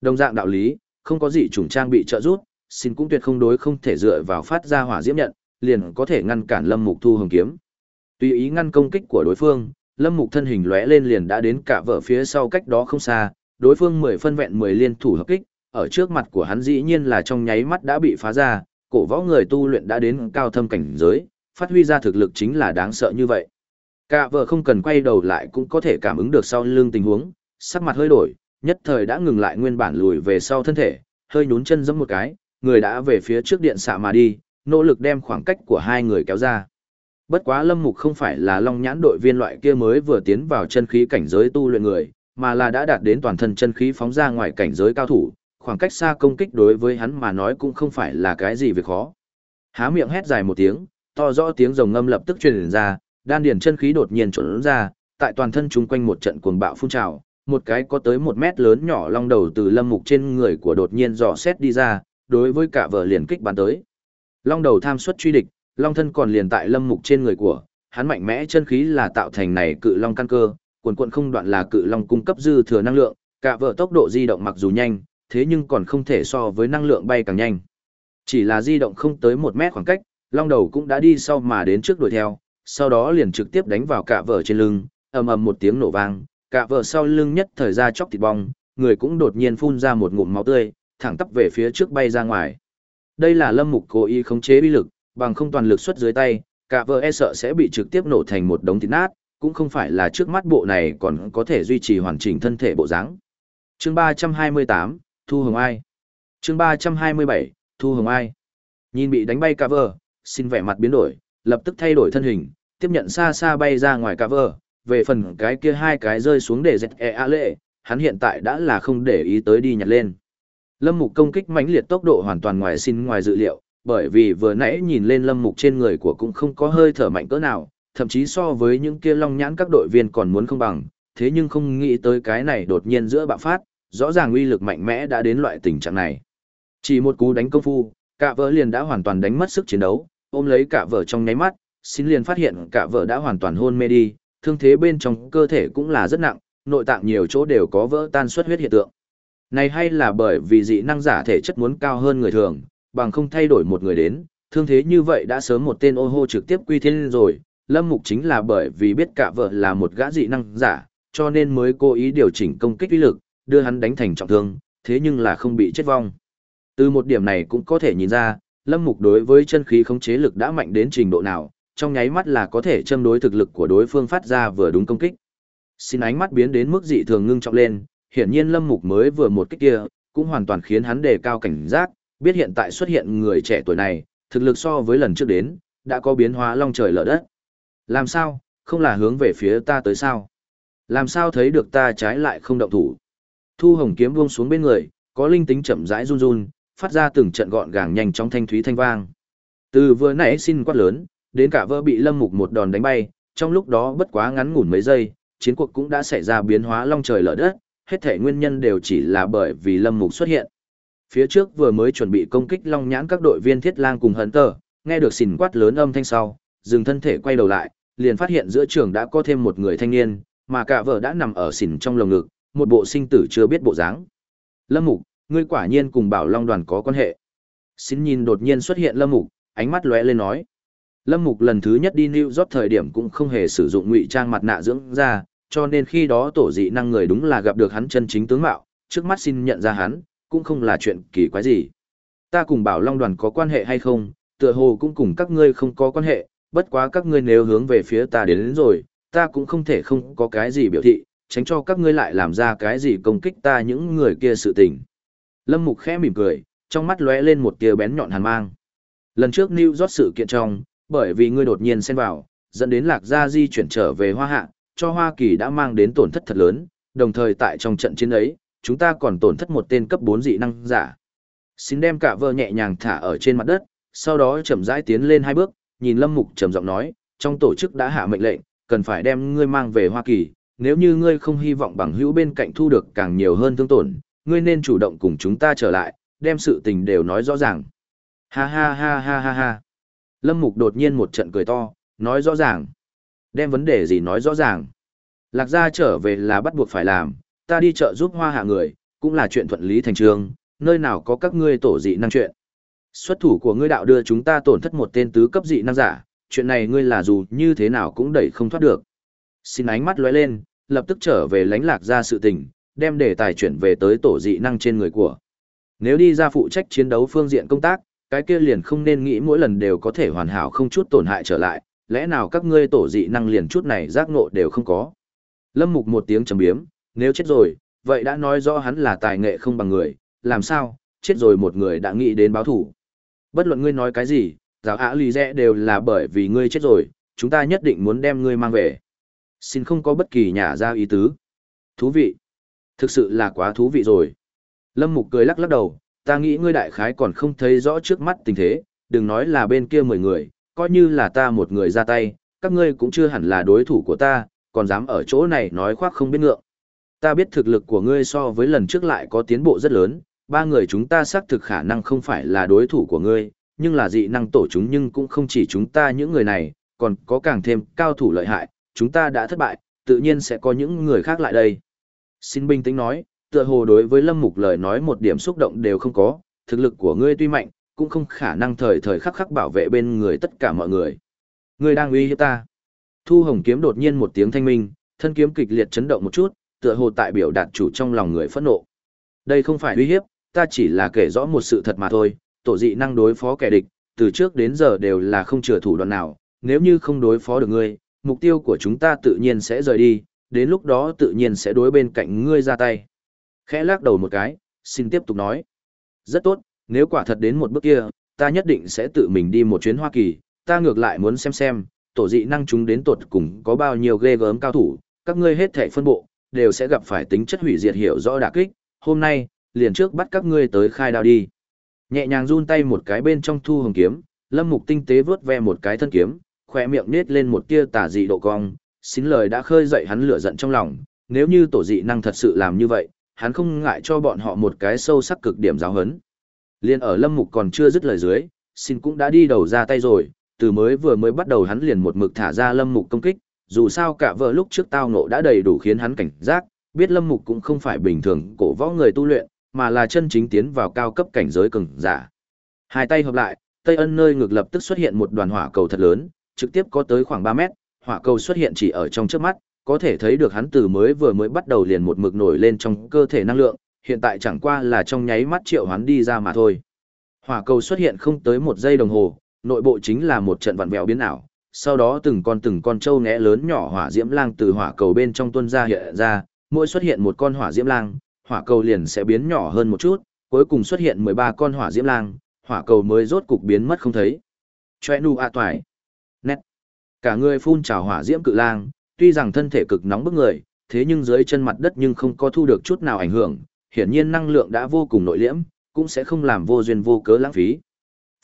Đồng dạng đạo lý, không có gì chủng trang bị trợ giúp, xin cũng tuyệt không đối không thể dựa vào phát ra hỏa diễm nhận, liền có thể ngăn cản Lâm Mục thu hồng kiếm. Tùy ý ngăn công kích của đối phương, Lâm Mục thân hình lóe lên liền đã đến cả vợ phía sau cách đó không xa, đối phương mười phân vẹn mười liên thủ hợp kích, ở trước mặt của hắn dĩ nhiên là trong nháy mắt đã bị phá ra, cổ võ người tu luyện đã đến cao thâm cảnh giới, phát huy ra thực lực chính là đáng sợ như vậy. Cả vợ không cần quay đầu lại cũng có thể cảm ứng được sau lưng tình huống, sắc mặt hơi đổi, nhất thời đã ngừng lại nguyên bản lùi về sau thân thể, hơi nhún chân giẫm một cái, người đã về phía trước điện xạ mà đi, nỗ lực đem khoảng cách của hai người kéo ra. Bất quá Lâm Mục không phải là long nhãn đội viên loại kia mới vừa tiến vào chân khí cảnh giới tu luyện người, mà là đã đạt đến toàn thân chân khí phóng ra ngoài cảnh giới cao thủ, khoảng cách xa công kích đối với hắn mà nói cũng không phải là cái gì việc khó. Há miệng hét dài một tiếng, to rõ tiếng rồng ngâm lập tức truyền ra, đan điền chân khí đột nhiên trộn ra, tại toàn thân chúng quanh một trận cuồng bạo phun trào, một cái có tới một mét lớn nhỏ long đầu từ lâm mục trên người của đột nhiên dò xét đi ra, đối với cả vợ liền kích bắn tới. Long đầu tham suất truy địch, long thân còn liền tại lâm mục trên người của, hắn mạnh mẽ chân khí là tạo thành này cự long căn cơ, cuồn cuộn không đoạn là cự long cung cấp dư thừa năng lượng, cả vợ tốc độ di động mặc dù nhanh, thế nhưng còn không thể so với năng lượng bay càng nhanh. Chỉ là di động không tới một mét khoảng cách, long đầu cũng đã đi sau mà đến trước đuổi theo, sau đó liền trực tiếp đánh vào cả vợ trên lưng, ầm ầm một tiếng nổ vang, cả vợ sau lưng nhất thời ra chóc thịt bong, người cũng đột nhiên phun ra một ngụm máu tươi, thẳng tắp về phía trước bay ra ngoài. Đây là Lâm Mục cố ý khống chế uy lực, bằng không toàn lực xuất dưới tay, cả vợ e sợ sẽ bị trực tiếp nổ thành một đống thịt nát, cũng không phải là trước mắt bộ này còn có thể duy trì hoàn chỉnh thân thể bộ dáng. Chương 328, Thu Hồng Ai. Chương 327, Thu Hồng Ai. Nhìn bị đánh bay cả vợ, xin vẻ mặt biến đổi, lập tức thay đổi thân hình, tiếp nhận xa xa bay ra ngoài cả vợ, về phần cái kia hai cái rơi xuống để dẹt e a lệ, hắn hiện tại đã là không để ý tới đi nhặt lên. Lâm Mục công kích mãnh liệt tốc độ hoàn toàn ngoài xin ngoài dự liệu, bởi vì vừa nãy nhìn lên Lâm Mục trên người của cũng không có hơi thở mạnh cỡ nào, thậm chí so với những kia long nhãn các đội viên còn muốn không bằng, thế nhưng không nghĩ tới cái này đột nhiên giữa bạo phát, rõ ràng uy lực mạnh mẽ đã đến loại tình trạng này. Chỉ một cú đánh công phu, cả vợ liền đã hoàn toàn đánh mất sức chiến đấu, ôm lấy cả vợ trong nháy mắt, xin liền phát hiện cả vợ đã hoàn toàn hôn mê đi, thương thế bên trong cơ thể cũng là rất nặng, nội tạng nhiều chỗ đều có vỡ tan xuất huyết hiện tượng. Này hay là bởi vì dị năng giả thể chất muốn cao hơn người thường, bằng không thay đổi một người đến, thương thế như vậy đã sớm một tên ô hô trực tiếp quy thiên rồi, Lâm Mục chính là bởi vì biết cả vợ là một gã dị năng giả, cho nên mới cố ý điều chỉnh công kích uy lực, đưa hắn đánh thành trọng thương, thế nhưng là không bị chết vong. Từ một điểm này cũng có thể nhìn ra, Lâm Mục đối với chân khí khống chế lực đã mạnh đến trình độ nào, trong nháy mắt là có thể châm đối thực lực của đối phương phát ra vừa đúng công kích. Xin ánh mắt biến đến mức dị thường ngưng trọng lên, hiển nhiên Lâm Mục mới vừa một kích kia, cũng hoàn toàn khiến hắn đề cao cảnh giác, biết hiện tại xuất hiện người trẻ tuổi này, thực lực so với lần trước đến, đã có biến hóa long trời lở đất. Làm sao, không là hướng về phía ta tới sao? Làm sao thấy được ta trái lại không động thủ? Thu hồng kiếm buông xuống bên người, có linh tính chậm rãi run run, phát ra từng trận gọn gàng nhanh trong thanh thúy thanh vang. Từ vừa nãy xin quát lớn, đến cả vỡ bị lâm mục một đòn đánh bay, trong lúc đó bất quá ngắn ngủn mấy giây, chiến cuộc cũng đã xảy ra biến hóa long trời lở đất, hết thể nguyên nhân đều chỉ là bởi vì lâm mục xuất hiện. Phía trước vừa mới chuẩn bị công kích long nhãn các đội viên thiết lang cùng hấn tờ, nghe được xỉn quát lớn âm thanh sau, dừng thân thể quay đầu lại, liền phát hiện giữa trường đã có thêm một người thanh niên, mà cả vợ đã nằm ở xỉn trong lồng ngực, một bộ sinh tử chưa biết bộ dáng. Lâm Mục, ngươi quả nhiên cùng Bảo Long đoàn có quan hệ. Xin nhìn đột nhiên xuất hiện Lâm Mục, ánh mắt lóe lên nói. Lâm Mục lần thứ nhất đi New York thời điểm cũng không hề sử dụng ngụy trang mặt nạ dưỡng da, cho nên khi đó tổ dị năng người đúng là gặp được hắn chân chính tướng mạo, trước mắt xin nhận ra hắn, cũng không là chuyện kỳ quái gì. Ta cùng Bảo Long đoàn có quan hệ hay không, tựa hồ cũng cùng các ngươi không có quan hệ, bất quá các ngươi nếu hướng về phía ta đến, đến rồi, ta cũng không thể không có cái gì biểu thị, tránh cho các ngươi lại làm ra cái gì công kích ta những người kia sự tình. Lâm Mục khẽ mỉm cười, trong mắt lóe lên một tia bén nhọn hàn mang. Lần trước New York sự kiện trong, bởi vì ngươi đột nhiên xen vào, dẫn đến Lạc Gia di chuyển trở về Hoa Hạ, cho Hoa Kỳ đã mang đến tổn thất thật lớn, đồng thời tại trong trận chiến ấy, chúng ta còn tổn thất một tên cấp 4 dị năng giả. Xin đem cả vợ nhẹ nhàng thả ở trên mặt đất, sau đó chậm rãi tiến lên hai bước, nhìn Lâm Mục trầm giọng nói, trong tổ chức đã hạ mệnh lệnh, cần phải đem ngươi mang về Hoa Kỳ, nếu như ngươi không hy vọng bằng hữu bên cạnh thu được càng nhiều hơn thương tổn, ngươi nên chủ động cùng chúng ta trở lại, đem sự tình đều nói rõ ràng. Ha ha ha ha ha ha. Lâm Mục đột nhiên một trận cười to, nói rõ ràng. Đem vấn đề gì nói rõ ràng. Lạc gia trở về là bắt buộc phải làm, ta đi chợ giúp hoa hạ người, cũng là chuyện thuận lý thành trường, nơi nào có các ngươi tổ dị năng chuyện. Xuất thủ của ngươi đạo đưa chúng ta tổn thất một tên tứ cấp dị năng giả, chuyện này ngươi là dù như thế nào cũng đẩy không thoát được. Xin ánh mắt lóe lên, lập tức trở về lánh lạc ra sự tình, đem đề tài chuyển về tới tổ dị năng trên người của. Nếu đi ra phụ trách chiến đấu phương diện công tác, cái kia liền không nên nghĩ mỗi lần đều có thể hoàn hảo không chút tổn hại trở lại, lẽ nào các ngươi tổ dị năng liền chút này giác ngộ đều không có. Lâm Mục một tiếng trầm biếm, nếu chết rồi, vậy đã nói rõ hắn là tài nghệ không bằng người, làm sao, chết rồi một người đã nghĩ đến báo thủ. Bất luận ngươi nói cái gì, giáo ả lì rẽ đều là bởi vì ngươi chết rồi, chúng ta nhất định muốn đem ngươi mang về. Xin không có bất kỳ nhà ra ý tứ. Thú vị. Thực sự là quá thú vị rồi. Lâm Mục cười lắc lắc đầu, ta nghĩ ngươi đại khái còn không thấy rõ trước mắt tình thế, đừng nói là bên kia mười người, coi như là ta một người ra tay, các ngươi cũng chưa hẳn là đối thủ của ta, còn dám ở chỗ này nói khoác không biết ngượng. Ta biết thực lực của ngươi so với lần trước lại có tiến bộ rất lớn, ba người chúng ta xác thực khả năng không phải là đối thủ của ngươi, nhưng là dị năng tổ chúng nhưng cũng không chỉ chúng ta những người này, còn có càng thêm cao thủ lợi hại, chúng ta đã thất bại, tự nhiên sẽ có những người khác lại đây. Xin bình tĩnh nói, tựa hồ đối với Lâm Mục lời nói một điểm xúc động đều không có, thực lực của ngươi tuy mạnh, cũng không khả năng thời thời khắc khắc bảo vệ bên người tất cả mọi người. Ngươi đang uy hiếp ta. Thu Hồng kiếm đột nhiên một tiếng thanh minh, thân kiếm kịch liệt chấn động một chút, tựa hồ tại biểu đạt chủ trong lòng người phẫn nộ. Đây không phải uy hiếp, ta chỉ là kể rõ một sự thật mà thôi, tổ dị năng đối phó kẻ địch, từ trước đến giờ đều là không chừa thủ đoạn nào, nếu như không đối phó được ngươi, mục tiêu của chúng ta tự nhiên sẽ rời đi, đến lúc đó tự nhiên sẽ đối bên cạnh ngươi ra tay. Khẽ lắc đầu một cái, xin tiếp tục nói. Rất tốt, nếu quả thật đến một bước kia, ta nhất định sẽ tự mình đi một chuyến Hoa Kỳ, ta ngược lại muốn xem xem, tổ dị năng chúng đến tột cùng có bao nhiêu ghê gớm cao thủ, các ngươi hết thể phân bộ, đều sẽ gặp phải tính chất hủy diệt hiểu rõ đả kích, hôm nay, liền trước bắt các ngươi tới khai đao đi. Nhẹ nhàng run tay một cái bên trong thu hồng kiếm, lâm mục tinh tế vớt ve một cái thân kiếm, khỏe miệng nết lên một tia tà dị độ cong, xin lời đã khơi dậy hắn lửa giận trong lòng, nếu như tổ dị năng thật sự làm như vậy, hắn không ngại cho bọn họ một cái sâu sắc cực điểm giáo hấn. Liên ở lâm mục còn chưa dứt lời dưới, xin cũng đã đi đầu ra tay rồi, từ mới vừa mới bắt đầu hắn liền một mực thả ra lâm mục công kích, dù sao cả vợ lúc trước tao ngộ đã đầy đủ khiến hắn cảnh giác, biết lâm mục cũng không phải bình thường cổ võ người tu luyện, mà là chân chính tiến vào cao cấp cảnh giới cường giả. Hai tay hợp lại, Tây Ân nơi ngược lập tức xuất hiện một đoàn hỏa cầu thật lớn, trực tiếp có tới khoảng 3 mét, hỏa cầu xuất hiện chỉ ở trong trước mắt, có thể thấy được hắn từ mới vừa mới bắt đầu liền một mực nổi lên trong cơ thể năng lượng, hiện tại chẳng qua là trong nháy mắt triệu hắn đi ra mà thôi. Hỏa cầu xuất hiện không tới một giây đồng hồ, nội bộ chính là một trận vặn vẹo biến ảo, sau đó từng con từng con trâu ngẽ lớn nhỏ hỏa diễm lang từ hỏa cầu bên trong tuôn ra hiện ra, mỗi xuất hiện một con hỏa diễm lang, hỏa cầu liền sẽ biến nhỏ hơn một chút, cuối cùng xuất hiện 13 con hỏa diễm lang, hỏa cầu mới rốt cục biến mất không thấy. Choe nu a toại. Nét. Cả người phun trào hỏa diễm cự lang, tuy rằng thân thể cực nóng bức người, thế nhưng dưới chân mặt đất nhưng không có thu được chút nào ảnh hưởng, hiển nhiên năng lượng đã vô cùng nội liễm, cũng sẽ không làm vô duyên vô cớ lãng phí.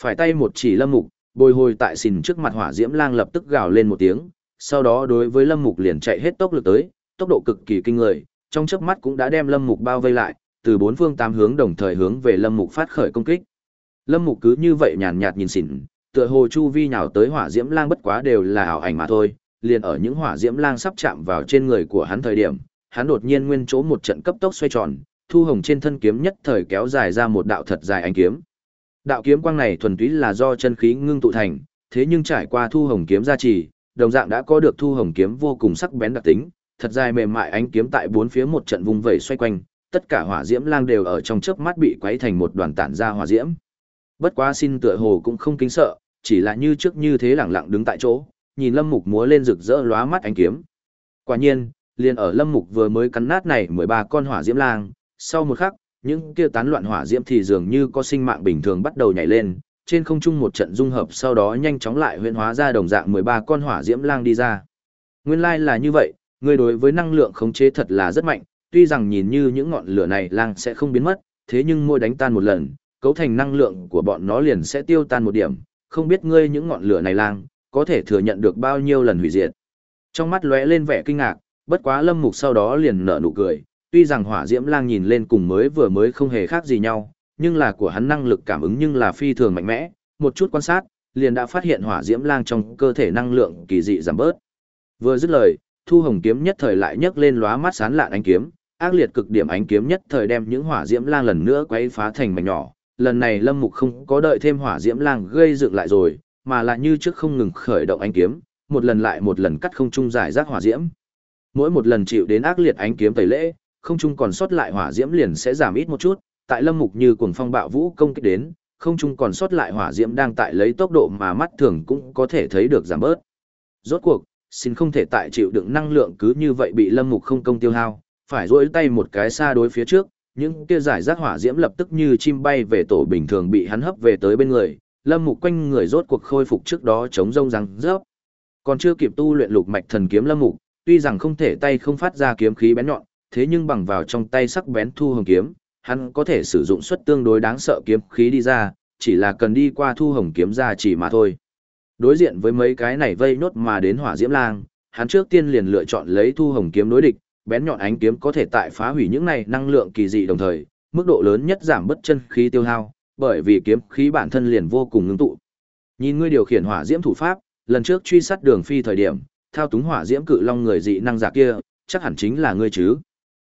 Phải tay một chỉ lâm mục, bồi hồi tại xìn trước mặt hỏa diễm lang lập tức gào lên một tiếng, sau đó đối với lâm mục liền chạy hết tốc lực tới, tốc độ cực kỳ kinh người, trong chớp mắt cũng đã đem lâm mục bao vây lại, từ bốn phương tám hướng đồng thời hướng về lâm mục phát khởi công kích. Lâm mục cứ như vậy nhàn nhạt nhìn xỉn, tựa hồ chu vi nhào tới hỏa diễm lang bất quá đều là ảo ảnh mà thôi, liền ở những hỏa diễm lang sắp chạm vào trên người của hắn thời điểm, hắn đột nhiên nguyên chỗ một trận cấp tốc xoay tròn, thu hồng trên thân kiếm nhất thời kéo dài ra một đạo thật dài ánh kiếm. Đạo kiếm quang này thuần túy là do chân khí ngưng tụ thành, thế nhưng trải qua thu hồng kiếm gia trì, đồng dạng đã có được thu hồng kiếm vô cùng sắc bén đặc tính, thật dài mềm mại ánh kiếm tại bốn phía một trận vùng vẩy xoay quanh, tất cả hỏa diễm lang đều ở trong chớp mắt bị quấy thành một đoàn tản ra hỏa diễm. Bất quá xin tựa hồ cũng không kính sợ, chỉ là như trước như thế lẳng lặng đứng tại chỗ, nhìn Lâm Mục múa lên rực rỡ lóa mắt ánh kiếm. Quả nhiên, liền ở Lâm Mục vừa mới cắn nát này 13 con hỏa diễm lang, sau một khắc, những kia tán loạn hỏa diễm thì dường như có sinh mạng bình thường bắt đầu nhảy lên, trên không trung một trận dung hợp sau đó nhanh chóng lại huyễn hóa ra đồng dạng 13 con hỏa diễm lang đi ra. Nguyên lai like là như vậy, người đối với năng lượng khống chế thật là rất mạnh, tuy rằng nhìn như những ngọn lửa này lang sẽ không biến mất, thế nhưng mỗi đánh tan một lần, cấu thành năng lượng của bọn nó liền sẽ tiêu tan một điểm, không biết ngươi những ngọn lửa này lang, có thể thừa nhận được bao nhiêu lần hủy diệt. Trong mắt lóe lên vẻ kinh ngạc, bất quá lâm mục sau đó liền nở nụ cười, tuy rằng hỏa diễm lang nhìn lên cùng mới vừa mới không hề khác gì nhau, nhưng là của hắn năng lực cảm ứng nhưng là phi thường mạnh mẽ, một chút quan sát, liền đã phát hiện hỏa diễm lang trong cơ thể năng lượng kỳ dị giảm bớt. Vừa dứt lời, Thu Hồng kiếm nhất thời lại nhấc lên lóa mắt sáng lạn ánh kiếm, ác liệt cực điểm ánh kiếm nhất thời đem những hỏa diễm lang lần nữa quấy phá thành mảnh nhỏ. Lần này Lâm Mục không có đợi thêm hỏa diễm lang gây dựng lại rồi, mà lại như trước không ngừng khởi động ánh kiếm, một lần lại một lần cắt không trung giải rác hỏa diễm. Mỗi một lần chịu đến ác liệt ánh kiếm tẩy lễ, không trung còn sót lại hỏa diễm liền sẽ giảm ít một chút, tại Lâm Mục như cuồng phong bạo vũ công kích đến, không trung còn sót lại hỏa diễm đang tại lấy tốc độ mà mắt thường cũng có thể thấy được giảm bớt. Rốt cuộc, xin không thể tại chịu đựng năng lượng cứ như vậy bị Lâm Mục không công tiêu hao, phải duỗi tay một cái xa đối phía trước, những kia giải rác hỏa diễm lập tức như chim bay về tổ bình thường bị hắn hấp về tới bên người, Lâm Mục quanh người rốt cuộc khôi phục trước đó chống rông răng rớp. Còn chưa kịp tu luyện lục mạch thần kiếm Lâm Mục, tuy rằng không thể tay không phát ra kiếm khí bén nhọn, thế nhưng bằng vào trong tay sắc bén thu hồng kiếm, hắn có thể sử dụng suất tương đối đáng sợ kiếm khí đi ra, chỉ là cần đi qua thu hồng kiếm ra chỉ mà thôi. Đối diện với mấy cái này vây nốt mà đến hỏa diễm lang, hắn trước tiên liền lựa chọn lấy thu hồng kiếm đối địch, bén nhọn ánh kiếm có thể tại phá hủy những này năng lượng kỳ dị đồng thời, mức độ lớn nhất giảm bất chân khí tiêu hao, bởi vì kiếm khí bản thân liền vô cùng ngưng tụ. Nhìn ngươi điều khiển hỏa diễm thủ pháp, lần trước truy sát đường phi thời điểm, thao túng hỏa diễm cự long người dị năng giả kia, chắc hẳn chính là ngươi chứ.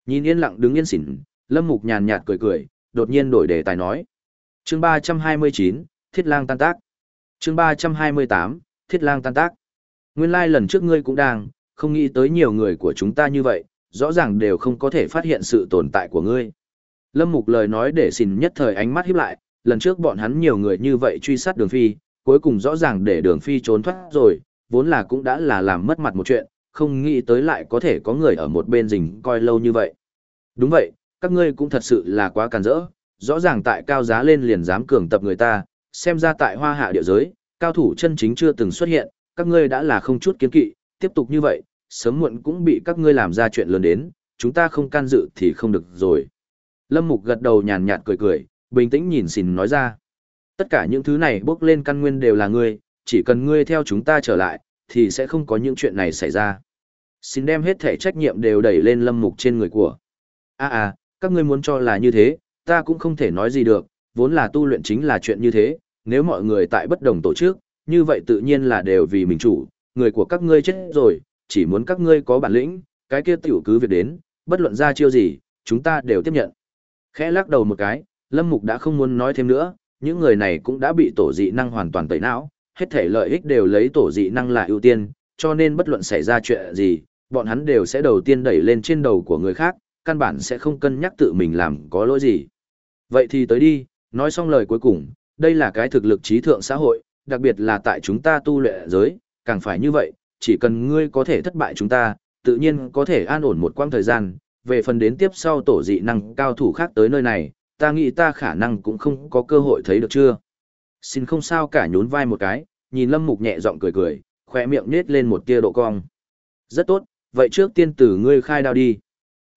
Nhìn yên lặng đứng yên xỉn, Lâm Mục nhàn nhạt cười cười, đột nhiên đổi đề tài nói. Chương 329, Thiết Lang tan tác. Chương 328, Thiết Lang tan tác. Nguyên lai like lần trước ngươi cũng đang, không nghĩ tới nhiều người của chúng ta như vậy, rõ ràng đều không có thể phát hiện sự tồn tại của ngươi. Lâm Mục lời nói để xỉn nhất thời ánh mắt híp lại, lần trước bọn hắn nhiều người như vậy truy sát đường phi, cuối cùng rõ ràng để đường phi trốn thoát rồi, vốn là cũng đã là làm mất mặt một chuyện, không nghĩ tới lại có thể có người ở một bên rình coi lâu như vậy. Đúng vậy, các ngươi cũng thật sự là quá càn rỡ, rõ ràng tại cao giá lên liền dám cường tập người ta, xem ra tại hoa hạ địa giới, cao thủ chân chính chưa từng xuất hiện, các ngươi đã là không chút kiến kỵ, tiếp tục như vậy, sớm muộn cũng bị các ngươi làm ra chuyện lớn đến, chúng ta không can dự thì không được rồi. Lâm Mục gật đầu nhàn nhạt cười cười, bình tĩnh nhìn xin nói ra. Tất cả những thứ này bước lên căn nguyên đều là ngươi, chỉ cần ngươi theo chúng ta trở lại, thì sẽ không có những chuyện này xảy ra. Xin đem hết thể trách nhiệm đều đẩy lên lâm mục trên người của. À à, các ngươi muốn cho là như thế, ta cũng không thể nói gì được, vốn là tu luyện chính là chuyện như thế, nếu mọi người tại bất đồng tổ chức, như vậy tự nhiên là đều vì mình chủ, người của các ngươi chết rồi, chỉ muốn các ngươi có bản lĩnh, cái kia tiểu cứ việc đến, bất luận ra chiêu gì, chúng ta đều tiếp nhận. Khẽ lắc đầu một cái, Lâm Mục đã không muốn nói thêm nữa, những người này cũng đã bị tổ dị năng hoàn toàn tẩy não, hết thể lợi ích đều lấy tổ dị năng là ưu tiên, cho nên bất luận xảy ra chuyện gì, bọn hắn đều sẽ đầu tiên đẩy lên trên đầu của người khác, căn bản sẽ không cân nhắc tự mình làm có lỗi gì. Vậy thì tới đi, nói xong lời cuối cùng, đây là cái thực lực trí thượng xã hội, đặc biệt là tại chúng ta tu lệ giới, càng phải như vậy, chỉ cần ngươi có thể thất bại chúng ta, tự nhiên có thể an ổn một quãng thời gian, về phần đến tiếp sau tổ dị năng cao thủ khác tới nơi này, ta nghĩ ta khả năng cũng không có cơ hội thấy được chưa. Xin không sao cả nhún vai một cái, nhìn Lâm Mục nhẹ giọng cười cười, khỏe miệng nết lên một tia độ cong. Rất tốt, vậy trước tiên tử ngươi khai đao đi.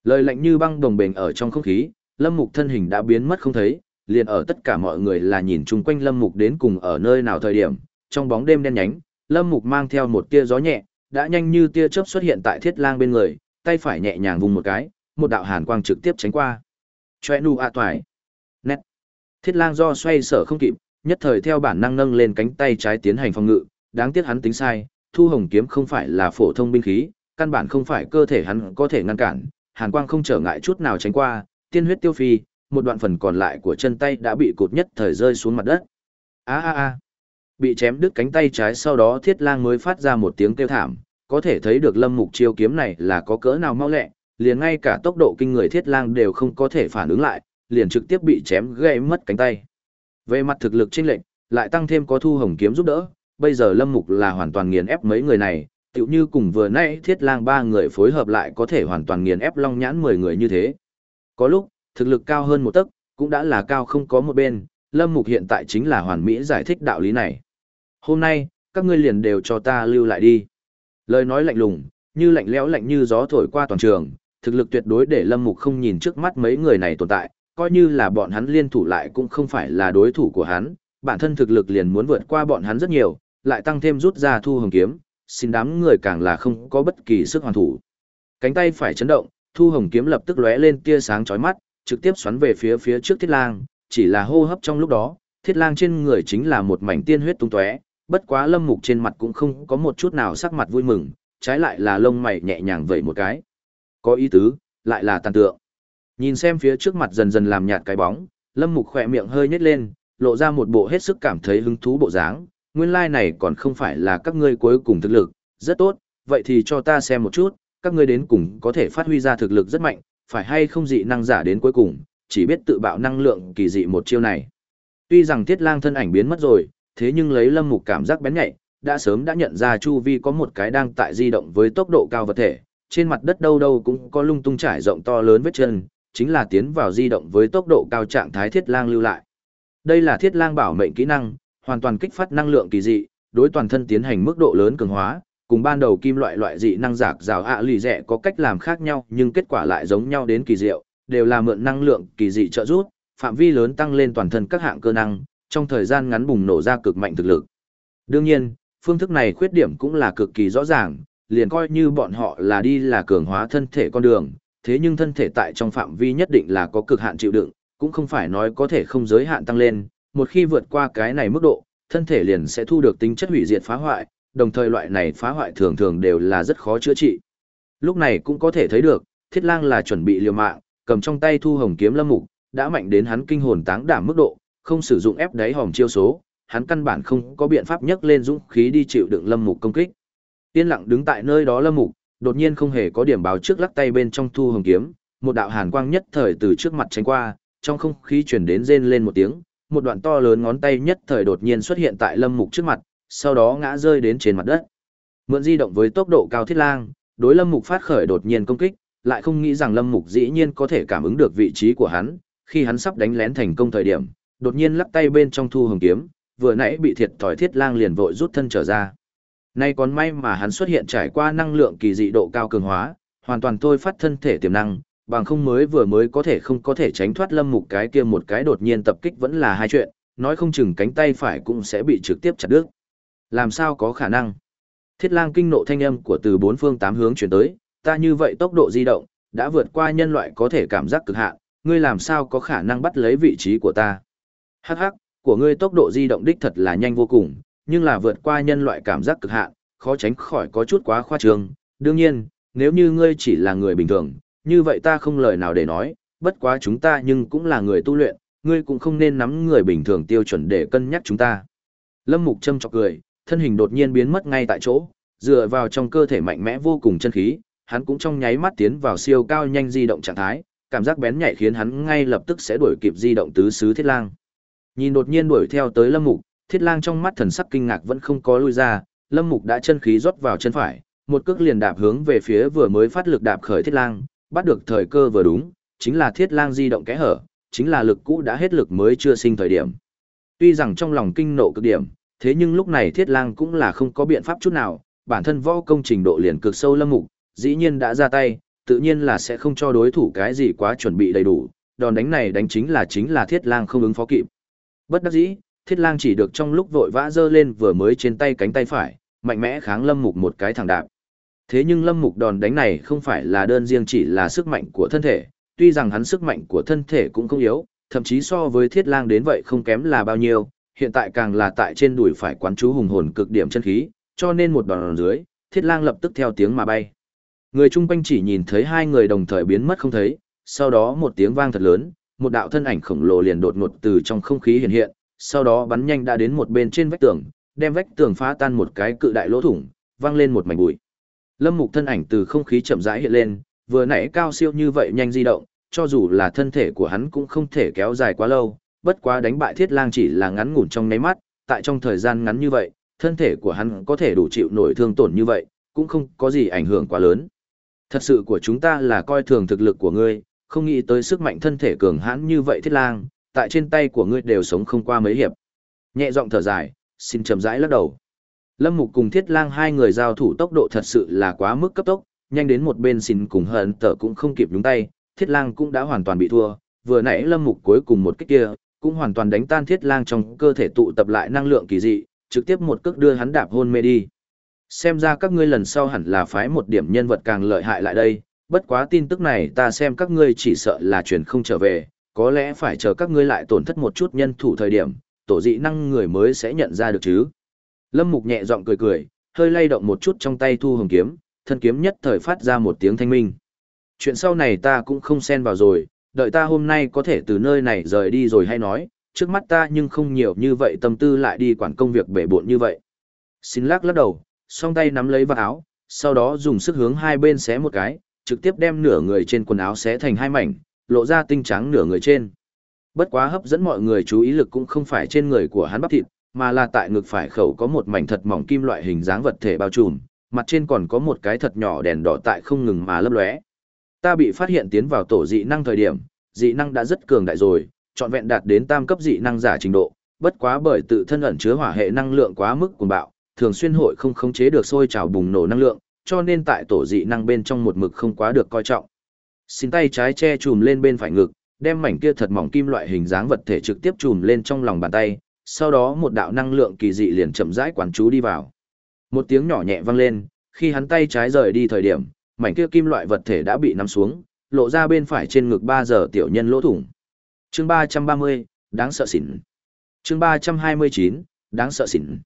Lời lạnh như băng đồng bền ở trong không khí, Lâm Mục thân hình đã biến mất không thấy, liền ở tất cả mọi người là nhìn chung quanh Lâm Mục đến cùng ở nơi nào thời điểm, trong bóng đêm đen nhánh, Lâm Mục mang theo một tia gió nhẹ, đã nhanh như tia chớp xuất hiện tại Thiết Lang bên người, tay phải nhẹ nhàng vùng một cái, một đạo hàn quang trực tiếp tránh qua. Choe nu a toại. Thiết Lang do xoay sở không kịp, nhất thời theo bản năng nâng lên cánh tay trái tiến hành phòng ngự, đáng tiếc hắn tính sai, Thu Hồng kiếm không phải là phổ thông binh khí, căn bản không phải cơ thể hắn có thể ngăn cản, hàn quang không trở ngại chút nào tránh qua, tiên huyết tiêu phi, một đoạn phần còn lại của chân tay đã bị cột nhất thời rơi xuống mặt đất. A a a. Bị chém đứt cánh tay trái sau đó Thiết Lang mới phát ra một tiếng kêu thảm, có thể thấy được Lâm Mục chiêu kiếm này là có cỡ nào mau lẹ, liền ngay cả tốc độ kinh người Thiết Lang đều không có thể phản ứng lại, liền trực tiếp bị chém gãy mất cánh tay. Về mặt thực lực chênh lệnh, lại tăng thêm có thu hồng kiếm giúp đỡ, bây giờ Lâm Mục là hoàn toàn nghiền ép mấy người này, tựu như cùng vừa nãy Thiết Lang ba người phối hợp lại có thể hoàn toàn nghiền ép Long Nhãn 10 người như thế. Có lúc, thực lực cao hơn một tấc, cũng đã là cao không có một bên, Lâm Mục hiện tại chính là hoàn mỹ giải thích đạo lý này. Hôm nay, các ngươi liền đều cho ta lưu lại đi. Lời nói lạnh lùng, như lạnh lẽo lạnh như gió thổi qua toàn trường, thực lực tuyệt đối để Lâm Mục không nhìn trước mắt mấy người này tồn tại, coi như là bọn hắn liên thủ lại cũng không phải là đối thủ của hắn, bản thân thực lực liền muốn vượt qua bọn hắn rất nhiều, lại tăng thêm rút ra thu hồng kiếm, xin đám người càng là không có bất kỳ sức hoàn thủ. Cánh tay phải chấn động, thu hồng kiếm lập tức lóe lên tia sáng chói mắt, trực tiếp xoắn về phía phía trước thiết lang, chỉ là hô hấp trong lúc đó, thiết lang trên người chính là một mảnh tiên huyết tung tóe, bất quá lâm mục trên mặt cũng không có một chút nào sắc mặt vui mừng, trái lại là lông mày nhẹ nhàng vẩy một cái. Có ý tứ, lại là tàn tượng. Nhìn xem phía trước mặt dần dần làm nhạt cái bóng, lâm mục khỏe miệng hơi nhếch lên, lộ ra một bộ hết sức cảm thấy hứng thú bộ dáng, nguyên lai like này còn không phải là các ngươi cuối cùng thực lực, rất tốt, vậy thì cho ta xem một chút, các ngươi đến cùng có thể phát huy ra thực lực rất mạnh, phải hay không dị năng giả đến cuối cùng, chỉ biết tự bạo năng lượng kỳ dị một chiêu này. Tuy rằng Tiết Lang thân ảnh biến mất rồi, thế nhưng lấy Lâm Mục cảm giác bén nhạy, đã sớm đã nhận ra chu vi có một cái đang tại di động với tốc độ cao vật thể, trên mặt đất đâu đâu cũng có lung tung trải rộng to lớn vết chân, chính là tiến vào di động với tốc độ cao trạng thái Thiết Lang lưu lại. Đây là Thiết Lang bảo mệnh kỹ năng, hoàn toàn kích phát năng lượng kỳ dị, đối toàn thân tiến hành mức độ lớn cường hóa, cùng ban đầu kim loại loại dị năng giạc rào ạ lì rẻ có cách làm khác nhau nhưng kết quả lại giống nhau đến kỳ diệu, đều là mượn năng lượng kỳ dị trợ giúp, phạm vi lớn tăng lên toàn thân các hạng cơ năng, trong thời gian ngắn bùng nổ ra cực mạnh thực lực. Đương nhiên, phương thức này khuyết điểm cũng là cực kỳ rõ ràng, liền coi như bọn họ là đi là cường hóa thân thể con đường, thế nhưng thân thể tại trong phạm vi nhất định là có cực hạn chịu đựng, cũng không phải nói có thể không giới hạn tăng lên, một khi vượt qua cái này mức độ, thân thể liền sẽ thu được tính chất hủy diệt phá hoại, đồng thời loại này phá hoại thường thường đều là rất khó chữa trị. Lúc này cũng có thể thấy được, Thiết Lang là chuẩn bị liều mạng, cầm trong tay thu hồng kiếm lâm mục, đã mạnh đến hắn kinh hồn táng đảm mức độ, không sử dụng ép đáy hòm chiêu số, hắn căn bản không có biện pháp nhấc lên dũng khí đi chịu đựng lâm mục công kích. Tiên lặng đứng tại nơi đó lâm mục, đột nhiên không hề có điểm báo trước lắc tay bên trong thu hồng kiếm, một đạo hàn quang nhất thời từ trước mặt tránh qua, trong không khí truyền đến rên lên một tiếng, một đoạn to lớn ngón tay nhất thời đột nhiên xuất hiện tại lâm mục trước mặt, sau đó ngã rơi đến trên mặt đất. Mượn di động với tốc độ cao thiết lang, đối lâm mục phát khởi đột nhiên công kích, lại không nghĩ rằng lâm mục dĩ nhiên có thể cảm ứng được vị trí của hắn, khi hắn sắp đánh lén thành công thời điểm, đột nhiên lắc tay bên trong thu hồng kiếm, vừa nãy bị thiệt thòi thiết lang liền vội rút thân trở ra. Nay còn may mà hắn xuất hiện trải qua năng lượng kỳ dị độ cao cường hóa, hoàn toàn thôi phát thân thể tiềm năng, bằng không mới vừa mới có thể không có thể tránh thoát lâm mục cái kia một cái đột nhiên tập kích vẫn là hai chuyện, nói không chừng cánh tay phải cũng sẽ bị trực tiếp chặt đứt. Làm sao có khả năng? Thiết lang kinh nộ thanh âm của từ bốn phương tám hướng chuyển tới, ta như vậy tốc độ di động, đã vượt qua nhân loại có thể cảm giác cực hạn, ngươi làm sao có khả năng bắt lấy vị trí của ta? Hắc hắc, của ngươi tốc độ di động đích thật là nhanh vô cùng, nhưng là vượt qua nhân loại cảm giác cực hạn, khó tránh khỏi có chút quá khoa trương. Đương nhiên, nếu như ngươi chỉ là người bình thường, như vậy ta không lời nào để nói, bất quá chúng ta nhưng cũng là người tu luyện, ngươi cũng không nên nắm người bình thường tiêu chuẩn để cân nhắc chúng ta. Lâm Mục châm chọc cười, thân hình đột nhiên biến mất ngay tại chỗ, dựa vào trong cơ thể mạnh mẽ vô cùng chân khí, hắn cũng trong nháy mắt tiến vào siêu cao nhanh di động trạng thái, cảm giác bén nhạy khiến hắn ngay lập tức sẽ đuổi kịp di động tứ xứ Thiết Lang. Nhìn đột nhiên đuổi theo tới Lâm Mục, Thiết Lang trong mắt thần sắc kinh ngạc vẫn không có lui ra, Lâm Mục đã chân khí rót vào chân phải, một cước liền đạp hướng về phía vừa mới phát lực đạp khởi Thiết Lang, bắt được thời cơ vừa đúng, chính là Thiết Lang di động kẽ hở, chính là lực cũ đã hết lực mới chưa sinh thời điểm. Tuy rằng trong lòng kinh nộ cực điểm, thế nhưng lúc này Thiết Lang cũng là không có biện pháp chút nào, bản thân võ công trình độ liền cực sâu Lâm Mục, dĩ nhiên đã ra tay, tự nhiên là sẽ không cho đối thủ cái gì quá chuẩn bị đầy đủ, đòn đánh này đánh chính là chính là Thiết Lang không ứng phó kịp. Bất đắc dĩ, Thiết Lang chỉ được trong lúc vội vã giơ lên vừa mới trên tay cánh tay phải, mạnh mẽ kháng Lâm Mục một cái thẳng đạp. Thế nhưng Lâm Mục đòn đánh này không phải là đơn riêng chỉ là sức mạnh của thân thể, tuy rằng hắn sức mạnh của thân thể cũng không yếu, thậm chí so với Thiết Lang đến vậy không kém là bao nhiêu, hiện tại càng là tại trên đùi phải quán chú hùng hồn cực điểm chân khí, cho nên một đòn dưới, Thiết Lang lập tức theo tiếng mà bay. Người chung quanh chỉ nhìn thấy hai người đồng thời biến mất không thấy, sau đó một tiếng vang thật lớn, một đạo thân ảnh khổng lồ liền đột ngột từ trong không khí hiện hiện, sau đó bắn nhanh đã đến một bên trên vách tường, đem vách tường phá tan một cái cự đại lỗ thủng, vang lên một mảnh bụi. Lâm Mục thân ảnh từ không khí chậm rãi hiện lên, vừa nãy cao siêu như vậy nhanh di động, cho dù là thân thể của hắn cũng không thể kéo dài quá lâu, bất quá đánh bại Thiết Lang chỉ là ngắn ngủn trong nháy mắt, tại trong thời gian ngắn như vậy, thân thể của hắn có thể đủ chịu nổi thương tổn như vậy, cũng không có gì ảnh hưởng quá lớn. Thật sự của chúng ta là coi thường thực lực của ngươi, không nghĩ tới sức mạnh thân thể cường hãn như vậy Thiết Lang, tại trên tay của ngươi đều sống không qua mấy hiệp. Nhẹ giọng thở dài, xin chậm rãi lắc đầu. Lâm Mục cùng Thiết Lang hai người giao thủ tốc độ thật sự là quá mức cấp tốc, nhanh đến một bên xin cùng hận tở cũng không kịp nhúng tay, Thiết Lang cũng đã hoàn toàn bị thua, vừa nãy Lâm Mục cuối cùng một kích kia, cũng hoàn toàn đánh tan Thiết Lang trong cơ thể tụ tập lại năng lượng kỳ dị, trực tiếp một cước đưa hắn đạp hôn mê đi. Xem ra các ngươi lần sau hẳn là phái một điểm nhân vật càng lợi hại lại đây, bất quá tin tức này ta xem các ngươi chỉ sợ là truyền không trở về, có lẽ phải chờ các ngươi lại tổn thất một chút nhân thủ thời điểm, tổ dị năng người mới sẽ nhận ra được chứ. Lâm Mục nhẹ giọng cười cười, hơi lay động một chút trong tay thu hồng kiếm, thân kiếm nhất thời phát ra một tiếng thanh minh. Chuyện sau này ta cũng không xen vào rồi, đợi ta hôm nay có thể từ nơi này rời đi rồi hay nói, trước mắt ta nhưng không nhiều như vậy tâm tư lại đi quản công việc bể bộn như vậy. Xin lắc lắc đầu, song tay nắm lấy vào áo, sau đó dùng sức hướng hai bên xé một cái, trực tiếp đem nửa người trên quần áo xé thành hai mảnh, lộ ra tinh trắng nửa người trên. Bất quá hấp dẫn mọi người chú ý lực cũng không phải trên người của hắn bắp thịt, mà là tại ngực phải khẩu có một mảnh thật mỏng kim loại hình dáng vật thể bao trùm, mặt trên còn có một cái thật nhỏ đèn đỏ tại không ngừng mà lấp lóe. Ta bị phát hiện tiến vào tổ dị năng thời điểm, dị năng đã rất cường đại rồi, trọn vẹn đạt đến tam cấp dị năng giả trình độ, bất quá bởi tự thân ẩn chứa hỏa hệ năng lượng quá mức cuồng bạo, thường xuyên hội không khống chế được sôi trào bùng nổ năng lượng, cho nên tại tổ dị năng bên trong một mực không quá được coi trọng. Xin tay trái che chùm lên bên phải ngực, đem mảnh kia thật mỏng kim loại hình dáng vật thể trực tiếp chùm lên trong lòng bàn tay, sau đó một đạo năng lượng kỳ dị liền chậm rãi quán chú đi vào. Một tiếng nhỏ nhẹ vang lên, khi hắn tay trái rời đi thời điểm, mảnh kia kim loại vật thể đã bị nắm xuống, lộ ra bên phải trên ngực 3 giờ tiểu nhân lỗ thủng. Chương 330, đáng sợ xỉn. Chương 329, đáng sợ xỉn.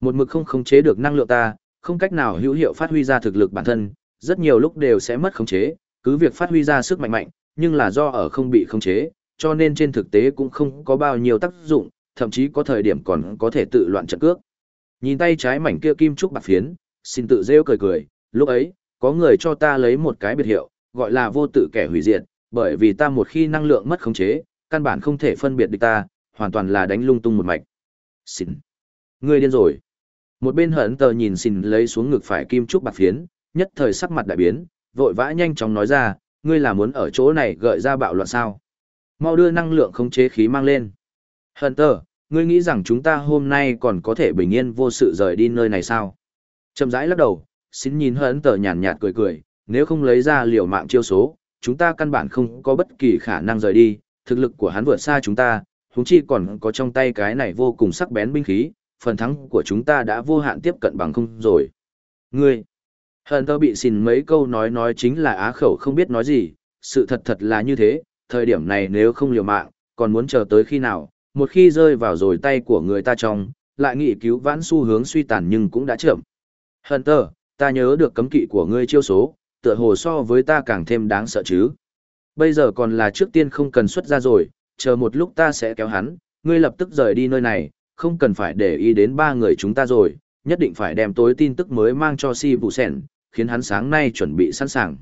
Một mực không khống chế được năng lượng ta, không cách nào hữu hiệu phát huy ra thực lực bản thân, rất nhiều lúc đều sẽ mất khống chế, cứ việc phát huy ra sức mạnh mạnh, nhưng là do ở không bị khống chế, cho nên trên thực tế cũng không có bao nhiêu tác dụng, thậm chí có thời điểm còn có thể tự loạn trận cước. Nhìn tay trái mảnh kia kim trúc bạc phiến, xin tự rêu cười cười, lúc ấy, có người cho ta lấy một cái biệt hiệu, gọi là vô tự kẻ hủy diệt, bởi vì ta một khi năng lượng mất khống chế, căn bản không thể phân biệt được ta, hoàn toàn là đánh lung tung một mạch. Xin. Ngươi điên rồi. Một bên hận tờ nhìn xin lấy xuống ngực phải kim trúc bạc phiến, nhất thời sắc mặt đại biến, vội vã nhanh chóng nói ra, ngươi là muốn ở chỗ này gợi ra bạo loạn sao. Mau đưa năng lượng khống chế khí mang lên. Hận ngươi nghĩ rằng chúng ta hôm nay còn có thể bình yên vô sự rời đi nơi này sao? Chậm rãi lắc đầu, xin nhìn hận nhàn nhạt cười cười, nếu không lấy ra liều mạng chiêu số, chúng ta căn bản không có bất kỳ khả năng rời đi, thực lực của hắn vượt xa chúng ta, huống chi còn có trong tay cái này vô cùng sắc bén binh khí, phần thắng của chúng ta đã vô hạn tiếp cận bằng không rồi. Ngươi, hận tơ bị xin mấy câu nói nói chính là á khẩu không biết nói gì, sự thật thật là như thế, thời điểm này nếu không liều mạng, còn muốn chờ tới khi nào, một khi rơi vào rồi tay của người ta trong, lại nghĩ cứu vãn xu hướng suy tàn nhưng cũng đã chậm. Hunter, ta nhớ được cấm kỵ của ngươi chiêu số, tựa hồ so với ta càng thêm đáng sợ chứ. Bây giờ còn là trước tiên không cần xuất ra rồi, chờ một lúc ta sẽ kéo hắn, ngươi lập tức rời đi nơi này, không cần phải để ý đến ba người chúng ta rồi, nhất định phải đem tối tin tức mới mang cho si vụ sẻn, khiến hắn sáng nay chuẩn bị sẵn sàng.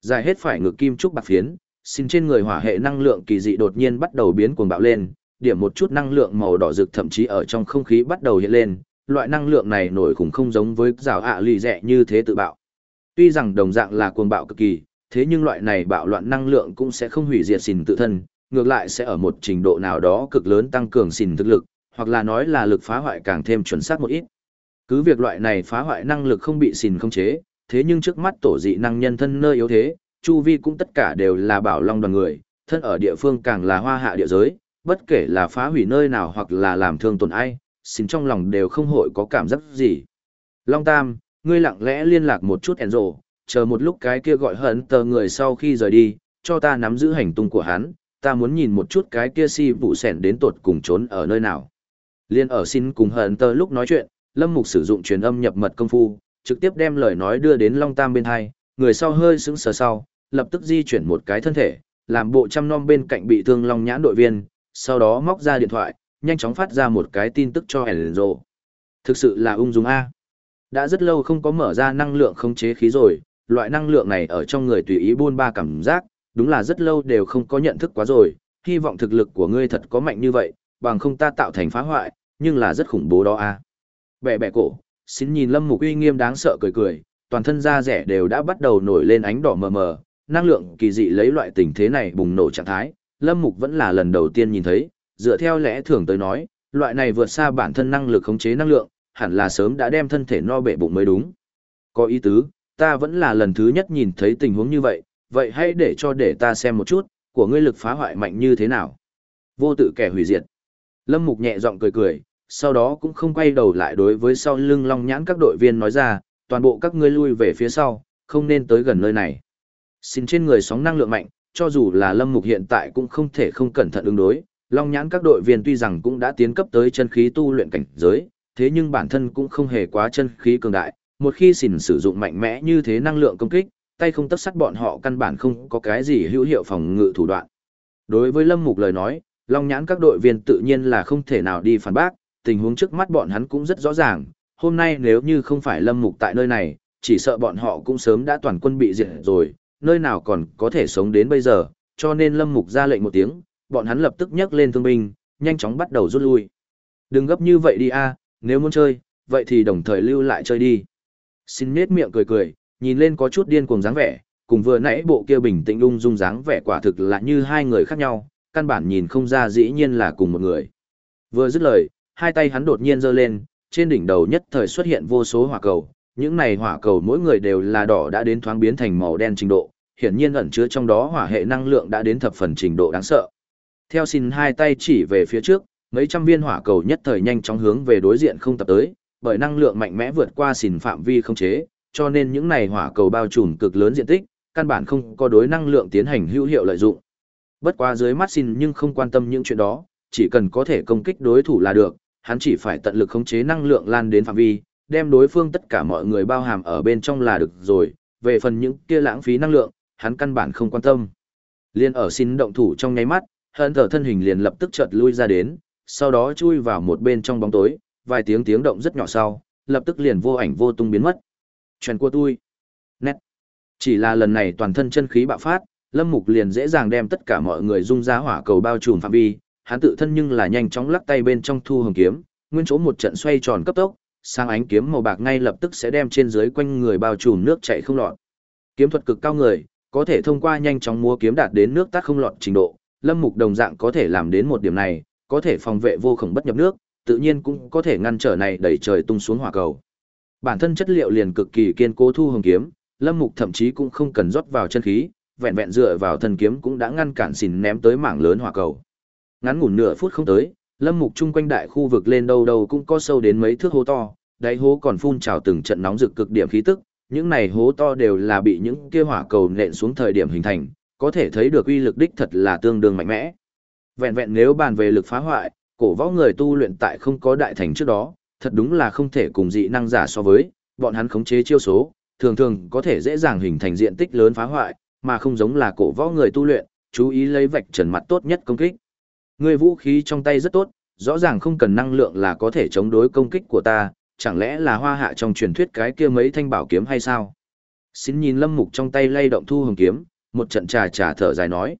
Giải hết phải ngực kim trúc bạc phiến, xin trên người hỏa hệ năng lượng kỳ dị đột nhiên bắt đầu biến cuồng bạo lên, điểm một chút năng lượng màu đỏ rực thậm chí ở trong không khí bắt đầu hiện lên, loại năng lượng này nổi khủng không giống với rào ạ lì rẻ như thế tự bạo. Tuy rằng đồng dạng là cuồng bạo cực kỳ, thế nhưng loại này bạo loạn năng lượng cũng sẽ không hủy diệt xìn tự thân, ngược lại sẽ ở một trình độ nào đó cực lớn tăng cường xìn thực lực, hoặc là nói là lực phá hoại càng thêm chuẩn xác một ít. Cứ việc loại này phá hoại năng lực không bị xìn không chế, thế nhưng trước mắt tổ dị năng nhân thân nơi yếu thế, chu vi cũng tất cả đều là bảo long đoàn người, thân ở địa phương càng là hoa hạ địa giới, bất kể là phá hủy nơi nào hoặc là làm thương tổn ai, xin trong lòng đều không hội có cảm giác gì. Long Tam, ngươi lặng lẽ liên lạc một chút Enzo, chờ một lúc cái kia gọi hận tờ người sau khi rời đi, cho ta nắm giữ hành tung của hắn, ta muốn nhìn một chút cái kia si vụ sẻn đến tột cùng trốn ở nơi nào. Liên ở xin cùng hận tờ lúc nói chuyện, Lâm Mục sử dụng truyền âm nhập mật công phu, trực tiếp đem lời nói đưa đến Long Tam bên hai, người sau hơi sững sờ sau, lập tức di chuyển một cái thân thể, làm bộ chăm nom bên cạnh bị thương Long nhãn đội viên, sau đó móc ra điện thoại, nhanh chóng phát ra một cái tin tức cho Enzo. Thực sự là ung dung A. Đã rất lâu không có mở ra năng lượng khống chế khí rồi, loại năng lượng này ở trong người tùy ý buôn ba cảm giác, đúng là rất lâu đều không có nhận thức quá rồi, hy vọng thực lực của ngươi thật có mạnh như vậy, bằng không ta tạo thành phá hoại, nhưng là rất khủng bố đó a. Bẻ bẻ cổ, xin nhìn Lâm Mục uy nghiêm đáng sợ cười cười, toàn thân da rẻ đều đã bắt đầu nổi lên ánh đỏ mờ mờ, năng lượng kỳ dị lấy loại tình thế này bùng nổ trạng thái, Lâm Mục vẫn là lần đầu tiên nhìn thấy, dựa theo lẽ thường tới nói, loại này vượt xa bản thân năng lực khống chế năng lượng, hẳn là sớm đã đem thân thể no bể bụng mới đúng. Có ý tứ, ta vẫn là lần thứ nhất nhìn thấy tình huống như vậy, vậy hãy để cho để ta xem một chút, của ngươi lực phá hoại mạnh như thế nào. Vô tự kẻ hủy diệt. Lâm Mục nhẹ giọng cười cười, sau đó cũng không quay đầu lại đối với sau lưng long nhãn các đội viên nói ra, toàn bộ các ngươi lui về phía sau, không nên tới gần nơi này. Xin trên người sóng năng lượng mạnh, cho dù là Lâm Mục hiện tại cũng không thể không cẩn thận ứng đối, long nhãn các đội viên tuy rằng cũng đã tiến cấp tới chân khí tu luyện cảnh giới, thế nhưng bản thân cũng không hề quá chân khí cường đại, một khi xỉn sử dụng mạnh mẽ như thế năng lượng công kích, tay không tất sắt bọn họ căn bản không có cái gì hữu hiệu phòng ngự thủ đoạn. Đối với Lâm Mục lời nói, Long Nhãn các đội viên tự nhiên là không thể nào đi phản bác, tình huống trước mắt bọn hắn cũng rất rõ ràng, hôm nay nếu như không phải Lâm Mục tại nơi này, chỉ sợ bọn họ cũng sớm đã toàn quân bị diệt rồi, nơi nào còn có thể sống đến bây giờ, cho nên Lâm Mục ra lệnh một tiếng, bọn hắn lập tức nhấc lên thương binh, nhanh chóng bắt đầu rút lui. Đừng gấp như vậy đi a, nếu muốn chơi, vậy thì đồng thời lưu lại chơi đi. Xin nết miệng cười cười, nhìn lên có chút điên cuồng dáng vẻ, cùng vừa nãy bộ kia bình tĩnh ung dung dáng vẻ quả thực là như hai người khác nhau, căn bản nhìn không ra dĩ nhiên là cùng một người. Vừa dứt lời, hai tay hắn đột nhiên giơ lên, trên đỉnh đầu nhất thời xuất hiện vô số hỏa cầu, những này hỏa cầu mỗi người đều là đỏ đã đến thoáng biến thành màu đen trình độ, hiển nhiên ẩn chứa trong đó hỏa hệ năng lượng đã đến thập phần trình độ đáng sợ. Theo xin hai tay chỉ về phía trước, mấy trăm viên hỏa cầu nhất thời nhanh chóng hướng về đối diện không tập tới, bởi năng lượng mạnh mẽ vượt qua xỉn phạm vi không chế, cho nên những này hỏa cầu bao trùm cực lớn diện tích, căn bản không có đối năng lượng tiến hành hữu hiệu lợi dụng. Bất quá dưới mắt xin nhưng không quan tâm những chuyện đó, chỉ cần có thể công kích đối thủ là được, hắn chỉ phải tận lực khống chế năng lượng lan đến phạm vi, đem đối phương tất cả mọi người bao hàm ở bên trong là được rồi, về phần những kia lãng phí năng lượng, hắn căn bản không quan tâm. Liên ở xin động thủ trong nháy mắt, hận thở thân hình liền lập tức chợt lui ra đến, sau đó chui vào một bên trong bóng tối, vài tiếng tiếng động rất nhỏ sau, lập tức liền vô ảnh vô tung biến mất. Chuyện của tôi. Nét. Chỉ là lần này toàn thân chân khí bạo phát, Lâm Mục liền dễ dàng đem tất cả mọi người dung ra hỏa cầu bao trùm phạm vi, hắn tự thân nhưng là nhanh chóng lắc tay bên trong thu hồng kiếm, nguyên chỗ một trận xoay tròn cấp tốc, sang ánh kiếm màu bạc ngay lập tức sẽ đem trên dưới quanh người bao trùm nước chảy không lọt. Kiếm thuật cực cao người, có thể thông qua nhanh chóng múa kiếm đạt đến nước tắt không lọt trình độ, Lâm Mục đồng dạng có thể làm đến một điểm này, có thể phòng vệ vô khổng bất nhập nước, tự nhiên cũng có thể ngăn trở này đẩy trời tung xuống hỏa cầu. Bản thân chất liệu liền cực kỳ kiên cố thu hồng kiếm, Lâm Mục thậm chí cũng không cần rót vào chân khí, vẹn vẹn dựa vào thân kiếm cũng đã ngăn cản xỉn ném tới mảng lớn hỏa cầu. Ngắn ngủn nửa phút không tới, Lâm Mục chung quanh đại khu vực lên đâu đâu cũng có sâu đến mấy thước hố to, đáy hố còn phun trào từng trận nóng rực cực điểm khí tức, những này hố to đều là bị những kia hỏa cầu nện xuống thời điểm hình thành, có thể thấy được uy lực đích thật là tương đương mạnh mẽ. Vẹn vẹn nếu bàn về lực phá hoại, cổ võ người tu luyện tại không có đại thành trước đó, thật đúng là không thể cùng dị năng giả so với, bọn hắn khống chế chiêu số, thường thường có thể dễ dàng hình thành diện tích lớn phá hoại, mà không giống là cổ võ người tu luyện, chú ý lấy vạch trần mặt tốt nhất công kích. Ngươi vũ khí trong tay rất tốt, rõ ràng không cần năng lượng là có thể chống đối công kích của ta, chẳng lẽ là hoa hạ trong truyền thuyết cái kia mấy thanh bảo kiếm hay sao? Xin nhìn lâm mục trong tay lay động thu hồng kiếm, một trận trà trà thở dài nói.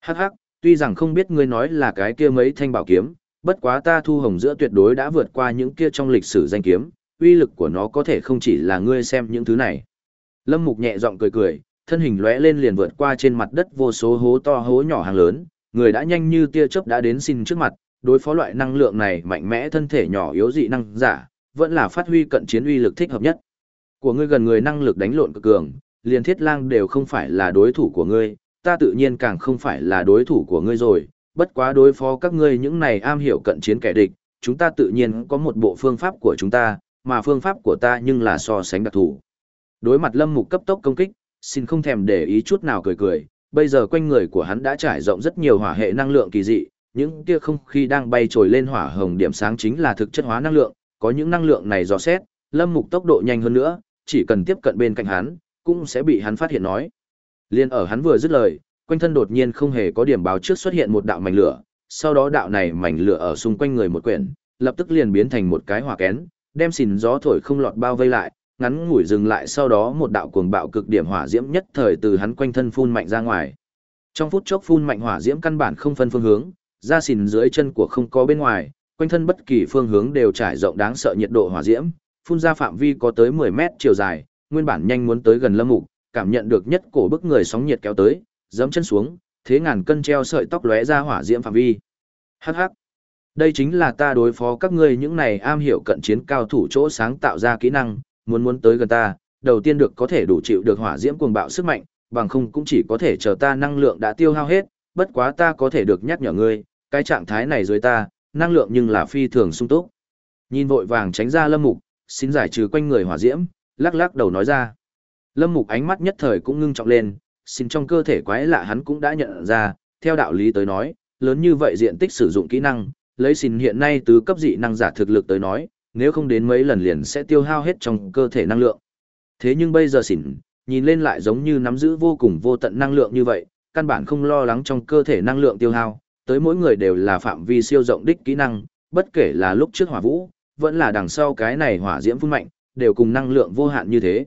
Hắc hắc, tuy rằng không biết ngươi nói là cái kia mấy thanh bảo kiếm, bất quá ta thu hồng giữa tuyệt đối đã vượt qua những kia trong lịch sử danh kiếm, uy lực của nó có thể không chỉ là ngươi xem những thứ này. Lâm Mục nhẹ giọng cười cười, thân hình lóe lên liền vượt qua trên mặt đất vô số hố to hố nhỏ hàng lớn, người đã nhanh như tia chớp đã đến xin trước mặt, đối phó loại năng lượng này mạnh mẽ thân thể nhỏ yếu dị năng giả, vẫn là phát huy cận chiến uy lực thích hợp nhất. Của ngươi gần người năng lực đánh lộn cực cường, liền thiết lang đều không phải là đối thủ của ngươi, ta tự nhiên càng không phải là đối thủ của ngươi rồi, bất quá đối phó các ngươi những này am hiểu cận chiến kẻ địch, chúng ta tự nhiên có một bộ phương pháp của chúng ta, mà phương pháp của ta nhưng là so sánh đặc thù. Đối mặt lâm mục cấp tốc công kích, xin không thèm để ý chút nào cười cười, bây giờ quanh người của hắn đã trải rộng rất nhiều hỏa hệ năng lượng kỳ dị, những kia không khí đang bay trồi lên hỏa hồng điểm sáng chính là thực chất hóa năng lượng, có những năng lượng này dò xét, lâm mục tốc độ nhanh hơn nữa, chỉ cần tiếp cận bên cạnh hắn, cũng sẽ bị hắn phát hiện nói. Liên ở hắn vừa dứt lời, quanh thân đột nhiên không hề có điểm báo trước xuất hiện một đạo mảnh lửa, sau đó đạo này mảnh lửa ở xung quanh người một quyển, lập tức liền biến thành một cái hỏa kén, đem xìn gió thổi không lọt bao vây lại, ngắn ngủi dừng lại sau đó một đạo cuồng bạo cực điểm hỏa diễm nhất thời từ hắn quanh thân phun mạnh ra ngoài. Trong phút chốc phun mạnh hỏa diễm căn bản không phân phương hướng, ra xìn dưới chân của không có bên ngoài, quanh thân bất kỳ phương hướng đều trải rộng đáng sợ nhiệt độ hỏa diễm, phun ra phạm vi có tới 10 mét chiều dài, nguyên bản nhanh muốn tới gần Lâm Mục, cảm nhận được nhất cổ bức người sóng nhiệt kéo tới, giẫm chân xuống, thế ngàn cân treo sợi tóc lóe ra hỏa diễm phạm vi. Hắc hắc. Đây chính là ta đối phó các ngươi những này am hiểu cận chiến cao thủ chỗ sáng tạo ra kỹ năng, muốn muốn tới gần ta, đầu tiên được có thể đủ chịu được hỏa diễm cuồng bạo sức mạnh, bằng không cũng chỉ có thể chờ ta năng lượng đã tiêu hao hết, bất quá ta có thể được nhắc nhở ngươi, cái trạng thái này dưới ta, năng lượng nhưng là phi thường sung túc. Nhìn vội vàng tránh ra Lâm Mục, xin giải trừ quanh người hỏa diễm, lắc lắc đầu nói ra. Lâm Mục ánh mắt nhất thời cũng ngưng trọng lên, xin trong cơ thể quái lạ hắn cũng đã nhận ra, theo đạo lý tới nói, lớn như vậy diện tích sử dụng kỹ năng, lấy xin hiện nay từ cấp dị năng giả thực lực tới nói, nếu không đến mấy lần liền sẽ tiêu hao hết trong cơ thể năng lượng. Thế nhưng bây giờ xỉn, nhìn lên lại giống như nắm giữ vô cùng vô tận năng lượng như vậy, căn bản không lo lắng trong cơ thể năng lượng tiêu hao, tới mỗi người đều là phạm vi siêu rộng đích kỹ năng, bất kể là lúc trước hỏa vũ, vẫn là đằng sau cái này hỏa diễm phun mạnh, đều cùng năng lượng vô hạn như thế.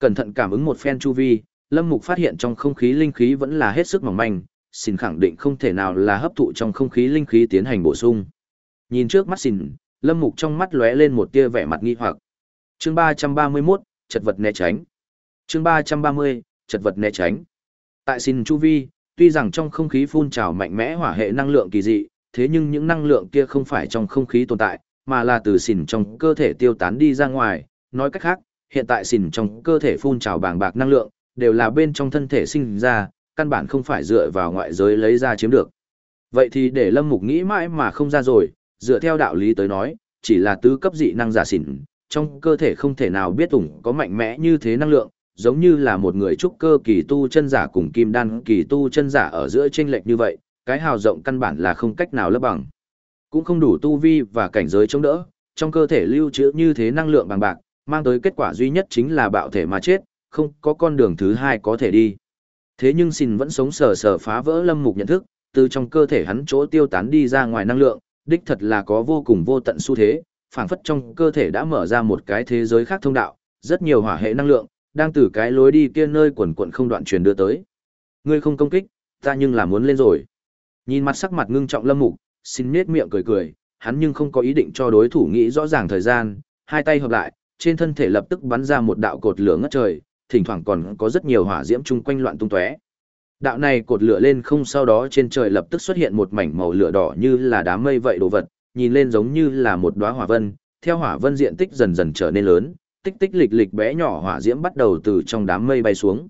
Cẩn thận cảm ứng một phen chu vi, Lâm Mục phát hiện trong không khí linh khí vẫn là hết sức mỏng manh, xin khẳng định không thể nào là hấp thụ trong không khí linh khí tiến hành bổ sung. Nhìn trước mắt xin, Lâm Mục trong mắt lóe lên một tia vẻ mặt nghi hoặc. Chương 331, chật vật né tránh. Chương 330, chật vật né tránh. Tại xin chu vi, tuy rằng trong không khí phun trào mạnh mẽ hỏa hệ năng lượng kỳ dị, thế nhưng những năng lượng kia không phải trong không khí tồn tại, mà là từ xỉn trong cơ thể tiêu tán đi ra ngoài. Nói cách khác, hiện tại xỉn trong cơ thể phun trào bàng bạc năng lượng, đều là bên trong thân thể sinh ra, căn bản không phải dựa vào ngoại giới lấy ra chiếm được. Vậy thì để Lâm Mục nghĩ mãi mà không ra rồi, dựa theo đạo lý tới nói, chỉ là tứ cấp dị năng giả xỉn, trong cơ thể không thể nào biết ủng có mạnh mẽ như thế năng lượng, giống như là một người trúc cơ kỳ tu chân giả cùng kim đan kỳ tu chân giả ở giữa chênh lệch như vậy, cái hào rộng căn bản là không cách nào lấp bằng. Cũng không đủ tu vi và cảnh giới chống đỡ, trong cơ thể lưu trữ như thế năng lượng bằng bạc, mang tới kết quả duy nhất chính là bạo thể mà chết, không có con đường thứ hai có thể đi. Thế nhưng xin vẫn sống sờ sờ phá vỡ lâm mục nhận thức, từ trong cơ thể hắn chỗ tiêu tán đi ra ngoài năng lượng, đích thật là có vô cùng vô tận xu thế, phảng phất trong cơ thể đã mở ra một cái thế giới khác thông đạo, rất nhiều hỏa hệ năng lượng, đang từ cái lối đi kia nơi quần quận không đoạn truyền đưa tới. Ngươi không công kích, ta nhưng là muốn lên rồi. Nhìn mặt sắc mặt ngưng trọng lâm mục, xin nết miệng cười cười, hắn nhưng không có ý định cho đối thủ nghĩ rõ ràng thời gian, hai tay hợp lại, trên thân thể lập tức bắn ra một đạo cột lửa ngất trời, thỉnh thoảng còn có rất nhiều hỏa diễm chung quanh loạn tung tóe. Đạo này cột lửa lên không sau đó trên trời lập tức xuất hiện một mảnh màu lửa đỏ như là đám mây vậy đồ vật, nhìn lên giống như là một đóa hỏa vân, theo hỏa vân diện tích dần dần trở nên lớn, tích tích lịch lịch bé nhỏ hỏa diễm bắt đầu từ trong đám mây bay xuống.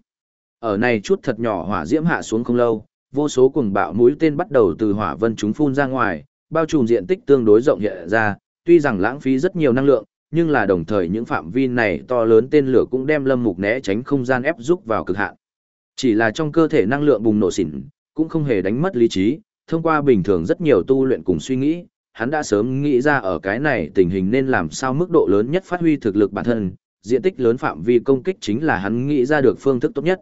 Ở này chút thật nhỏ hỏa diễm hạ xuống không lâu, vô số cuồng bạo mũi tên bắt đầu từ hỏa vân chúng phun ra ngoài, bao trùm diện tích tương đối rộng hiện ra, tuy rằng lãng phí rất nhiều năng lượng, nhưng là đồng thời những phạm vi này to lớn tên lửa cũng đem lâm mục né tránh không gian ép giúp vào cực hạn. Chỉ là trong cơ thể năng lượng bùng nổ xỉn, cũng không hề đánh mất lý trí, thông qua bình thường rất nhiều tu luyện cùng suy nghĩ, hắn đã sớm nghĩ ra ở cái này tình hình nên làm sao mức độ lớn nhất phát huy thực lực bản thân, diện tích lớn phạm vi công kích chính là hắn nghĩ ra được phương thức tốt nhất.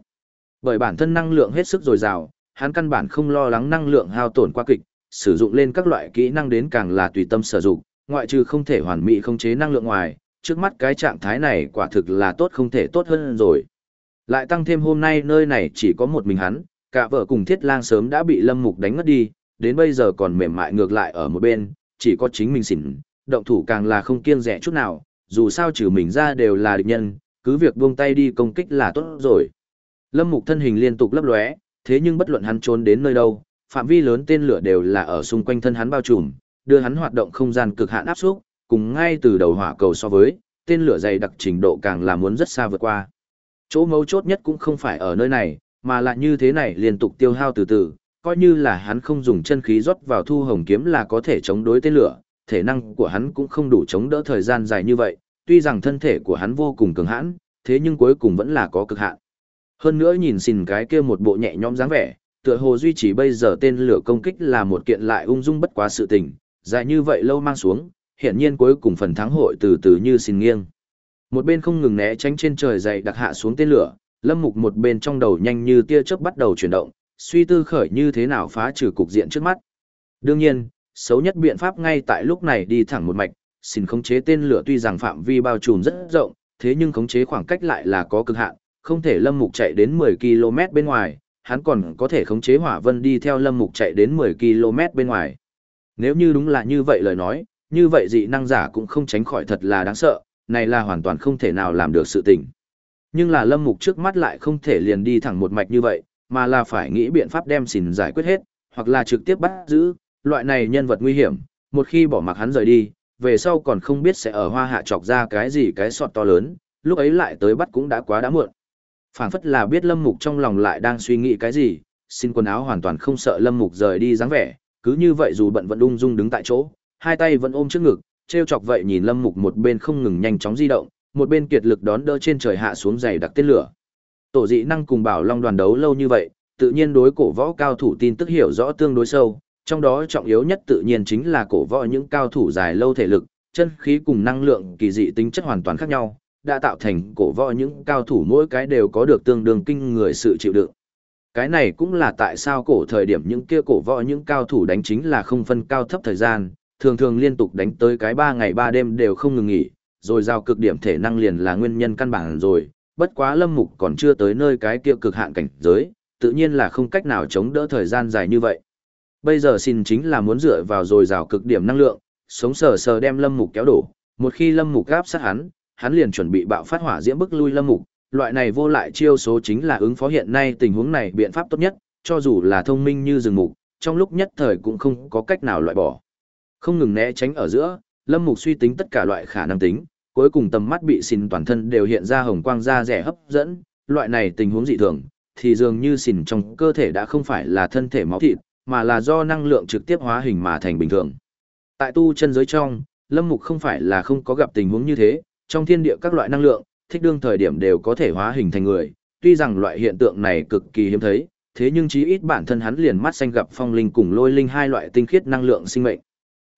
Bởi bản thân năng lượng hết sức dồi dào, hắn căn bản không lo lắng năng lượng hao tổn qua kịch, sử dụng lên các loại kỹ năng đến càng là tùy tâm sử dụng, ngoại trừ không thể hoàn mỹ khống chế năng lượng ngoài, trước mắt cái trạng thái này quả thực là tốt không thể tốt hơn rồi. Lại tăng thêm hôm nay nơi này chỉ có một mình hắn, cả vợ cùng thiết lang sớm đã bị lâm mục đánh ngất đi, đến bây giờ còn mềm mại ngược lại ở một bên, chỉ có chính mình xỉn, động thủ càng là không kiêng rẻ chút nào, dù sao trừ mình ra đều là địch nhân, cứ việc buông tay đi công kích là tốt rồi. Lâm mục thân hình liên tục lấp lóe, thế nhưng bất luận hắn trốn đến nơi đâu, phạm vi lớn tên lửa đều là ở xung quanh thân hắn bao trùm, đưa hắn hoạt động không gian cực hạn áp suất, cùng ngay từ đầu hỏa cầu so với, tên lửa dày đặc trình độ càng là muốn rất xa vượt qua. Chỗ mấu chốt nhất cũng không phải ở nơi này, mà là như thế này liên tục tiêu hao từ từ, coi như là hắn không dùng chân khí rót vào thu hồng kiếm là có thể chống đối tên lửa, thể năng của hắn cũng không đủ chống đỡ thời gian dài như vậy, tuy rằng thân thể của hắn vô cùng cường hãn, thế nhưng cuối cùng vẫn là có cực hạn. Hơn nữa nhìn xin cái kia một bộ nhẹ nhõm dáng vẻ, tựa hồ duy trì bây giờ tên lửa công kích là một kiện lại ung dung bất quá sự tình, dài như vậy lâu mang xuống, hiển nhiên cuối cùng phần thắng hội từ từ như xin nghiêng. Một bên không ngừng né tránh trên trời dày đặc hạ xuống tên lửa, Lâm Mục một bên trong đầu nhanh như tia chớp bắt đầu chuyển động, suy tư khởi như thế nào phá trừ cục diện trước mắt. Đương nhiên, xấu nhất biện pháp ngay tại lúc này đi thẳng một mạch, xin khống chế tên lửa tuy rằng phạm vi bao trùm rất rộng, thế nhưng khống chế khoảng cách lại là có cực hạn, không thể Lâm Mục chạy đến 10 km bên ngoài, hắn còn có thể khống chế hỏa vân đi theo Lâm Mục chạy đến 10 km bên ngoài. Nếu như đúng là như vậy lời nói, như vậy dị năng giả cũng không tránh khỏi thật là đáng sợ, này là hoàn toàn không thể nào làm được sự tình. Nhưng là Lâm Mục trước mắt lại không thể liền đi thẳng một mạch như vậy, mà là phải nghĩ biện pháp đem xỉn giải quyết hết, hoặc là trực tiếp bắt giữ, loại này nhân vật nguy hiểm, một khi bỏ mặc hắn rời đi, về sau còn không biết sẽ ở hoa hạ chọc ra cái gì cái sọt to lớn, lúc ấy lại tới bắt cũng đã quá đã muộn. phảng phất là biết Lâm Mục trong lòng lại đang suy nghĩ cái gì, xin quần áo hoàn toàn không sợ Lâm Mục rời đi dáng vẻ, cứ như vậy dù bận vẫn ung dung đứng tại chỗ, hai tay vẫn ôm trước ngực, treo chọc vậy nhìn Lâm Mục một bên không ngừng nhanh chóng di động, một bên kiệt lực đón đỡ trên trời hạ xuống dày đặc tên lửa. Tổ dị năng cùng Bảo Long đoàn đấu lâu như vậy, tự nhiên đối cổ võ cao thủ tin tức hiểu rõ tương đối sâu, trong đó trọng yếu nhất tự nhiên chính là cổ võ những cao thủ dài lâu thể lực, chân khí cùng năng lượng kỳ dị tính chất hoàn toàn khác nhau, đã tạo thành cổ võ những cao thủ mỗi cái đều có được tương đương kinh người sự chịu đựng. Cái này cũng là tại sao cổ thời điểm những kia cổ võ những cao thủ đánh chính là không phân cao thấp thời gian, thường thường liên tục đánh tới cái ba ngày ba đêm đều không ngừng nghỉ, rồi giao cực điểm thể năng liền là nguyên nhân căn bản rồi, bất quá lâm mục còn chưa tới nơi cái kia cực hạn cảnh giới, tự nhiên là không cách nào chống đỡ thời gian dài như vậy. Bây giờ xin chính là muốn dựa vào rồi giao cực điểm năng lượng, sống sờ sờ đem lâm mục kéo đổ, một khi lâm mục gáp sát hắn, hắn liền chuẩn bị bạo phát hỏa diễm bức lui lâm mục, loại này vô lại chiêu số chính là ứng phó hiện nay tình huống này biện pháp tốt nhất, cho dù là thông minh như rừng mục, trong lúc nhất thời cũng không có cách nào loại bỏ. Không ngừng né tránh ở giữa, lâm mục suy tính tất cả loại khả năng tính, cuối cùng tầm mắt bị xìn toàn thân đều hiện ra hồng quang da rẻ hấp dẫn, loại này tình huống dị thường, thì dường như xỉn trong cơ thể đã không phải là thân thể máu thịt, mà là do năng lượng trực tiếp hóa hình mà thành bình thường. Tại tu chân giới trong, Lâm Mục không phải là không có gặp tình huống như thế, trong thiên địa các loại năng lượng, thích đương thời điểm đều có thể hóa hình thành người, tuy rằng loại hiện tượng này cực kỳ hiếm thấy, thế nhưng chí ít bản thân hắn liền mắt xanh gặp phong linh cùng lôi linh hai loại tinh khiết năng lượng sinh mệnh.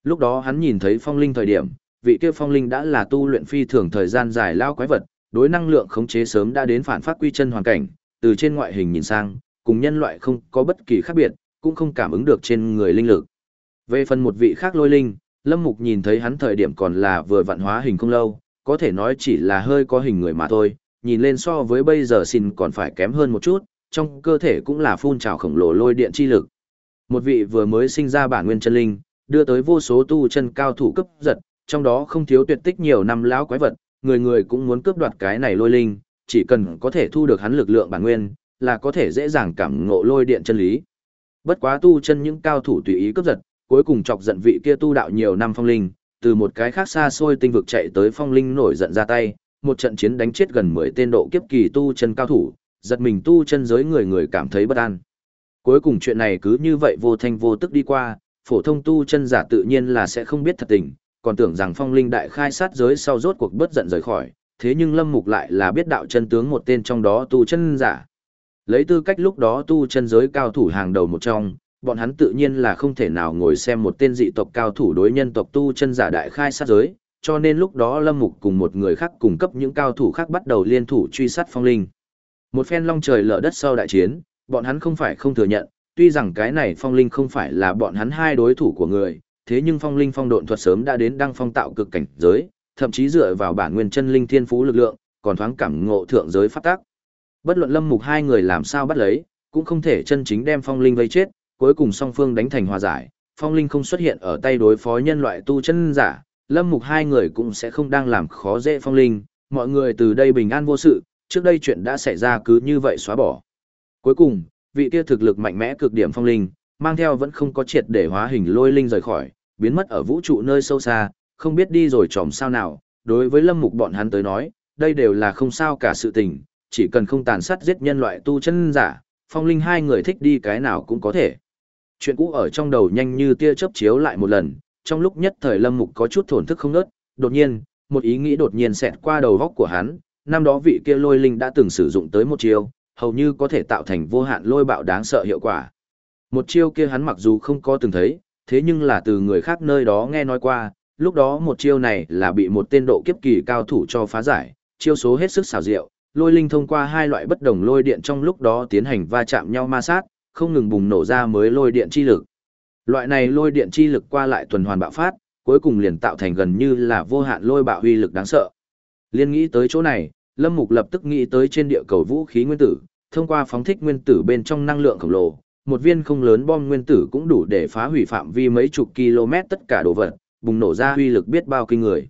Lúc đó hắn nhìn thấy phong linh thời điểm, vị kia phong linh đã là tu luyện phi thường thời gian dài lao quái vật, đối năng lượng khống chế sớm đã đến phản phát quy chân hoàn cảnh, từ trên ngoại hình nhìn sang, cùng nhân loại không có bất kỳ khác biệt, cũng không cảm ứng được trên người linh lực. Về phần một vị khác lôi linh, Lâm Mục nhìn thấy hắn thời điểm còn là vừa vạn hóa hình không lâu, có thể nói chỉ là hơi có hình người mà thôi, nhìn lên so với bây giờ xin còn phải kém hơn một chút, trong cơ thể cũng là phun trào khổng lồ lôi điện chi lực. Một vị vừa mới sinh ra bản nguyên chân linh, đưa tới vô số tu chân cao thủ cấp giật, trong đó không thiếu tuyệt tích nhiều năm lão quái vật, người người cũng muốn cướp đoạt cái này lôi linh, chỉ cần có thể thu được hắn lực lượng bản nguyên, là có thể dễ dàng cảm ngộ lôi điện chân lý. Bất quá tu chân những cao thủ tùy ý cướp giật, cuối cùng chọc giận vị kia tu đạo nhiều năm phong linh, từ một cái khác xa xôi tinh vực chạy tới phong linh nổi giận ra tay, một trận chiến đánh chết gần 10 tên độ kiếp kỳ tu chân cao thủ, giật mình tu chân giới người người cảm thấy bất an. Cuối cùng chuyện này cứ như vậy vô thanh vô tức đi qua, phổ thông tu chân giả tự nhiên là sẽ không biết thật tình, còn tưởng rằng phong linh đại khai sát giới sau rốt cuộc bất giận rời khỏi, thế nhưng lâm mục lại là biết đạo chân tướng một tên trong đó tu chân giả. Lấy tư cách lúc đó tu chân giới cao thủ hàng đầu một trong, bọn hắn tự nhiên là không thể nào ngồi xem một tên dị tộc cao thủ đối nhân tộc tu chân giả đại khai sát giới, cho nên lúc đó lâm mục cùng một người khác cung cấp những cao thủ khác bắt đầu liên thủ truy sát phong linh. Một phen long trời lở đất sau đại chiến, bọn hắn không phải không thừa nhận, Tuy rằng cái này phong linh không phải là bọn hắn hai đối thủ của người, thế nhưng phong linh phong độn thuật sớm đã đến đăng phong tạo cực cảnh giới, thậm chí dựa vào bản nguyên chân linh thiên phú lực lượng, còn thoáng cảm ngộ thượng giới phát tác. Bất luận lâm mục hai người làm sao bắt lấy, cũng không thể chân chính đem phong linh vây chết, cuối cùng song phương đánh thành hòa giải, phong linh không xuất hiện ở tay đối phó nhân loại tu chân giả, lâm mục hai người cũng sẽ không đang làm khó dễ phong linh, mọi người từ đây bình an vô sự, trước đây chuyện đã xảy ra cứ như vậy xóa bỏ. Cuối cùng, vị kia thực lực mạnh mẽ cực điểm phong linh, mang theo vẫn không có triệt để hóa hình lôi linh rời khỏi, biến mất ở vũ trụ nơi sâu xa, không biết đi rồi tròm sao nào, đối với lâm mục bọn hắn tới nói, đây đều là không sao cả sự tình, chỉ cần không tàn sát giết nhân loại tu chân giả, phong linh hai người thích đi cái nào cũng có thể. Chuyện cũ ở trong đầu nhanh như tia chớp chiếu lại một lần, trong lúc nhất thời lâm mục có chút thổn thức không nớt, đột nhiên, một ý nghĩ đột nhiên xẹt qua đầu góc của hắn, năm đó vị kia lôi linh đã từng sử dụng tới một chiêu, hầu như có thể tạo thành vô hạn lôi bạo đáng sợ hiệu quả. Một chiêu kia hắn mặc dù không có từng thấy, thế nhưng là từ người khác nơi đó nghe nói qua, lúc đó một chiêu này là bị một tên độ kiếp kỳ cao thủ cho phá giải, chiêu số hết sức xảo diệu, lôi linh thông qua hai loại bất đồng lôi điện trong lúc đó tiến hành va chạm nhau ma sát, không ngừng bùng nổ ra mới lôi điện chi lực. Loại này lôi điện chi lực qua lại tuần hoàn bạo phát, cuối cùng liền tạo thành gần như là vô hạn lôi bạo huy lực đáng sợ. Liên nghĩ tới chỗ này, Lâm Mục lập tức nghĩ tới trên địa cầu vũ khí nguyên tử, thông qua phóng thích nguyên tử bên trong năng lượng khổng lồ, một viên không lớn bom nguyên tử cũng đủ để phá hủy phạm vi mấy chục km tất cả đồ vật, bùng nổ ra huy lực biết bao kinh người.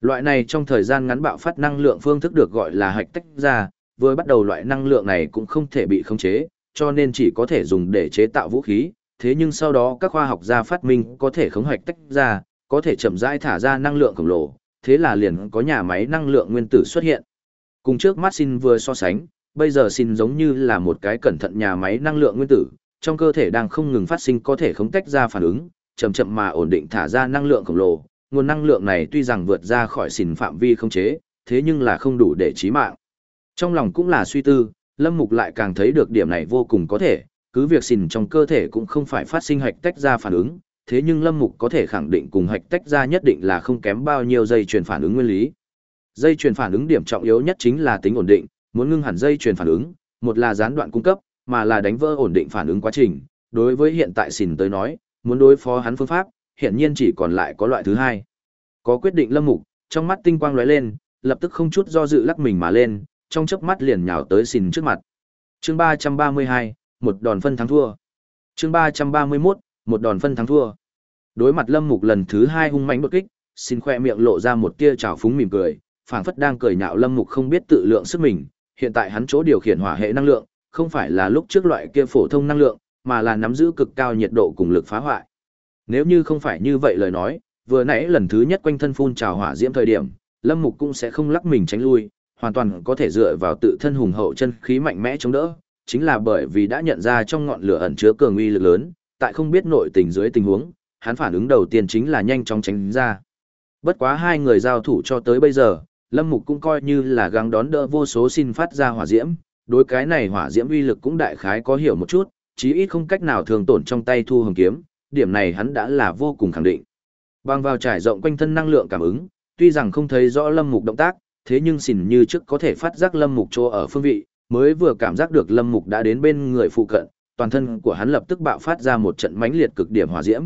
Loại này trong thời gian ngắn bạo phát năng lượng phương thức được gọi là hạch tách ra, vừa bắt đầu loại năng lượng này cũng không thể bị khống chế, cho nên chỉ có thể dùng để chế tạo vũ khí, thế nhưng sau đó các khoa học gia phát minh có thể khống hạch tách ra, có thể chậm rãi thả ra năng lượng khổng lồ, thế là liền có nhà máy năng lượng nguyên tử xuất hiện. Cùng trước mắt xin vừa so sánh, bây giờ xin giống như là một cái cẩn thận nhà máy năng lượng nguyên tử, trong cơ thể đang không ngừng phát sinh có thể không tách ra phản ứng, chậm chậm mà ổn định thả ra năng lượng khổng lồ. Nguồn năng lượng này tuy rằng vượt ra khỏi xỉn phạm vi không chế, thế nhưng là không đủ để chí mạng. Trong lòng cũng là suy tư, Lâm Mục lại càng thấy được điểm này vô cùng có thể, cứ việc xỉn trong cơ thể cũng không phải phát sinh hạch tách ra phản ứng, thế nhưng Lâm Mục có thể khẳng định cùng hạch tách ra nhất định là không kém bao nhiêu dây truyền phản ứng nguyên lý. Dây truyền phản ứng điểm trọng yếu nhất chính là tính ổn định, muốn ngưng hẳn dây truyền phản ứng, một là gián đoạn cung cấp, mà là đánh vỡ ổn định phản ứng quá trình. Đối với hiện tại xỉn tới nói, muốn đối phó hắn phương pháp, hiện nhiên chỉ còn lại có loại thứ hai. Có quyết định Lâm Mục, trong mắt tinh quang lóe lên, lập tức không chút do dự lắc mình mà lên, trong chớp mắt liền nhào tới xỉn trước mặt. Chương 332, một đòn phân thắng thua. Chương 331, một đòn phân thắng thua. Đối mặt Lâm Mục lần thứ hai hung mãnh đột kích, xin khoe miệng lộ ra một tia trào phúng mỉm cười, phảng phất đang cười nhạo Lâm Mục không biết tự lượng sức mình, hiện tại hắn chỗ điều khiển hỏa hệ năng lượng, không phải là lúc trước loại kia phổ thông năng lượng, mà là nắm giữ cực cao nhiệt độ cùng lực phá hoại. Nếu như không phải như vậy lời nói, vừa nãy lần thứ nhất quanh thân phun trào hỏa diễm thời điểm, Lâm Mục cũng sẽ không lắc mình tránh lui, hoàn toàn có thể dựa vào tự thân hùng hậu chân khí mạnh mẽ chống đỡ, chính là bởi vì đã nhận ra trong ngọn lửa ẩn chứa cường uy lực lớn, tại không biết nội tình dưới tình huống, hắn phản ứng đầu tiên chính là nhanh chóng tránh ra. Bất quá hai người giao thủ cho tới bây giờ, Lâm Mục cũng coi như là gắng đón đỡ vô số xin phát ra hỏa diễm, đối cái này hỏa diễm uy lực cũng đại khái có hiểu một chút, chí ít không cách nào thường tổn trong tay thu hồng kiếm, điểm này hắn đã là vô cùng khẳng định. Bằng vào trải rộng quanh thân năng lượng cảm ứng, tuy rằng không thấy rõ Lâm Mục động tác, thế nhưng xỉn như trước có thể phát giác Lâm Mục chỗ ở phương vị, mới vừa cảm giác được Lâm Mục đã đến bên người phụ cận, toàn thân của hắn lập tức bạo phát ra một trận mãnh liệt cực điểm hỏa diễm.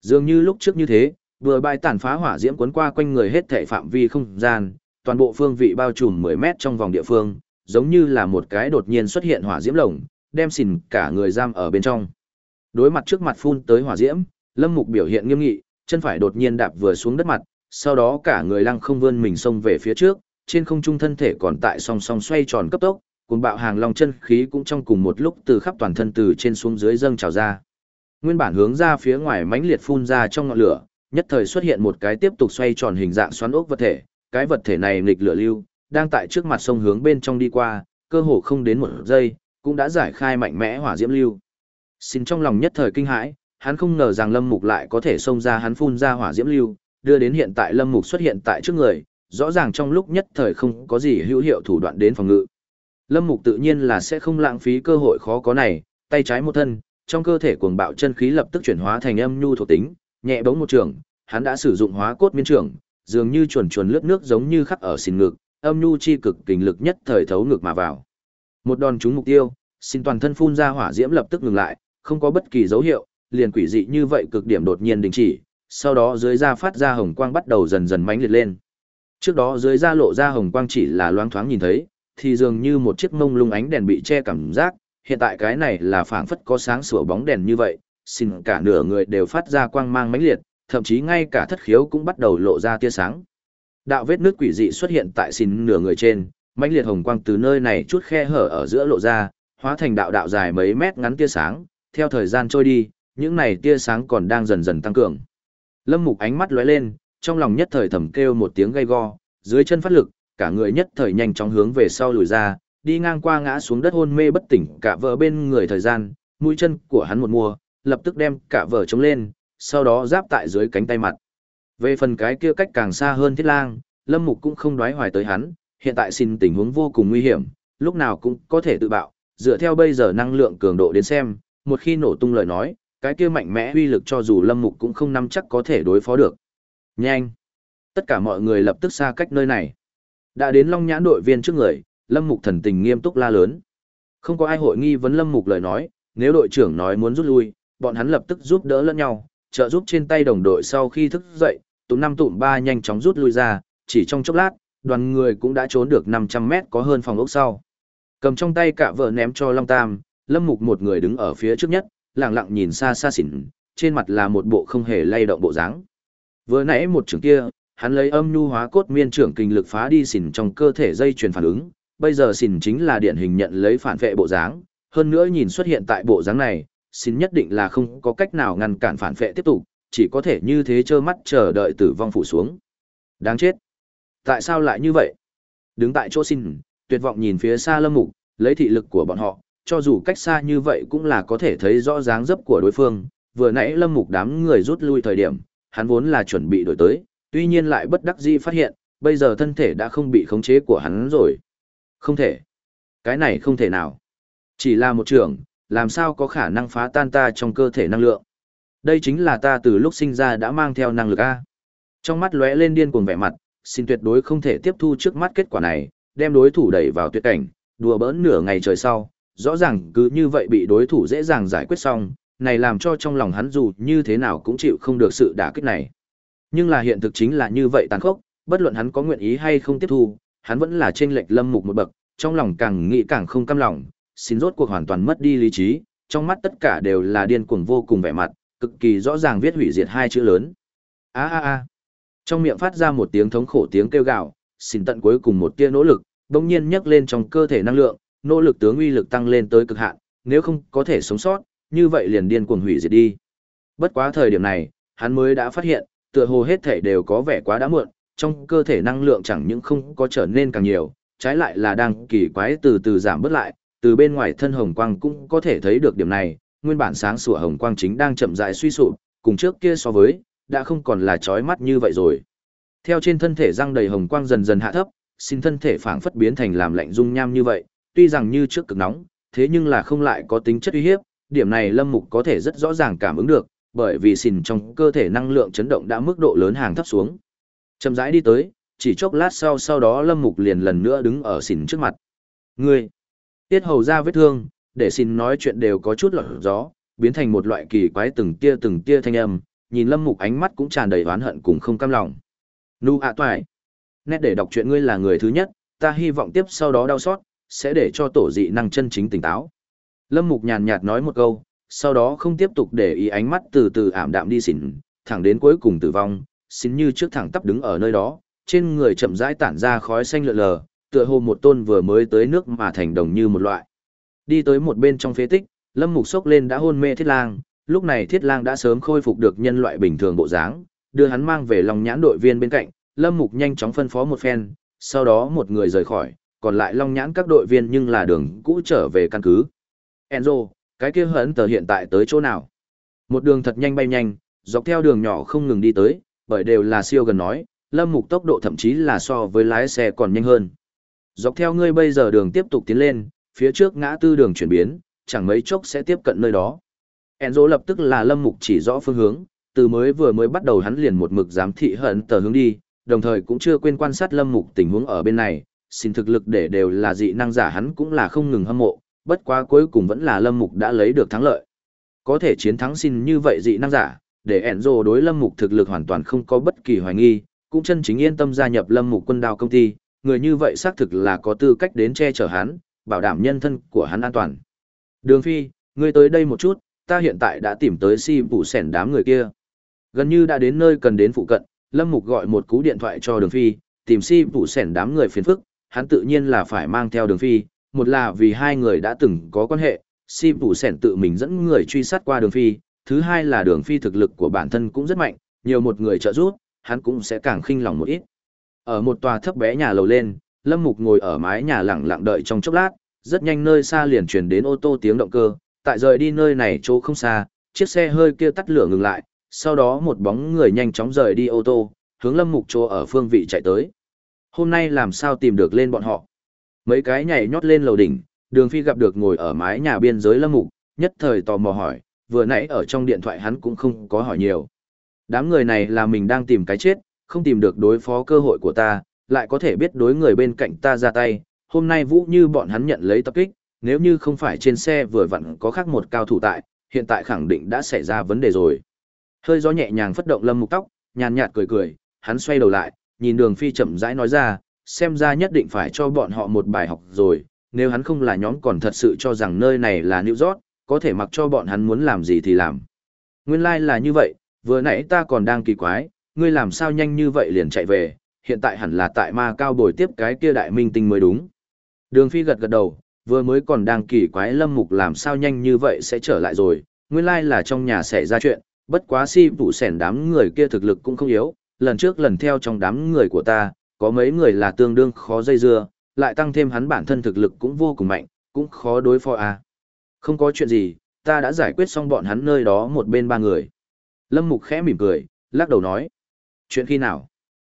Dường như lúc trước như thế, vừa bài tàn phá hỏa diễm cuốn qua quanh người hết thảy phạm vi không gian, toàn bộ phương vị bao trùm 10 mét trong vòng địa phương, giống như là một cái đột nhiên xuất hiện hỏa diễm lồng, đem xỉn cả người giam ở bên trong. Đối mặt trước mặt phun tới hỏa diễm, Lâm Mục biểu hiện nghiêm nghị, chân phải đột nhiên đạp vừa xuống đất mặt, sau đó cả người lăng không vươn mình xông về phía trước, trên không trung thân thể còn tại song song xoay tròn cấp tốc, cuồng bạo hàng long chân khí cũng trong cùng một lúc từ khắp toàn thân từ trên xuống dưới dâng trào ra. Nguyên bản hướng ra phía ngoài mãnh liệt phun ra trong ngọn lửa, nhất thời xuất hiện một cái tiếp tục xoay tròn hình dạng xoắn ốc vật thể, cái vật thể này nghịch lửa lưu, đang tại trước mặt sông hướng bên trong đi qua, cơ hồ không đến một giây, cũng đã giải khai mạnh mẽ hỏa diễm lưu. Xin trong lòng nhất thời kinh hãi, hắn không ngờ rằng Lâm Mục lại có thể xông ra hắn phun ra hỏa diễm lưu, đưa đến hiện tại Lâm Mục xuất hiện tại trước người, rõ ràng trong lúc nhất thời không có gì hữu hiệu thủ đoạn đến phòng ngự. Lâm Mục tự nhiên là sẽ không lãng phí cơ hội khó có này, tay trái một thân, trong cơ thể cuồng bạo chân khí lập tức chuyển hóa thành âm nhu thuộc tính, nhẹ bóng một trường, hắn đã sử dụng hóa cốt miên trường, dường như chuồn chuồn lướt nước giống như khắc ở xin ngực, âm nhu chi cực kình lực nhất thời thấu ngực mà vào. Một đòn trúng mục tiêu, xin toàn thân phun ra hỏa diễm lập tức ngừng lại, không có bất kỳ dấu hiệu, liền quỷ dị như vậy cực điểm đột nhiên đình chỉ, sau đó dưới da phát ra hồng quang bắt đầu dần dần mãnh liệt lên. Trước đó dưới da lộ ra hồng quang chỉ là loáng thoáng nhìn thấy, thì dường như một chiếc mông lung ánh đèn bị che cảm giác, hiện tại cái này là phảng phất có sáng sủa bóng đèn như vậy, xin cả nửa người đều phát ra quang mang mãnh liệt, thậm chí ngay cả thất khiếu cũng bắt đầu lộ ra tia sáng. Đạo vết nước quỷ dị xuất hiện tại xin nửa người trên, mãnh liệt hồng quang từ nơi này chút khe hở ở giữa lộ ra, hóa thành đạo đạo dài mấy mét ngắn tia sáng, theo thời gian trôi đi, những này tia sáng còn đang dần dần tăng cường. Lâm Mục ánh mắt lóe lên, trong lòng nhất thời thầm kêu một tiếng gay go, dưới chân phát lực, cả người nhất thời nhanh chóng hướng về sau lùi ra, đi ngang qua ngã xuống đất hôn mê bất tỉnh, cả vợ bên người thời gian, mũi chân của hắn một mùa, lập tức đem cả vợ chống lên, sau đó giáp tại dưới cánh tay mặt. Về phần cái kia cách càng xa hơn thiết lang, Lâm Mục cũng không đoái hoài tới hắn, hiện tại xin tình huống vô cùng nguy hiểm, lúc nào cũng có thể tự bạo, dựa theo bây giờ năng lượng cường độ đến xem, một khi nổ tung lời nói, cái kia mạnh mẽ uy lực cho dù Lâm Mục cũng không nắm chắc có thể đối phó được. Nhanh! Tất cả mọi người lập tức xa cách nơi này. Đã đến Long Nhãn đội viên trước người, Lâm Mục thần tình nghiêm túc la lớn. Không có ai hội nghi vấn Lâm Mục lời nói, nếu đội trưởng nói muốn rút lui, bọn hắn lập tức giúp đỡ lẫn nhau, trợ giúp trên tay đồng đội sau khi thức dậy, tụm năm tụm ba nhanh chóng rút lui ra, chỉ trong chốc lát, đoàn người cũng đã trốn được 500 mét có hơn phòng ốc sau. Cầm trong tay cả vợ ném cho Long Tam, Lâm Mục một người đứng ở phía trước nhất, lặng lặng nhìn xa xa xỉn, trên mặt là một bộ không hề lay động bộ dáng. Vừa nãy một trường kia, hắn lấy âm nhu hóa cốt miên trưởng kinh lực phá đi xỉn trong cơ thể dây truyền phản ứng, bây giờ xỉn chính là điển hình nhận lấy phản vệ bộ dáng, hơn nữa nhìn xuất hiện tại bộ dáng này, xin nhất định là không có cách nào ngăn cản phản vệ tiếp tục, chỉ có thể như thế trơ mắt chờ đợi tử vong phủ xuống. Đáng chết. Tại sao lại như vậy? Đứng tại chỗ xin, tuyệt vọng nhìn phía xa lâm mục, lấy thị lực của bọn họ, cho dù cách xa như vậy cũng là có thể thấy rõ dáng dấp của đối phương. Vừa nãy lâm mục đám người rút lui thời điểm, hắn vốn là chuẩn bị đổi tới, tuy nhiên lại bất đắc dĩ phát hiện, bây giờ thân thể đã không bị khống chế của hắn rồi. Không thể. Cái này không thể nào. Chỉ là một trường, làm sao có khả năng phá tan ta trong cơ thể năng lượng. Đây chính là ta từ lúc sinh ra đã mang theo năng lực A. Trong mắt lóe lên điên cuồng vẻ mặt, xin tuyệt đối không thể tiếp thu trước mắt kết quả này, đem đối thủ đẩy vào tuyệt cảnh, đùa bỡn nửa ngày trời sau, rõ ràng cứ như vậy bị đối thủ dễ dàng giải quyết xong, này làm cho trong lòng hắn dù như thế nào cũng chịu không được sự đả kích này. Nhưng là hiện thực chính là như vậy tàn khốc, bất luận hắn có nguyện ý hay không tiếp thu, hắn vẫn là trên lệch lâm mục một bậc, trong lòng càng nghĩ càng không cam lòng, xin rốt cuộc hoàn toàn mất đi lý trí, trong mắt tất cả đều là điên cuồng vô cùng vẻ mặt, cực kỳ rõ ràng viết hủy diệt hai chữ lớn. A a a. Trong miệng phát ra một tiếng thống khổ tiếng kêu gào, xin tận cuối cùng một tia nỗ lực, bỗng nhiên nhấc lên trong cơ thể năng lượng, nỗ lực tướng uy lực tăng lên tới cực hạn, nếu không có thể sống sót, như vậy liền điên cuồng hủy diệt đi. Bất quá thời điểm này, hắn mới đã phát hiện, tựa hồ hết thể đều có vẻ quá đã muộn, trong cơ thể năng lượng chẳng những không có trở nên càng nhiều, trái lại là đang kỳ quái từ từ giảm bớt lại, từ bên ngoài thân hồng quang cũng có thể thấy được điểm này, nguyên bản sáng sủa hồng quang chính đang chậm rãi suy sụp, cùng trước kia so với, đã không còn là chói mắt như vậy rồi. Theo trên thân thể răng đầy hồng quang dần dần hạ thấp, xin thân thể phảng phất biến thành làm lạnh dung nham như vậy, tuy rằng như trước cực nóng, thế nhưng là không lại có tính chất uy hiếp, điểm này Lâm Mục có thể rất rõ ràng cảm ứng được, bởi vì xin trong cơ thể năng lượng chấn động đã mức độ lớn hàng thấp xuống. Chậm rãi đi tới, chỉ chốc lát sau sau đó Lâm Mục liền lần nữa đứng ở xỉn trước mặt. Ngươi, tiết hầu ra vết thương, để xin nói chuyện đều có chút lọt gió, biến thành một loại kỳ quái từng tia từng tia thanh âm, nhìn Lâm Mục ánh mắt cũng tràn đầy oán hận cùng không cam lòng. Nu ạ à toại, nét để đọc chuyện ngươi là người thứ nhất, ta hy vọng tiếp sau đó đau xót, sẽ để cho tổ dị năng chân chính tỉnh táo. Lâm Mục nhàn nhạt nói một câu, sau đó không tiếp tục để ý ánh mắt từ từ ảm đạm đi xỉn, thẳng đến cuối cùng tử vong, xin như trước thẳng tắp đứng ở nơi đó, trên người chậm rãi tản ra khói xanh lượn lờ, tựa hồ một tôn vừa mới tới nước mà thành đồng như một loại. Đi tới một bên trong phế tích, Lâm Mục sốc lên đã hôn mê Thiết Lang, lúc này Thiết Lang đã sớm khôi phục được nhân loại bình thường bộ dáng, đưa hắn mang về lòng nhãn đội viên bên cạnh, Lâm Mục nhanh chóng phân phó một phen, sau đó một người rời khỏi, còn lại long nhãn các đội viên nhưng là đường cũ trở về căn cứ. Enzo, cái kia hấn tờ hiện tại tới chỗ nào? Một đường thật nhanh bay nhanh, dọc theo đường nhỏ không ngừng đi tới, bởi đều là siêu gần nói, lâm mục tốc độ thậm chí là so với lái xe còn nhanh hơn. Dọc theo ngươi bây giờ đường tiếp tục tiến lên, phía trước ngã tư đường chuyển biến, chẳng mấy chốc sẽ tiếp cận nơi đó. Enzo lập tức là lâm mục chỉ rõ phương hướng, từ mới vừa mới bắt đầu hắn liền một mực giám thị hận tờ hướng đi, đồng thời cũng chưa quên quan sát lâm mục tình huống ở bên này, xin thực lực để đều là dị năng giả hắn cũng là không ngừng hâm mộ, bất quá cuối cùng vẫn là lâm mục đã lấy được thắng lợi. có thể chiến thắng xin như vậy dị năng giả, để Enzo đối Lâm Mục thực lực hoàn toàn không có bất kỳ hoài nghi, cũng chân chính yên tâm gia nhập Lâm Mục quân đao công ty, người như vậy xác thực là có tư cách đến che chở hắn, bảo đảm nhân thân của hắn an toàn. Đường Phi, ngươi tới đây một chút, ta hiện tại đã tìm tới si vụ sẻn đám người kia. Gần như đã đến nơi cần đến phụ cận, Lâm Mục gọi một cú điện thoại cho Đường Phi, tìm si vụ sẻn đám người phiền phức, hắn tự nhiên là phải mang theo Đường Phi, một là vì hai người đã từng có quan hệ, si vụ sẻn tự mình dẫn người truy sát qua Đường Phi, thứ hai là Đường Phi thực lực của bản thân cũng rất mạnh, nhiều một người trợ giúp, hắn cũng sẽ càng khinh lòng một ít. Ở một tòa thấp bé nhà lầu lên, Lâm Mục ngồi ở mái nhà lặng lặng đợi trong chốc lát, rất nhanh nơi xa liền truyền đến ô tô tiếng động cơ, tại rời đi nơi này chỗ không xa, chiếc xe hơi kia tắt lửa ngừng lại, sau đó một bóng người nhanh chóng rời đi ô tô, hướng Lâm Mục chỗ ở phương vị chạy tới. Hôm nay làm sao tìm được lên bọn họ? Mấy cái nhảy nhót lên lầu đỉnh, Đường Phi gặp được ngồi ở mái nhà biên giới Lâm Mục, nhất thời tò mò hỏi, vừa nãy ở trong điện thoại hắn cũng không có hỏi nhiều. Đám người này là mình đang tìm cái chết, không tìm được đối phó cơ hội của ta, lại có thể biết đối người bên cạnh ta ra tay. Hôm nay Vũ như bọn hắn nhận lấy tập kích, nếu như không phải trên xe vừa vặn có khác một cao thủ tại, hiện tại khẳng định đã xảy ra vấn đề rồi. Hơi gió nhẹ nhàng phất động lâm mục tóc, nhàn nhạt cười cười, hắn xoay đầu lại, nhìn đường phi chậm rãi nói ra, xem ra nhất định phải cho bọn họ một bài học rồi, nếu hắn không là nhóm còn thật sự cho rằng nơi này là New York, có thể mặc cho bọn hắn muốn làm gì thì làm. Nguyên lai like là như vậy, vừa nãy ta còn đang kỳ quái, ngươi làm sao nhanh như vậy liền chạy về, hiện tại hẳn là tại ma cao bồi tiếp cái kia đại minh tinh mới đúng. Đường Phi gật gật đầu, vừa mới còn đang kỳ quái lâm mục làm sao nhanh như vậy sẽ trở lại rồi, nguyên lai like là trong nhà xảy ra chuyện, bất quá si vụ sẻn đám người kia thực lực cũng không yếu, lần trước lần theo trong đám người của ta, có mấy người là tương đương khó dây dưa, lại tăng thêm hắn bản thân thực lực cũng vô cùng mạnh, cũng khó đối phó à. Không có chuyện gì, ta đã giải quyết xong bọn hắn nơi đó một bên ba người. Lâm Mục khẽ mỉm cười, lắc đầu nói. Chuyện khi nào?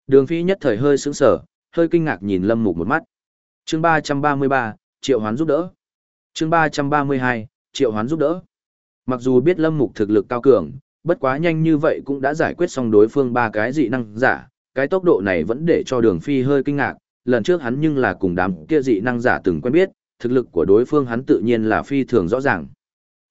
Đường Phi nhất thời hơi sững sờ, hơi kinh ngạc nhìn Lâm Mục một mắt. Chương 333, Triệu Hoán giúp đỡ. Chương 332, Triệu Hoán giúp đỡ. Mặc dù biết Lâm Mục thực lực cao cường, bất quá nhanh như vậy cũng đã giải quyết xong đối phương ba cái dị năng giả, cái tốc độ này vẫn để cho Đường Phi hơi kinh ngạc, lần trước hắn nhưng là cùng đám kia dị năng giả từng quen biết, thực lực của đối phương hắn tự nhiên là phi thường rõ ràng.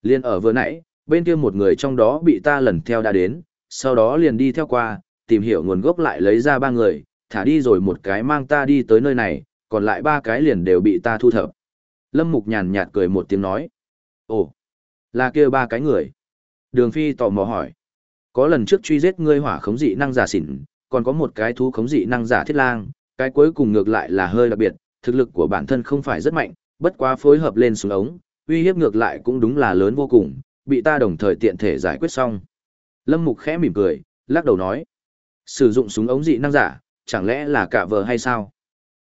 Liên ở vừa nãy, bên kia một người trong đó bị ta lần theo đã đến, sau đó liền đi theo qua, tìm hiểu nguồn gốc lại lấy ra ba người, thả đi rồi một cái mang ta đi tới nơi này, còn lại ba cái liền đều bị ta thu thập. Lâm Mục nhàn nhạt cười một tiếng nói. Ồ, là kia ba cái người. Đường Phi tò mò hỏi. Có lần trước truy giết ngươi hỏa khống dị năng giả xỉn, còn có một cái thú khống dị năng giả thiết lang, cái cuối cùng ngược lại là hơi đặc biệt, thực lực của bản thân không phải rất mạnh, bất quá phối hợp lên xuống ống, uy hiếp ngược lại cũng đúng là lớn vô cùng, bị ta đồng thời tiện thể giải quyết xong. Lâm Mục khẽ mỉm cười, lắc đầu nói. Sử dụng súng ống dị năng giả, chẳng lẽ là cả vợ hay sao?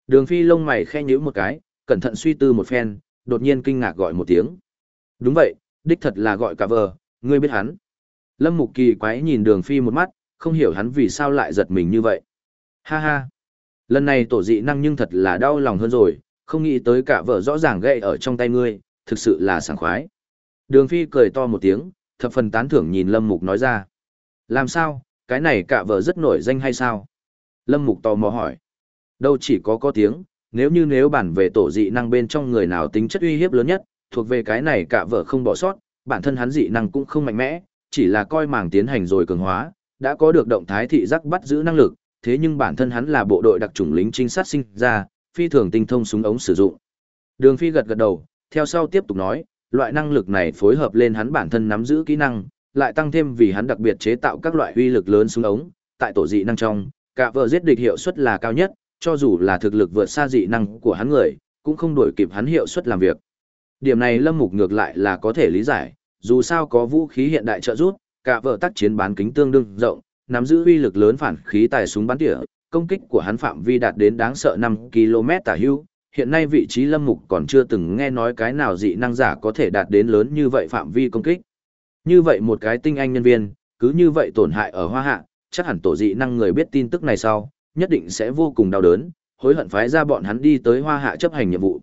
Đường phi lông mày khẽ nhíu một cái, cẩn thận suy tư một phen, đột nhiên kinh ngạc gọi một tiếng. Đúng vậy, đích thật là gọi cả vợ, ngươi biết hắn. Lâm Mục kỳ quái nhìn đường phi một mắt, không hiểu hắn vì sao lại giật mình như vậy. Ha ha. Lần này tổ dị năng nhưng thật là đau lòng hơn rồi, không nghĩ tới cả vợ rõ ràng gậy ở trong tay ngươi, thực sự là sảng khoái. Đường Phi cười to một tiếng, thập phần tán thưởng nhìn Lâm Mục nói ra. Làm sao, cái này cả vợ rất nổi danh hay sao? Lâm Mục tò mò hỏi. Đâu chỉ có có tiếng, nếu như nếu bản về tổ dị năng bên trong người nào tính chất uy hiếp lớn nhất, thuộc về cái này cả vợ không bỏ sót, bản thân hắn dị năng cũng không mạnh mẽ, chỉ là coi màng tiến hành rồi cường hóa, đã có được động thái thị giác bắt giữ năng lực, thế nhưng bản thân hắn là bộ đội đặc chủng lính trinh sát sinh ra, phi thường tinh thông súng ống sử dụng. Đường Phi gật gật đầu, theo sau tiếp tục nói, loại năng lực này phối hợp lên hắn bản thân nắm giữ kỹ năng, lại tăng thêm vì hắn đặc biệt chế tạo các loại uy lực lớn súng ống, tại tổ dị năng trong, cả vợ giết địch hiệu suất là cao nhất, cho dù là thực lực vượt xa dị năng của hắn người, cũng không đổi kịp hắn hiệu suất làm việc. Điểm này Lâm Mục ngược lại là có thể lý giải, dù sao có vũ khí hiện đại trợ giúp, cả vợ tác chiến bán kính tương đương rộng, nắm giữ uy lực lớn phản khí tài súng bắn tỉa, công kích của hắn phạm vi đạt đến đáng sợ 5 km tả hữu. Hiện nay vị trí lâm mục còn chưa từng nghe nói cái nào dị năng giả có thể đạt đến lớn như vậy phạm vi công kích. Như vậy một cái tinh anh nhân viên, cứ như vậy tổn hại ở hoa hạ, chắc hẳn tổ dị năng người biết tin tức này sau, nhất định sẽ vô cùng đau đớn, hối hận phái ra bọn hắn đi tới hoa hạ chấp hành nhiệm vụ.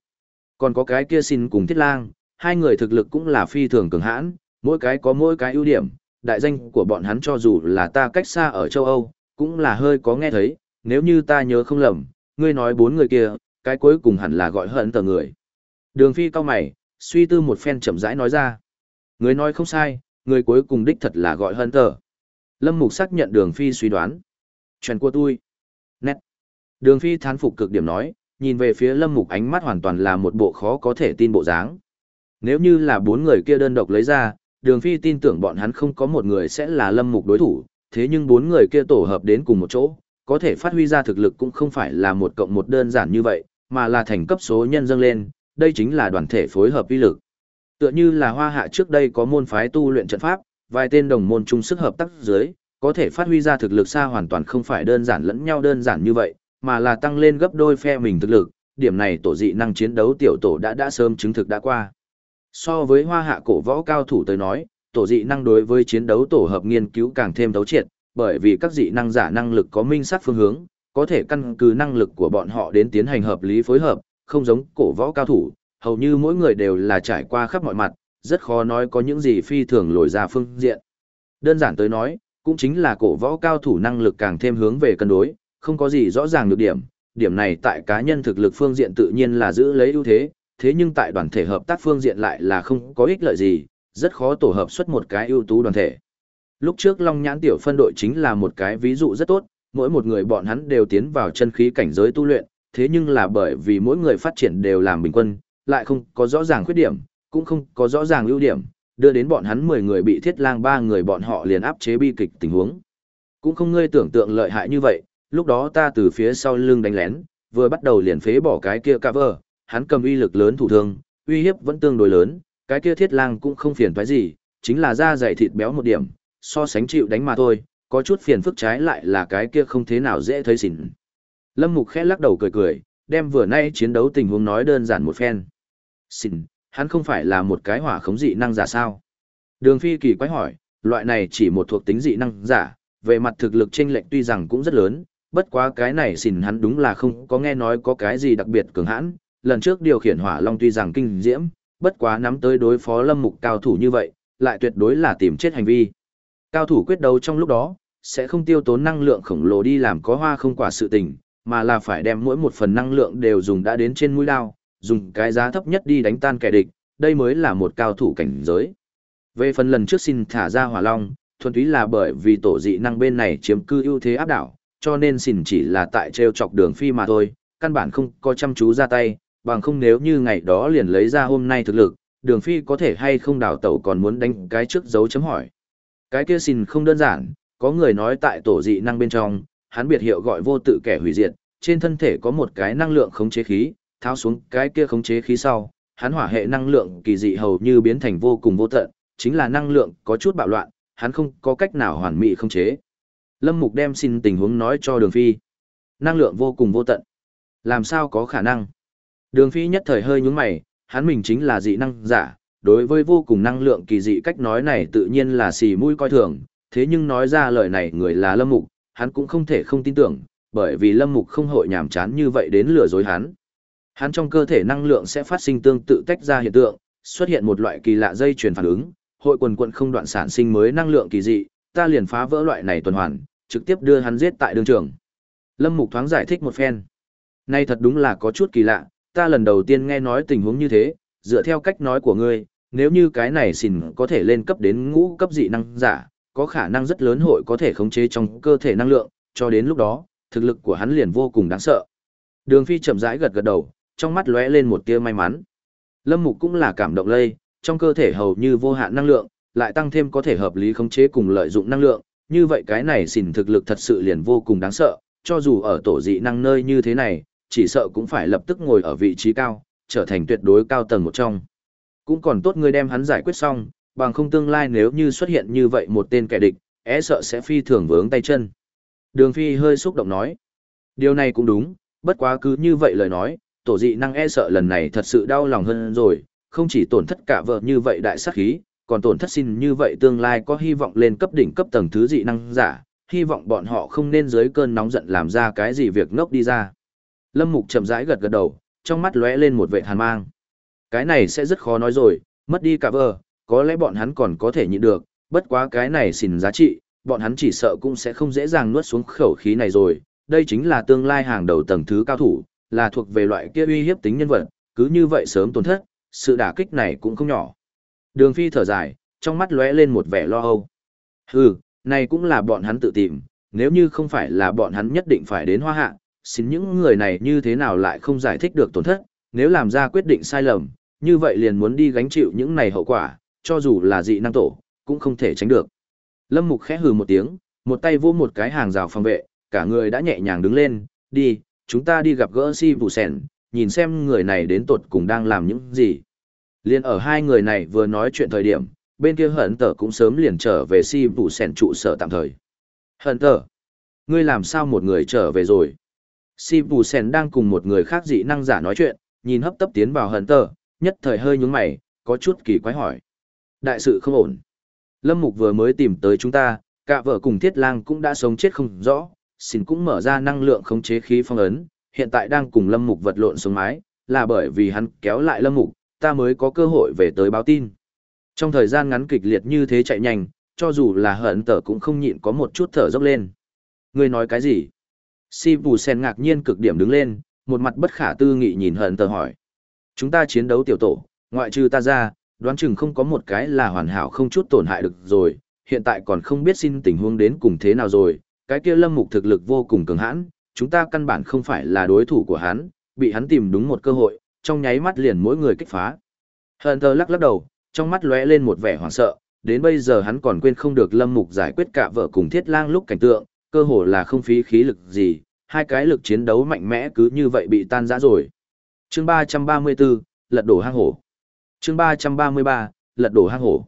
Còn có cái kia xin cùng thiết lang, hai người thực lực cũng là phi thường cường hãn, mỗi cái có mỗi cái ưu điểm, đại danh của bọn hắn cho dù là ta cách xa ở châu Âu, cũng là hơi có nghe thấy, nếu như ta nhớ không lầm, ngươi nói bốn người kia, cái cuối cùng hẳn là gọi hận tờ người. Đường phi cao mày, suy tư một phen chậm rãi nói ra. Ngươi nói không sai, người cuối cùng đích thật là gọi Hunter. Lâm Mục xác nhận Đường Phi suy đoán. Chuyện của tôi. Nét. Đường Phi thán phục cực điểm nói, nhìn về phía Lâm Mục ánh mắt hoàn toàn là một bộ khó có thể tin bộ dáng. Nếu như là bốn người kia đơn độc lấy ra, Đường Phi tin tưởng bọn hắn không có một người sẽ là Lâm Mục đối thủ, thế nhưng bốn người kia tổ hợp đến cùng một chỗ, có thể phát huy ra thực lực cũng không phải là một cộng một đơn giản như vậy, mà là thành cấp số nhân dâng lên, đây chính là đoàn thể phối hợp uy lực. Tựa như là hoa hạ trước đây có môn phái tu luyện trận pháp, vài tên đồng môn chung sức hợp tác dưới, có thể phát huy ra thực lực xa hoàn toàn không phải đơn giản lẫn nhau đơn giản như vậy, mà là tăng lên gấp đôi phe mình thực lực, điểm này tổ dị năng chiến đấu tiểu tổ đã đã sớm chứng thực đã qua. So với hoa hạ cổ võ cao thủ tới nói, tổ dị năng đối với chiến đấu tổ hợp nghiên cứu càng thêm đấu triệt, bởi vì các dị năng giả năng lực có minh sát phương hướng, có thể căn cứ năng lực của bọn họ đến tiến hành hợp lý phối hợp, không giống cổ võ cao thủ, hầu như mỗi người đều là trải qua khắp mọi mặt, rất khó nói có những gì phi thường lồi ra phương diện. Đơn giản tới nói, cũng chính là cổ võ cao thủ năng lực càng thêm hướng về cân đối, không có gì rõ ràng được điểm, điểm này tại cá nhân thực lực phương diện tự nhiên là giữ lấy ưu thế, thế nhưng tại đoàn thể hợp tác phương diện lại là không có ích lợi gì, rất khó tổ hợp xuất một cái ưu tú đoàn thể. Lúc trước Long Nhãn tiểu phân đội chính là một cái ví dụ rất tốt, mỗi một người bọn hắn đều tiến vào chân khí cảnh giới tu luyện, thế nhưng là bởi vì mỗi người phát triển đều làm bình quân, lại không có rõ ràng khuyết điểm, cũng không có rõ ràng ưu điểm, đưa đến bọn hắn 10 người bị thiết lang ba người bọn họ liền áp chế bi kịch tình huống. Cũng không ngươi tưởng tượng lợi hại như vậy, lúc đó ta từ phía sau lưng đánh lén, vừa bắt đầu liền phế bỏ cái kia cover, hắn cầm uy lực lớn thủ thương, uy hiếp vẫn tương đối lớn, cái kia thiết lang cũng không phiền toái gì, chính là da dày thịt béo một điểm, so sánh chịu đánh mà thôi, có chút phiền phức trái lại là cái kia không thế nào dễ thấy xỉn. Lâm Mục khẽ lắc đầu cười cười, đem vừa nay chiến đấu tình huống nói đơn giản một phen. Xin, hắn không phải là một cái hỏa khống dị năng giả sao? Đường Phi kỳ quái hỏi, loại này chỉ một thuộc tính dị năng giả, về mặt thực lực chênh lệch tuy rằng cũng rất lớn, bất quá cái này xỉn hắn đúng là không có nghe nói có cái gì đặc biệt cường hãn, lần trước điều khiển hỏa long tuy rằng kinh diễm, bất quá nắm tới đối phó lâm mục cao thủ như vậy, lại tuyệt đối là tìm chết hành vi. Cao thủ quyết đấu trong lúc đó, sẽ không tiêu tốn năng lượng khổng lồ đi làm có hoa không quả sự tình, mà là phải đem mỗi một phần năng lượng đều dùng đã đến trên mũi đao, dùng cái giá thấp nhất đi đánh tan kẻ địch, đây mới là một cao thủ cảnh giới. Về phần lần trước xin thả ra hỏa long, thuần túy là bởi vì tổ dị năng bên này chiếm cư ưu thế áp đảo, cho nên xin chỉ là tại treo chọc đường phi mà thôi, căn bản không có chăm chú ra tay, bằng không nếu như ngày đó liền lấy ra hôm nay thực lực, đường phi có thể hay không đào tẩu còn muốn đánh cái trước dấu chấm hỏi. Cái kia xin không đơn giản, có người nói tại tổ dị năng bên trong, hắn biệt hiệu gọi vô tự kẻ hủy diệt, trên thân thể có một cái năng lượng khống chế khí, tháo xuống cái kia khống chế khí sau, hắn hỏa hệ năng lượng kỳ dị hầu như biến thành vô cùng vô tận, chính là năng lượng có chút bạo loạn, hắn không có cách nào hoàn mỹ khống chế. Lâm Mục đem xin tình huống nói cho Đường Phi. Năng lượng vô cùng vô tận. Làm sao có khả năng? Đường Phi nhất thời hơi nhướng mày, hắn mình chính là dị năng giả, đối với vô cùng năng lượng kỳ dị cách nói này tự nhiên là xì mũi coi thường, thế nhưng nói ra lời này người là Lâm Mục, hắn cũng không thể không tin tưởng, bởi vì Lâm Mục không hội nhảm chán như vậy đến lừa dối hắn. Hắn trong cơ thể năng lượng sẽ phát sinh tương tự tách ra hiện tượng, xuất hiện một loại kỳ lạ dây chuyển phản ứng, hội quần quận không đoạn sản sinh mới năng lượng kỳ dị, ta liền phá vỡ loại này tuần hoàn, trực tiếp đưa hắn giết tại đường trường. Lâm Mục thoáng giải thích một phen. Nay thật đúng là có chút kỳ lạ, ta lần đầu tiên nghe nói tình huống như thế, dựa theo cách nói của ngươi, nếu như cái này xỉn có thể lên cấp đến ngũ cấp dị năng giả, có khả năng rất lớn hội có thể khống chế trong cơ thể năng lượng, cho đến lúc đó, thực lực của hắn liền vô cùng đáng sợ. Đường Phi chậm rãi gật gật đầu, trong mắt lóe lên một tia may mắn. Lâm Mục cũng là cảm động lây, trong cơ thể hầu như vô hạn năng lượng, lại tăng thêm có thể hợp lý khống chế cùng lợi dụng năng lượng, như vậy cái này xỉn thực lực thật sự liền vô cùng đáng sợ, cho dù ở tổ dị năng nơi như thế này, chỉ sợ cũng phải lập tức ngồi ở vị trí cao, trở thành tuyệt đối cao tầng một trong. Cũng còn tốt ngươi đem hắn giải quyết xong, bằng không tương lai nếu như xuất hiện như vậy một tên kẻ địch, é sợ sẽ phi thường vướng tay chân. Đường Phi hơi xúc động nói. Điều này cũng đúng, bất quá cứ như vậy lời nói, tổ dị năng e sợ lần này thật sự đau lòng hơn rồi, không chỉ tổn thất cả vợ như vậy đại sát khí, còn tổn thất xin như vậy tương lai có hy vọng lên cấp đỉnh cấp tầng thứ dị năng giả, hy vọng bọn họ không nên dưới cơn nóng giận làm ra cái gì việc ngốc đi ra. Lâm Mục chậm rãi gật gật đầu, trong mắt lóe lên một vẻ hàn mang. Cái này sẽ rất khó nói rồi, mất đi cả vợ, có lẽ bọn hắn còn có thể nhịn được, bất quá cái này xỉn giá trị, bọn hắn chỉ sợ cũng sẽ không dễ dàng nuốt xuống khẩu khí này rồi, đây chính là tương lai hàng đầu tầng thứ cao thủ, là thuộc về loại kia uy hiếp tính nhân vật, cứ như vậy sớm tổn thất, sự đả kích này cũng không nhỏ. Đường Phi thở dài, trong mắt lóe lên một vẻ lo âu. Hừ, này cũng là bọn hắn tự tìm, nếu như không phải là bọn hắn nhất định phải đến hoa hạ, xin những người này như thế nào lại không giải thích được tổn thất, nếu làm ra quyết định sai lầm, như vậy liền muốn đi gánh chịu những này hậu quả, cho dù là dị năng tổ, cũng không thể tránh được. Lâm Mục khẽ hừ một tiếng, một tay vô một cái hàng rào phòng vệ, cả người đã nhẹ nhàng đứng lên, đi, chúng ta đi gặp gỡ si vụ sẻn, nhìn xem người này đến tột cùng đang làm những gì. Liên ở hai người này vừa nói chuyện thời điểm, bên kia hận tờ cũng sớm liền trở về si vụ sẻn trụ sở tạm thời. Hận tờ, ngươi làm sao một người trở về rồi? Si vụ sẻn đang cùng một người khác dị năng giả nói chuyện, nhìn hấp tấp tiến vào hận tờ, nhất thời hơi nhướng mày, có chút kỳ quái hỏi. Đại sự không ổn. Lâm Mục vừa mới tìm tới chúng ta, cả vợ cùng Thiết Lang cũng đã sống chết không rõ, xin cũng mở ra năng lượng khống chế khí phong ấn, hiện tại đang cùng Lâm Mục vật lộn xuống mái, là bởi vì hắn kéo lại Lâm Mục, ta mới có cơ hội về tới báo tin. Trong thời gian ngắn kịch liệt như thế chạy nhanh, cho dù là hận tở cũng không nhịn có một chút thở dốc lên. Ngươi nói cái gì? Si Bù Sen ngạc nhiên cực điểm đứng lên, một mặt bất khả tư nghị nhìn hận tờ hỏi. Chúng ta chiến đấu tiểu tổ, ngoại trừ ta ra, đoán chừng không có một cái là hoàn hảo không chút tổn hại được rồi, hiện tại còn không biết xin tình huống đến cùng thế nào rồi, cái kia lâm mục thực lực vô cùng cường hãn, chúng ta căn bản không phải là đối thủ của hắn, bị hắn tìm đúng một cơ hội, trong nháy mắt liền mỗi người kích phá. Hunter lắc lắc đầu, trong mắt lóe lên một vẻ hoảng sợ, đến bây giờ hắn còn quên không được lâm mục giải quyết cả vợ cùng thiết lang lúc cảnh tượng, cơ hồ là không phí khí lực gì, hai cái lực chiến đấu mạnh mẽ cứ như vậy bị tan rã rồi. Chương 334, lật đổ hang hổ. Chương 333, lật đổ hang hổ.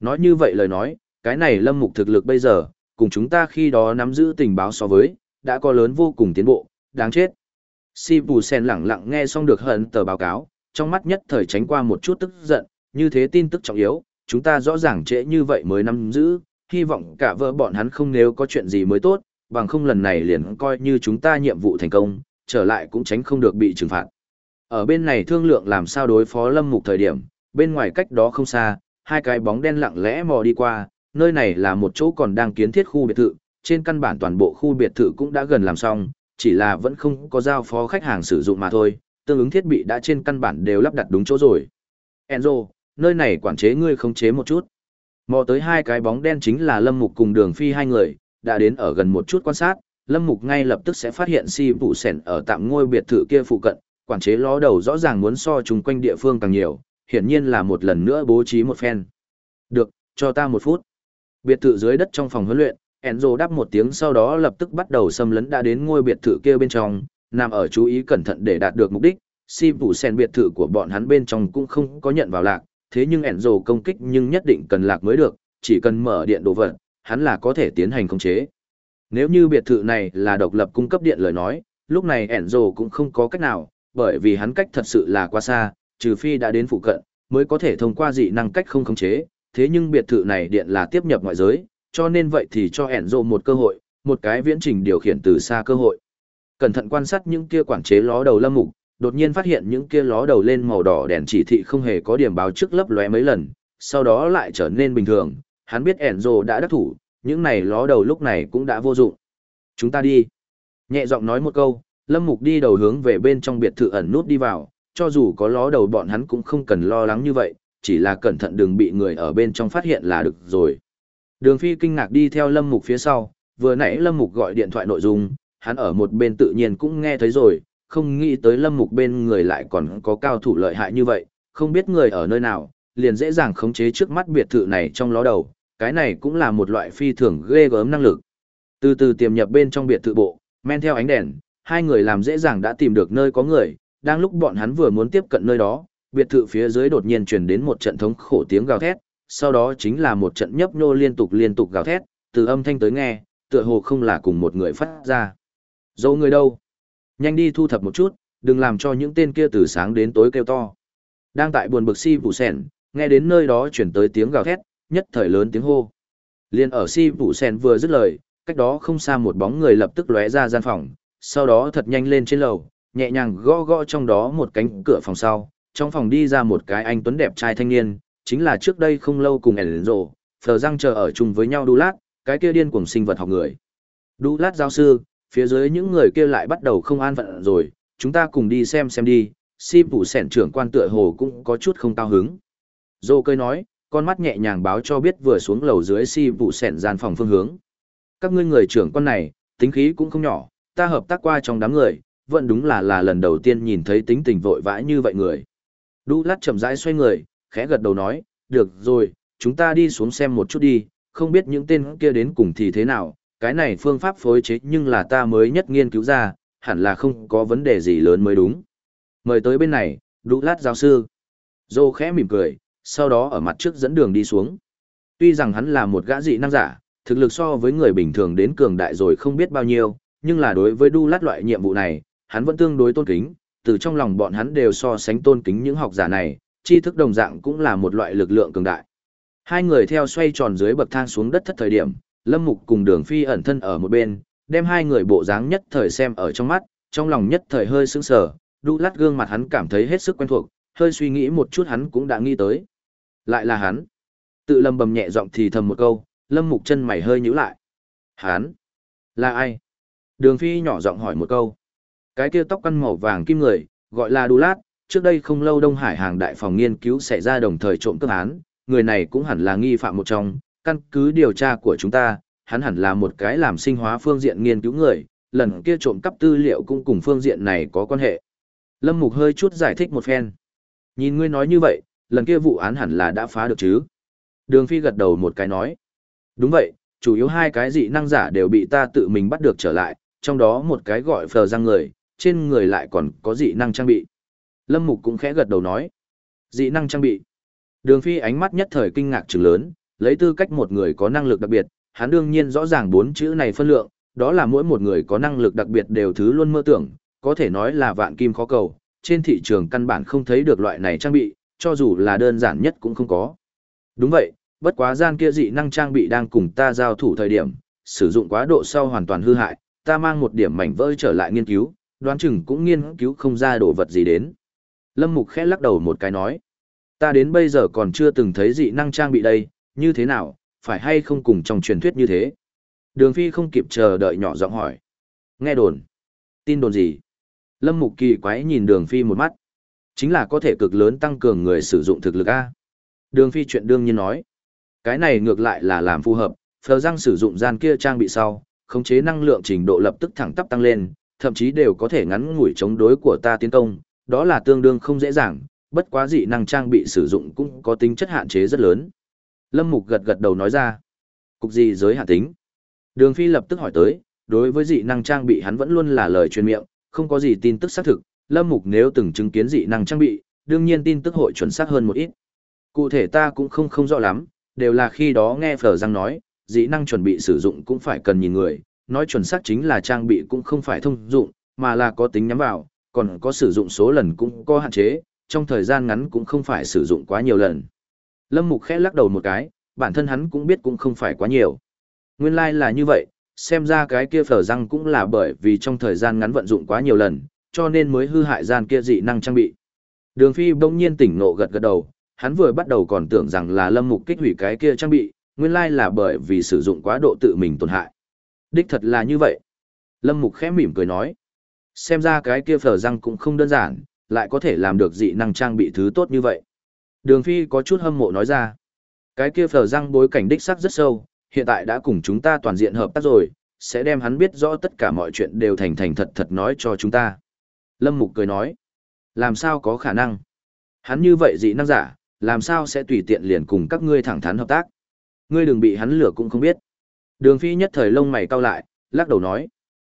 Nói như vậy lời nói, cái này lâm mục thực lực bây giờ, cùng chúng ta khi đó nắm giữ tình báo so với, đã có lớn vô cùng tiến bộ, đáng chết. Si Bù Sen lặng lặng nghe xong được hận tờ báo cáo, trong mắt nhất thời tránh qua một chút tức giận, như thế tin tức trọng yếu, chúng ta rõ ràng trễ như vậy mới nắm giữ, hy vọng cả vợ bọn hắn không nếu có chuyện gì mới tốt, bằng không lần này liền coi như chúng ta nhiệm vụ thành công, trở lại cũng tránh không được bị trừng phạt. Ở bên này thương lượng làm sao đối phó lâm mục thời điểm, bên ngoài cách đó không xa, hai cái bóng đen lặng lẽ mò đi qua, nơi này là một chỗ còn đang kiến thiết khu biệt thự, trên căn bản toàn bộ khu biệt thự cũng đã gần làm xong, chỉ là vẫn không có giao phó khách hàng sử dụng mà thôi, tương ứng thiết bị đã trên căn bản đều lắp đặt đúng chỗ rồi. Enzo, nơi này quản chế ngươi không chế một chút. Mò tới hai cái bóng đen chính là Lâm Mục cùng Đường Phi hai người, đã đến ở gần một chút quan sát, Lâm Mục ngay lập tức sẽ phát hiện si vụ sẻn ở tạm ngôi biệt thự kia phụ cận, quản chế ló đầu rõ ràng muốn so chung quanh địa phương càng nhiều, hiển nhiên là một lần nữa bố trí một phen. Được, cho ta một phút. Biệt thự dưới đất trong phòng huấn luyện, Enzo đáp một tiếng sau đó lập tức bắt đầu xâm lấn đã đến ngôi biệt thự kia bên trong, nằm ở chú ý cẩn thận để đạt được mục đích. Si vụ sen biệt thự của bọn hắn bên trong cũng không có nhận vào lạc, thế nhưng Enzo công kích nhưng nhất định cần lạc mới được, chỉ cần mở điện đồ vật, hắn là có thể tiến hành khống chế. Nếu như biệt thự này là độc lập cung cấp điện lời nói, lúc này Enzo cũng không có cách nào, bởi vì hắn cách thật sự là quá xa, trừ phi đã đến phụ cận, mới có thể thông qua dị năng cách không khống chế, thế nhưng biệt thự này điện là tiếp nhập ngoại giới, cho nên vậy thì cho Enzo một cơ hội, một cái viễn trình điều khiển từ xa cơ hội. Cẩn thận quan sát những kia quản chế ló đầu lâm mục, đột nhiên phát hiện những kia ló đầu lên màu đỏ đèn chỉ thị không hề có điểm báo trước lấp lóe mấy lần, sau đó lại trở nên bình thường, hắn biết Enzo đã đắc thủ, những này ló đầu lúc này cũng đã vô dụng. Chúng ta đi. Nhẹ giọng nói một câu, Lâm Mục đi đầu hướng về bên trong biệt thự ẩn nút đi vào, cho dù có ló đầu bọn hắn cũng không cần lo lắng như vậy, chỉ là cẩn thận đừng bị người ở bên trong phát hiện là được rồi. Đường Phi kinh ngạc đi theo Lâm Mục phía sau, vừa nãy Lâm Mục gọi điện thoại nội dung, hắn ở một bên tự nhiên cũng nghe thấy rồi, không nghĩ tới Lâm Mục bên người lại còn có cao thủ lợi hại như vậy, không biết người ở nơi nào, liền dễ dàng khống chế trước mắt biệt thự này trong ló đầu, cái này cũng là một loại phi thường ghê gớm năng lực. Từ từ tiềm nhập bên trong biệt thự bộ, men theo ánh đèn, hai người làm dễ dàng đã tìm được nơi có người, đang lúc bọn hắn vừa muốn tiếp cận nơi đó, biệt thự phía dưới đột nhiên truyền đến một trận thống khổ tiếng gào thét, sau đó chính là một trận nhấp nhô liên tục liên tục gào thét, từ âm thanh tới nghe, tựa hồ không là cùng một người phát ra. Dẫu người đâu? Nhanh đi thu thập một chút, đừng làm cho những tên kia từ sáng đến tối kêu to. Đang tại buồn bực si vụ sèn, nghe đến nơi đó chuyển tới tiếng gào thét, nhất thời lớn tiếng hô. Liên ở si vụ sèn vừa dứt lời, cách đó không xa một bóng người lập tức lóe ra gian phòng, sau đó thật nhanh lên trên lầu, nhẹ nhàng gõ gõ trong đó một cánh cửa phòng sau, trong phòng đi ra một cái anh tuấn đẹp trai thanh niên, chính là trước đây không lâu cùng Enzo, phờ răng chờ ở chung với nhau đu lát, cái kia điên cuồng sinh vật học người. Đu lát giáo sư, phía dưới những người kia lại bắt đầu không an phận rồi, chúng ta cùng đi xem xem đi, si phủ sẻn trưởng quan tựa hồ cũng có chút không cao hứng. Dô cơi nói, con mắt nhẹ nhàng báo cho biết vừa xuống lầu dưới si vụ sẻn gian phòng phương hướng. Các ngươi người trưởng con này, tính khí cũng không nhỏ, ta hợp tác qua trong đám người, vẫn đúng là là lần đầu tiên nhìn thấy tính tình vội vã như vậy người. Đu lát chậm rãi xoay người, khẽ gật đầu nói, được rồi, chúng ta đi xuống xem một chút đi, không biết những tên kia đến cùng thì thế nào, cái này phương pháp phối chế nhưng là ta mới nhất nghiên cứu ra, hẳn là không có vấn đề gì lớn mới đúng. Mời tới bên này, Đu lát giáo sư. Dô khẽ mỉm cười, sau đó ở mặt trước dẫn đường đi xuống. Tuy rằng hắn là một gã dị năng giả, thực lực so với người bình thường đến cường đại rồi không biết bao nhiêu, nhưng là đối với đu lát loại nhiệm vụ này, hắn vẫn tương đối tôn kính, từ trong lòng bọn hắn đều so sánh tôn kính những học giả này, tri thức đồng dạng cũng là một loại lực lượng cường đại. Hai người theo xoay tròn dưới bậc thang xuống đất thất thời điểm, Lâm Mục cùng Đường Phi ẩn thân ở một bên, đem hai người bộ dáng nhất thời xem ở trong mắt, trong lòng nhất thời hơi sững sờ, đu lát gương mặt hắn cảm thấy hết sức quen thuộc, hơi suy nghĩ một chút hắn cũng đã nghĩ tới. Lại là hắn. Tự lầm bầm nhẹ giọng thì thầm một câu, Lâm Mục chân mày hơi nhíu lại. Hắn? Là ai? Đường Phi nhỏ giọng hỏi một câu. Cái kia tóc căn màu vàng kim người, gọi là Đu Lát, trước đây không lâu Đông Hải hàng đại phòng nghiên cứu xảy ra đồng thời trộm cướp án, người này cũng hẳn là nghi phạm một trong, căn cứ điều tra của chúng ta, hắn hẳn là một cái làm sinh hóa phương diện nghiên cứu người, lần kia trộm cắp tư liệu cũng cùng phương diện này có quan hệ. Lâm Mục hơi chút giải thích một phen. Nhìn ngươi nói như vậy, lần kia vụ án hẳn là đã phá được chứ. Đường Phi gật đầu một cái nói. Đúng vậy, chủ yếu hai cái dị năng giả đều bị ta tự mình bắt được trở lại, trong đó một cái gọi phờ răng người, trên người lại còn có dị năng trang bị. Lâm Mục cũng khẽ gật đầu nói. Dị năng trang bị. Đường Phi ánh mắt nhất thời kinh ngạc trừng lớn, lấy tư cách một người có năng lực đặc biệt, hắn đương nhiên rõ ràng bốn chữ này phân lượng, đó là mỗi một người có năng lực đặc biệt đều thứ luôn mơ tưởng, có thể nói là vạn kim khó cầu, trên thị trường căn bản không thấy được loại này trang bị, cho dù là đơn giản nhất cũng không có. Đúng vậy, bất quá gian kia dị năng trang bị đang cùng ta giao thủ thời điểm, sử dụng quá độ sau hoàn toàn hư hại, ta mang một điểm mảnh vỡ trở lại nghiên cứu, đoán chừng cũng nghiên cứu không ra đồ vật gì đến. Lâm Mục khẽ lắc đầu một cái nói, ta đến bây giờ còn chưa từng thấy dị năng trang bị đây, như thế nào, phải hay không cùng trong truyền thuyết như thế. Đường Phi không kịp chờ đợi nhỏ giọng hỏi. Nghe đồn. Tin đồn gì? Lâm Mục kỳ quái nhìn Đường Phi một mắt. Chính là có thể cực lớn tăng cường người sử dụng thực lực A. Đường Phi chuyện đương nhiên nói. Cái này ngược lại là làm phù hợp, phờ răng sử dụng gian kia trang bị sau, khống chế năng lượng trình độ lập tức thẳng tắp tăng lên, thậm chí đều có thể ngắn ngủi chống đối của ta tiến công, đó là tương đương không dễ dàng, bất quá dị năng trang bị sử dụng cũng có tính chất hạn chế rất lớn. Lâm Mục gật gật đầu nói ra. Cục gì giới hạn tính? Đường Phi lập tức hỏi tới, đối với dị năng trang bị hắn vẫn luôn là lời truyền miệng, không có gì tin tức xác thực, Lâm Mục nếu từng chứng kiến dị năng trang bị, đương nhiên tin tức hội chuẩn xác hơn một ít. Cụ thể ta cũng không không rõ lắm, đều là khi đó nghe Phở Giang nói, dị năng chuẩn bị sử dụng cũng phải cần nhìn người, nói chuẩn xác chính là trang bị cũng không phải thông dụng, mà là có tính nhắm vào, còn có sử dụng số lần cũng có hạn chế, trong thời gian ngắn cũng không phải sử dụng quá nhiều lần. Lâm Mục khẽ lắc đầu một cái, bản thân hắn cũng biết cũng không phải quá nhiều. Nguyên lai like là như vậy, xem ra cái kia phở răng cũng là bởi vì trong thời gian ngắn vận dụng quá nhiều lần, cho nên mới hư hại gian kia dị năng trang bị. Đường Phi bỗng nhiên tỉnh ngộ gật gật đầu, hắn vừa bắt đầu còn tưởng rằng là Lâm Mục kích hủy cái kia trang bị, nguyên lai là bởi vì sử dụng quá độ tự mình tổn hại. Đích thật là như vậy. Lâm Mục khẽ mỉm cười nói. Xem ra cái kia phở răng cũng không đơn giản, lại có thể làm được dị năng trang bị thứ tốt như vậy. Đường Phi có chút hâm mộ nói ra. Cái kia phở răng bối cảnh đích sắc rất sâu, hiện tại đã cùng chúng ta toàn diện hợp tác rồi, sẽ đem hắn biết rõ tất cả mọi chuyện đều thành thành thật thật nói cho chúng ta. Lâm Mục cười nói, làm sao có khả năng? Hắn như vậy dị năng giả, làm sao sẽ tùy tiện liền cùng các ngươi thẳng thắn hợp tác? Ngươi đừng bị hắn lừa cũng không biết. Đường Phi nhất thời lông mày cau lại, lắc đầu nói,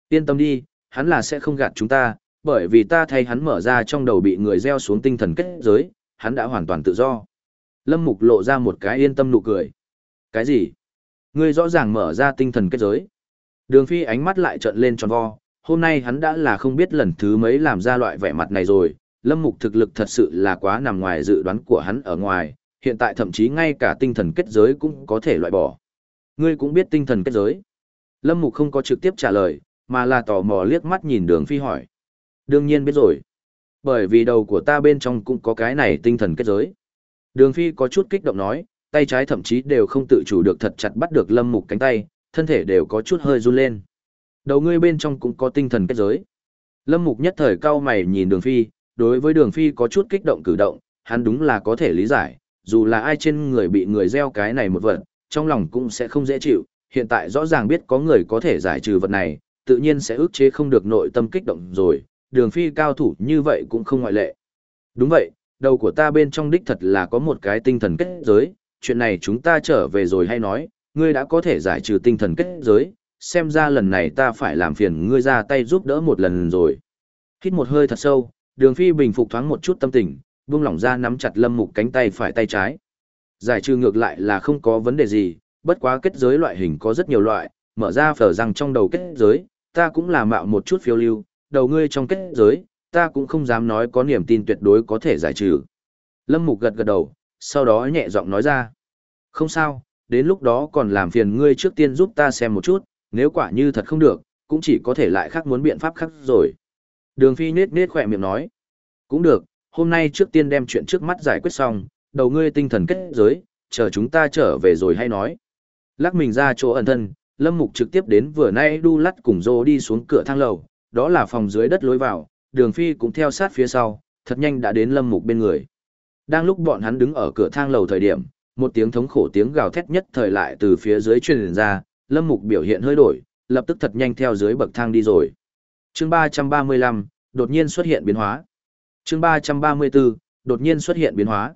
yên tâm đi, hắn là sẽ không gạt chúng ta, bởi vì ta thay hắn mở ra trong đầu bị người gieo xuống tinh thần kết giới, hắn đã hoàn toàn tự do. Lâm Mục lộ ra một cái yên tâm nụ cười. Cái gì? Ngươi rõ ràng mở ra tinh thần kết giới. Đường Phi ánh mắt lại trợn lên tròn vo, hôm nay hắn đã là không biết lần thứ mấy làm ra loại vẻ mặt này rồi, Lâm Mục thực lực thật sự là quá nằm ngoài dự đoán của hắn ở ngoài, hiện tại thậm chí ngay cả tinh thần kết giới cũng có thể loại bỏ. Ngươi cũng biết tinh thần kết giới. Lâm Mục không có trực tiếp trả lời, mà là tò mò liếc mắt nhìn đường phi hỏi. Đương nhiên biết rồi. Bởi vì đầu của ta bên trong cũng có cái này tinh thần kết giới. Đường phi có chút kích động nói, tay trái thậm chí đều không tự chủ được thật chặt bắt được lâm mục cánh tay, thân thể đều có chút hơi run lên. Đầu ngươi bên trong cũng có tinh thần kết giới. Lâm mục nhất thời cao mày nhìn đường phi, đối với đường phi có chút kích động cử động, hắn đúng là có thể lý giải, dù là ai trên người bị người gieo cái này một vật, trong lòng cũng sẽ không dễ chịu, hiện tại rõ ràng biết có người có thể giải trừ vật này, tự nhiên sẽ ức chế không được nội tâm kích động rồi, đường phi cao thủ như vậy cũng không ngoại lệ. Đúng vậy, đầu của ta bên trong đích thật là có một cái tinh thần kết giới, chuyện này chúng ta trở về rồi hay nói, ngươi đã có thể giải trừ tinh thần kết giới, xem ra lần này ta phải làm phiền ngươi ra tay giúp đỡ một lần rồi. Hít một hơi thật sâu, đường phi bình phục thoáng một chút tâm tình, buông lỏng ra nắm chặt lâm mục cánh tay phải tay trái. Giải trừ ngược lại là không có vấn đề gì, bất quá kết giới loại hình có rất nhiều loại, mở ra phở răng trong đầu kết giới, ta cũng là mạo một chút phiêu lưu, đầu ngươi trong kết giới, ta cũng không dám nói có niềm tin tuyệt đối có thể giải trừ. Lâm Mục gật gật đầu, sau đó nhẹ giọng nói ra. Không sao, đến lúc đó còn làm phiền ngươi trước tiên giúp ta xem một chút, nếu quả như thật không được, cũng chỉ có thể lại khác muốn biện pháp khác rồi. Đường Phi nết nết khỏe miệng nói. Cũng được, hôm nay trước tiên đem chuyện trước mắt giải quyết xong, đầu ngươi tinh thần kết giới, chờ chúng ta trở về rồi hay nói. Lắc mình ra chỗ ẩn thân, Lâm Mục trực tiếp đến vừa nay đu lắt cùng dô đi xuống cửa thang lầu, đó là phòng dưới đất lối vào, đường phi cũng theo sát phía sau, thật nhanh đã đến Lâm Mục bên người. Đang lúc bọn hắn đứng ở cửa thang lầu thời điểm, một tiếng thống khổ tiếng gào thét nhất thời lại từ phía dưới truyền ra, Lâm Mục biểu hiện hơi đổi, lập tức thật nhanh theo dưới bậc thang đi rồi. Chương 335, đột nhiên xuất hiện biến hóa. Chương 334, đột nhiên xuất hiện biến hóa.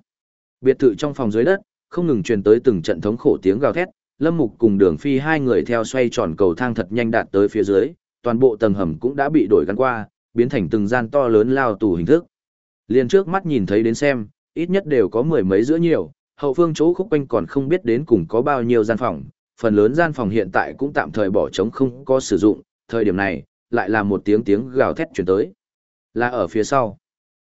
Biệt thự trong phòng dưới đất, không ngừng truyền tới từng trận thống khổ tiếng gào thét, Lâm Mục cùng Đường Phi hai người theo xoay tròn cầu thang thật nhanh đạt tới phía dưới, toàn bộ tầng hầm cũng đã bị đổi gắn qua, biến thành từng gian to lớn lao tù hình thức. Liên trước mắt nhìn thấy đến xem, ít nhất đều có mười mấy giữa nhiều, hậu phương chỗ khúc quanh còn không biết đến cùng có bao nhiêu gian phòng, phần lớn gian phòng hiện tại cũng tạm thời bỏ trống không có sử dụng, thời điểm này, lại là một tiếng tiếng gào thét chuyển tới. Là ở phía sau.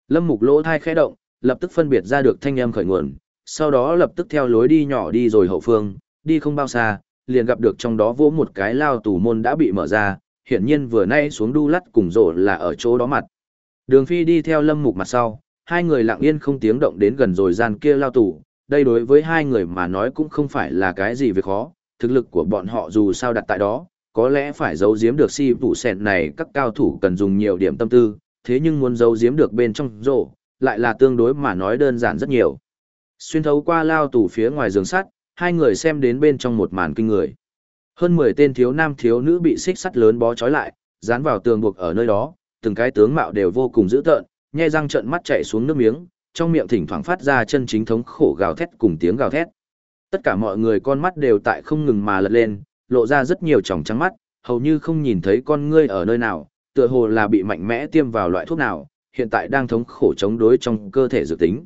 Lâm Mục lỗ thai khẽ động, lập tức phân biệt ra được thanh âm khởi nguồn, sau đó lập tức theo lối đi nhỏ đi rồi hậu phương, đi không bao xa, liền gặp được trong đó vỗ một cái lao tù môn đã bị mở ra, hiển nhiên vừa nay xuống đu lắt cùng rổ là ở chỗ đó mặt. Đường Phi đi theo Lâm Mục mặt sau, hai người lặng yên không tiếng động đến gần rồi gian kia lao tù, đây đối với hai người mà nói cũng không phải là cái gì việc khó, thực lực của bọn họ dù sao đặt tại đó, có lẽ phải giấu giếm được si vụ sẹn này các cao thủ cần dùng nhiều điểm tâm tư, thế nhưng muốn giấu giếm được bên trong rổ, lại là tương đối mà nói đơn giản rất nhiều. Xuyên thấu qua lao tủ phía ngoài giường sắt, hai người xem đến bên trong một màn kinh người. Hơn 10 tên thiếu nam thiếu nữ bị xích sắt lớn bó trói lại, dán vào tường buộc ở nơi đó, từng cái tướng mạo đều vô cùng dữ tợn, nhe răng trợn mắt chảy xuống nước miếng, trong miệng thỉnh thoảng phát ra chân chính thống khổ gào thét cùng tiếng gào thét. Tất cả mọi người con mắt đều tại không ngừng mà lật lên, lộ ra rất nhiều tròng trắng mắt, hầu như không nhìn thấy con ngươi ở nơi nào, tựa hồ là bị mạnh mẽ tiêm vào loại thuốc nào, hiện tại đang thống khổ chống đối trong cơ thể dự tính.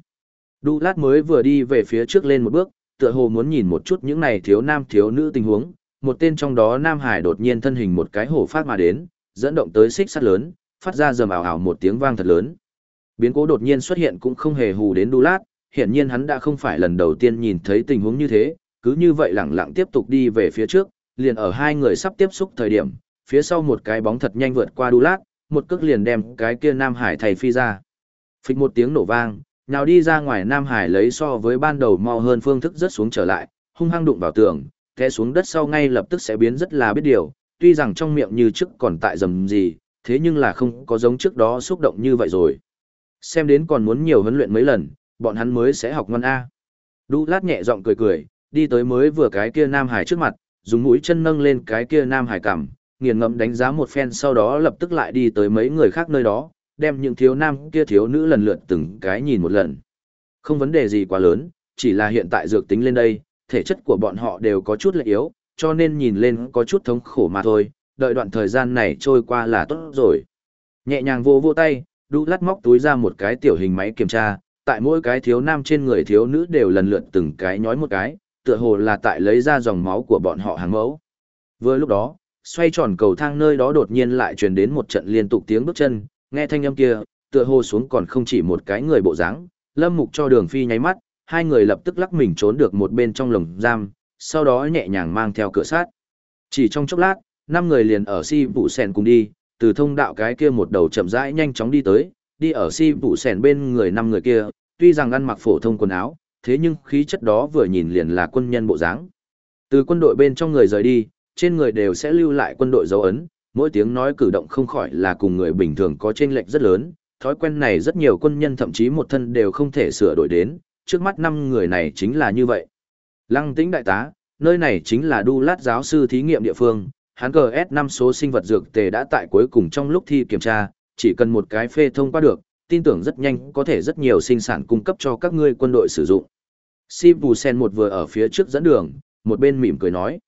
Đu lát mới vừa đi về phía trước lên một bước, tựa hồ muốn nhìn một chút những này thiếu nam thiếu nữ tình huống, một tên trong đó Nam Hải đột nhiên thân hình một cái hổ phát mà đến, dẫn động tới xích sắt lớn, phát ra rầm ảo ảo một tiếng vang thật lớn. Biến cố đột nhiên xuất hiện cũng không hề hù đến Đu Lát, hiển nhiên hắn đã không phải lần đầu tiên nhìn thấy tình huống như thế, cứ như vậy lẳng lặng tiếp tục đi về phía trước, liền ở hai người sắp tiếp xúc thời điểm, phía sau một cái bóng thật nhanh vượt qua Đu Lát, một cước liền đem cái kia Nam Hải thầy phi ra. Phịch một tiếng nổ vang, nào đi ra ngoài Nam Hải lấy so với ban đầu mau hơn phương thức rất xuống trở lại, hung hăng đụng vào tường, té xuống đất sau ngay lập tức sẽ biến rất là biết điều, tuy rằng trong miệng như trước còn tại dầm gì, thế nhưng là không có giống trước đó xúc động như vậy rồi. Xem đến còn muốn nhiều huấn luyện mấy lần, bọn hắn mới sẽ học ngoan A. Đu lát nhẹ giọng cười cười, đi tới mới vừa cái kia Nam Hải trước mặt, dùng mũi chân nâng lên cái kia Nam Hải cằm, nghiền ngẫm đánh giá một phen sau đó lập tức lại đi tới mấy người khác nơi đó, đem những thiếu nam kia thiếu nữ lần lượt từng cái nhìn một lần. Không vấn đề gì quá lớn, chỉ là hiện tại dược tính lên đây, thể chất của bọn họ đều có chút lệ yếu, cho nên nhìn lên có chút thống khổ mà thôi, đợi đoạn thời gian này trôi qua là tốt rồi. Nhẹ nhàng vô vô tay, đu lát móc túi ra một cái tiểu hình máy kiểm tra, tại mỗi cái thiếu nam trên người thiếu nữ đều lần lượt từng cái nhói một cái, tựa hồ là tại lấy ra dòng máu của bọn họ hàng mẫu. Vừa lúc đó, xoay tròn cầu thang nơi đó đột nhiên lại truyền đến một trận liên tục tiếng bước chân, nghe thanh âm kia, tựa hồ xuống còn không chỉ một cái người bộ dáng, Lâm Mục cho Đường Phi nháy mắt, hai người lập tức lắc mình trốn được một bên trong lồng giam, sau đó nhẹ nhàng mang theo cửa sát. Chỉ trong chốc lát, năm người liền ở si vụ sen cùng đi, từ thông đạo cái kia một đầu chậm rãi nhanh chóng đi tới, đi ở si vụ sen bên người năm người kia, tuy rằng ăn mặc phổ thông quần áo, thế nhưng khí chất đó vừa nhìn liền là quân nhân bộ dáng. Từ quân đội bên trong người rời đi, trên người đều sẽ lưu lại quân đội dấu ấn, mỗi tiếng nói cử động không khỏi là cùng người bình thường có chênh lệch rất lớn, thói quen này rất nhiều quân nhân thậm chí một thân đều không thể sửa đổi đến, trước mắt năm người này chính là như vậy. Lăng tĩnh đại tá, nơi này chính là đu lát giáo sư thí nghiệm địa phương, hắn GS5 số sinh vật dược tề đã tại cuối cùng trong lúc thi kiểm tra, chỉ cần một cái phê thông qua được, tin tưởng rất nhanh có thể rất nhiều sinh sản cung cấp cho các ngươi quân đội sử dụng. Sivu Sen một vừa ở phía trước dẫn đường, một bên mỉm cười nói.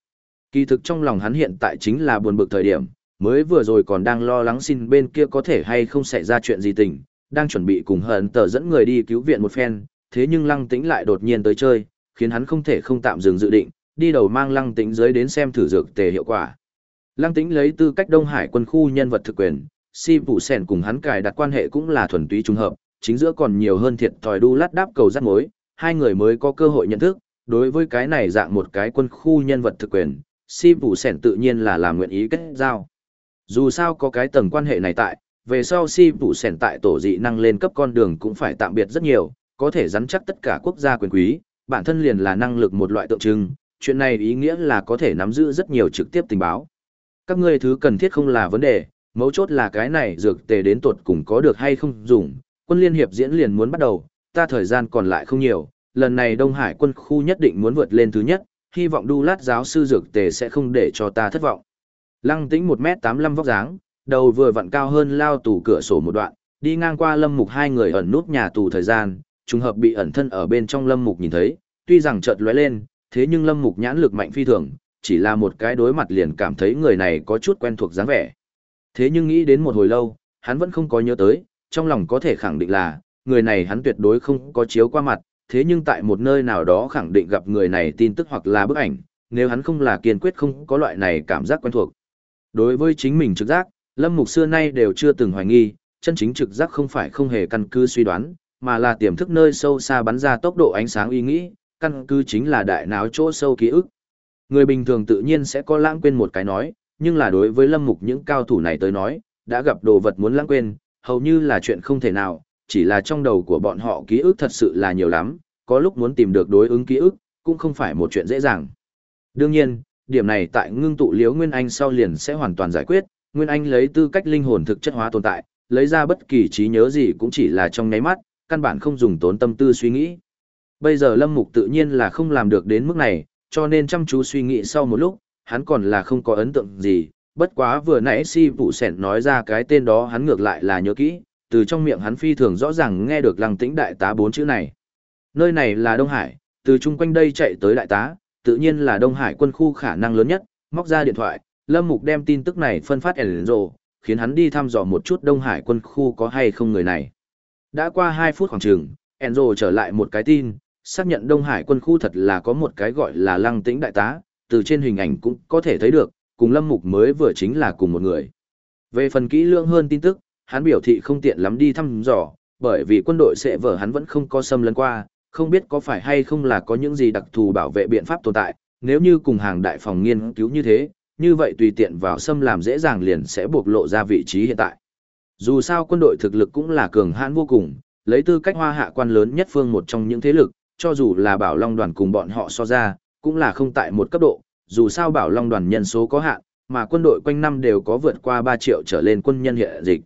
Kỳ thực trong lòng hắn hiện tại chính là buồn bực thời điểm, mới vừa rồi còn đang lo lắng xin bên kia có thể hay không xảy ra chuyện gì tình, đang chuẩn bị cùng hận tờ dẫn người đi cứu viện một phen, thế nhưng lăng tĩnh lại đột nhiên tới chơi, khiến hắn không thể không tạm dừng dự định, đi đầu mang lăng tĩnh dưới đến xem thử dược tề hiệu quả. Lăng tĩnh lấy tư cách Đông Hải quân khu nhân vật thực quyền, si phụ sèn cùng hắn cài đặt quan hệ cũng là thuần túy trùng hợp, chính giữa còn nhiều hơn thiệt thòi đu lát đáp cầu rắc mối, hai người mới có cơ hội nhận thức, đối với cái này dạng một cái quân khu nhân vật thực quyền, si phụ sẻn tự nhiên là làm nguyện ý kết giao. Dù sao có cái tầng quan hệ này tại, về sau si phụ sẻn tại tổ dị năng lên cấp con đường cũng phải tạm biệt rất nhiều, có thể rắn chắc tất cả quốc gia quyền quý, bản thân liền là năng lực một loại tượng trưng, chuyện này ý nghĩa là có thể nắm giữ rất nhiều trực tiếp tình báo. Các ngươi thứ cần thiết không là vấn đề, mấu chốt là cái này dược tề đến tột cùng có được hay không dùng, quân liên hiệp diễn liền muốn bắt đầu, ta thời gian còn lại không nhiều, lần này Đông Hải quân khu nhất định muốn vượt lên thứ nhất, hy vọng đu lát giáo sư dược tề sẽ không để cho ta thất vọng. Lăng tĩnh 1m85 vóc dáng, đầu vừa vặn cao hơn lao tủ cửa sổ một đoạn, đi ngang qua lâm mục hai người ẩn nút nhà tù thời gian, trùng hợp bị ẩn thân ở bên trong lâm mục nhìn thấy, tuy rằng chợt lóe lên, thế nhưng lâm mục nhãn lực mạnh phi thường, chỉ là một cái đối mặt liền cảm thấy người này có chút quen thuộc dáng vẻ. Thế nhưng nghĩ đến một hồi lâu, hắn vẫn không có nhớ tới, trong lòng có thể khẳng định là, người này hắn tuyệt đối không có chiếu qua mặt, thế nhưng tại một nơi nào đó khẳng định gặp người này tin tức hoặc là bức ảnh, nếu hắn không là kiên quyết không có loại này cảm giác quen thuộc. Đối với chính mình trực giác, Lâm Mục xưa nay đều chưa từng hoài nghi, chân chính trực giác không phải không hề căn cứ suy đoán, mà là tiềm thức nơi sâu xa bắn ra tốc độ ánh sáng ý nghĩ, căn cứ chính là đại não chỗ sâu ký ức. Người bình thường tự nhiên sẽ có lãng quên một cái nói, nhưng là đối với lâm mục những cao thủ này tới nói, đã gặp đồ vật muốn lãng quên, hầu như là chuyện không thể nào, chỉ là trong đầu của bọn họ ký ức thật sự là nhiều lắm, có lúc muốn tìm được đối ứng ký ức, cũng không phải một chuyện dễ dàng. Đương nhiên, điểm này tại ngưng tụ liếu Nguyên Anh sau liền sẽ hoàn toàn giải quyết, Nguyên Anh lấy tư cách linh hồn thực chất hóa tồn tại, lấy ra bất kỳ trí nhớ gì cũng chỉ là trong nháy mắt, căn bản không dùng tốn tâm tư suy nghĩ. Bây giờ Lâm Mục tự nhiên là không làm được đến mức này, cho nên chăm chú suy nghĩ sau một lúc, hắn còn là không có ấn tượng gì, bất quá vừa nãy si vụ sẻn nói ra cái tên đó hắn ngược lại là nhớ kỹ, từ trong miệng hắn phi thường rõ ràng nghe được lăng tĩnh đại tá bốn chữ này. Nơi này là Đông Hải, từ chung quanh đây chạy tới đại tá, tự nhiên là Đông Hải quân khu khả năng lớn nhất, móc ra điện thoại, Lâm Mục đem tin tức này phân phát Enzo, khiến hắn đi thăm dò một chút Đông Hải quân khu có hay không người này. Đã qua 2 phút khoảng chừng, Enzo trở lại một cái tin, xác nhận Đông Hải quân khu thật là có một cái gọi là lăng tĩnh đại tá, từ trên hình ảnh cũng có thể thấy được, cùng Lâm Mục mới vừa chính là cùng một người. Về phần kỹ lưỡng hơn tin tức, hắn biểu thị không tiện lắm đi thăm dò, bởi vì quân đội sẽ vở hắn vẫn không có xâm lấn qua, không biết có phải hay không là có những gì đặc thù bảo vệ biện pháp tồn tại, nếu như cùng hàng đại phòng nghiên cứu như thế, như vậy tùy tiện vào xâm làm dễ dàng liền sẽ bộc lộ ra vị trí hiện tại. Dù sao quân đội thực lực cũng là cường hãn vô cùng, lấy tư cách hoa hạ quan lớn nhất phương một trong những thế lực, cho dù là bảo long đoàn cùng bọn họ so ra, cũng là không tại một cấp độ, dù sao bảo long đoàn nhân số có hạn, mà quân đội quanh năm đều có vượt qua 3 triệu trở lên quân nhân hiện dịch.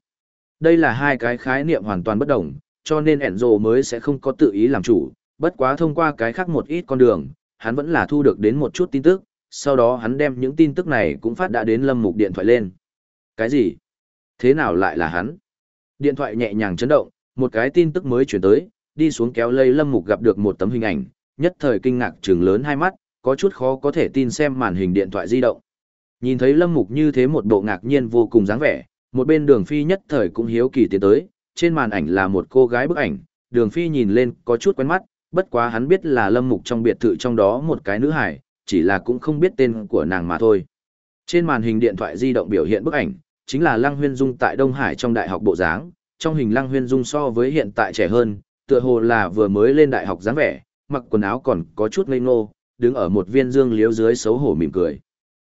Đây là hai cái khái niệm hoàn toàn bất đồng, cho nên Enzo mới sẽ không có tự ý làm chủ, bất quá thông qua cái khác một ít con đường, hắn vẫn là thu được đến một chút tin tức, sau đó hắn đem những tin tức này cũng phát đã đến lâm mục điện thoại lên. Cái gì? Thế nào lại là hắn? Điện thoại nhẹ nhàng chấn động, một cái tin tức mới chuyển tới, đi xuống kéo lây lâm mục gặp được một tấm hình ảnh, nhất thời kinh ngạc trừng lớn hai mắt, có chút khó có thể tin xem màn hình điện thoại di động. Nhìn thấy lâm mục như thế một bộ ngạc nhiên vô cùng dáng vẻ, một bên đường phi nhất thời cũng hiếu kỳ tiến tới, trên màn ảnh là một cô gái bức ảnh, đường phi nhìn lên có chút quen mắt, bất quá hắn biết là lâm mục trong biệt thự trong đó một cái nữ hải, chỉ là cũng không biết tên của nàng mà thôi. Trên màn hình điện thoại di động biểu hiện bức ảnh, chính là Lăng Huyên Dung tại Đông Hải trong đại học bộ dáng, trong hình Lăng Huyên Dung so với hiện tại trẻ hơn, tựa hồ là vừa mới lên đại học dáng vẻ, mặc quần áo còn có chút ngây ngô, đứng ở một viên dương liếu dưới xấu hổ mỉm cười.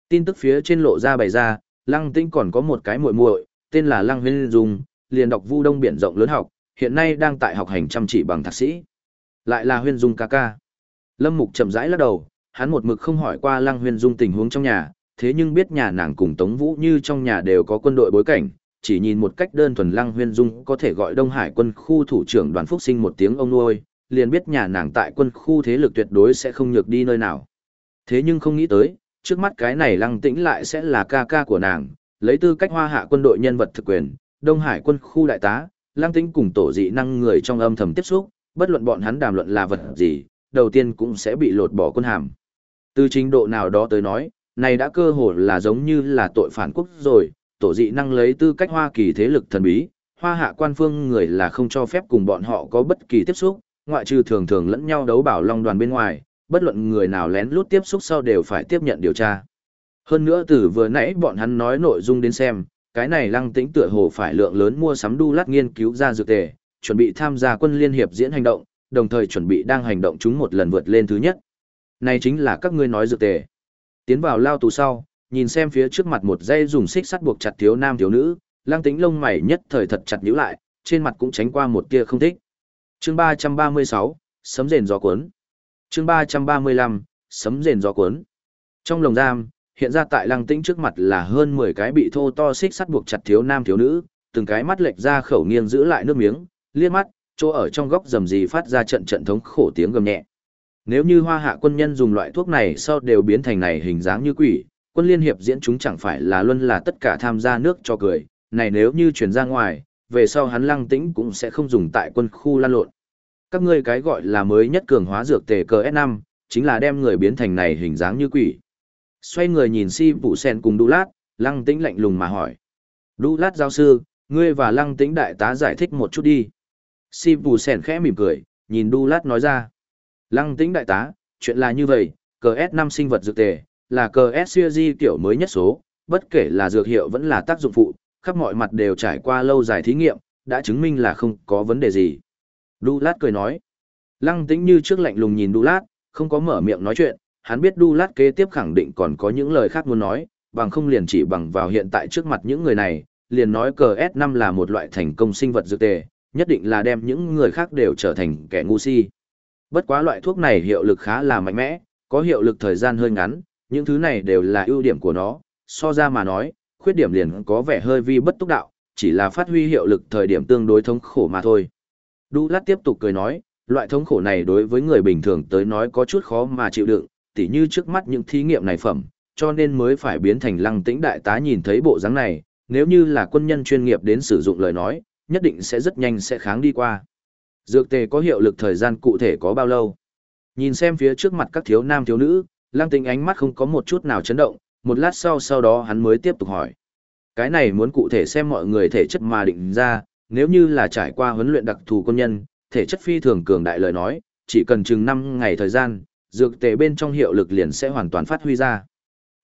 Tin tức phía trên lộ ra bày ra, Lăng Tĩnh còn có một cái muội muội, tên là Lăng Huyên Dung, liền đọc Vu Đông biển rộng lớn học, hiện nay đang tại học hành chăm chỉ bằng thạc sĩ. Lại là Huyên Dung ca ca. Lâm Mục chậm rãi lắc đầu, hắn một mực không hỏi qua Lăng Huyên Dung tình huống trong nhà, thế nhưng biết nhà nàng cùng Tống Vũ như trong nhà đều có quân đội bối cảnh, chỉ nhìn một cách đơn thuần Lăng Huyên Dung có thể gọi Đông Hải quân khu thủ trưởng đoàn phúc sinh một tiếng ông nuôi, liền biết nhà nàng tại quân khu thế lực tuyệt đối sẽ không nhược đi nơi nào. Thế nhưng không nghĩ tới, trước mắt cái này lăng tĩnh lại sẽ là ca ca của nàng, lấy tư cách hoa hạ quân đội nhân vật thực quyền, Đông Hải quân khu đại tá, lang tính cùng tổ dị năng người trong âm thầm tiếp xúc, bất luận bọn hắn đàm luận là vật gì, đầu tiên cũng sẽ bị lột bỏ quân hàm. Từ trình độ nào đó tới nói, này đã cơ hồ là giống như là tội phản quốc rồi, tổ dị năng lấy tư cách Hoa Kỳ thế lực thần bí, hoa hạ quan phương người là không cho phép cùng bọn họ có bất kỳ tiếp xúc, ngoại trừ thường thường lẫn nhau đấu bảo long đoàn bên ngoài, bất luận người nào lén lút tiếp xúc sau đều phải tiếp nhận điều tra. Hơn nữa từ vừa nãy bọn hắn nói nội dung đến xem, cái này lăng tĩnh tựa hồ phải lượng lớn mua sắm đu lát nghiên cứu ra dược tề, chuẩn bị tham gia quân liên hiệp diễn hành động, đồng thời chuẩn bị đang hành động chúng một lần vượt lên thứ nhất. Này chính là các ngươi nói dược tề. Tiến vào lao tù sau, nhìn xem phía trước mặt một dây dùng xích sắt buộc chặt thiếu nam thiếu nữ, lang tĩnh lông mày nhất thời thật chặt nhíu lại, trên mặt cũng tránh qua một tia không thích. Chương 336, sấm rền gió cuốn. Chương 335, sấm rền gió cuốn. Trong lồng giam, hiện ra tại lăng tĩnh trước mặt là hơn 10 cái bị thô to xích sắt buộc chặt thiếu nam thiếu nữ, từng cái mắt lệch ra khẩu nghiêng giữ lại nước miếng, liếc mắt, chỗ ở trong góc rầm rì phát ra trận trận thống khổ tiếng gầm nhẹ. Nếu như hoa hạ quân nhân dùng loại thuốc này sau đều biến thành này hình dáng như quỷ, quân liên hiệp diễn chúng chẳng phải là luôn là tất cả tham gia nước cho cười, này nếu như chuyển ra ngoài, về sau hắn lăng tĩnh cũng sẽ không dùng tại quân khu lan lộn. Các ngươi cái gọi là mới nhất cường hóa dược tề cờ S5, chính là đem người biến thành này hình dáng như quỷ. Xoay người nhìn si vụ sen cùng đu lát, lăng tĩnh lạnh lùng mà hỏi. Đu lát giáo sư, ngươi và lăng tĩnh đại tá giải thích một chút đi. Si vụ sen khẽ mỉm cười, nhìn đu lát nói ra. Lăng tĩnh đại tá, chuyện là như vậy, cờ S5 sinh vật dược tề, là cờ S di kiểu mới nhất số, bất kể là dược hiệu vẫn là tác dụng phụ, khắp mọi mặt đều trải qua lâu dài thí nghiệm, đã chứng minh là không có vấn đề gì. Đu Lát cười nói. Lăng tĩnh như trước lạnh lùng nhìn Đu Lát, không có mở miệng nói chuyện, hắn biết Đu Lát kế tiếp khẳng định còn có những lời khác muốn nói, bằng không liền chỉ bằng vào hiện tại trước mặt những người này, liền nói cờ S5 là một loại thành công sinh vật dược tề, nhất định là đem những người khác đều trở thành kẻ ngu si. Bất quá loại thuốc này hiệu lực khá là mạnh mẽ, có hiệu lực thời gian hơi ngắn, những thứ này đều là ưu điểm của nó, so ra mà nói, khuyết điểm liền có vẻ hơi vi bất túc đạo, chỉ là phát huy hiệu lực thời điểm tương đối thống khổ mà thôi. Đu Lát tiếp tục cười nói, loại thống khổ này đối với người bình thường tới nói có chút khó mà chịu đựng, tỉ như trước mắt những thí nghiệm này phẩm, cho nên mới phải biến thành lăng tĩnh đại tá nhìn thấy bộ dáng này, nếu như là quân nhân chuyên nghiệp đến sử dụng lời nói, nhất định sẽ rất nhanh sẽ kháng đi qua. Dược tề có hiệu lực thời gian cụ thể có bao lâu? Nhìn xem phía trước mặt các thiếu nam thiếu nữ, lăng tĩnh ánh mắt không có một chút nào chấn động, một lát sau sau đó hắn mới tiếp tục hỏi. Cái này muốn cụ thể xem mọi người thể chất mà định ra, nếu như là trải qua huấn luyện đặc thù quân nhân, thể chất phi thường cường đại lời nói, chỉ cần chừng 5 ngày thời gian, dược tề bên trong hiệu lực liền sẽ hoàn toàn phát huy ra.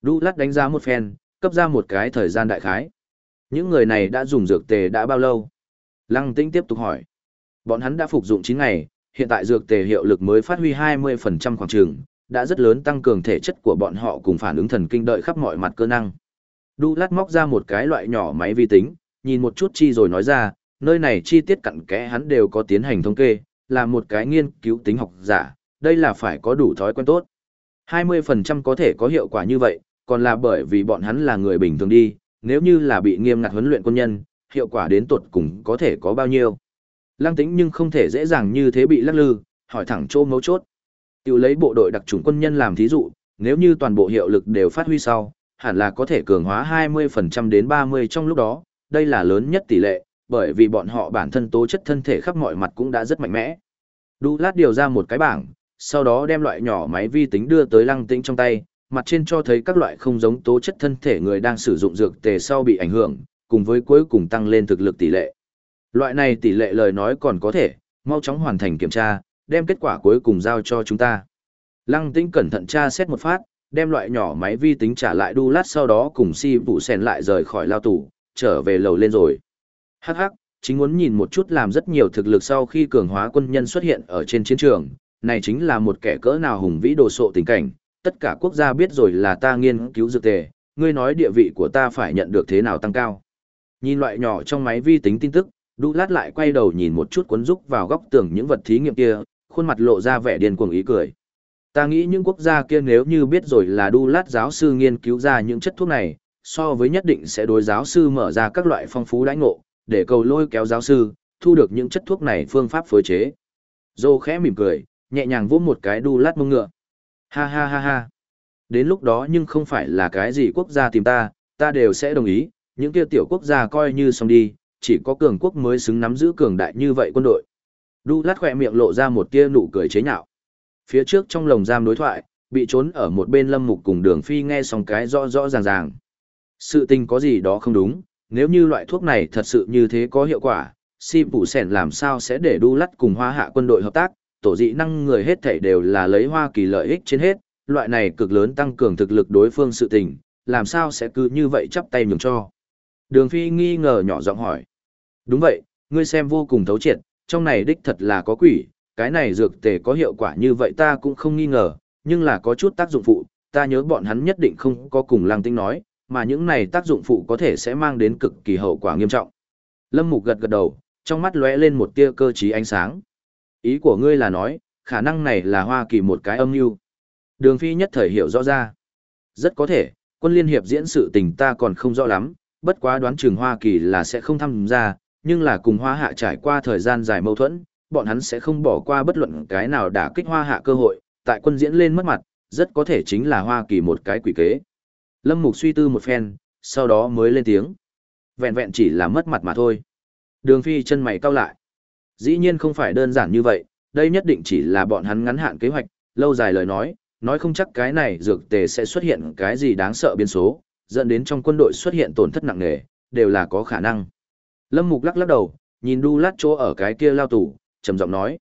Đu lát đánh giá một phen, cấp ra một cái thời gian đại khái. Những người này đã dùng dược tề đã bao lâu? Lăng tĩnh tiếp tục hỏi. Bọn hắn đã phục dụng 9 ngày, hiện tại dược tề hiệu lực mới phát huy 20% khoảng trường, đã rất lớn tăng cường thể chất của bọn họ cùng phản ứng thần kinh đợi khắp mọi mặt cơ năng. Đu lát móc ra một cái loại nhỏ máy vi tính, nhìn một chút chi rồi nói ra, nơi này chi tiết cặn kẽ hắn đều có tiến hành thống kê, là một cái nghiên cứu tính học giả, đây là phải có đủ thói quen tốt. 20% có thể có hiệu quả như vậy, còn là bởi vì bọn hắn là người bình thường đi, nếu như là bị nghiêm ngặt huấn luyện quân nhân, hiệu quả đến tột cùng có thể có bao nhiêu. Lăng tĩnh nhưng không thể dễ dàng như thế bị lắc lư, hỏi thẳng chỗ mấu chốt. Tiểu lấy bộ đội đặc chủng quân nhân làm thí dụ, nếu như toàn bộ hiệu lực đều phát huy sau, hẳn là có thể cường hóa 20% đến 30 trong lúc đó, đây là lớn nhất tỷ lệ, bởi vì bọn họ bản thân tố chất thân thể khắp mọi mặt cũng đã rất mạnh mẽ. Đu lát điều ra một cái bảng, sau đó đem loại nhỏ máy vi tính đưa tới lăng tĩnh trong tay, mặt trên cho thấy các loại không giống tố chất thân thể người đang sử dụng dược tề sau bị ảnh hưởng, cùng với cuối cùng tăng lên thực lực tỷ lệ. Loại này tỷ lệ lời nói còn có thể, mau chóng hoàn thành kiểm tra, đem kết quả cuối cùng giao cho chúng ta. Lăng tĩnh cẩn thận tra xét một phát, đem loại nhỏ máy vi tính trả lại đu lát sau đó cùng si vụ sen lại rời khỏi lao tủ, trở về lầu lên rồi. Hắc hắc, chính muốn nhìn một chút làm rất nhiều thực lực sau khi cường hóa quân nhân xuất hiện ở trên chiến trường, này chính là một kẻ cỡ nào hùng vĩ đồ sộ tình cảnh, tất cả quốc gia biết rồi là ta nghiên cứu dược tề, ngươi nói địa vị của ta phải nhận được thế nào tăng cao. Nhìn loại nhỏ trong máy vi tính tin tức, đu lát lại quay đầu nhìn một chút cuốn rúc vào góc tường những vật thí nghiệm kia, khuôn mặt lộ ra vẻ điên cuồng ý cười. Ta nghĩ những quốc gia kia nếu như biết rồi là đu lát giáo sư nghiên cứu ra những chất thuốc này, so với nhất định sẽ đối giáo sư mở ra các loại phong phú đãi ngộ, để cầu lôi kéo giáo sư, thu được những chất thuốc này phương pháp phối chế. Dô khẽ mỉm cười, nhẹ nhàng vỗ một cái đu lát mông ngựa. Ha ha ha ha. Đến lúc đó nhưng không phải là cái gì quốc gia tìm ta, ta đều sẽ đồng ý, những kia tiểu quốc gia coi như xong đi, chỉ có cường quốc mới xứng nắm giữ cường đại như vậy quân đội. Đu lát khỏe miệng lộ ra một tia nụ cười chế nhạo. Phía trước trong lồng giam đối thoại, bị trốn ở một bên lâm mục cùng đường phi nghe xong cái rõ rõ ràng ràng. Sự tình có gì đó không đúng, nếu như loại thuốc này thật sự như thế có hiệu quả, si phủ sẻn làm sao sẽ để đu lắt cùng hoa hạ quân đội hợp tác, tổ dị năng người hết thảy đều là lấy Hoa Kỳ lợi ích trên hết, loại này cực lớn tăng cường thực lực đối phương sự tình, làm sao sẽ cứ như vậy chắp tay nhường cho. Đường Phi nghi ngờ nhỏ giọng hỏi. Đúng vậy, ngươi xem vô cùng thấu triệt, trong này đích thật là có quỷ, cái này dược tề có hiệu quả như vậy ta cũng không nghi ngờ, nhưng là có chút tác dụng phụ, ta nhớ bọn hắn nhất định không có cùng lăng tinh nói, mà những này tác dụng phụ có thể sẽ mang đến cực kỳ hậu quả nghiêm trọng. Lâm Mục gật gật đầu, trong mắt lóe lên một tia cơ trí ánh sáng. Ý của ngươi là nói, khả năng này là Hoa Kỳ một cái âm mưu. Đường Phi nhất thời hiểu rõ ra. Rất có thể, quân liên hiệp diễn sự tình ta còn không rõ lắm, bất quá đoán chừng Hoa Kỳ là sẽ không tham gia, nhưng là cùng Hoa Hạ trải qua thời gian dài mâu thuẫn, bọn hắn sẽ không bỏ qua bất luận cái nào đả kích Hoa Hạ cơ hội, tại quân diễn lên mất mặt, rất có thể chính là Hoa Kỳ một cái quỷ kế. Lâm Mục suy tư một phen, sau đó mới lên tiếng. Vẹn vẹn chỉ là mất mặt mà thôi. Đường Phi chân mày cau lại. Dĩ nhiên không phải đơn giản như vậy, đây nhất định chỉ là bọn hắn ngắn hạn kế hoạch, lâu dài lời nói, nói không chắc cái này dược tề sẽ xuất hiện cái gì đáng sợ biến số, dẫn đến trong quân đội xuất hiện tổn thất nặng nề, đều là có khả năng. Lâm Mục lắc lắc đầu, nhìn đu lát chỗ ở cái kia lao tủ, trầm giọng nói.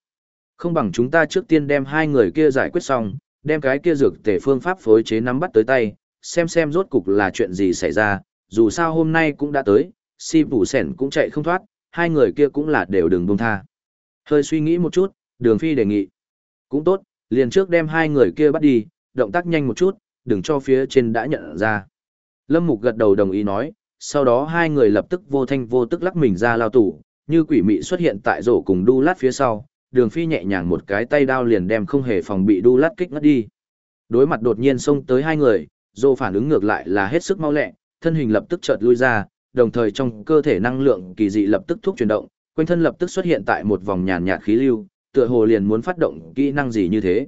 Không bằng chúng ta trước tiên đem hai người kia giải quyết xong, đem cái kia dược tề phương pháp phối chế nắm bắt tới tay, xem xem rốt cục là chuyện gì xảy ra, dù sao hôm nay cũng đã tới, si phủ sẻn cũng chạy không thoát, hai người kia cũng là đều đừng buông tha. Hơi suy nghĩ một chút, đường phi đề nghị. Cũng tốt, liền trước đem hai người kia bắt đi, động tác nhanh một chút, đừng cho phía trên đã nhận ra. Lâm Mục gật đầu đồng ý nói, sau đó hai người lập tức vô thanh vô tức lắc mình ra lao tủ, như quỷ mị xuất hiện tại rổ cùng đu lát phía sau, đường phi nhẹ nhàng một cái tay đao liền đem không hề phòng bị đu lát kích ngất đi. Đối mặt đột nhiên xông tới hai người, rổ phản ứng ngược lại là hết sức mau lẹ, thân hình lập tức chợt lui ra, đồng thời trong cơ thể năng lượng kỳ dị lập tức thúc chuyển động, quanh thân lập tức xuất hiện tại một vòng nhàn nhạt khí lưu, tựa hồ liền muốn phát động kỹ năng gì như thế.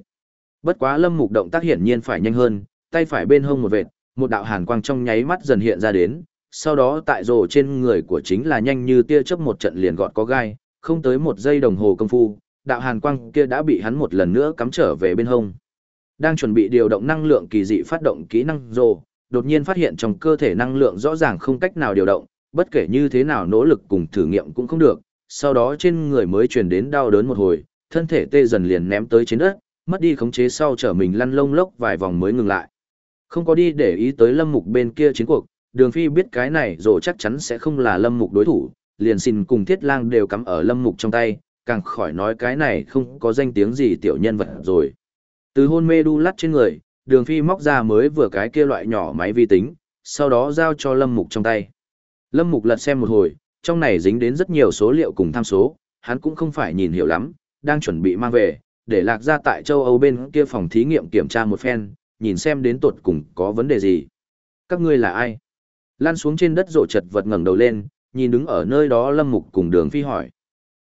Bất quá Lâm Mục động tác hiển nhiên phải nhanh hơn, tay phải bên hông một vệt, một đạo hàn quang trong nháy mắt dần hiện ra đến, sau đó tại rồ trên người của chính là nhanh như tia chớp một trận liền gọt có gai, không tới một giây đồng hồ công phu, đạo hàn quang kia đã bị hắn một lần nữa cắm trở về bên hông. Đang chuẩn bị điều động năng lượng kỳ dị phát động kỹ năng rồ, đột nhiên phát hiện trong cơ thể năng lượng rõ ràng không cách nào điều động, bất kể như thế nào nỗ lực cùng thử nghiệm cũng không được, sau đó trên người mới truyền đến đau đớn một hồi, thân thể tê dần liền ném tới trên đất, mất đi khống chế sau trở mình lăn lông lốc vài vòng mới ngừng lại. Không có đi để ý tới lâm mục bên kia chiến cuộc, đường phi biết cái này rồi chắc chắn sẽ không là lâm mục đối thủ, liền xin cùng thiết lang đều cắm ở lâm mục trong tay, càng khỏi nói cái này không có danh tiếng gì tiểu nhân vật rồi. Từ hôn mê đu lắt trên người, đường phi móc ra mới vừa cái kia loại nhỏ máy vi tính, sau đó giao cho lâm mục trong tay. Lâm mục lật xem một hồi, trong này dính đến rất nhiều số liệu cùng tham số, hắn cũng không phải nhìn hiểu lắm, đang chuẩn bị mang về, để lạc ra tại châu Âu bên kia phòng thí nghiệm kiểm tra một phen, nhìn xem đến tuột cùng có vấn đề gì. Các ngươi là ai? Lan xuống trên đất rộ chật vật ngẩng đầu lên, nhìn đứng ở nơi đó Lâm Mục cùng đường phi hỏi.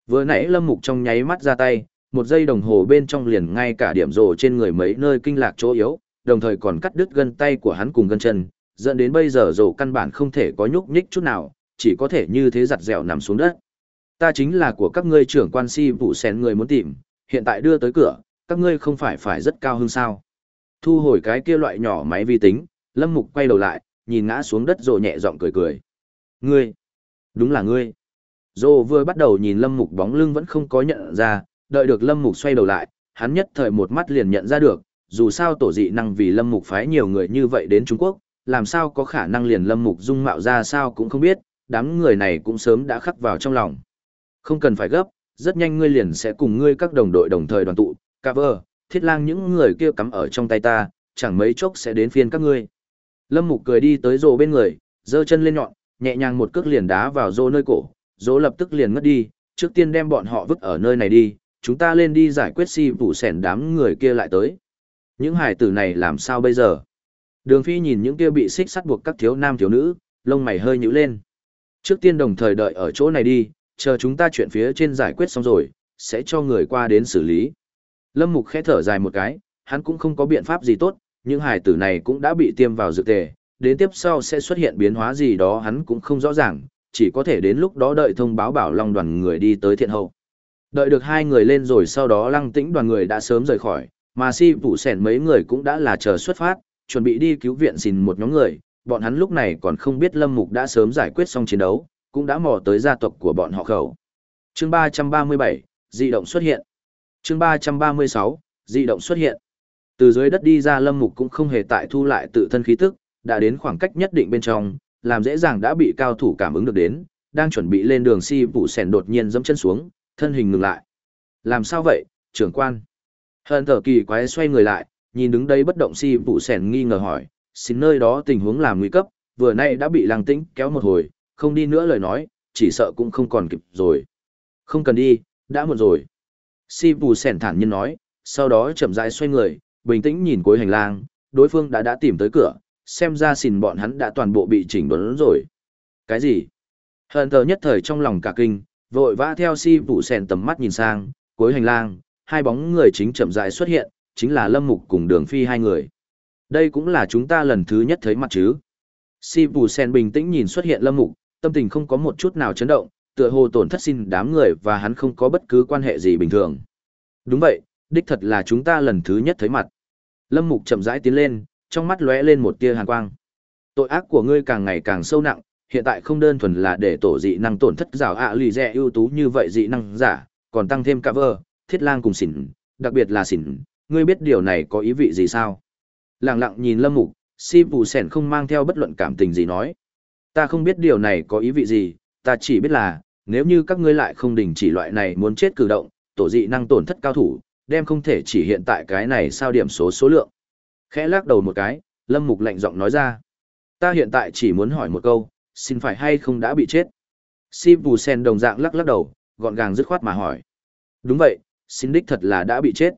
Vừa nãy Lâm Mục trong nháy mắt ra tay, một giây đồng hồ bên trong liền ngay cả điểm rồ trên người mấy nơi kinh lạc chỗ yếu, đồng thời còn cắt đứt gân tay của hắn cùng gân chân, dẫn đến bây giờ rổ căn bản không thể có nhúc nhích chút nào, chỉ có thể như thế giặt dẻo nằm xuống đất. Ta chính là của các ngươi trưởng quan si vụ xén người muốn tìm, hiện tại đưa tới cửa, các ngươi không phải phải rất cao hơn sao. Thu hồi cái kia loại nhỏ máy vi tính, Lâm Mục quay đầu lại, nhìn ngã xuống đất rồi nhẹ giọng cười cười. Ngươi! Đúng là ngươi! Rồ vừa bắt đầu nhìn Lâm Mục bóng lưng vẫn không có nhận ra, đợi được Lâm Mục xoay đầu lại, hắn nhất thời một mắt liền nhận ra được, dù sao tổ dị năng vì lâm mục phái nhiều người như vậy đến Trung Quốc, làm sao có khả năng liền lâm mục dung mạo ra sao cũng không biết, đám người này cũng sớm đã khắc vào trong lòng. Không cần phải gấp, rất nhanh ngươi liền sẽ cùng ngươi các đồng đội đồng thời đoàn tụ, cover, thiết lang những người kia cắm ở trong tay ta, chẳng mấy chốc sẽ đến phiên các ngươi. Lâm mục cười đi tới rồ bên người, giơ chân lên nhọn, nhẹ nhàng một cước liền đá vào rô nơi cổ, rô lập tức liền ngất đi, trước tiên đem bọn họ vứt ở nơi này đi, chúng ta lên đi giải quyết si vụ sẻn đám người kia lại tới. Những hải tử này làm sao bây giờ? Đường Phi nhìn những kia bị xích sắt buộc các thiếu nam thiếu nữ, lông mày hơi nhíu lên. Trước tiên đồng thời đợi ở chỗ này đi, chờ chúng ta chuyện phía trên giải quyết xong rồi, sẽ cho người qua đến xử lý. Lâm Mục khẽ thở dài một cái, hắn cũng không có biện pháp gì tốt, những hài tử này cũng đã bị tiêm vào dược tề, đến tiếp sau sẽ xuất hiện biến hóa gì đó hắn cũng không rõ ràng, chỉ có thể đến lúc đó đợi thông báo bảo long đoàn người đi tới thiện hậu. Đợi được hai người lên rồi sau đó lăng tĩnh đoàn người đã sớm rời khỏi, mà si phủ sẻn mấy người cũng đã là chờ xuất phát, chuẩn bị đi cứu viện xin một nhóm người, bọn hắn lúc này còn không biết Lâm Mục đã sớm giải quyết xong chiến đấu, cũng đã mò tới gia tộc của bọn họ khẩu. Chương 337, dị động xuất hiện. Chương 336, dị động xuất hiện. Từ dưới đất đi ra Lâm Mục cũng không hề tại thu lại tự thân khí tức, đã đến khoảng cách nhất định bên trong, làm dễ dàng đã bị cao thủ cảm ứng được đến, đang chuẩn bị lên đường si vụ sẻn đột nhiên dẫm chân xuống, thân hình ngừng lại. Làm sao vậy, trưởng quan? Hận thở kỳ quái xoay người lại, nhìn đứng đây bất động si phủ sẻn nghi ngờ hỏi, xin nơi đó tình huống làm nguy cấp, vừa nay đã bị lăng tĩnh kéo một hồi, không đi nữa lời nói, chỉ sợ cũng không còn kịp rồi. Không cần đi, đã muộn rồi. Si phủ sẻn thản nhiên nói, sau đó chậm rãi xoay người, bình tĩnh nhìn cuối hành lang, đối phương đã đã tìm tới cửa, xem ra xìn bọn hắn đã toàn bộ bị chỉnh đốn rồi. Cái gì? Hận thờ nhất thời trong lòng cả kinh, vội vã theo si vụ Sẻn tầm mắt nhìn sang, cuối hành lang, hai bóng người chính chậm rãi xuất hiện, chính là Lâm Mục cùng Đường Phi hai người. Đây cũng là chúng ta lần thứ nhất thấy mặt chứ. Si Bù sen bình tĩnh nhìn xuất hiện Lâm Mục, tâm tình không có một chút nào chấn động, tựa hồ tổn thất xin đám người và hắn không có bất cứ quan hệ gì bình thường. Đúng vậy, đích thật là chúng ta lần thứ nhất thấy mặt. Lâm Mục chậm rãi tiến lên, trong mắt lóe lên một tia hàn quang. Tội ác của ngươi càng ngày càng sâu nặng, hiện tại không đơn thuần là để tổ dị năng tổn thất rào ạ lì rẻ ưu tú như vậy dị năng giả, còn tăng thêm cover, vơ, thiết lang cùng xỉn, đặc biệt là xỉn, ngươi biết điều này có ý vị gì sao? Lặng lặng nhìn lâm mục, si bù sẻn không mang theo bất luận cảm tình gì nói. Ta không biết điều này có ý vị gì, ta chỉ biết là, nếu như các ngươi lại không đình chỉ loại này muốn chết cử động, tổ dị năng tổn thất cao thủ, đem không thể chỉ hiện tại cái này sao điểm số số lượng. Khẽ lắc đầu một cái, Lâm Mục lạnh giọng nói ra. Ta hiện tại chỉ muốn hỏi một câu, xin phải hay không đã bị chết? Si Bù Sen đồng dạng lắc lắc đầu, gọn gàng dứt khoát mà hỏi. Đúng vậy, xin đích thật là đã bị chết.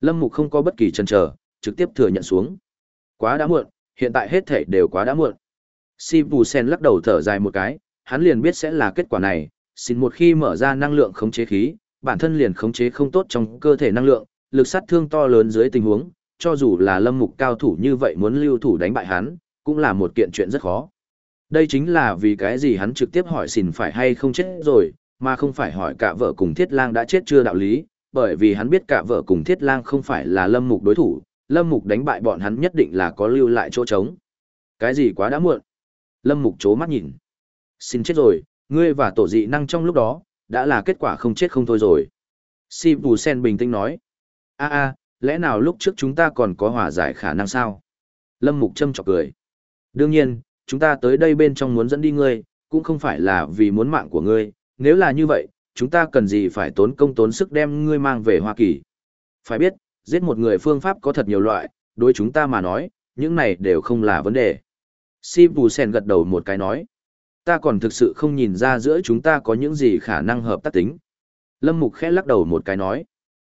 Lâm Mục không có bất kỳ chần chờ, trực tiếp thừa nhận xuống. Quá đã muộn, hiện tại hết thể đều quá đã muộn. Si Bù Sen lắc đầu thở dài một cái, hắn liền biết sẽ là kết quả này. Xin một khi mở ra năng lượng khống chế khí, bản thân liền khống chế không tốt trong cơ thể năng lượng, lực sát thương to lớn dưới tình huống, cho dù là lâm mục cao thủ như vậy muốn lưu thủ đánh bại hắn, cũng là một kiện chuyện rất khó. Đây chính là vì cái gì hắn trực tiếp hỏi xin phải hay không chết rồi, mà không phải hỏi cả vợ cùng thiết lang đã chết chưa đạo lý, bởi vì hắn biết cả vợ cùng thiết lang không phải là lâm mục đối thủ, lâm mục đánh bại bọn hắn nhất định là có lưu lại chỗ trống. Cái gì quá đã muộn. Lâm mục chố mắt nhìn. Xin chết rồi, ngươi và tổ dị năng trong lúc đó, đã là kết quả không chết không thôi rồi. Si Bù Sen bình tĩnh nói. a a lẽ nào lúc trước chúng ta còn có hòa giải khả năng sao? Lâm Mục châm chọc cười. Đương nhiên, chúng ta tới đây bên trong muốn dẫn đi ngươi, cũng không phải là vì muốn mạng của ngươi, nếu là như vậy, chúng ta cần gì phải tốn công tốn sức đem ngươi mang về Hoa Kỳ. Phải biết, giết một người phương pháp có thật nhiều loại, đối chúng ta mà nói, những này đều không là vấn đề. Si Bù Sen gật đầu một cái nói. Ta còn thực sự không nhìn ra giữa chúng ta có những gì khả năng hợp tác tính. Lâm Mục khẽ lắc đầu một cái nói.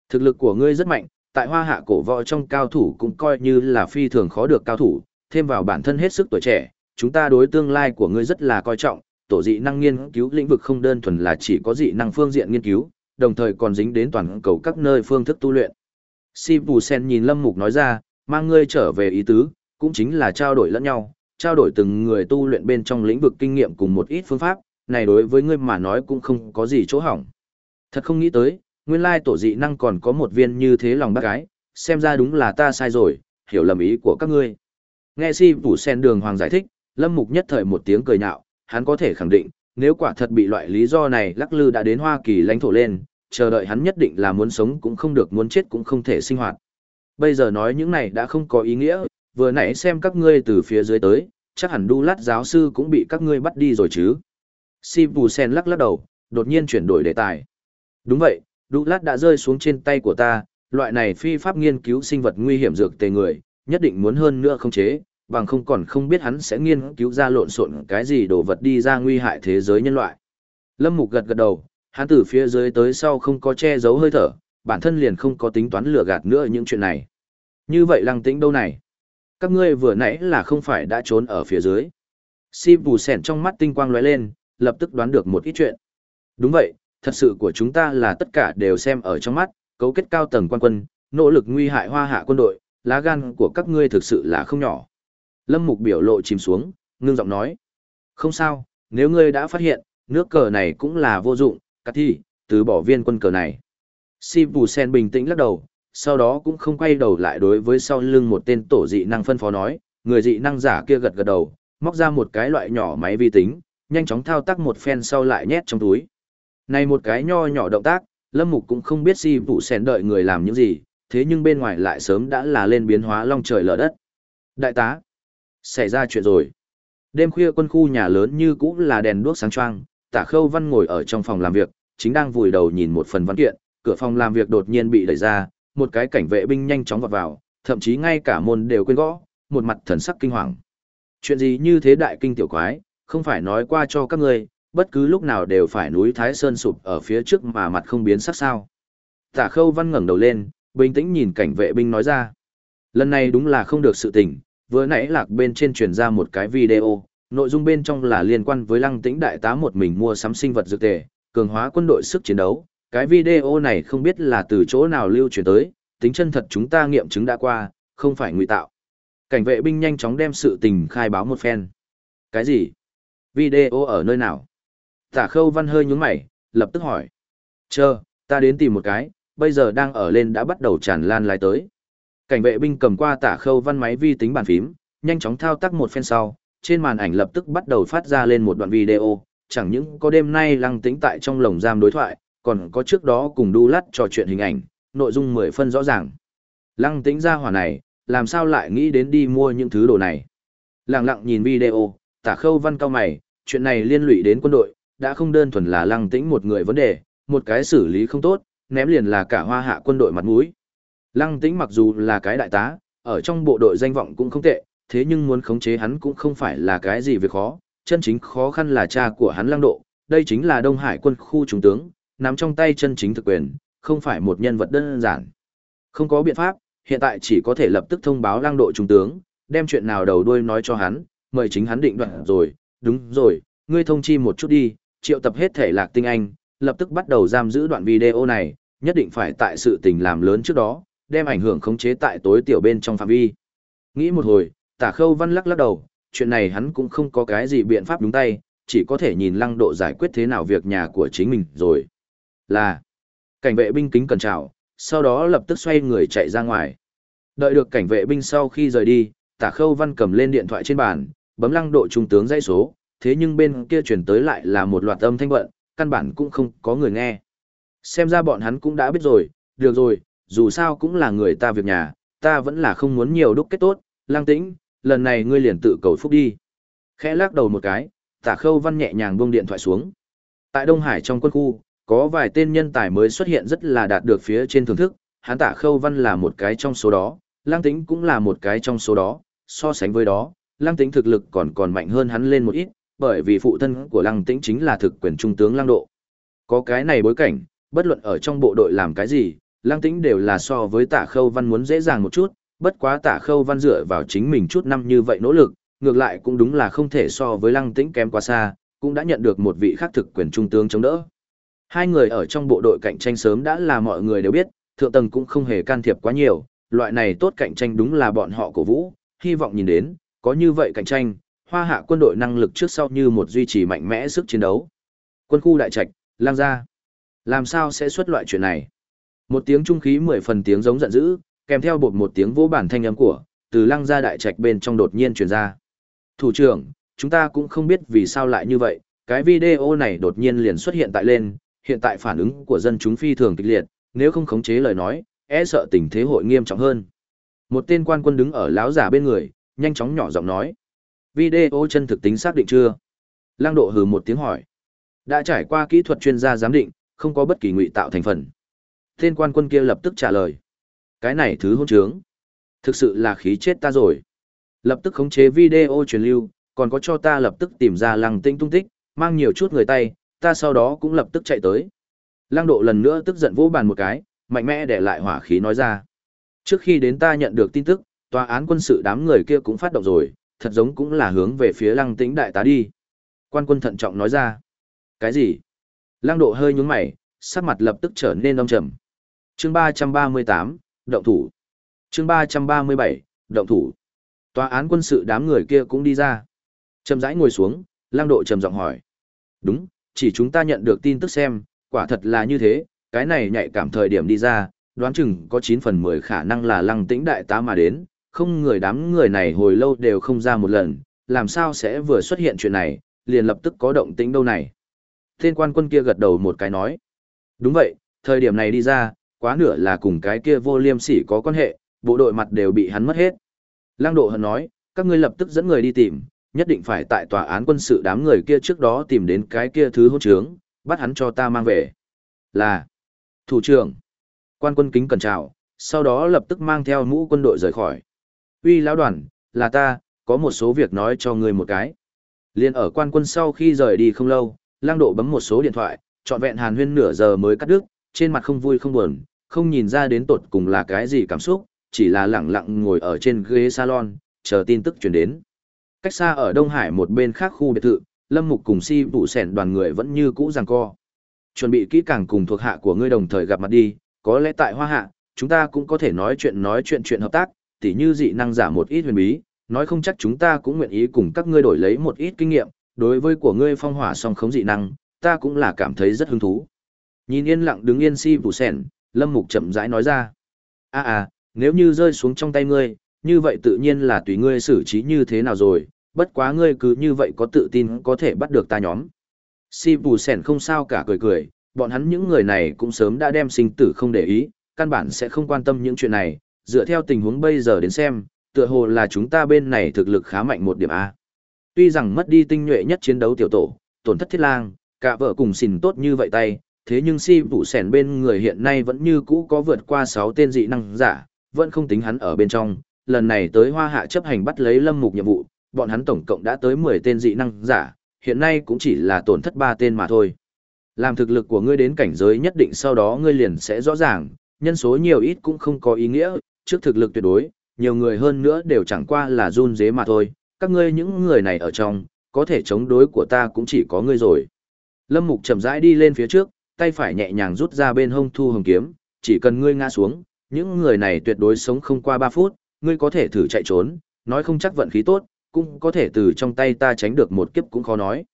Thực lực của ngươi rất mạnh, tại hoa hạ cổ võ trong cao thủ cũng coi như là phi thường khó được cao thủ, thêm vào bản thân hết sức tuổi trẻ, chúng ta đối tương lai của ngươi rất là coi trọng, tổ dị năng nghiên cứu lĩnh vực không đơn thuần là chỉ có dị năng phương diện nghiên cứu, đồng thời còn dính đến toàn cầu các nơi phương thức tu luyện. Si Bù Sen nhìn Lâm Mục nói ra, mang ngươi trở về ý tứ, cũng chính là trao đổi lẫn nhau, trao đổi từng người tu luyện bên trong lĩnh vực kinh nghiệm cùng một ít phương pháp, này đối với ngươi mà nói cũng không có gì chỗ hỏng. Thật không nghĩ tới, nguyên lai tổ dị năng còn có một viên như thế lòng bác gái, xem ra đúng là ta sai rồi, hiểu lầm ý của các ngươi. Nghe si phủ sen đường hoàng giải thích, lâm mục nhất thời một tiếng cười nhạo, hắn có thể khẳng định, nếu quả thật bị loại lý do này lắc lư đã đến Hoa Kỳ lãnh thổ lên, chờ đợi hắn nhất định là muốn sống cũng không được muốn chết cũng không thể sinh hoạt. Bây giờ nói những này đã không có ý nghĩa, vừa nãy xem các ngươi từ phía dưới tới, chắc hẳn đu lát giáo sư cũng bị các ngươi bắt đi rồi chứ. Si Sen lắc lắc đầu, đột nhiên chuyển đổi đề tài. Đúng vậy, đu lát đã rơi xuống trên tay của ta, loại này phi pháp nghiên cứu sinh vật nguy hiểm dược tề người, nhất định muốn hơn nữa không chế, bằng không còn không biết hắn sẽ nghiên cứu ra lộn xộn cái gì đồ vật đi ra nguy hại thế giới nhân loại. Lâm Mục gật gật đầu, hắn từ phía dưới tới sau không có che giấu hơi thở, bản thân liền không có tính toán lừa gạt nữa những chuyện này. Như vậy lăng tĩnh đâu này? Các ngươi vừa nãy là không phải đã trốn ở phía dưới. Si bù sẻn trong mắt tinh quang lóe lên, lập tức đoán được một ít chuyện. Đúng vậy, thật sự của chúng ta là tất cả đều xem ở trong mắt, cấu kết cao tầng quan quân, nỗ lực nguy hại hoa hạ quân đội, lá gan của các ngươi thực sự là không nhỏ. Lâm Mục biểu lộ chìm xuống, ngưng giọng nói. Không sao, nếu ngươi đã phát hiện, nước cờ này cũng là vô dụng, cắt thì từ bỏ viên quân cờ này. Si Bù Sen bình tĩnh lắc đầu, sau đó cũng không quay đầu lại đối với sau lưng một tên tổ dị năng phân phó nói, người dị năng giả kia gật gật đầu, móc ra một cái loại nhỏ máy vi tính, nhanh chóng thao tác một phen sau lại nhét trong túi. Này một cái nho nhỏ động tác, Lâm Mục cũng không biết si vụ sen đợi người làm những gì, thế nhưng bên ngoài lại sớm đã là lên biến hóa long trời lở đất. Đại tá, xảy ra chuyện rồi. Đêm khuya quân khu nhà lớn như cũ là đèn đuốc sáng choang, tả khâu văn ngồi ở trong phòng làm việc, chính đang vùi đầu nhìn một phần văn kiện, cửa phòng làm việc đột nhiên bị đẩy ra, một cái cảnh vệ binh nhanh chóng vọt vào, thậm chí ngay cả môn đều quên gõ, một mặt thần sắc kinh hoàng. Chuyện gì như thế đại kinh tiểu quái, không phải nói qua cho các ngươi, bất cứ lúc nào đều phải núi Thái Sơn sụp ở phía trước mà mặt không biến sắc sao. Tả khâu văn ngẩng đầu lên, bình tĩnh nhìn cảnh vệ binh nói ra. Lần này đúng là không được sự tình, vừa nãy lạc bên trên truyền ra một cái video, nội dung bên trong là liên quan với lăng tĩnh đại tá một mình mua sắm sinh vật dược tề, cường hóa quân đội sức chiến đấu. Cái video này không biết là từ chỗ nào lưu truyền tới, tính chân thật chúng ta nghiệm chứng đã qua, không phải ngụy tạo. Cảnh vệ binh nhanh chóng đem sự tình khai báo một phen. Cái gì? Video ở nơi nào? Tả khâu văn hơi nhúng mày, lập tức hỏi. Chờ, ta đến tìm một cái, bây giờ đang ở lên đã bắt đầu tràn lan lái tới. Cảnh vệ binh cầm qua tả khâu văn máy vi tính bàn phím, nhanh chóng thao tác một phen sau, trên màn ảnh lập tức bắt đầu phát ra lên một đoạn video, chẳng những có đêm nay lăng tĩnh tại trong lồng giam đối thoại, còn có trước đó cùng đu lắt trò chuyện hình ảnh, nội dung mười phân rõ ràng. Lăng tĩnh ra hỏa này, làm sao lại nghĩ đến đi mua những thứ đồ này. Lặng lặng nhìn video, tả khâu văn cao mày, chuyện này liên lụy đến quân đội, đã không đơn thuần là lăng tĩnh một người vấn đề, một cái xử lý không tốt, ném liền là cả hoa hạ quân đội mặt mũi. Lăng tĩnh mặc dù là cái đại tá, ở trong bộ đội danh vọng cũng không tệ, thế nhưng muốn khống chế hắn cũng không phải là cái gì việc khó, chân chính khó khăn là cha của hắn lăng độ, đây chính là Đông Hải quân khu trung tướng, nắm trong tay chân chính thực quyền, không phải một nhân vật đơn giản. Không có biện pháp, hiện tại chỉ có thể lập tức thông báo lăng độ trung tướng, đem chuyện nào đầu đuôi nói cho hắn, mời chính hắn định đoạn rồi, đúng rồi, ngươi thông chi một chút đi, triệu tập hết thể lạc tinh anh, lập tức bắt đầu giam giữ đoạn video này, nhất định phải tại sự tình làm lớn trước đó, đem ảnh hưởng khống chế tại tối tiểu bên trong phạm vi. Nghĩ một hồi, tả khâu văn lắc lắc đầu, chuyện này hắn cũng không có cái gì biện pháp đúng tay, chỉ có thể nhìn lăng độ giải quyết thế nào việc nhà của chính mình rồi. Là, cảnh vệ binh kính cẩn chào, sau đó lập tức xoay người chạy ra ngoài. Đợi được cảnh vệ binh sau khi rời đi, tả khâu văn cầm lên điện thoại trên bàn, bấm lăng độ trung tướng dãy số, thế nhưng bên kia chuyển tới lại là một loạt âm thanh bận, căn bản cũng không có người nghe. Xem ra bọn hắn cũng đã biết rồi, được rồi, dù sao cũng là người ta việc nhà, ta vẫn là không muốn nhiều đúc kết tốt, lang tĩnh, lần này ngươi liền tự cầu phúc đi. Khẽ lắc đầu một cái, tả khâu văn nhẹ nhàng buông điện thoại xuống. Tại Đông Hải trong quân khu, có vài tên nhân tài mới xuất hiện rất là đạt được phía trên thưởng thức, hắn tả khâu văn là một cái trong số đó, lang tĩnh cũng là một cái trong số đó, so sánh với đó, lang tĩnh thực lực còn còn mạnh hơn hắn lên một ít, bởi vì phụ thân của lang tĩnh chính là thực quyền trung tướng lang độ. Có cái này bối cảnh, bất luận ở trong bộ đội làm cái gì, lang tĩnh đều là so với tả khâu văn muốn dễ dàng một chút, bất quá tả khâu văn dựa vào chính mình chút năm như vậy nỗ lực, ngược lại cũng đúng là không thể so với lăng tĩnh kém quá xa, cũng đã nhận được một vị khác thực quyền trung tướng chống đỡ. Hai người ở trong bộ đội cạnh tranh sớm đã là mọi người đều biết, thượng tầng cũng không hề can thiệp quá nhiều, loại này tốt cạnh tranh đúng là bọn họ cổ vũ, hy vọng nhìn đến, có như vậy cạnh tranh, hoa hạ quân đội năng lực trước sau như một duy trì mạnh mẽ sức chiến đấu. Quân khu đại trạch, lang gia, Làm sao sẽ xuất loại chuyện này? Một tiếng trung khí mười phần tiếng giống giận dữ, kèm theo bột một tiếng vỗ bản thanh âm của, từ lăng ra đại trạch bên trong đột nhiên truyền ra. Thủ trưởng, chúng ta cũng không biết vì sao lại như vậy, cái video này đột nhiên liền xuất hiện tại lên, hiện tại phản ứng của dân chúng phi thường kịch liệt, nếu không khống chế lời nói, e sợ tình thế hội nghiêm trọng hơn. Một tên quan quân đứng ở láo giả bên người, nhanh chóng nhỏ giọng nói. Video chân thực tính xác định chưa? Lăng độ hừ một tiếng hỏi. Đã trải qua kỹ thuật chuyên gia giám định, không có bất kỳ ngụy tạo thành phần. Tên quan quân kia lập tức trả lời. Cái này thứ hôn trướng. Thực sự là khí chết ta rồi. Lập tức khống chế video truyền lưu, còn có cho ta lập tức tìm ra lăng tinh tung tích, mang nhiều chút người tay, ta sau đó cũng lập tức chạy tới. Lăng độ lần nữa tức giận vỗ bàn một cái, mạnh mẽ để lại hỏa khí nói ra. Trước khi đến ta nhận được tin tức, tòa án quân sự đám người kia cũng phát động rồi, thật giống cũng là hướng về phía lăng tĩnh đại tá đi. Quan quân thận trọng nói ra. Cái gì? Lăng độ hơi nhúng mày, sắc mặt lập tức trở nên đông trầm. Chương 338, động thủ. Chương 337, động thủ. Tòa án quân sự đám người kia cũng đi ra. Trầm rãi ngồi xuống, Lang độ trầm giọng hỏi. Đúng, chỉ chúng ta nhận được tin tức xem, quả thật là như thế, cái này nhạy cảm thời điểm đi ra, đoán chừng có 9 phần 10 khả năng là lăng tĩnh đại tá mà đến, không người đám người này hồi lâu đều không ra một lần, làm sao sẽ vừa xuất hiện chuyện này, liền lập tức có động tĩnh đâu này. Tên quan quân kia gật đầu một cái nói. Đúng vậy, thời điểm này đi ra, quá nửa là cùng cái kia vô liêm sỉ có quan hệ, bộ đội mặt đều bị hắn mất hết. Lăng độ hận nói, các ngươi lập tức dẫn người đi tìm, nhất định phải tại tòa án quân sự đám người kia trước đó tìm đến cái kia thứ hôn trướng, bắt hắn cho ta mang về. Là, thủ trưởng, quan quân kính cần chào, sau đó lập tức mang theo mũ quân đội rời khỏi. Uy lão đoàn, là ta, có một số việc nói cho ngươi một cái. Liên ở quan quân sau khi rời đi không lâu, lang độ bấm một số điện thoại, trọn vẹn hàn huyên nửa giờ mới cắt đứt, trên mặt không vui không buồn, không nhìn ra đến tột cùng là cái gì cảm xúc, chỉ là lặng lặng ngồi ở trên ghế salon, chờ tin tức truyền đến. Cách xa ở Đông Hải một bên khác khu biệt thự, Lâm Mục cùng Si Vũ Sẻn đoàn người vẫn như cũ giằng co. Chuẩn bị kỹ càng cùng thuộc hạ của ngươi đồng thời gặp mặt đi, có lẽ tại Hoa Hạ, chúng ta cũng có thể nói chuyện nói chuyện chuyện hợp tác, tỉ như dị năng giả một ít huyền bí, nói không chắc chúng ta cũng nguyện ý cùng các ngươi đổi lấy một ít kinh nghiệm, đối với của ngươi phong hỏa song khống dị năng, ta cũng là cảm thấy rất hứng thú. Nhìn yên lặng đứng yên Si Vũ Sẻn, Lâm Mục chậm rãi nói ra. a à, nếu như rơi xuống trong tay ngươi, như vậy tự nhiên là tùy ngươi xử trí như thế nào rồi, bất quá ngươi cứ như vậy có tự tin có thể bắt được ta nhóm. Si Bù Sẻn không sao cả cười cười, bọn hắn những người này cũng sớm đã đem sinh tử không để ý, căn bản sẽ không quan tâm những chuyện này, dựa theo tình huống bây giờ đến xem, tựa hồ là chúng ta bên này thực lực khá mạnh một điểm A. Tuy rằng mất đi tinh nhuệ nhất chiến đấu tiểu tổ, tổn thất thiết lang, cả vợ cùng xìn tốt như vậy tay, thế nhưng si vụ Sẻn bên người hiện nay vẫn như cũ có vượt qua 6 tên dị năng giả, vẫn không tính hắn ở bên trong, lần này tới Hoa Hạ chấp hành bắt lấy Lâm Mục nhiệm vụ, bọn hắn tổng cộng đã tới 10 tên dị năng giả, hiện nay cũng chỉ là tổn thất 3 tên mà thôi. Làm thực lực của ngươi đến cảnh giới nhất định sau đó ngươi liền sẽ rõ ràng, nhân số nhiều ít cũng không có ý nghĩa, trước thực lực tuyệt đối, nhiều người hơn nữa đều chẳng qua là run dế mà thôi, các ngươi những người này ở trong, có thể chống đối của ta cũng chỉ có ngươi rồi. Lâm Mục chậm rãi đi lên phía trước, tay phải nhẹ nhàng rút ra bên hông thu hồng kiếm, chỉ cần ngươi ngã xuống, những người này tuyệt đối sống không qua 3 phút, ngươi có thể thử chạy trốn, nói không chắc vận khí tốt, cũng có thể từ trong tay ta tránh được một kiếp cũng khó nói.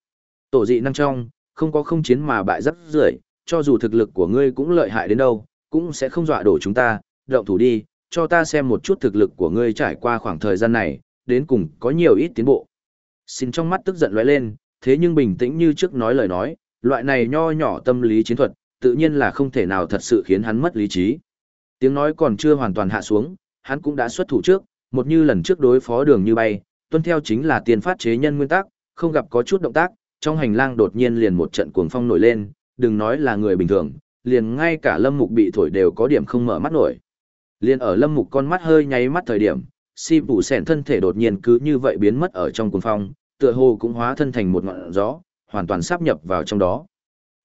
Tổ dị năng trong, không có không chiến mà bại rất rưởi, cho dù thực lực của ngươi cũng lợi hại đến đâu, cũng sẽ không dọa đổ chúng ta, động thủ đi, cho ta xem một chút thực lực của ngươi trải qua khoảng thời gian này, đến cùng có nhiều ít tiến bộ. Xin trong mắt tức giận lóe lên, thế nhưng bình tĩnh như trước nói lời nói, loại này nho nhỏ tâm lý chiến thuật, tự nhiên là không thể nào thật sự khiến hắn mất lý trí. Tiếng nói còn chưa hoàn toàn hạ xuống, hắn cũng đã xuất thủ trước, một như lần trước đối phó đường như bay, tuân theo chính là tiền phát chế nhân nguyên tắc, không gặp có chút động tác, trong hành lang đột nhiên liền một trận cuồng phong nổi lên, đừng nói là người bình thường, liền ngay cả lâm mục bị thổi đều có điểm không mở mắt nổi. Liền ở lâm mục con mắt hơi nháy mắt thời điểm, si phủ sẹn thân thể đột nhiên cứ như vậy biến mất ở trong cuồng phong, tựa hồ cũng hóa thân thành một ngọn gió, hoàn toàn sáp nhập vào trong đó.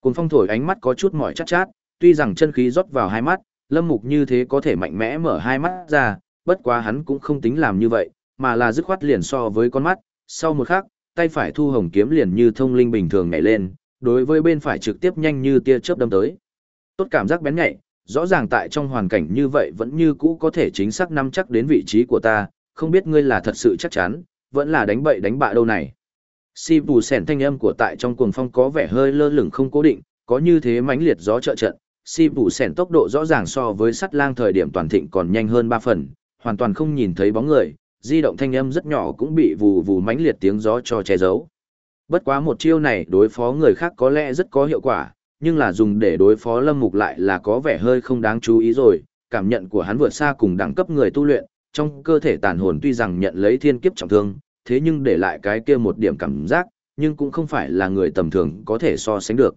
Cùng phong thổi ánh mắt có chút mỏi chát chát, tuy rằng chân khí rót vào hai mắt, lâm mục như thế có thể mạnh mẽ mở hai mắt ra, bất quá hắn cũng không tính làm như vậy, mà là dứt khoát liền so với con mắt, sau một khắc, tay phải thu hồng kiếm liền như thông linh bình thường nhảy lên, đối với bên phải trực tiếp nhanh như tia chớp đâm tới. Tốt cảm giác bén nhạy, rõ ràng tại trong hoàn cảnh như vậy vẫn như cũ có thể chính xác nắm chắc đến vị trí của ta, không biết ngươi là thật sự chắc chắn, vẫn là đánh bậy đánh bạ đâu này. Si bù sẻn thanh âm của tại trong cuồng phong có vẻ hơi lơ lửng không cố định, có như thế mãnh liệt gió trợ trận, si bù sẻn tốc độ rõ ràng so với sắt lang thời điểm toàn thịnh còn nhanh hơn 3 phần, hoàn toàn không nhìn thấy bóng người, di động thanh âm rất nhỏ cũng bị vù vù mãnh liệt tiếng gió cho che giấu. Bất quá một chiêu này đối phó người khác có lẽ rất có hiệu quả, nhưng là dùng để đối phó Lâm Mục lại là có vẻ hơi không đáng chú ý rồi, cảm nhận của hắn vượt xa cùng đẳng cấp người tu luyện, trong cơ thể tàn hồn tuy rằng nhận lấy thiên kiếp trọng thương, thế nhưng để lại cái kia một điểm cảm giác, nhưng cũng không phải là người tầm thường có thể so sánh được.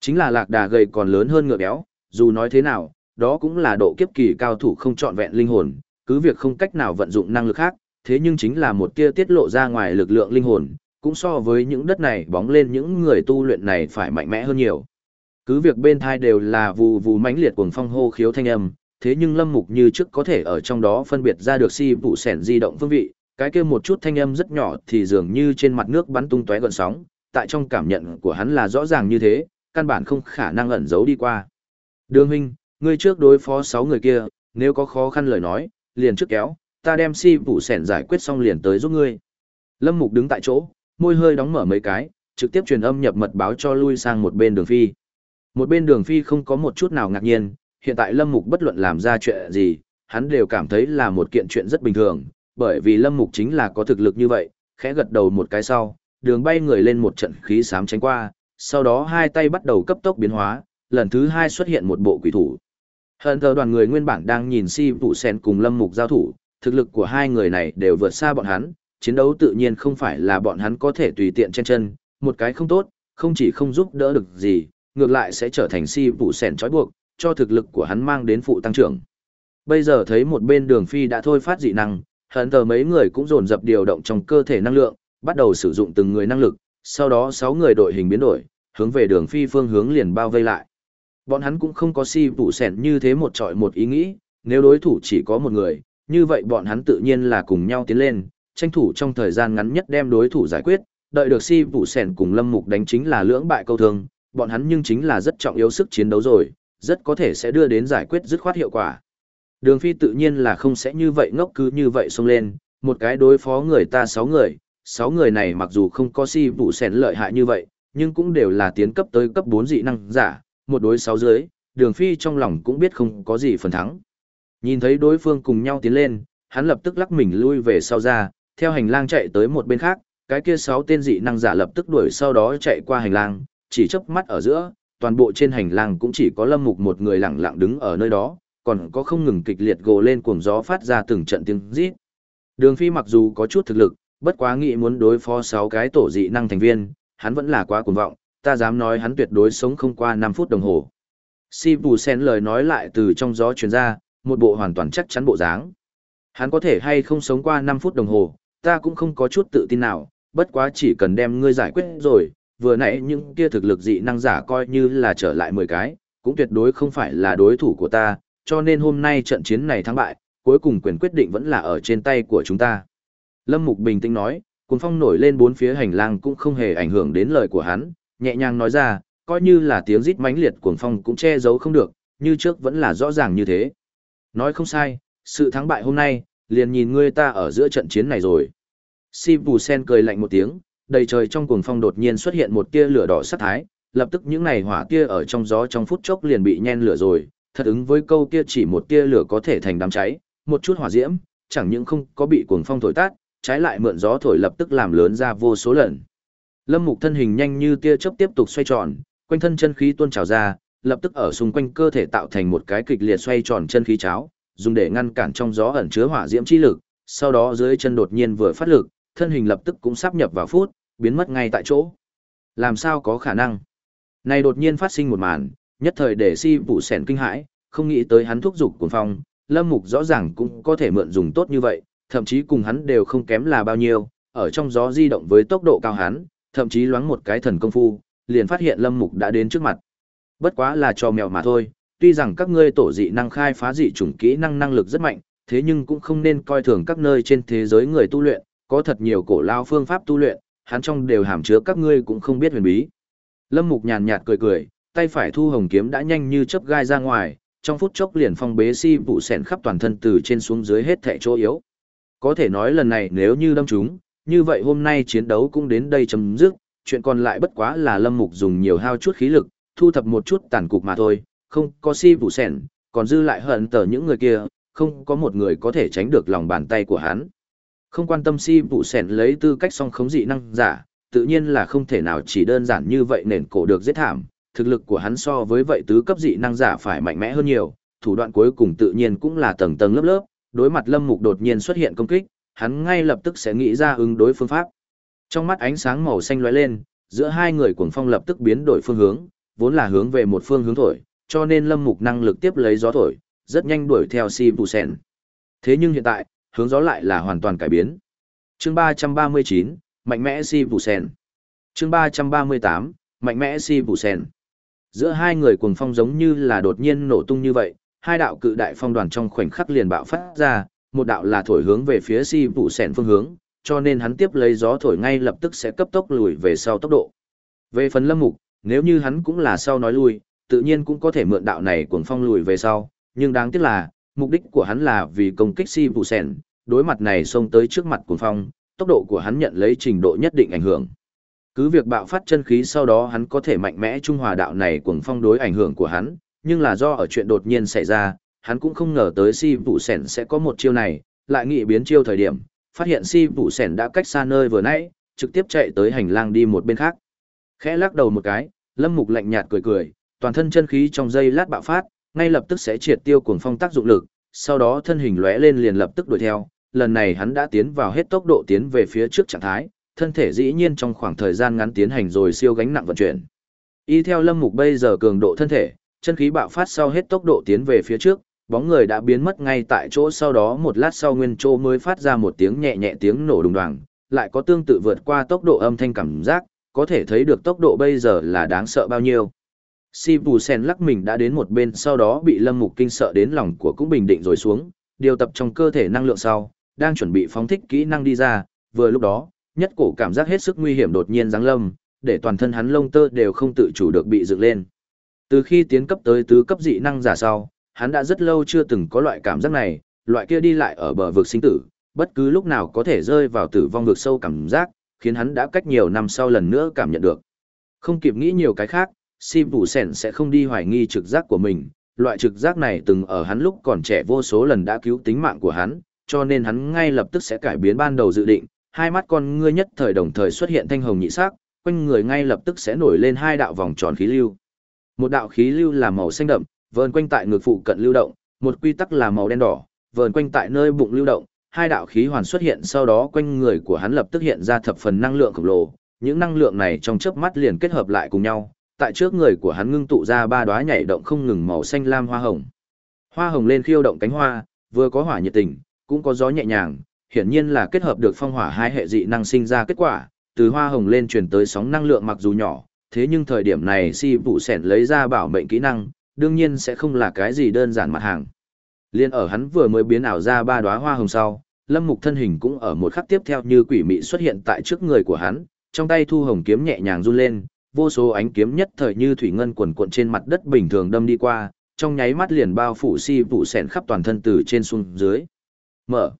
Chính là lạc đà gầy còn lớn hơn ngựa béo, dù nói thế nào, đó cũng là độ kiếp kỳ cao thủ không trọn vẹn linh hồn, cứ việc không cách nào vận dụng năng lực khác, thế nhưng chính là một tia tiết lộ ra ngoài lực lượng linh hồn, cũng so với những đất này bóng lên những người tu luyện này phải mạnh mẽ hơn nhiều. Cứ việc bên thai đều là vù vù mãnh liệt cuồng phong hô khiếu thanh âm, thế nhưng Lâm Mục như trước có thể ở trong đó phân biệt ra được si vụ sẻn di động phương vị, cái kia một chút thanh âm rất nhỏ thì dường như trên mặt nước bắn tung tóe gợn sóng, tại trong cảm nhận của hắn là rõ ràng như thế, căn bản không khả năng ẩn giấu đi qua. Đường huynh, ngươi trước đối phó 6 người kia, nếu có khó khăn lời nói, liền trước kéo, ta đem si vụ sẻn giải quyết xong liền tới giúp ngươi. Lâm Mục đứng tại chỗ, môi hơi đóng mở mấy cái, trực tiếp truyền âm nhập mật báo cho lui sang một bên đường phi. Một bên đường phi không có một chút nào ngạc nhiên, hiện tại Lâm Mục bất luận làm ra chuyện gì, hắn đều cảm thấy là một kiện chuyện rất bình thường, bởi vì Lâm Mục chính là có thực lực như vậy, khẽ gật đầu một cái sau, đường bay người lên một trận khí sám tránh qua, sau đó hai tay bắt đầu cấp tốc biến hóa, lần thứ hai xuất hiện một bộ quỷ thủ. Hận thờ đoàn người nguyên bản đang nhìn si vụ sen cùng Lâm Mục giao thủ, thực lực của hai người này đều vượt xa bọn hắn, chiến đấu tự nhiên không phải là bọn hắn có thể tùy tiện trên chân, một cái không tốt, không chỉ không giúp đỡ được gì, ngược lại sẽ trở thành si vụ sen trói buộc, cho thực lực của hắn mang đến phụ tăng trưởng. Bây giờ thấy một bên đường phi đã thôi phát dị năng, hận tờ mấy người cũng dồn dập điều động trong cơ thể năng lượng, bắt đầu sử dụng từng người năng lực, sau đó sáu người đội hình biến đổi, hướng về đường phi phương hướng liền bao vây lại. Bọn hắn cũng không có si vụ sẻn như thế một trọi một ý nghĩ, nếu đối thủ chỉ có một người, như vậy bọn hắn tự nhiên là cùng nhau tiến lên, tranh thủ trong thời gian ngắn nhất đem đối thủ giải quyết, đợi được si vụ sẻn cùng lâm mục đánh chính là lưỡng bại câu thương, bọn hắn nhưng chính là rất trọng yếu sức chiến đấu rồi, rất có thể sẽ đưa đến giải quyết dứt khoát hiệu quả. Đường phi tự nhiên là không sẽ như vậy ngốc cứ như vậy xông lên, một cái đối phó người ta 6 người, 6 người này mặc dù không có si vụ sẻn lợi hại như vậy, nhưng cũng đều là tiến cấp tới cấp 4 dị năng giả, một đối 6 dưới, đường phi trong lòng cũng biết không có gì phần thắng. Nhìn thấy đối phương cùng nhau tiến lên, hắn lập tức lắc mình lui về sau ra, theo hành lang chạy tới một bên khác, cái kia 6 tên dị năng giả lập tức đuổi sau đó chạy qua hành lang, chỉ chớp mắt ở giữa, toàn bộ trên hành lang cũng chỉ có Lâm Mục một người lặng lặng đứng ở nơi đó, còn có không ngừng kịch liệt gồ lên cuồng gió phát ra từng trận tiếng rít. Đường Phi mặc dù có chút thực lực, bất quá nghĩ muốn đối phó 6 cái tổ dị năng thành viên, hắn vẫn là quá cuồng vọng, ta dám nói hắn tuyệt đối sống không qua 5 phút đồng hồ. Si Bù Sen lời nói lại từ trong gió truyền ra, một bộ hoàn toàn chắc chắn bộ dáng. Hắn có thể hay không sống qua 5 phút đồng hồ, ta cũng không có chút tự tin nào, bất quá chỉ cần đem ngươi giải quyết rồi, vừa nãy những kia thực lực dị năng giả coi như là trở lại 10 cái, cũng tuyệt đối không phải là đối thủ của ta, cho nên hôm nay trận chiến này thắng bại, cuối cùng quyền quyết định vẫn là ở trên tay của chúng ta. Lâm Mục bình tĩnh nói, cuồng phong nổi lên bốn phía hành lang cũng không hề ảnh hưởng đến lời của hắn, nhẹ nhàng nói ra, coi như là tiếng rít mãnh liệt cuồng phong cũng che giấu không được, như trước vẫn là rõ ràng như thế. Nói không sai, sự thắng bại hôm nay, liền nhìn ngươi ta ở giữa trận chiến này rồi. Si Bù Sen cười lạnh một tiếng, đầy trời trong cuồng phong đột nhiên xuất hiện một tia lửa đỏ sát thái, lập tức những này hỏa tia ở trong gió trong phút chốc liền bị nhen lửa rồi, thật ứng với câu kia chỉ một tia lửa có thể thành đám cháy, một chút hỏa diễm, chẳng những không có bị cuồng phong thổi tát, trái lại mượn gió thổi lập tức làm lớn ra vô số lần. Lâm Mục thân hình nhanh như tia chớp tiếp tục xoay tròn, quanh thân chân khí tuôn trào ra, lập tức ở xung quanh cơ thể tạo thành một cái kịch liệt xoay tròn chân khí cháo, dùng để ngăn cản trong gió ẩn chứa hỏa diễm chi lực, sau đó dưới chân đột nhiên vừa phát lực, thân hình lập tức cũng sắp nhập vào phút, biến mất ngay tại chỗ. Làm sao có khả năng? Này đột nhiên phát sinh một màn, nhất thời để si phủ sẻn kinh hãi, không nghĩ tới hắn thúc giục cuồng phong, lâm mục rõ ràng cũng có thể mượn dùng tốt như vậy, thậm chí cùng hắn đều không kém là bao nhiêu, ở trong gió di động với tốc độ cao hắn, thậm chí loáng một cái thần công phu, liền phát hiện lâm mục đã đến trước mặt. Bất quá là cho mèo mà thôi, tuy rằng các ngươi tổ dị năng khai phá dị chủng kỹ năng năng lực rất mạnh, thế nhưng cũng không nên coi thường các nơi trên thế giới người tu luyện, có thật nhiều cổ lao phương pháp tu luyện, hắn trong đều hàm chứa các ngươi cũng không biết huyền bí. Lâm Mục nhàn nhạt cười cười, tay phải thu hồng kiếm đã nhanh như chớp gai ra ngoài, trong phút chốc liền phong bế si vụ sẹn khắp toàn thân từ trên xuống dưới hết thảy chỗ yếu. Có thể nói lần này nếu như đâm chúng, như vậy hôm nay chiến đấu cũng đến đây chấm dứt, chuyện còn lại bất quá là Lâm Mục dùng nhiều hao chút khí lực, thu thập một chút tàn cục mà thôi, không có si vụ sẹn, còn dư lại hận tờ những người kia, không có một người có thể tránh được lòng bàn tay của hắn. Không quan tâm si vụ sẹn lấy tư cách song khống dị năng giả, tự nhiên là không thể nào chỉ đơn giản như vậy nền cổ được giết thảm, thực lực của hắn so với vậy tứ cấp dị năng giả phải mạnh mẽ hơn nhiều, thủ đoạn cuối cùng tự nhiên cũng là tầng tầng lớp lớp, đối mặt Lâm Mục đột nhiên xuất hiện công kích, hắn ngay lập tức sẽ nghĩ ra ứng đối phương pháp. Trong mắt ánh sáng màu xanh lóe lên, giữa hai người cuồng phong lập tức biến đổi phương hướng, vốn là hướng về một phương hướng thổi, cho nên Lâm Mục năng lực tiếp lấy gió thổi, rất nhanh đuổi theo Si Bù Sen. Thế nhưng hiện tại, hướng gió lại là hoàn toàn cải biến. Chương 339, mạnh mẽ Si Bù Sen. Chương 338, mạnh mẽ Si Bù Sen. Giữa hai người cuồng phong giống như là đột nhiên nổ tung như vậy, hai đạo cự đại phong đoàn trong khoảnh khắc liền bạo phát ra, một đạo là thổi hướng về phía si vụ sẻn phương hướng, cho nên hắn tiếp lấy gió thổi ngay lập tức sẽ cấp tốc lùi về sau tốc độ. Về phần lâm mục, Nếu như hắn cũng là sau nói lui, tự nhiên cũng có thể mượn đạo này cuồng phong lùi về sau, nhưng đáng tiếc là, mục đích của hắn là vì công kích si vụ sẻn, đối mặt này xông tới trước mặt cuồng phong, tốc độ của hắn nhận lấy trình độ nhất định ảnh hưởng. Cứ việc bạo phát chân khí sau đó hắn có thể mạnh mẽ trung hòa đạo này cuồng phong đối ảnh hưởng của hắn, nhưng là do ở chuyện đột nhiên xảy ra, hắn cũng không ngờ tới si vụ sẻn sẽ có một chiêu này, lại nghĩ biến chiêu thời điểm, phát hiện si vụ sẻn đã cách xa nơi vừa nãy, trực tiếp chạy tới hành lang đi một bên khác. Khẽ lắc đầu một cái, Lâm Mục lạnh nhạt cười cười, toàn thân chân khí trong giây lát bạo phát, ngay lập tức sẽ triệt tiêu cuồng phong tác dụng lực, sau đó thân hình lóe lên liền lập tức đuổi theo, lần này hắn đã tiến vào hết tốc độ tiến về phía trước trạng thái, thân thể dĩ nhiên trong khoảng thời gian ngắn tiến hành rồi siêu gánh nặng vận chuyển. Y theo Lâm Mục bây giờ cường độ thân thể, chân khí bạo phát sau hết tốc độ tiến về phía trước, bóng người đã biến mất ngay tại chỗ sau đó một lát sau nguyên chỗ mới phát ra một tiếng nhẹ nhẹ tiếng nổ đùng đoàng, lại có tương tự vượt qua tốc độ âm thanh cảm giác, có thể thấy được tốc độ bây giờ là đáng sợ bao nhiêu. Si Bù Sen lắc mình đã đến một bên sau đó bị Lâm Mục kinh sợ đến lòng của cũng bình định rồi xuống, điều tập trong cơ thể năng lượng sau, đang chuẩn bị phóng thích kỹ năng đi ra, vừa lúc đó, nhất cổ cảm giác hết sức nguy hiểm đột nhiên giáng lâm, để toàn thân hắn lông tơ đều không tự chủ được bị dựng lên. Từ khi tiến cấp tới tứ cấp dị năng giả sau, hắn đã rất lâu chưa từng có loại cảm giác này, loại kia đi lại ở bờ vực sinh tử, bất cứ lúc nào có thể rơi vào tử vong vực sâu cảm giác, khiến hắn đã cách nhiều năm sau lần nữa cảm nhận được. Không kịp nghĩ nhiều cái khác, Sim Vũ sẻn sẽ không đi hoài nghi trực giác của mình, loại trực giác này từng ở hắn lúc còn trẻ vô số lần đã cứu tính mạng của hắn, cho nên hắn ngay lập tức sẽ cải biến ban đầu dự định, hai mắt con ngươi nhất thời đồng thời xuất hiện thanh hồng nhị sắc, quanh người ngay lập tức sẽ nổi lên hai đạo vòng tròn khí lưu. Một đạo khí lưu là màu xanh đậm, vờn quanh tại ngực phụ cận lưu động, một quy tắc là màu đen đỏ, vờn quanh tại nơi bụng lưu động, hai đạo khí hoàn xuất hiện sau đó quanh người của hắn lập tức hiện ra thập phần năng lượng khổng lồ, những năng lượng này trong chớp mắt liền kết hợp lại cùng nhau, tại trước người của hắn ngưng tụ ra ba đóa nhảy động không ngừng màu xanh lam hoa hồng. Hoa hồng lên khiêu động cánh hoa, vừa có hỏa nhiệt tình, cũng có gió nhẹ nhàng, hiển nhiên là kết hợp được phong hỏa hai hệ dị năng sinh ra kết quả, từ hoa hồng lên truyền tới sóng năng lượng mặc dù nhỏ, thế nhưng thời điểm này si vụ sẻn lấy ra bảo mệnh kỹ năng, đương nhiên sẽ không là cái gì đơn giản mặt hàng. Liên ở hắn vừa mới biến ảo ra ba đóa hoa hồng sau, lâm mục thân hình cũng ở một khắc tiếp theo như quỷ mị xuất hiện tại trước người của hắn, trong tay thu hồng kiếm nhẹ nhàng run lên, vô số ánh kiếm nhất thời như thủy ngân cuồn cuộn trên mặt đất bình thường đâm đi qua, trong nháy mắt liền bao phủ si vụ sẻn khắp toàn thân từ trên xuống dưới. Mở.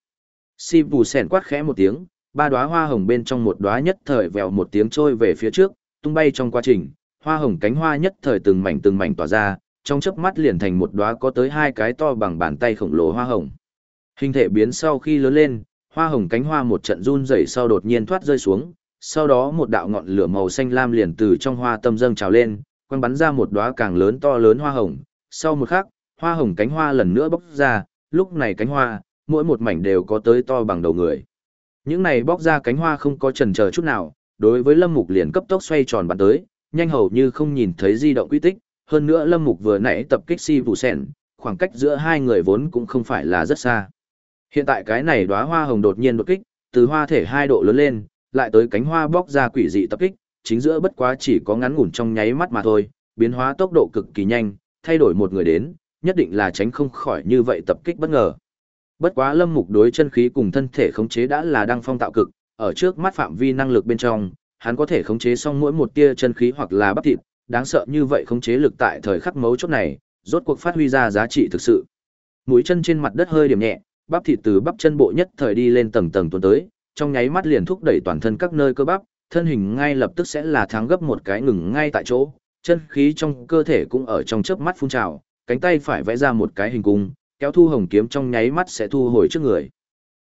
Si vụ sèn quát khẽ một tiếng, ba đóa hoa hồng bên trong một đóa nhất thời vèo một tiếng trôi về phía trước, tung bay trong quá trình, hoa hồng cánh hoa nhất thời từng mảnh từng mảnh tỏa ra, trong chớp mắt liền thành một đóa có tới hai cái to bằng bàn tay khổng lồ hoa hồng. Hình thể biến sau khi lớn lên, hoa hồng cánh hoa một trận run rẩy sau đột nhiên thoát rơi xuống, sau đó một đạo ngọn lửa màu xanh lam liền từ trong hoa tâm dâng trào lên, quăng bắn ra một đóa càng lớn to lớn hoa hồng. Sau một khắc, hoa hồng cánh hoa lần nữa bốc ra, lúc này cánh hoa, mỗi một mảnh đều có tới to bằng đầu người. Những này bóc ra cánh hoa không có chần chờ chút nào, đối với Lâm Mục liền cấp tốc xoay tròn bắn tới, nhanh hầu như không nhìn thấy di động quy tích, hơn nữa Lâm Mục vừa nãy tập kích si vụ sẹn, khoảng cách giữa hai người vốn cũng không phải là rất xa. Hiện tại cái này đóa hoa hồng đột nhiên đột kích, từ hoa thể hai độ lớn lên, lại tới cánh hoa bóc ra quỷ dị tập kích, chính giữa bất quá chỉ có ngắn ngủn trong nháy mắt mà thôi, biến hóa tốc độ cực kỳ nhanh, thay đổi một người đến, nhất định là tránh không khỏi như vậy tập kích bất ngờ. Bất quá Lâm Mục đối chân khí cùng thân thể khống chế đã là đăng phong tạo cực, ở trước mắt phạm vi năng lực bên trong, hắn có thể khống chế xong mỗi một tia chân khí hoặc là bắp thịt, đáng sợ như vậy khống chế lực tại thời khắc mấu chốt này, rốt cuộc phát huy ra giá trị thực sự. Mũi chân trên mặt đất hơi điểm nhẹ, bắp thịt từ bắp chân bộ nhất thời đi lên tầng tầng tuần tới, trong nháy mắt liền thúc đẩy toàn thân các nơi cơ bắp, thân hình ngay lập tức sẽ là thắng gấp một cái ngừng ngay tại chỗ, chân khí trong cơ thể cũng ở trong chớp mắt phun trào, cánh tay phải vẽ ra một cái hình cung, kéo thu hồng kiếm trong nháy mắt sẽ thu hồi trước người.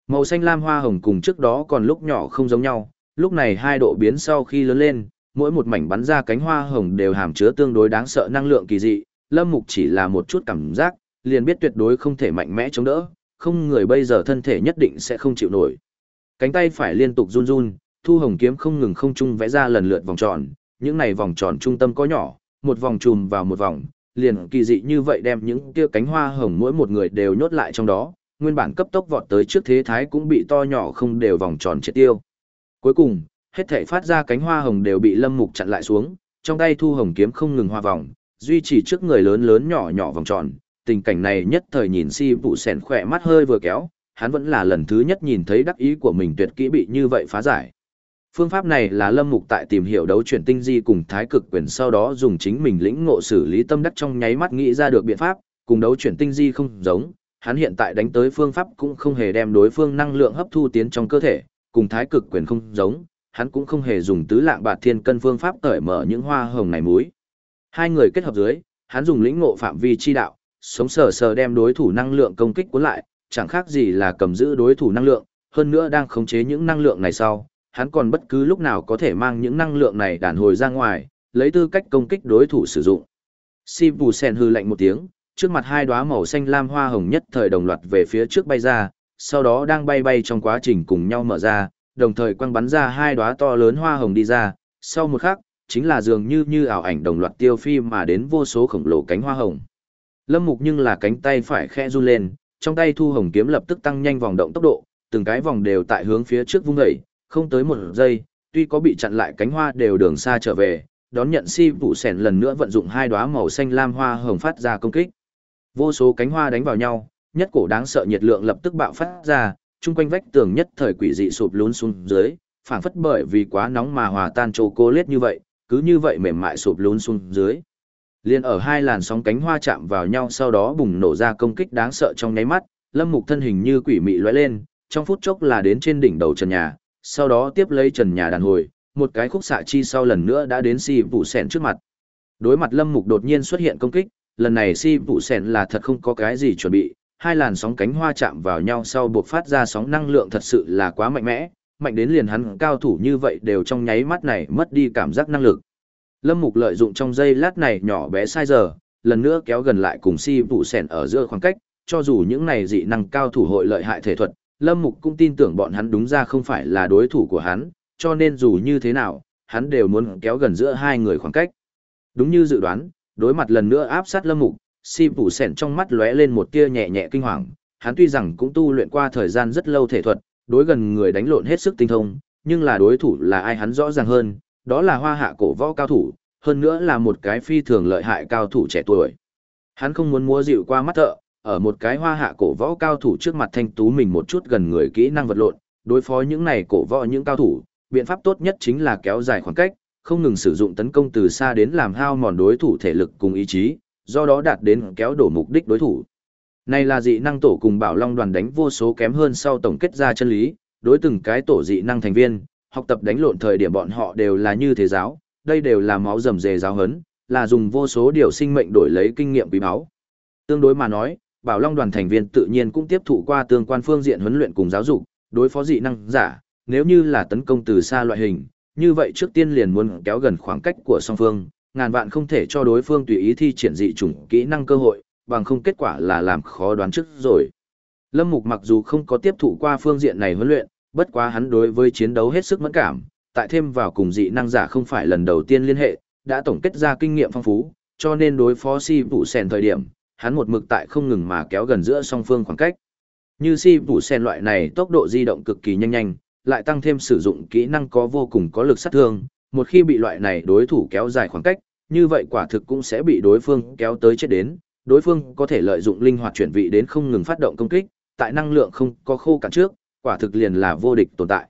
Màu xanh lam hoa hồng cùng trước đó còn lúc nhỏ không giống nhau, lúc này hai độ biến sau khi lớn lên, mỗi một mảnh bắn ra cánh hoa hồng đều hàm chứa tương đối đáng sợ năng lượng kỳ dị, Lâm Mục chỉ là một chút cảm giác, liền biết tuyệt đối không thể mạnh mẽ chống đỡ, không người bây giờ thân thể nhất định sẽ không chịu nổi. Cánh tay phải liên tục run run, thu hồng kiếm không ngừng không trung vẽ ra lần lượt vòng tròn, những này vòng tròn trung tâm có nhỏ, một vòng chùm vào một vòng, liền kỳ dị như vậy đem những kia cánh hoa hồng mỗi một người đều nhốt lại trong đó, nguyên bản cấp tốc vọt tới trước thế thái cũng bị to nhỏ không đều vòng tròn triệt tiêu. Cuối cùng, hết thảy phát ra cánh hoa hồng đều bị Lâm Mục chặn lại xuống, trong tay thu hồng kiếm không ngừng hoa vòng, duy trì trước người lớn lớn nhỏ nhỏ vòng tròn, tình cảnh này nhất thời nhìn si vụ sèn khỏe mắt hơi vừa kéo, hắn vẫn là lần thứ nhất nhìn thấy đắc ý của mình tuyệt kỹ bị như vậy phá giải. Phương pháp này là Lâm Mục tại tìm hiểu đấu chuyển tinh di cùng thái cực quyền sau đó dùng chính mình lĩnh ngộ xử lý tâm đắc trong nháy mắt nghĩ ra được biện pháp, cùng đấu chuyển tinh di không giống, hắn hiện tại đánh tới phương pháp cũng không hề đem đối phương năng lượng hấp thu tiến trong cơ thể, cùng thái cực quyền không giống, hắn cũng không hề dùng tứ lạng bạt thiên cân phương pháp cởi mở những hoa hồng này muối Hai người kết hợp dưới, hắn dùng lĩnh ngộ phạm vi chi đạo, sống sờ sờ đem đối thủ năng lượng công kích cuốn lại, chẳng khác gì là cầm giữ đối thủ năng lượng, hơn nữa đang khống chế những năng lượng này sau, hắn còn bất cứ lúc nào có thể mang những năng lượng này đàn hồi ra ngoài, lấy tư cách công kích đối thủ sử dụng. Si Bù Sen hư lạnh một tiếng, trước mặt hai đóa màu xanh lam hoa hồng nhất thời đồng loạt về phía trước bay ra, sau đó đang bay bay trong quá trình cùng nhau mở ra, đồng thời quăng bắn ra hai đóa to lớn hoa hồng đi ra, sau một khắc, chính là dường như như ảo ảnh đồng loạt tiêu phi mà đến vô số khổng lồ cánh hoa hồng. Lâm Mục nhưng là cánh tay phải khẽ run lên, trong tay thu hồng kiếm lập tức tăng nhanh vòng động tốc độ, từng cái vòng đều tại hướng phía trước vung dậy, không tới một giây, tuy có bị chặn lại cánh hoa đều đường xa trở về, đón nhận si vụ sẻn lần nữa vận dụng hai đóa màu xanh lam hoa hồng phát ra công kích. Vô số cánh hoa đánh vào nhau, nhất cổ đáng sợ nhiệt lượng lập tức bạo phát ra, chung quanh vách tường nhất thời quỷ dị sụp lún xuống dưới, phảng phất bởi vì quá nóng mà hòa tan chocolate như vậy, cứ như vậy mềm mại sụp lún xuống dưới. Liên ở hai làn sóng cánh hoa chạm vào nhau sau đó bùng nổ ra công kích đáng sợ trong nháy mắt, Lâm Mục thân hình như quỷ mị lóe lên, trong phút chốc là đến trên đỉnh đầu trần nhà, sau đó tiếp lấy trần nhà đàn hồi, một cái khúc xạ chi sau lần nữa đã đến si vụ sẹn trước mặt. Đối mặt Lâm Mục đột nhiên xuất hiện công kích, lần này si vụ sẹn là thật không có cái gì chuẩn bị, hai làn sóng cánh hoa chạm vào nhau sau buộc phát ra sóng năng lượng thật sự là quá mạnh mẽ, mạnh đến liền hắn cao thủ như vậy đều trong nháy mắt này mất đi cảm giác năng lực. Lâm Mục lợi dụng trong giây lát này nhỏ bé sai giờ, lần nữa kéo gần lại cùng si vụ sẹn ở giữa khoảng cách, cho dù những này dị năng cao thủ hội lợi hại thể thuật, Lâm Mục cũng tin tưởng bọn hắn đúng ra không phải là đối thủ của hắn, cho nên dù như thế nào, hắn đều muốn kéo gần giữa hai người khoảng cách. Đúng như dự đoán, đối mặt lần nữa áp sát Lâm Mục, si phủ sẻn trong mắt lóe lên một tia nhẹ nhẹ kinh hoàng, hắn tuy rằng cũng tu luyện qua thời gian rất lâu thể thuật, đối gần người đánh lộn hết sức tinh thông, nhưng là đối thủ là ai hắn rõ ràng hơn, đó là hoa hạ cổ võ cao thủ, hơn nữa là một cái phi thường lợi hại cao thủ trẻ tuổi. Hắn không muốn mua dịu qua mắt thợ, ở một cái hoa hạ cổ võ cao thủ trước mặt thanh tú mình một chút gần người kỹ năng vật lộn, đối phó những này cổ võ những cao thủ, biện pháp tốt nhất chính là kéo dài khoảng cách, không ngừng sử dụng tấn công từ xa đến làm hao mòn đối thủ thể lực cùng ý chí, do đó đạt đến kéo đổ mục đích đối thủ. Này là dị năng tổ cùng Bảo Long đoàn đánh vô số kém hơn sau tổng kết ra chân lý, đối từng cái tổ dị năng thành viên, học tập đánh lộn thời điểm bọn họ đều là như thế giáo, đây đều là máu rầm rề giáo hấn, là dùng vô số điều sinh mệnh đổi lấy kinh nghiệm quý máu. Tương đối mà nói, Bảo Long đoàn thành viên tự nhiên cũng tiếp thụ qua tương quan phương diện huấn luyện cùng giáo dục, đối phó dị năng giả, nếu như là tấn công từ xa loại hình, như vậy trước tiên liền muốn kéo gần khoảng cách của song phương, ngàn vạn không thể cho đối phương tùy ý thi triển dị chủng kỹ năng cơ hội, bằng không kết quả là làm khó đoán trước rồi. Lâm Mục mặc dù không có tiếp thụ qua phương diện này huấn luyện, bất quá hắn đối với chiến đấu hết sức mẫn cảm, tại thêm vào cùng dị năng giả không phải lần đầu tiên liên hệ, đã tổng kết ra kinh nghiệm phong phú, cho nên đối phó si vụ sèn thời điểm, hắn một mực tại không ngừng mà kéo gần giữa song phương khoảng cách. Như si phủ sen loại này tốc độ di động cực kỳ nhanh nhanh, lại tăng thêm sử dụng kỹ năng có vô cùng có lực sát thương, một khi bị loại này đối thủ kéo dài khoảng cách, như vậy quả thực cũng sẽ bị đối phương kéo tới chết đến, đối phương có thể lợi dụng linh hoạt chuyển vị đến không ngừng phát động công kích, tại năng lượng không có khô cạn trước, quả thực liền là vô địch tồn tại.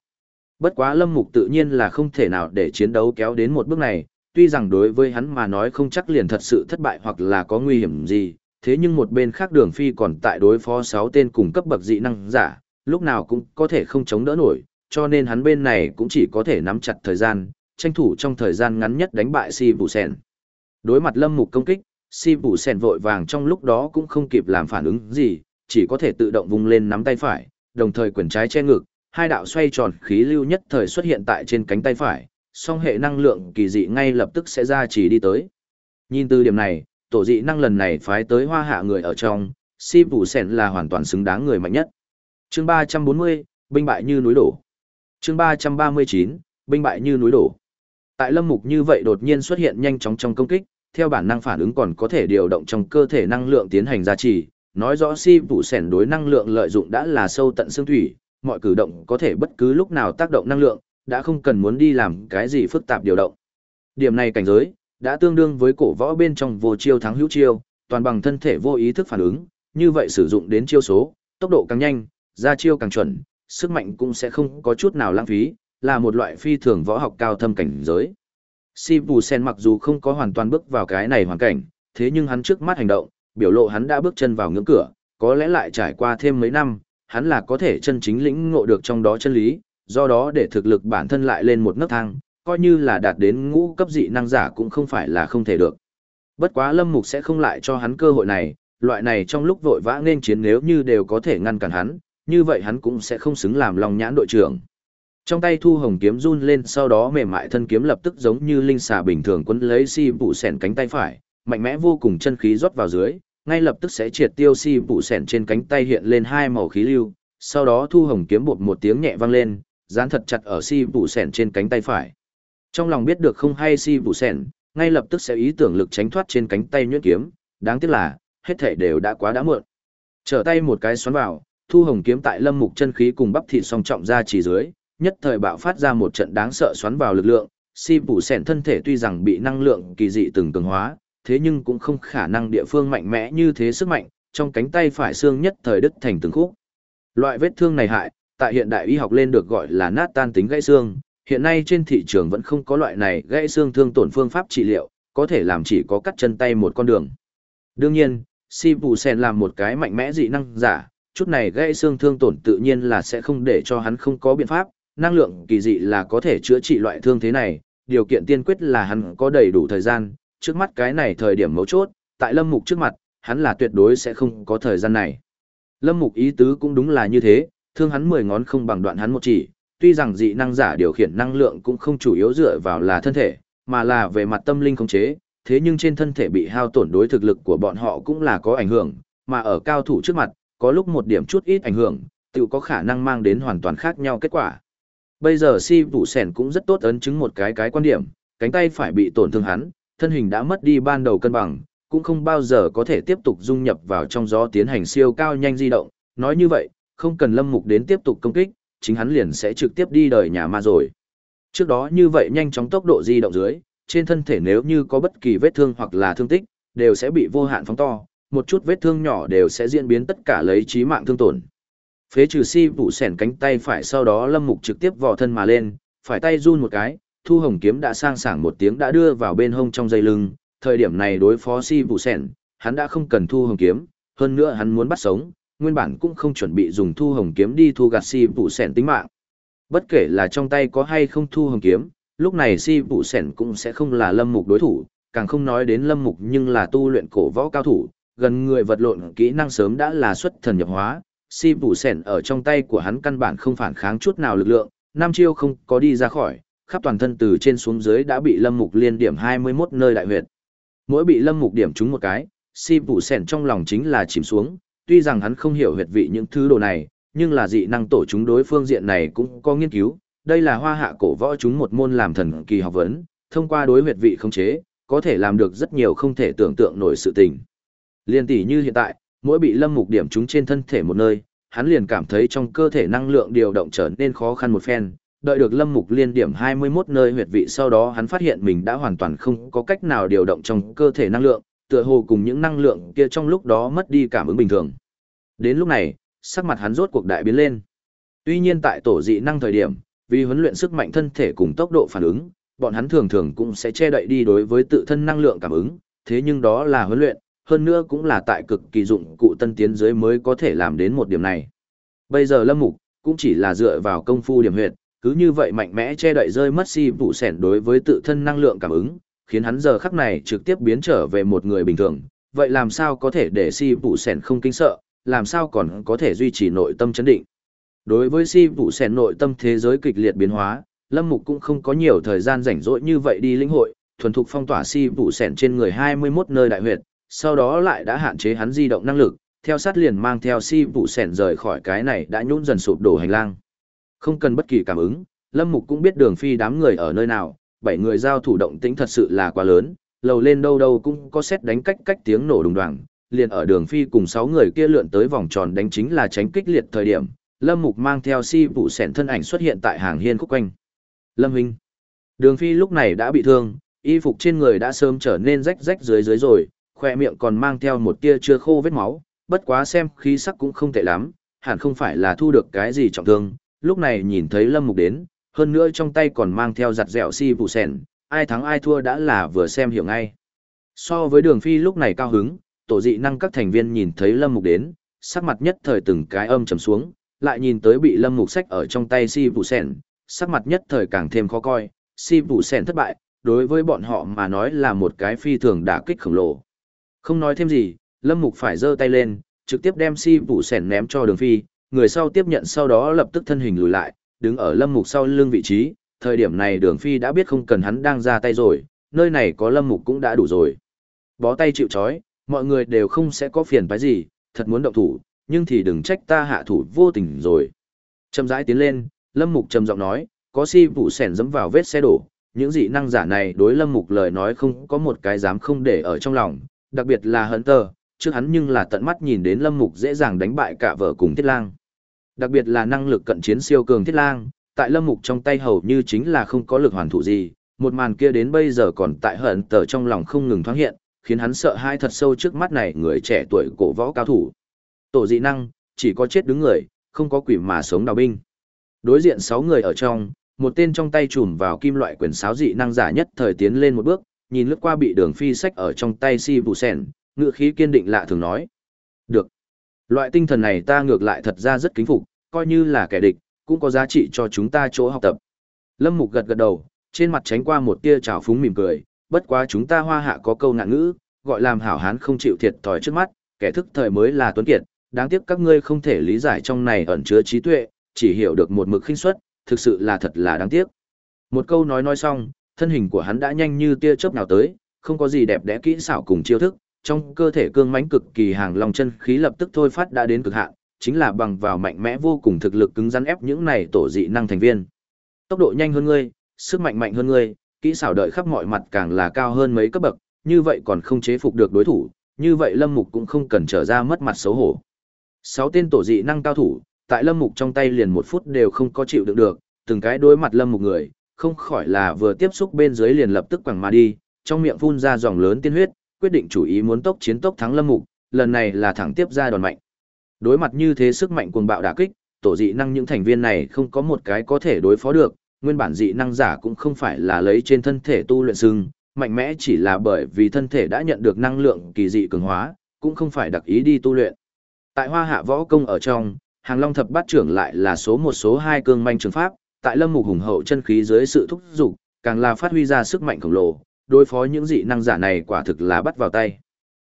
Bất quá Lâm Mục tự nhiên là không thể nào để chiến đấu kéo đến một bước này, tuy rằng đối với hắn mà nói không chắc liền thật sự thất bại hoặc là có nguy hiểm gì, thế nhưng một bên khác đường phi còn tại đối phó 6 tên cùng cấp bậc dị năng giả, lúc nào cũng có thể không chống đỡ nổi, cho nên hắn bên này cũng chỉ có thể nắm chặt thời gian, tranh thủ trong thời gian ngắn nhất đánh bại si vụ sen. Đối mặt lâm mục công kích, si vụ sen vội vàng trong lúc đó cũng không kịp làm phản ứng gì, chỉ có thể tự động vung lên nắm tay phải, đồng thời quyền trái che ngực, hai đạo xoay tròn khí lưu nhất thời xuất hiện tại trên cánh tay phải, song hệ năng lượng kỳ dị ngay lập tức sẽ ra chỉ đi tới. Nhìn từ điểm này, tổ dị năng lần này phái tới hoa hạ người ở trong, si vụ Sẻn là hoàn toàn xứng đáng người mạnh nhất. Chương 340, binh bại như núi đổ. Chương 339, binh bại như núi đổ. Tại lâm mục như vậy đột nhiên xuất hiện nhanh chóng trong công kích, theo bản năng phản ứng còn có thể điều động trong cơ thể năng lượng tiến hành gia trì, nói rõ si vụ sẻn đối năng lượng lợi dụng đã là sâu tận xương thủy, mọi cử động có thể bất cứ lúc nào tác động năng lượng, đã không cần muốn đi làm cái gì phức tạp điều động. Điểm này cảnh giới, đã tương đương với cổ võ bên trong vô chiêu thắng hữu chiêu, toàn bằng thân thể vô ý thức phản ứng, như vậy sử dụng đến chiêu số, tốc độ càng nhanh, ra chiêu càng chuẩn, sức mạnh cũng sẽ không có chút nào lãng phí, là một loại phi thường võ học cao thâm cảnh giới. Si Bù Sen mặc dù không có hoàn toàn bước vào cái này hoàn cảnh, thế nhưng hắn trước mắt hành động, biểu lộ hắn đã bước chân vào ngưỡng cửa, có lẽ lại trải qua thêm mấy năm, hắn là có thể chân chính lĩnh ngộ được trong đó chân lý, do đó để thực lực bản thân lại lên một nấc thang, coi như là đạt đến ngũ cấp dị năng giả cũng không phải là không thể được. Bất quá Lâm Mục sẽ không lại cho hắn cơ hội này, loại này trong lúc vội vã nên chiến nếu như đều có thể ngăn cản hắn, như vậy hắn cũng sẽ không xứng làm lòng nhãn đội trưởng. Trong tay Thu Hồng kiếm run lên sau đó mềm mại thân kiếm lập tức giống như linh xà bình thường quấn lấy si bụ sẻn cánh tay phải, mạnh mẽ vô cùng chân khí rót vào dưới, ngay lập tức sẽ triệt tiêu si bụ sẻn trên cánh tay hiện lên hai màu khí lưu, sau đó Thu Hồng kiếm bột một tiếng nhẹ vang lên, dán thật chặt ở si bụ sẻn trên cánh tay phải. Trong lòng biết được không hay si vụ sẻn, ngay lập tức sẽ ý tưởng lực tránh thoát trên cánh tay nhuyễn kiếm, đáng tiếc là, hết thể đều đã quá đã muộn. Trở tay một cái xoắn vào, thu hồng kiếm tại lâm mục chân khí cùng bắp thịt song trọng ra chỉ dưới, nhất thời bạo phát ra một trận đáng sợ xoắn vào lực lượng, si vụ sẻn thân thể tuy rằng bị năng lượng kỳ dị từng cường hóa, thế nhưng cũng không khả năng địa phương mạnh mẽ như thế sức mạnh, trong cánh tay phải xương nhất thời đứt thành từng khúc. Loại vết thương này hại, tại hiện đại y học lên được gọi là nát tan tính gãy xương, hiện nay trên thị trường vẫn không có loại này gãy xương thương tổn phương pháp trị liệu, có thể làm chỉ có cắt chân tay một con đường. Đương nhiên, Si Bù Sen làm một cái mạnh mẽ dị năng giả, chút này gãy xương thương tổn tự nhiên là sẽ không để cho hắn không có biện pháp, năng lượng kỳ dị là có thể chữa trị loại thương thế này, điều kiện tiên quyết là hắn có đầy đủ thời gian, trước mắt cái này thời điểm mấu chốt, tại Lâm Mục trước mặt, hắn là tuyệt đối sẽ không có thời gian này. Lâm Mục ý tứ cũng đúng là như thế, thương hắn 10 ngón không bằng đoạn hắn một chỉ, tuy rằng dị năng giả điều khiển năng lượng cũng không chủ yếu dựa vào là thân thể, mà là về mặt tâm linh khống chế, thế nhưng trên thân thể bị hao tổn đối thực lực của bọn họ cũng là có ảnh hưởng, mà ở cao thủ trước mặt, có lúc một điểm chút ít ảnh hưởng, tự có khả năng mang đến hoàn toàn khác nhau kết quả. Bây giờ si vụ sẻn cũng rất tốt ấn chứng một cái cái quan điểm, cánh tay phải bị tổn thương hắn, thân hình đã mất đi ban đầu cân bằng, cũng không bao giờ có thể tiếp tục dung nhập vào trong gió tiến hành siêu cao nhanh di động, nói như vậy, không cần lâm mục đến tiếp tục công kích, chính hắn liền sẽ trực tiếp đi đời nhà ma rồi. Trước đó như vậy nhanh chóng tốc độ di động dưới, trên thân thể nếu như có bất kỳ vết thương hoặc là thương tích, đều sẽ bị vô hạn phóng to, một chút vết thương nhỏ đều sẽ diễn biến tất cả lấy chí mạng thương tổn. Phế trừ si vụ sẻn cánh tay phải sau đó lâm mục trực tiếp vò thân mà lên, phải tay run một cái, thu hồng kiếm đã sang sảng một tiếng đã đưa vào bên hông trong dây lưng, thời điểm này đối phó si vụ sẻn, hắn đã không cần thu hồng kiếm, hơn nữa hắn muốn bắt sống, nguyên bản cũng không chuẩn bị dùng thu hồng kiếm đi thu gạt si vụ sẻn tính mạng. Bất kể là trong tay có hay không thu hồng kiếm, lúc này si vụ sẻn cũng sẽ không là lâm mục đối thủ, càng không nói đến lâm mục nhưng là tu luyện cổ võ cao thủ, gần người vật lộn kỹ năng sớm đã là xuất thần nhập hóa, si vụ sẻn ở trong tay của hắn căn bản không phản kháng chút nào lực lượng, Nam chiêu không có đi ra khỏi, khắp toàn thân từ trên xuống dưới đã bị lâm mục liên điểm 21 nơi đại huyệt. Mỗi bị lâm mục điểm trúng một cái, si vụ sẻn trong lòng chính là chìm xuống, tuy rằng hắn không hiểu huyệt vị những thứ đồ này, nhưng là dị năng tổ chúng đối phương diện này cũng có nghiên cứu, đây là hoa hạ cổ võ chúng một môn làm thần kỳ học vấn, thông qua đối huyệt vị không chế, có thể làm được rất nhiều không thể tưởng tượng nổi sự tình. Liên tỷ như hiện tại, mỗi bị lâm mục điểm chúng trên thân thể một nơi, hắn liền cảm thấy trong cơ thể năng lượng điều động trở nên khó khăn một phen, đợi được lâm mục liên điểm 21 nơi huyệt vị sau đó hắn phát hiện mình đã hoàn toàn không có cách nào điều động trong cơ thể năng lượng, tựa hồ cùng những năng lượng kia trong lúc đó mất đi cảm ứng bình thường. Đến lúc này, sắc mặt hắn rốt cuộc đại biến lên. Tuy nhiên tại tổ dị năng thời điểm, vì huấn luyện sức mạnh thân thể cùng tốc độ phản ứng, bọn hắn thường thường cũng sẽ che đậy đi đối với tự thân năng lượng cảm ứng, thế nhưng đó là huấn luyện, hơn nữa cũng là tại cực kỳ dụng cụ tân tiến dưới mới có thể làm đến một điểm này. Bây giờ Lâm Mục cũng chỉ là dựa vào công phu điểm huyệt, cứ như vậy mạnh mẽ che đậy rơi mất si vụ sẻn đối với tự thân năng lượng cảm ứng, khiến hắn giờ khắc này trực tiếp biến trở về một người bình thường. Vậy làm sao có thể để si vụ sẻn không kinh sợ, làm sao còn có thể duy trì nội tâm chấn định. Đối với si vụ sẻn nội tâm thế giới kịch liệt biến hóa, Lâm Mục cũng không có nhiều thời gian rảnh rỗi như vậy đi lĩnh hội, thuần thục phong tỏa si vụ sẻn trên người 21 nơi đại huyệt, sau đó lại đã hạn chế hắn di động năng lực, theo sát liền mang theo si vụ sẻn rời khỏi cái này đã nhún dần sụp đổ hành lang. Không cần bất kỳ cảm ứng, Lâm Mục cũng biết đường phi đám người ở nơi nào, bảy người giao thủ động tĩnh thật sự là quá lớn, lầu lên đâu đâu cũng có xét đánh cách cách tiếng nổ đùng đoàng, liền ở đường phi cùng sáu người kia lượn tới vòng tròn đánh chính là tránh kích liệt thời điểm, Lâm Mục mang theo si vụ sẻn thân ảnh xuất hiện tại hàng hiên khúc quanh. Lâm Huynh. Đường phi lúc này đã bị thương, y phục trên người đã sớm trở nên rách rách dưới dưới rồi, khoe miệng còn mang theo một tia chưa khô vết máu, bất quá xem khí sắc cũng không tệ lắm, hẳn không phải là thu được cái gì trọng thương. Lúc này nhìn thấy Lâm Mục đến, hơn nữa trong tay còn mang theo giặt dẻo si vụ sẻn, ai thắng ai thua đã là vừa xem hiểu ngay. So với đường phi lúc này cao hứng, tổ dị năng các thành viên nhìn thấy lâm mục đến, sắc mặt nhất thời từng cái âm trầm xuống, lại nhìn tới bị lâm mục sách ở trong tay si vụ sẻn, sắc mặt nhất thời càng thêm khó coi, si vụ sẻn thất bại, đối với bọn họ mà nói là một cái phi thường đả kích khổng lồ. Không nói thêm gì, lâm mục phải giơ tay lên, trực tiếp đem si vụ sẻn ném cho đường phi, người sau tiếp nhận sau đó lập tức thân hình lùi lại, đứng ở lâm mục sau lưng vị trí, thời điểm này đường phi đã biết không cần hắn đang ra tay rồi, nơi này có lâm mục cũng đã đủ rồi. Bó tay chịu chói, mọi người đều không sẽ có phiền phải gì, thật muốn động thủ, nhưng thì đừng trách ta hạ thủ vô tình rồi. Chậm rãi tiến lên, lâm mục trầm giọng nói, có si vụ sẻn dẫm vào vết xe đổ, những dị năng giả này đối lâm mục lời nói không có một cái dám không để ở trong lòng, đặc biệt là hấn tờ, trước hắn nhưng là tận mắt nhìn đến lâm mục dễ dàng đánh bại cả vợ cùng thiết lang. Đặc biệt là năng lực cận chiến siêu cường thiết lang, tại lâm mục trong tay hầu như chính là không có lực hoàn thủ gì, một màn kia đến bây giờ còn tại hận tờ trong lòng không ngừng thoáng hiện, khiến hắn sợ hai thật sâu trước mắt này người trẻ tuổi cổ võ cao thủ. Tổ dị năng, chỉ có chết đứng người, không có quỷ mà sống đào binh. Đối diện 6 người ở trong, một tên trong tay chùm vào kim loại quyền sáo dị năng giả nhất thời tiến lên một bước, nhìn lướt qua bị đường phi sách ở trong tay si vụ sẻn, ngựa khí kiên định lạ thường nói. Được. Loại tinh thần này ta ngược lại thật ra rất kính phục, coi như là kẻ địch, cũng có giá trị cho chúng ta chỗ học tập. Lâm Mục gật gật đầu, trên mặt tránh qua một tia trào phúng mỉm cười, bất quá chúng ta hoa hạ có câu nạn ngữ, gọi làm hảo hán không chịu thiệt thòi trước mắt, kẻ thức thời mới là tuấn kiệt, đáng tiếc các ngươi không thể lý giải trong này ẩn chứa trí tuệ, chỉ hiểu được một mực khinh suất, thực sự là thật là đáng tiếc. Một câu nói nói xong, thân hình của hắn đã nhanh như tia chớp nào tới, không có gì đẹp đẽ kỹ xảo cùng chiêu thức, trong cơ thể cương mãnh cực kỳ hàng long chân khí lập tức thôi phát đã đến cực hạn, chính là bằng vào mạnh mẽ vô cùng thực lực cứng rắn ép những này tổ dị năng thành viên. Tốc độ nhanh hơn ngươi, sức mạnh mạnh hơn ngươi, kỹ xảo đợi khắp mọi mặt càng là cao hơn mấy cấp bậc, như vậy còn không chế phục được đối thủ, như vậy Lâm Mục cũng không cần trở ra mất mặt xấu hổ. Sáu tên tổ dị năng cao thủ, tại Lâm Mục trong tay liền một phút đều không có chịu đựng được, từng cái đối mặt Lâm Mục người, không khỏi là vừa tiếp xúc bên dưới liền lập tức quẳng mà đi, trong miệng phun ra dòng lớn tiên huyết, quyết định chủ ý muốn tốc chiến tốc thắng Lâm Mục, lần này là thẳng tiếp ra đòn mạnh. Đối mặt như thế sức mạnh cuồng bạo đả kích, tổ dị năng những thành viên này không có một cái có thể đối phó được, nguyên bản dị năng giả cũng không phải là lấy trên thân thể tu luyện sưng, mạnh mẽ chỉ là bởi vì thân thể đã nhận được năng lượng kỳ dị cường hóa, cũng không phải đặc ý đi tu luyện. Tại Hoa Hạ võ công ở trong, Hàng Long thập bát trưởng lại là số một số hai cương manh trường pháp, tại Lâm Mục hùng hậu chân khí dưới sự thúc giục, càng là phát huy ra sức mạnh khổng lồ, đối phó những dị năng giả này quả thực là bắt vào tay.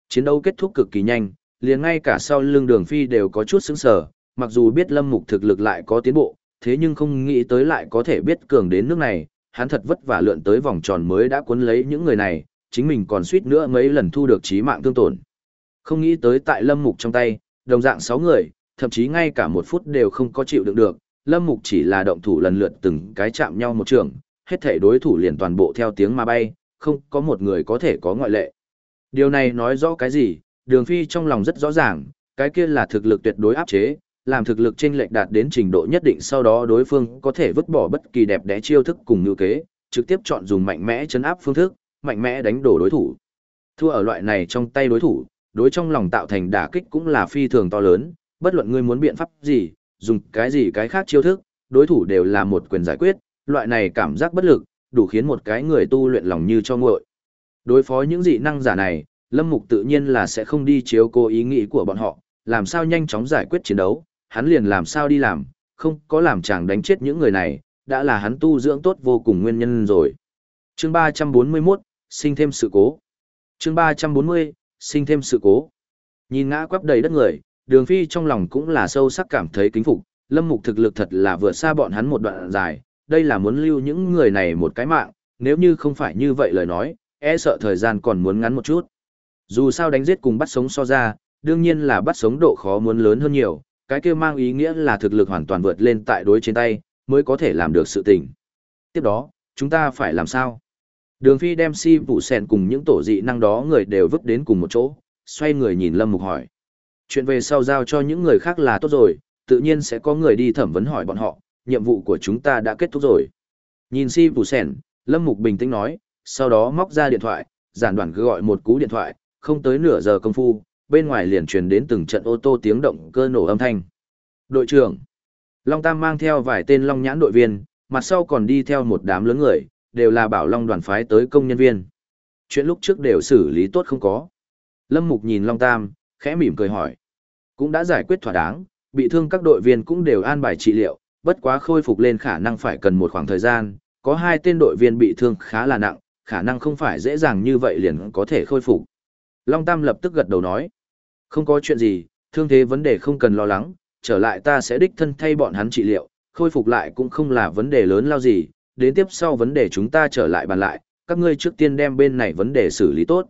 Chiến đấu kết thúc cực kỳ nhanh, liền ngay cả sau lưng đường phi đều có chút sững sờ, mặc dù biết lâm mục thực lực lại có tiến bộ, thế nhưng không nghĩ tới lại có thể biết cường đến nước này, hắn thật vất vả lượn tới vòng tròn mới đã cuốn lấy những người này, chính mình còn suýt nữa mấy lần thu được chí mạng thương tổn. Không nghĩ tới tại lâm mục trong tay, đồng dạng 6 người, thậm chí ngay cả một phút đều không có chịu đựng được, lâm mục chỉ là động thủ lần lượt từng cái chạm nhau một trường, hết thể đối thủ liền toàn bộ theo tiếng mà bay, không có một người có thể có ngoại lệ. Điều này nói rõ cái gì, đường phi trong lòng rất rõ ràng, cái kia là thực lực tuyệt đối áp chế, làm thực lực chênh lệch đạt đến trình độ nhất định sau đó đối phương có thể vứt bỏ bất kỳ đẹp đẽ chiêu thức cùng như kế, trực tiếp chọn dùng mạnh mẽ chấn áp phương thức, mạnh mẽ đánh đổ đối thủ. Thua ở loại này trong tay đối thủ, đối trong lòng tạo thành đả kích cũng là phi thường to lớn, bất luận ngươi muốn biện pháp gì, dùng cái gì cái khác chiêu thức, đối thủ đều là một quyền giải quyết, loại này cảm giác bất lực, đủ khiến một cái người tu luyện lòng như cho nguội. Đối phó những dị năng giả này, Lâm Mục tự nhiên là sẽ không đi chiếu cố ý nghĩ của bọn họ, làm sao nhanh chóng giải quyết chiến đấu, hắn liền làm sao đi làm, không có làm chàng đánh chết những người này, đã là hắn tu dưỡng tốt vô cùng nguyên nhân rồi. Chương 341, sinh thêm sự cố. Chương 340, sinh thêm sự cố. Nhìn ngã quắp đầy đất người, đường phi trong lòng cũng là sâu sắc cảm thấy kính phục, lâm mục thực lực thật là vượt xa bọn hắn một đoạn dài, đây là muốn lưu những người này một cái mạng, nếu như không phải như vậy lời nói, e sợ thời gian còn muốn ngắn một chút. Dù sao đánh giết cùng bắt sống so ra, đương nhiên là bắt sống độ khó muốn lớn hơn nhiều, cái kia mang ý nghĩa là thực lực hoàn toàn vượt lên tại đối trên tay, mới có thể làm được sự tình. Tiếp đó, chúng ta phải làm sao? Đường Phi đem si vụ sèn cùng những tổ dị năng đó người đều vứt đến cùng một chỗ, xoay người nhìn Lâm Mục hỏi. Chuyện về sau giao cho những người khác là tốt rồi, tự nhiên sẽ có người đi thẩm vấn hỏi bọn họ, nhiệm vụ của chúng ta đã kết thúc rồi. Nhìn si vụ sèn, Lâm Mục bình tĩnh nói, sau đó móc ra điện thoại, giản đoạn cứ gọi một cú điện thoại, không tới nửa giờ công phu, bên ngoài liền truyền đến từng trận ô tô tiếng động cơ nổ âm thanh. Đội trưởng, Long Tam mang theo vài tên Long Nhãn đội viên, mặt sau còn đi theo một đám lớn người, đều là bảo long đoàn phái tới công nhân viên. Chuyện lúc trước đều xử lý tốt không có. Lâm Mục nhìn Long Tam, khẽ mỉm cười hỏi. Cũng đã giải quyết thỏa đáng, bị thương các đội viên cũng đều an bài trị liệu, bất quá khôi phục lên khả năng phải cần một khoảng thời gian, có hai tên đội viên bị thương khá là nặng, khả năng không phải dễ dàng như vậy liền có thể khôi phục. Long Tam lập tức gật đầu nói. Không có chuyện gì, thương thế vấn đề không cần lo lắng, trở lại ta sẽ đích thân thay bọn hắn trị liệu, khôi phục lại cũng không là vấn đề lớn lao gì, đến tiếp sau vấn đề chúng ta trở lại bàn lại, các ngươi trước tiên đem bên này vấn đề xử lý tốt.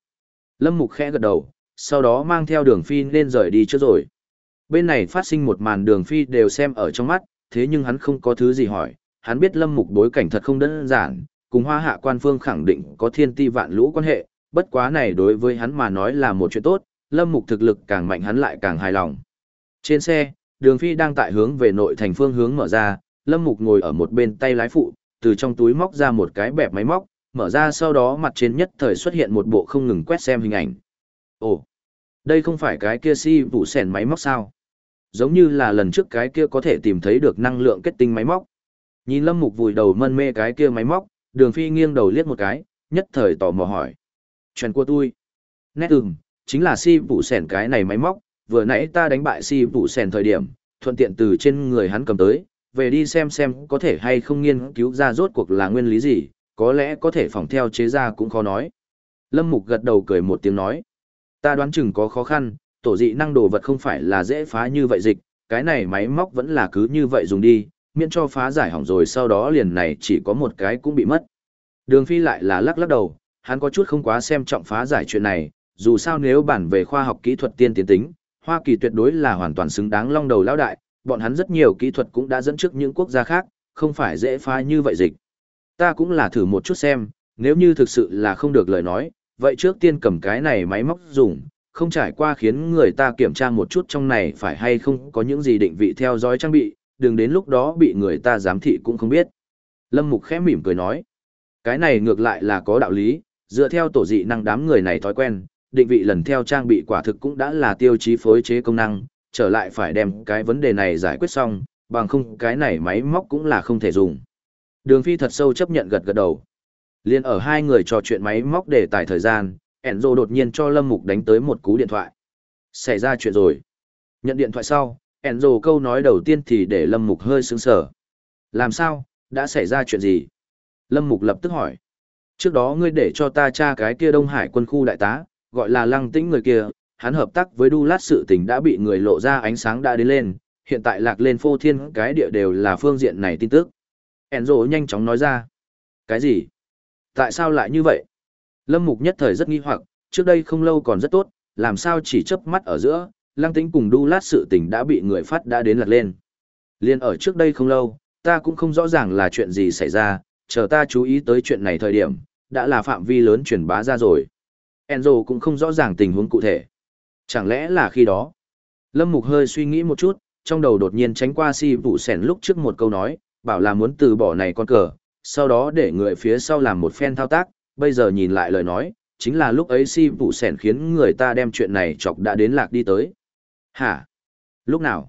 Lâm Mục khẽ gật đầu, sau đó mang theo đường phi nên rời đi trước rồi. Bên này phát sinh một màn đường phi đều xem ở trong mắt, thế nhưng hắn không có thứ gì hỏi, hắn biết Lâm Mục bối cảnh thật không đơn giản, cùng hoa hạ quan phương khẳng định có thiên ti vạn lũ quan hệ, bất quá này đối với hắn mà nói là một chuyện tốt, Lâm Mục thực lực càng mạnh hắn lại càng hài lòng. Trên xe, đường phi đang tại hướng về nội thành phương hướng mở ra, Lâm Mục ngồi ở một bên tay lái phụ, từ trong túi móc ra một cái bẹp máy móc, mở ra sau đó mặt trên nhất thời xuất hiện một bộ không ngừng quét xem hình ảnh. Ồ, đây không phải cái kia si vụ sèn máy móc sao? Giống như là lần trước cái kia có thể tìm thấy được năng lượng kết tinh máy móc. Nhìn Lâm Mục vùi đầu mân mê cái kia máy móc, đường phi nghiêng đầu liếc một cái, nhất thời tò mò hỏi. Chuyện của tôi. Nét ừm, chính là si vụ sẻn cái này máy móc, vừa nãy ta đánh bại si vụ sẻn thời điểm, thuận tiện từ trên người hắn cầm tới, về đi xem xem có thể hay không nghiên cứu ra rốt cuộc là nguyên lý gì, có lẽ có thể phỏng theo chế ra cũng khó nói. Lâm Mục gật đầu cười một tiếng nói. Ta đoán chừng có khó khăn, tổ dị năng đồ vật không phải là dễ phá như vậy dịch, cái này máy móc vẫn là cứ như vậy dùng đi, miễn cho phá giải hỏng rồi sau đó liền này chỉ có một cái cũng bị mất. Đường Phi lại là lắc lắc đầu, hắn có chút không quá xem trọng phá giải chuyện này, dù sao nếu bản về khoa học kỹ thuật tiên tiến tính, Hoa Kỳ tuyệt đối là hoàn toàn xứng đáng long đầu lão đại, bọn hắn rất nhiều kỹ thuật cũng đã dẫn trước những quốc gia khác, không phải dễ phá như vậy dịch. Ta cũng là thử một chút xem, nếu như thực sự là không được lời nói, vậy trước tiên cầm cái này máy móc dùng, không trải qua khiến người ta kiểm tra một chút trong này phải hay không có những gì định vị theo dõi trang bị, đừng đến lúc đó bị người ta giám thị cũng không biết. Lâm Mục khẽ mỉm cười nói, cái này ngược lại là có đạo lý, dựa theo tổ dị năng đám người này thói quen, định vị lần theo trang bị quả thực cũng đã là tiêu chí phối chế công năng, trở lại phải đem cái vấn đề này giải quyết xong, bằng không cái này máy móc cũng là không thể dùng. Đường Phi thật sâu chấp nhận gật gật đầu. Liên ở hai người trò chuyện máy móc để tải thời gian, Enzo đột nhiên cho Lâm Mục đánh tới một cú điện thoại. Xảy ra chuyện rồi. Nhận điện thoại sau, Enzo câu nói đầu tiên thì để Lâm Mục hơi sững sờ. Làm sao, đã xảy ra chuyện gì? Lâm Mục lập tức hỏi. Trước đó ngươi để cho ta tra cái kia Đông Hải quân khu đại tá, gọi là lăng tĩnh người kia, hắn hợp tác với đu lát sự tình đã bị người lộ ra ánh sáng đã đến lên, hiện tại lạc lên phô thiên cái địa đều là phương diện này tin tức. Enzo nhanh chóng nói ra. Cái gì? Tại sao lại như vậy? Lâm Mục nhất thời rất nghi hoặc, trước đây không lâu còn rất tốt, làm sao chỉ chớp mắt ở giữa, lăng tĩnh cùng đu lát sự tình đã bị người phát đã đến lật lên. Liên ở trước đây không lâu, ta cũng không rõ ràng là chuyện gì xảy ra, chờ ta chú ý tới chuyện này thời điểm, đã là phạm vi lớn truyền bá ra rồi. Enzo cũng không rõ ràng tình huống cụ thể. Chẳng lẽ là khi đó? Lâm Mục hơi suy nghĩ một chút, trong đầu đột nhiên tránh qua si vụ sẻn lúc trước một câu nói, bảo là muốn từ bỏ này con cờ, sau đó để người phía sau làm một phen thao tác, bây giờ nhìn lại lời nói, chính là lúc ấy si vụ sẻn khiến người ta đem chuyện này chọc đã đến lạc đi tới. Hả? Lúc nào?